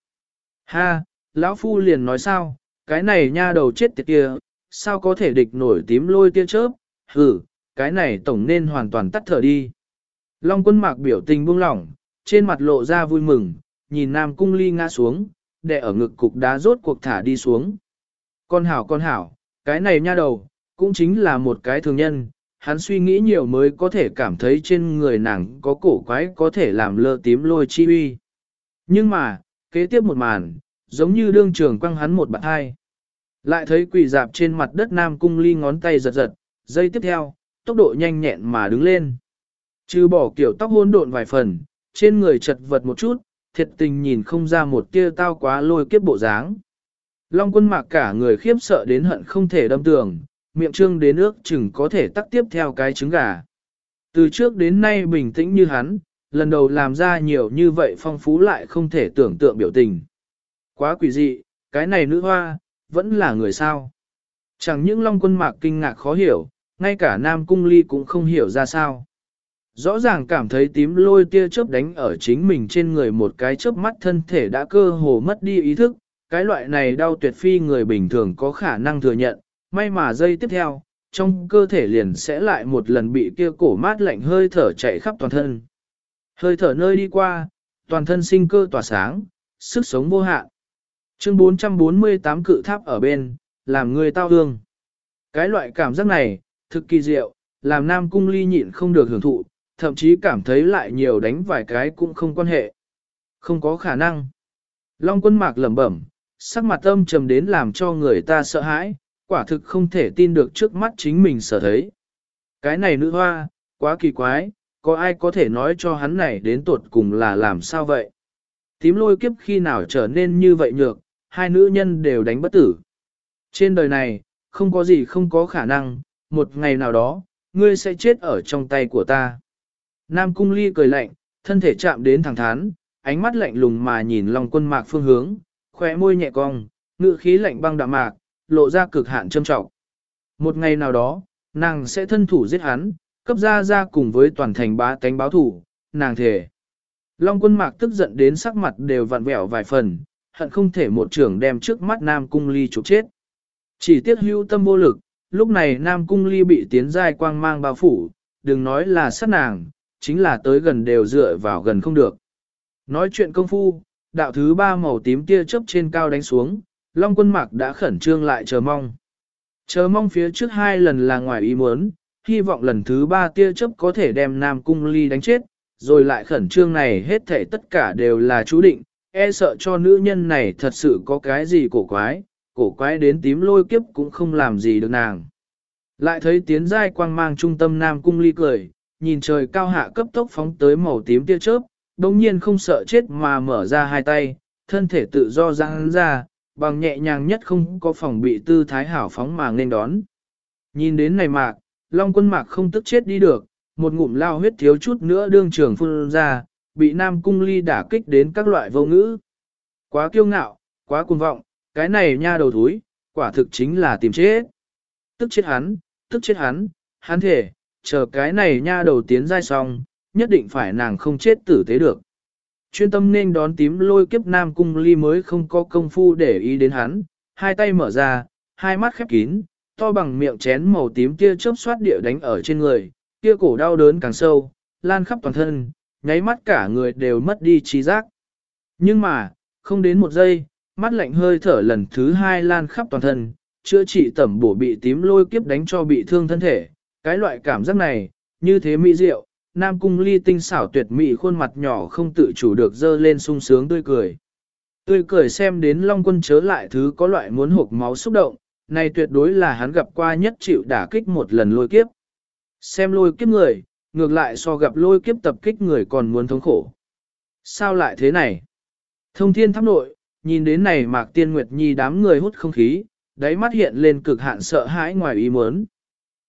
Ha, lão phu liền nói sao, cái này nha đầu chết tiệt kia, sao có thể địch nổi tím lôi tia chớp, hử, cái này tổng nên hoàn toàn tắt thở đi. Long quân mạc biểu tình buông lỏng, trên mặt lộ ra vui mừng, nhìn Nam Cung Ly ngã xuống, đè ở ngực cục đá rốt cuộc thả đi xuống. Con hảo con hảo, cái này nha đầu, cũng chính là một cái thường nhân, hắn suy nghĩ nhiều mới có thể cảm thấy trên người nàng có cổ quái có thể làm lơ tím lôi chi uy. Nhưng mà, kế tiếp một màn, giống như đương trường quăng hắn một bạn hai. Lại thấy quỷ dạp trên mặt đất Nam Cung Ly ngón tay giật giật, giây tiếp theo, tốc độ nhanh nhẹn mà đứng lên. Trừ bỏ kiểu tóc hôn độn vài phần, trên người chật vật một chút, thiệt tình nhìn không ra một tia tao quá lôi kiếp bộ dáng. Long quân mạc cả người khiếp sợ đến hận không thể đâm tường, miệng trương đến ước chừng có thể tắt tiếp theo cái trứng gà. Từ trước đến nay bình tĩnh như hắn, lần đầu làm ra nhiều như vậy phong phú lại không thể tưởng tượng biểu tình. Quá quỷ dị, cái này nữ hoa, vẫn là người sao. Chẳng những long quân mạc kinh ngạc khó hiểu, ngay cả nam cung ly cũng không hiểu ra sao. Rõ ràng cảm thấy tím lôi tia chớp đánh ở chính mình trên người một cái chớp mắt thân thể đã cơ hồ mất đi ý thức, cái loại này đau tuyệt phi người bình thường có khả năng thừa nhận, may mà giây tiếp theo, trong cơ thể liền sẽ lại một lần bị kia cổ mát lạnh hơi thở chạy khắp toàn thân. Hơi thở nơi đi qua, toàn thân sinh cơ tỏa sáng, sức sống vô hạn. Chương 448 cự tháp ở bên, làm người tao hương. Cái loại cảm giác này, thực kỳ diệu, làm nam cung ly nhịn không được hưởng thụ, thậm chí cảm thấy lại nhiều đánh vài cái cũng không quan hệ. Không có khả năng. Long quân mạc lẩm bẩm, sắc mặt âm trầm đến làm cho người ta sợ hãi, quả thực không thể tin được trước mắt chính mình sở thấy. Cái này nữ hoa, quá kỳ quái, có ai có thể nói cho hắn này đến tuột cùng là làm sao vậy? Tím lôi kiếp khi nào trở nên như vậy nhược, hai nữ nhân đều đánh bất tử. Trên đời này, không có gì không có khả năng, một ngày nào đó, ngươi sẽ chết ở trong tay của ta. Nam Cung Ly cười lạnh, thân thể chạm đến thẳng thắn, ánh mắt lạnh lùng mà nhìn Long Quân Mạc phương hướng, khóe môi nhẹ cong, ngự khí lạnh băng đạm mạc, lộ ra cực hạn châm trọng. Một ngày nào đó, nàng sẽ thân thủ giết hắn, cấp ra ra cùng với toàn thành bá tánh báo thủ, nàng thề. Long Quân Mạc tức giận đến sắc mặt đều vặn vẹo vài phần, hận không thể một trưởng đem trước mắt Nam Cung Ly chụp chết. Chỉ tiếc hưu tâm vô lực, lúc này Nam Cung Ly bị tiến giai quang mang bao phủ, đừng nói là sát nàng, chính là tới gần đều dựa vào gần không được. Nói chuyện công phu, đạo thứ ba màu tím tia chớp trên cao đánh xuống, Long quân mạc đã khẩn trương lại chờ mong. Chờ mong phía trước hai lần là ngoài ý muốn, hy vọng lần thứ ba tia chớp có thể đem Nam Cung Ly đánh chết, rồi lại khẩn trương này hết thể tất cả đều là chú định, e sợ cho nữ nhân này thật sự có cái gì cổ quái, cổ quái đến tím lôi kiếp cũng không làm gì được nàng. Lại thấy tiến giai quang mang trung tâm Nam Cung Ly cười, nhìn trời cao hạ cấp tốc phóng tới màu tím tia chớp, đồng nhiên không sợ chết mà mở ra hai tay, thân thể tự do răng ra, bằng nhẹ nhàng nhất không có phòng bị tư thái hảo phóng mà nên đón. Nhìn đến này mạc, Long quân mạc không tức chết đi được, một ngụm lao huyết thiếu chút nữa đương trường phun ra, bị Nam Cung Ly đả kích đến các loại vô ngữ. Quá kiêu ngạo, quá cuồng vọng, cái này nha đầu thúi, quả thực chính là tìm chết. Tức chết hắn, tức chết hắn, hắn thể, chờ cái này nha đầu tiến giai xong, nhất định phải nàng không chết tử tế được. Chuyên tâm nên đón tím lôi kiếp nam cung ly mới không có công phu để ý đến hắn, hai tay mở ra, hai mắt khép kín, to bằng miệng chén màu tím kia chớp xoát địa đánh ở trên người, kia cổ đau đớn càng sâu, lan khắp toàn thân, nháy mắt cả người đều mất đi trí giác. Nhưng mà, không đến một giây, mắt lạnh hơi thở lần thứ hai lan khắp toàn thân, chữa trị tẩm bổ bị tím lôi kiếp đánh cho bị thương thân thể, cái loại cảm giác này, như thế mỹ diệu, Nam Cung Ly tinh xảo tuyệt mỹ khuôn mặt nhỏ không tự chủ được dơ lên sung sướng tươi cười. Tươi cười xem đến Long Quân chớ lại thứ có loại muốn hộp máu xúc động, này tuyệt đối là hắn gặp qua nhất chịu đả kích một lần lôi kiếp. Xem lôi kiếp người, ngược lại so gặp lôi kiếp tập kích người còn muốn thống khổ. Sao lại thế này? Thông thiên tháp nội, nhìn đến này mạc tiên nguyệt nhi đám người hút không khí, đáy mắt hiện lên cực hạn sợ hãi ngoài ý muốn.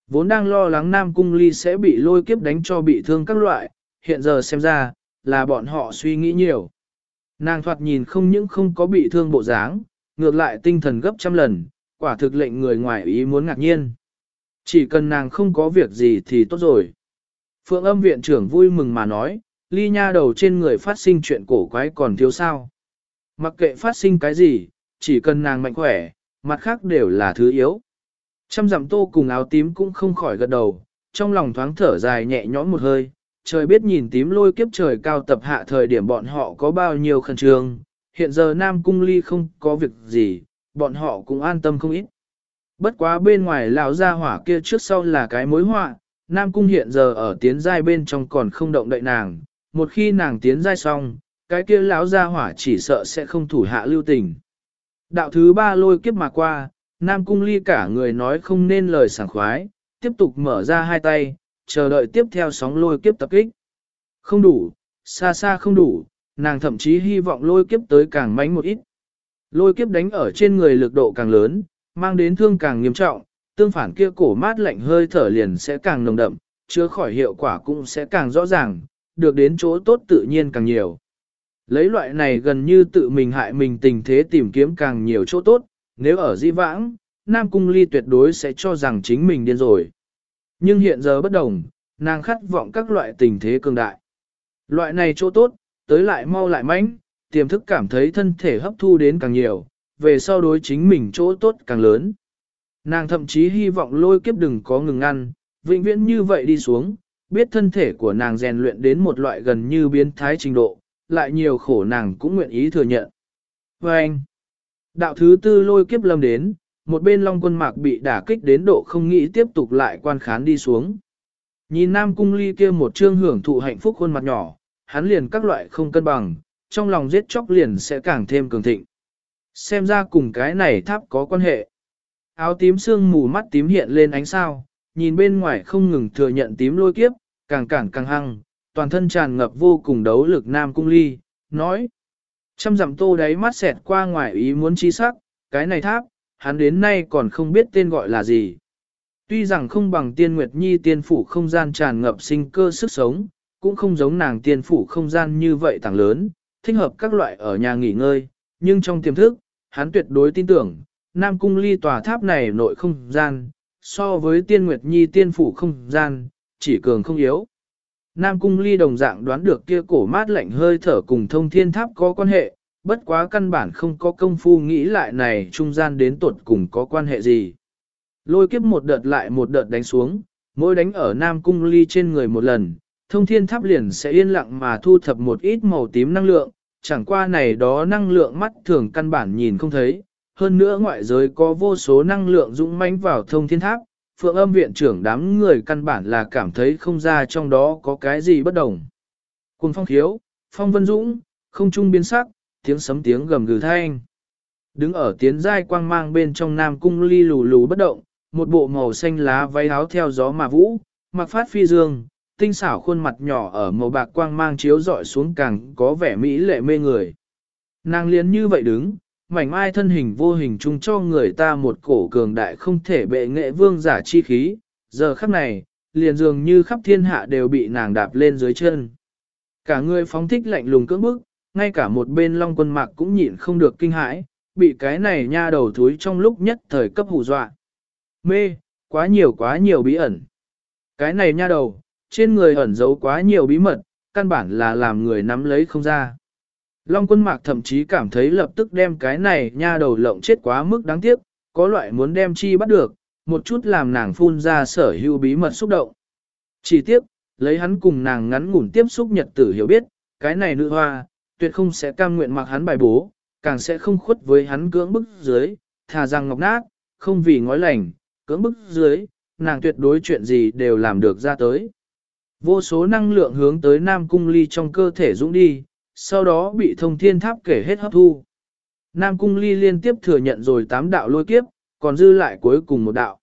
Vốn đang lo lắng Nam Cung Ly sẽ bị lôi kiếp đánh cho bị thương các loại, hiện giờ xem ra, là bọn họ suy nghĩ nhiều. Nàng thoạt nhìn không những không có bị thương bộ dáng, ngược lại tinh thần gấp trăm lần, quả thực lệnh người ngoài ý muốn ngạc nhiên. Chỉ cần nàng không có việc gì thì tốt rồi. Phượng âm viện trưởng vui mừng mà nói, ly nha đầu trên người phát sinh chuyện cổ quái còn thiếu sao. Mặc kệ phát sinh cái gì, chỉ cần nàng mạnh khỏe, mặt khác đều là thứ yếu. Trăm dặm tô cùng áo tím cũng không khỏi gật đầu, trong lòng thoáng thở dài nhẹ nhõm một hơi, trời biết nhìn tím lôi kiếp trời cao tập hạ thời điểm bọn họ có bao nhiêu khẩn trương, hiện giờ Nam Cung Ly không có việc gì, bọn họ cũng an tâm không ít. Bất quá bên ngoài lão gia hỏa kia trước sau là cái mối họa, Nam Cung hiện giờ ở tiến giai bên trong còn không động đậy nàng, một khi nàng tiến giai xong, cái kia lão gia hỏa chỉ sợ sẽ không thủ hạ lưu tình. Đạo thứ ba lôi kiếp mà qua, Nam Cung ly cả người nói không nên lời sảng khoái, tiếp tục mở ra hai tay, chờ đợi tiếp theo sóng lôi kiếp tập kích. Không đủ, xa xa không đủ, nàng thậm chí hy vọng lôi kiếp tới càng mánh một ít. Lôi kiếp đánh ở trên người lực độ càng lớn, mang đến thương càng nghiêm trọng, tương phản kia cổ mát lạnh hơi thở liền sẽ càng nồng đậm, chứa khỏi hiệu quả cũng sẽ càng rõ ràng, được đến chỗ tốt tự nhiên càng nhiều. Lấy loại này gần như tự mình hại mình tình thế tìm kiếm càng nhiều chỗ tốt, nếu ở di vãng, Nam Cung Ly tuyệt đối sẽ cho rằng chính mình điên rồi. Nhưng hiện giờ bất đồng, nàng khát vọng các loại tình thế cường đại. Loại này chỗ tốt, tới lại mau lại mãnh, tiềm thức cảm thấy thân thể hấp thu đến càng nhiều, về sau đối chính mình chỗ tốt càng lớn. Nàng thậm chí hy vọng lôi kiếp đừng có ngừng ăn, vĩnh viễn như vậy đi xuống, biết thân thể của nàng rèn luyện đến một loại gần như biến thái trình độ, lại nhiều khổ nàng cũng nguyện ý thừa nhận. Và anh, đạo thứ tư lôi kiếp lâm đến, một bên long quân mạc bị đả kích đến độ không nghĩ tiếp tục lại quan khán đi xuống. Nhìn nam cung ly kia một trương hưởng thụ hạnh phúc khuôn mặt nhỏ, hắn liền các loại không cân bằng, trong lòng giết chóc liền sẽ càng thêm cường thịnh. Xem ra cùng cái này tháp có quan hệ. Áo tím xương mù mắt tím hiện lên ánh sao, nhìn bên ngoài không ngừng thừa nhận tím lôi kiếp, càng cản càng hăng, toàn thân tràn ngập vô cùng đấu lực nam cung ly, nói. Trăm dặm tô đáy mắt xẹt qua ngoài ý muốn chi sắc, cái này tháp, hắn đến nay còn không biết tên gọi là gì. Tuy rằng không bằng tiên nguyệt nhi tiên phủ không gian tràn ngập sinh cơ sức sống, cũng không giống nàng tiên phủ không gian như vậy tàng lớn, thích hợp các loại ở nhà nghỉ ngơi, nhưng trong tiềm thức, hắn tuyệt đối tin tưởng, Nam Cung ly tòa tháp này nội không gian, so với tiên nguyệt nhi tiên phủ không gian, chỉ cường không yếu. Nam Cung ly đồng dạng đoán được kia cổ mát lạnh hơi thở cùng thông thiên tháp có quan hệ, bất quá căn bản không có công phu nghĩ lại này trung gian đến tuột cùng có quan hệ gì. Lôi kiếp một đợt lại một đợt đánh xuống, mỗi đánh ở Nam Cung ly trên người một lần, thông thiên tháp liền sẽ yên lặng mà thu thập một ít màu tím năng lượng, chẳng qua này đó năng lượng mắt thường căn bản nhìn không thấy, hơn nữa ngoại giới có vô số năng lượng dũng mãnh vào thông thiên tháp, phượng âm viện trưởng đám người căn bản là cảm thấy không ra trong đó có cái gì bất đồng. Cùng phong khiếu, phong vân dũng, không trung biến sắc, tiếng sấm tiếng gầm gừ thanh. Đứng ở tiến giai quang mang bên trong nam cung ly lù lù bất động, một bộ màu xanh lá váy áo theo gió mà vũ, mặc phát phi dương, tinh xảo khuôn mặt nhỏ ở màu bạc quang mang chiếu dọi xuống càng có vẻ mỹ lệ mê người. Nàng liền như vậy đứng, mảnh mai thân hình vô hình chung cho người ta một cổ cường đại không thể bệ nghệ vương giả chi khí, giờ khắc này, liền dường như khắp thiên hạ đều bị nàng đạp lên dưới chân. Cả người phóng thích lạnh lùng cưỡng bức, ngay cả một bên long quân mạc cũng nhịn không được kinh hãi, bị cái này nha đầu thúi trong lúc nhất thời cấp hù dọa. Mê, quá nhiều quá nhiều bí ẩn. Cái này nha đầu, trên người ẩn giấu quá nhiều bí mật, căn bản là làm người nắm lấy không ra. Long quân mạc thậm chí cảm thấy lập tức đem cái này nha đầu lộng chết quá mức đáng tiếc, có loại muốn đem chi bắt được, một chút làm nàng phun ra sở hữu bí mật xúc động. Chỉ tiếc, lấy hắn cùng nàng ngắn ngủn tiếp xúc nhật tử hiểu biết, cái này nữ hoa, tuyệt không sẽ cam nguyện mặc hắn bài bố, càng sẽ không khuất với hắn cưỡng bức dưới, thà rằng ngọc nát, không vì ngói lành, cưỡng bức dưới, nàng tuyệt đối chuyện gì đều làm được ra tới. Vô số năng lượng hướng tới Nam Cung Ly trong cơ thể dũng đi, sau đó bị thông thiên tháp kể hết hấp thu. Nam Cung Ly liên tiếp thừa nhận rồi tám đạo lôi kiếp, còn dư lại cuối cùng một đạo.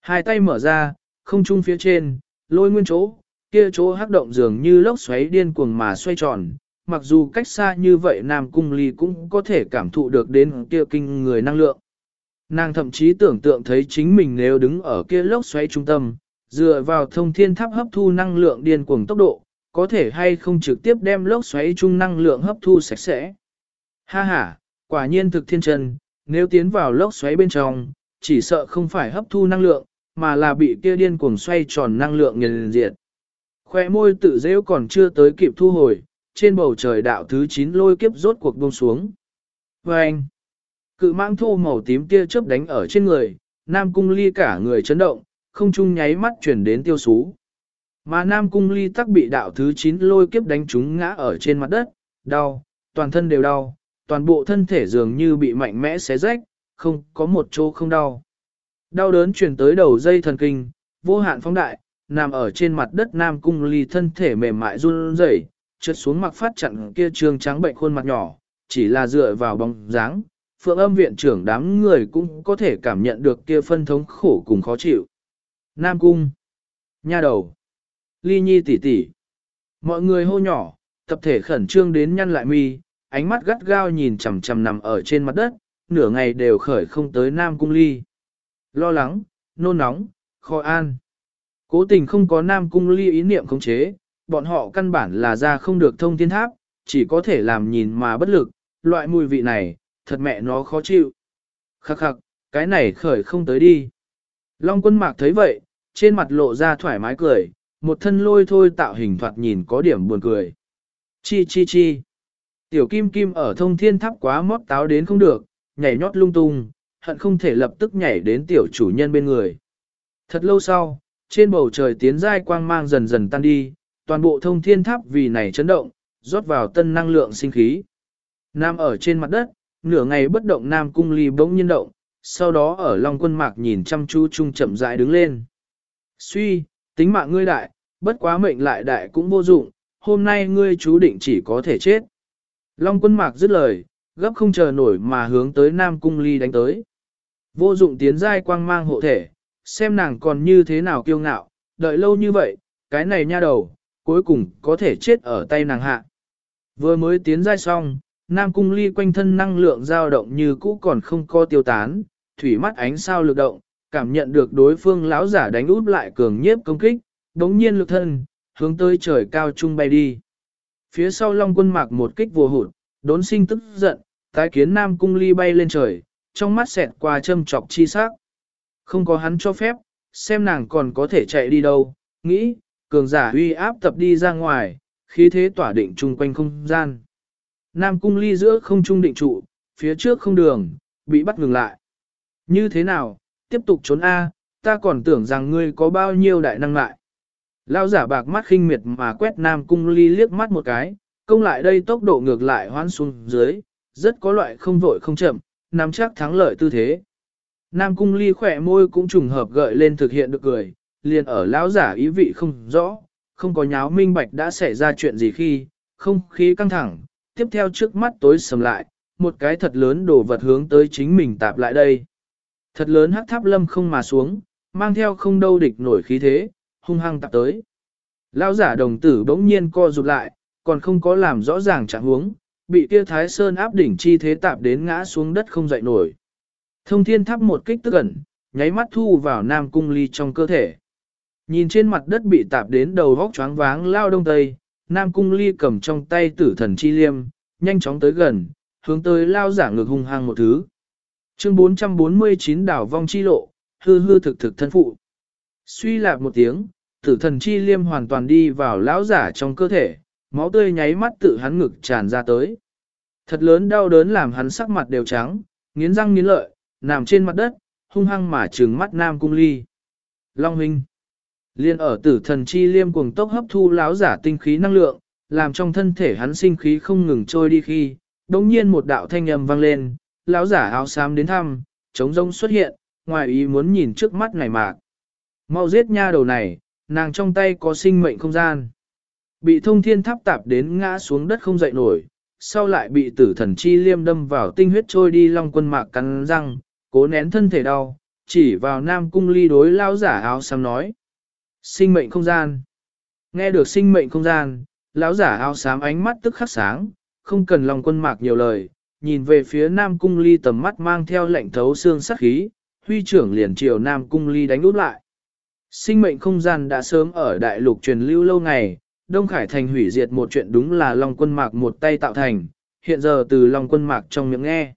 Hai tay mở ra, không trung phía trên, lôi nguyên chỗ, kia chỗ hắc động dường như lốc xoáy điên cuồng mà xoay tròn. Mặc dù cách xa như vậy Nam Cung Ly cũng có thể cảm thụ được đến kia kinh người năng lượng. Nàng thậm chí tưởng tượng thấy chính mình nếu đứng ở kia lốc xoáy trung tâm, dựa vào thông thiên tháp hấp thu năng lượng điên cuồng tốc độ, có thể hay không trực tiếp đem lốc xoáy trung năng lượng hấp thu sạch sẽ. Ha ha, quả nhiên thực thiên trần, nếu tiến vào lốc xoáy bên trong, chỉ sợ không phải hấp thu năng lượng, mà là bị kia điên cuồng xoay tròn năng lượng nghiền diệt. Khoe môi tự dễu còn chưa tới kịp thu hồi, trên bầu trời đạo thứ 9 lôi kiếp rốt cuộc buông xuống. Và anh, cự mang thô màu tím tia chớp đánh ở trên người, Nam Cung Ly cả người chấn động, không chung nháy mắt chuyển đến tiêu sú. Mà Nam Cung Ly tắc bị đạo thứ 9 lôi kiếp đánh trúng ngã ở trên mặt đất, đau, toàn thân đều đau, toàn bộ thân thể dường như bị mạnh mẽ xé rách, không có một chỗ không đau. Đau đớn truyền tới đầu dây thần kinh, vô hạn phóng đại, nằm ở trên mặt đất Nam Cung Ly thân thể mềm mại run rẩy, trượt xuống mặt phát chặn kia trương trắng bệnh khuôn mặt nhỏ, chỉ là dựa vào bóng dáng, phượng âm viện trưởng đám người cũng có thể cảm nhận được kia phân thống khổ cùng khó chịu. Nam Cung, nha đầu, ly nhi tỷ tỷ, mọi người hô nhỏ, tập thể khẩn trương đến nhăn lại mi, ánh mắt gắt gao nhìn chằm chằm nằm ở trên mặt đất, nửa ngày đều khởi không tới Nam Cung ly. Lo lắng, nôn nóng, khó an. Cố tình không có Nam Cung ly ý niệm khống chế, bọn họ căn bản là ra không được thông thiên tháp, chỉ có thể làm nhìn mà bất lực, loại mùi vị này, thật mẹ nó khó chịu. Khắc khắc, cái này khởi không tới đi. Long quân mạc thấy vậy, trên mặt lộ ra thoải mái cười, một thân lôi thôi tạo hình thoạt nhìn có điểm buồn cười. Chi chi chi. Tiểu kim kim ở thông thiên tháp quá mót táo đến không được, nhảy nhót lung tung, hận không thể lập tức nhảy đến tiểu chủ nhân bên người. Thật lâu sau, trên bầu trời tiến giai quang mang dần dần tan đi, toàn bộ thông thiên tháp vì này chấn động, rót vào tân năng lượng sinh khí. Nam ở trên mặt đất, nửa ngày bất động Nam cung ly bỗng nhiên động, sau đó ở Long quân mạc nhìn chăm chú chung chậm rãi đứng lên. Suy, tính mạng ngươi đại, bất quá mệnh lại đại cũng vô dụng, hôm nay ngươi chú định chỉ có thể chết. Long quân mạc dứt lời, gấp không chờ nổi mà hướng tới Nam cung ly đánh tới. Vô dụng tiến giai quang mang hộ thể, xem nàng còn như thế nào kiêu ngạo, đợi lâu như vậy, cái này nha đầu, cuối cùng có thể chết ở tay nàng hạ. Vừa mới tiến giai xong, Nam Cung Ly quanh thân năng lượng dao động như cũ còn không co tiêu tán, thủy mắt ánh sao lực động, cảm nhận được đối phương lão giả đánh út lại cường nhiếp công kích, đống nhiên lực thân, hướng tới trời cao trung bay đi. Phía sau Long Quân Mạc một kích vùa hụt, đốn sinh tức giận, tái kiến Nam Cung Ly bay lên trời, trong mắt xẹt qua châm trọc chi sắc. Không có hắn cho phép, xem nàng còn có thể chạy đi đâu, nghĩ, cường giả uy áp tập đi ra ngoài, khí thế tỏa định chung quanh không gian. Nam cung ly giữa không trung định trụ, phía trước không đường, bị bắt ngừng lại. Như thế nào, tiếp tục trốn A, ta còn tưởng rằng ngươi có bao nhiêu đại năng lại. Lao giả bạc mắt khinh miệt mà quét Nam cung ly liếc mắt một cái, công lại đây tốc độ ngược lại hoán xuống dưới, rất có loại không vội không chậm, nắm chắc thắng lợi tư thế. Nam cung ly khỏe môi cũng trùng hợp gợi lên thực hiện được cười, liền ở lão giả ý vị không rõ, không có nháo minh bạch đã xảy ra chuyện gì khi, không khí căng thẳng, tiếp theo trước mắt tối sầm lại, một cái thật lớn đồ vật hướng tới chính mình tạp lại đây. Thật lớn hắc tháp lâm không mà xuống, mang theo không đâu địch nổi khí thế, hung hăng tạp tới. Lão giả đồng tử bỗng nhiên co rụt lại, còn không có làm rõ ràng trạng huống, bị kia thái sơn áp đỉnh chi thế tạp đến ngã xuống đất không dậy nổi. Thông thiên tháp một kích tức ẩn, nháy mắt thu vào nam cung ly trong cơ thể. Nhìn trên mặt đất bị tạp đến đầu vóc choáng váng lao đông tây, nam cung ly cầm trong tay tử thần chi liêm, nhanh chóng tới gần, hướng tới lao giả ngược hung hăng một thứ. Chương 449 đảo vong chi lộ, hư hư thực thực thân phụ. Suy lạc một tiếng, tử thần chi liêm hoàn toàn đi vào lão giả trong cơ thể, máu tươi nháy mắt tự hắn ngực tràn ra tới. Thật lớn đau đớn làm hắn sắc mặt đều trắng, nghiến răng nghiến lợi, nằm trên mặt đất, hung hăng mà trừng mắt Nam Cung Ly. Long huynh. Liên ở tử thần chi liêm cuồng tốc hấp thu lão giả tinh khí năng lượng, làm trong thân thể hắn sinh khí không ngừng trôi đi khi, đống nhiên một đạo thanh âm vang lên, lão giả áo xám đến thăm, trống rông xuất hiện, ngoài ý muốn nhìn trước mắt này mạc. Mau giết nha đầu này, nàng trong tay có sinh mệnh không gian. Bị thông thiên tháp tạp đến ngã xuống đất không dậy nổi, sau lại bị tử thần chi liêm đâm vào tinh huyết trôi đi long quân mạc cắn răng, cố nén thân thể đau, chỉ vào nam cung ly đối lão giả áo xám nói. Sinh mệnh không gian. Nghe được sinh mệnh không gian, lão giả áo xám ánh mắt tức khắc sáng, không cần lòng quân mạc nhiều lời, nhìn về phía Nam Cung Ly tầm mắt mang theo lệnh thấu xương sắc khí, huy trưởng liền chiều Nam Cung Ly đánh út lại. Sinh mệnh không gian đã sớm ở đại lục truyền lưu lâu ngày, Đông Khải Thành hủy diệt một chuyện đúng là Long quân mạc một tay tạo thành, hiện giờ từ Long quân mạc trong miệng nghe.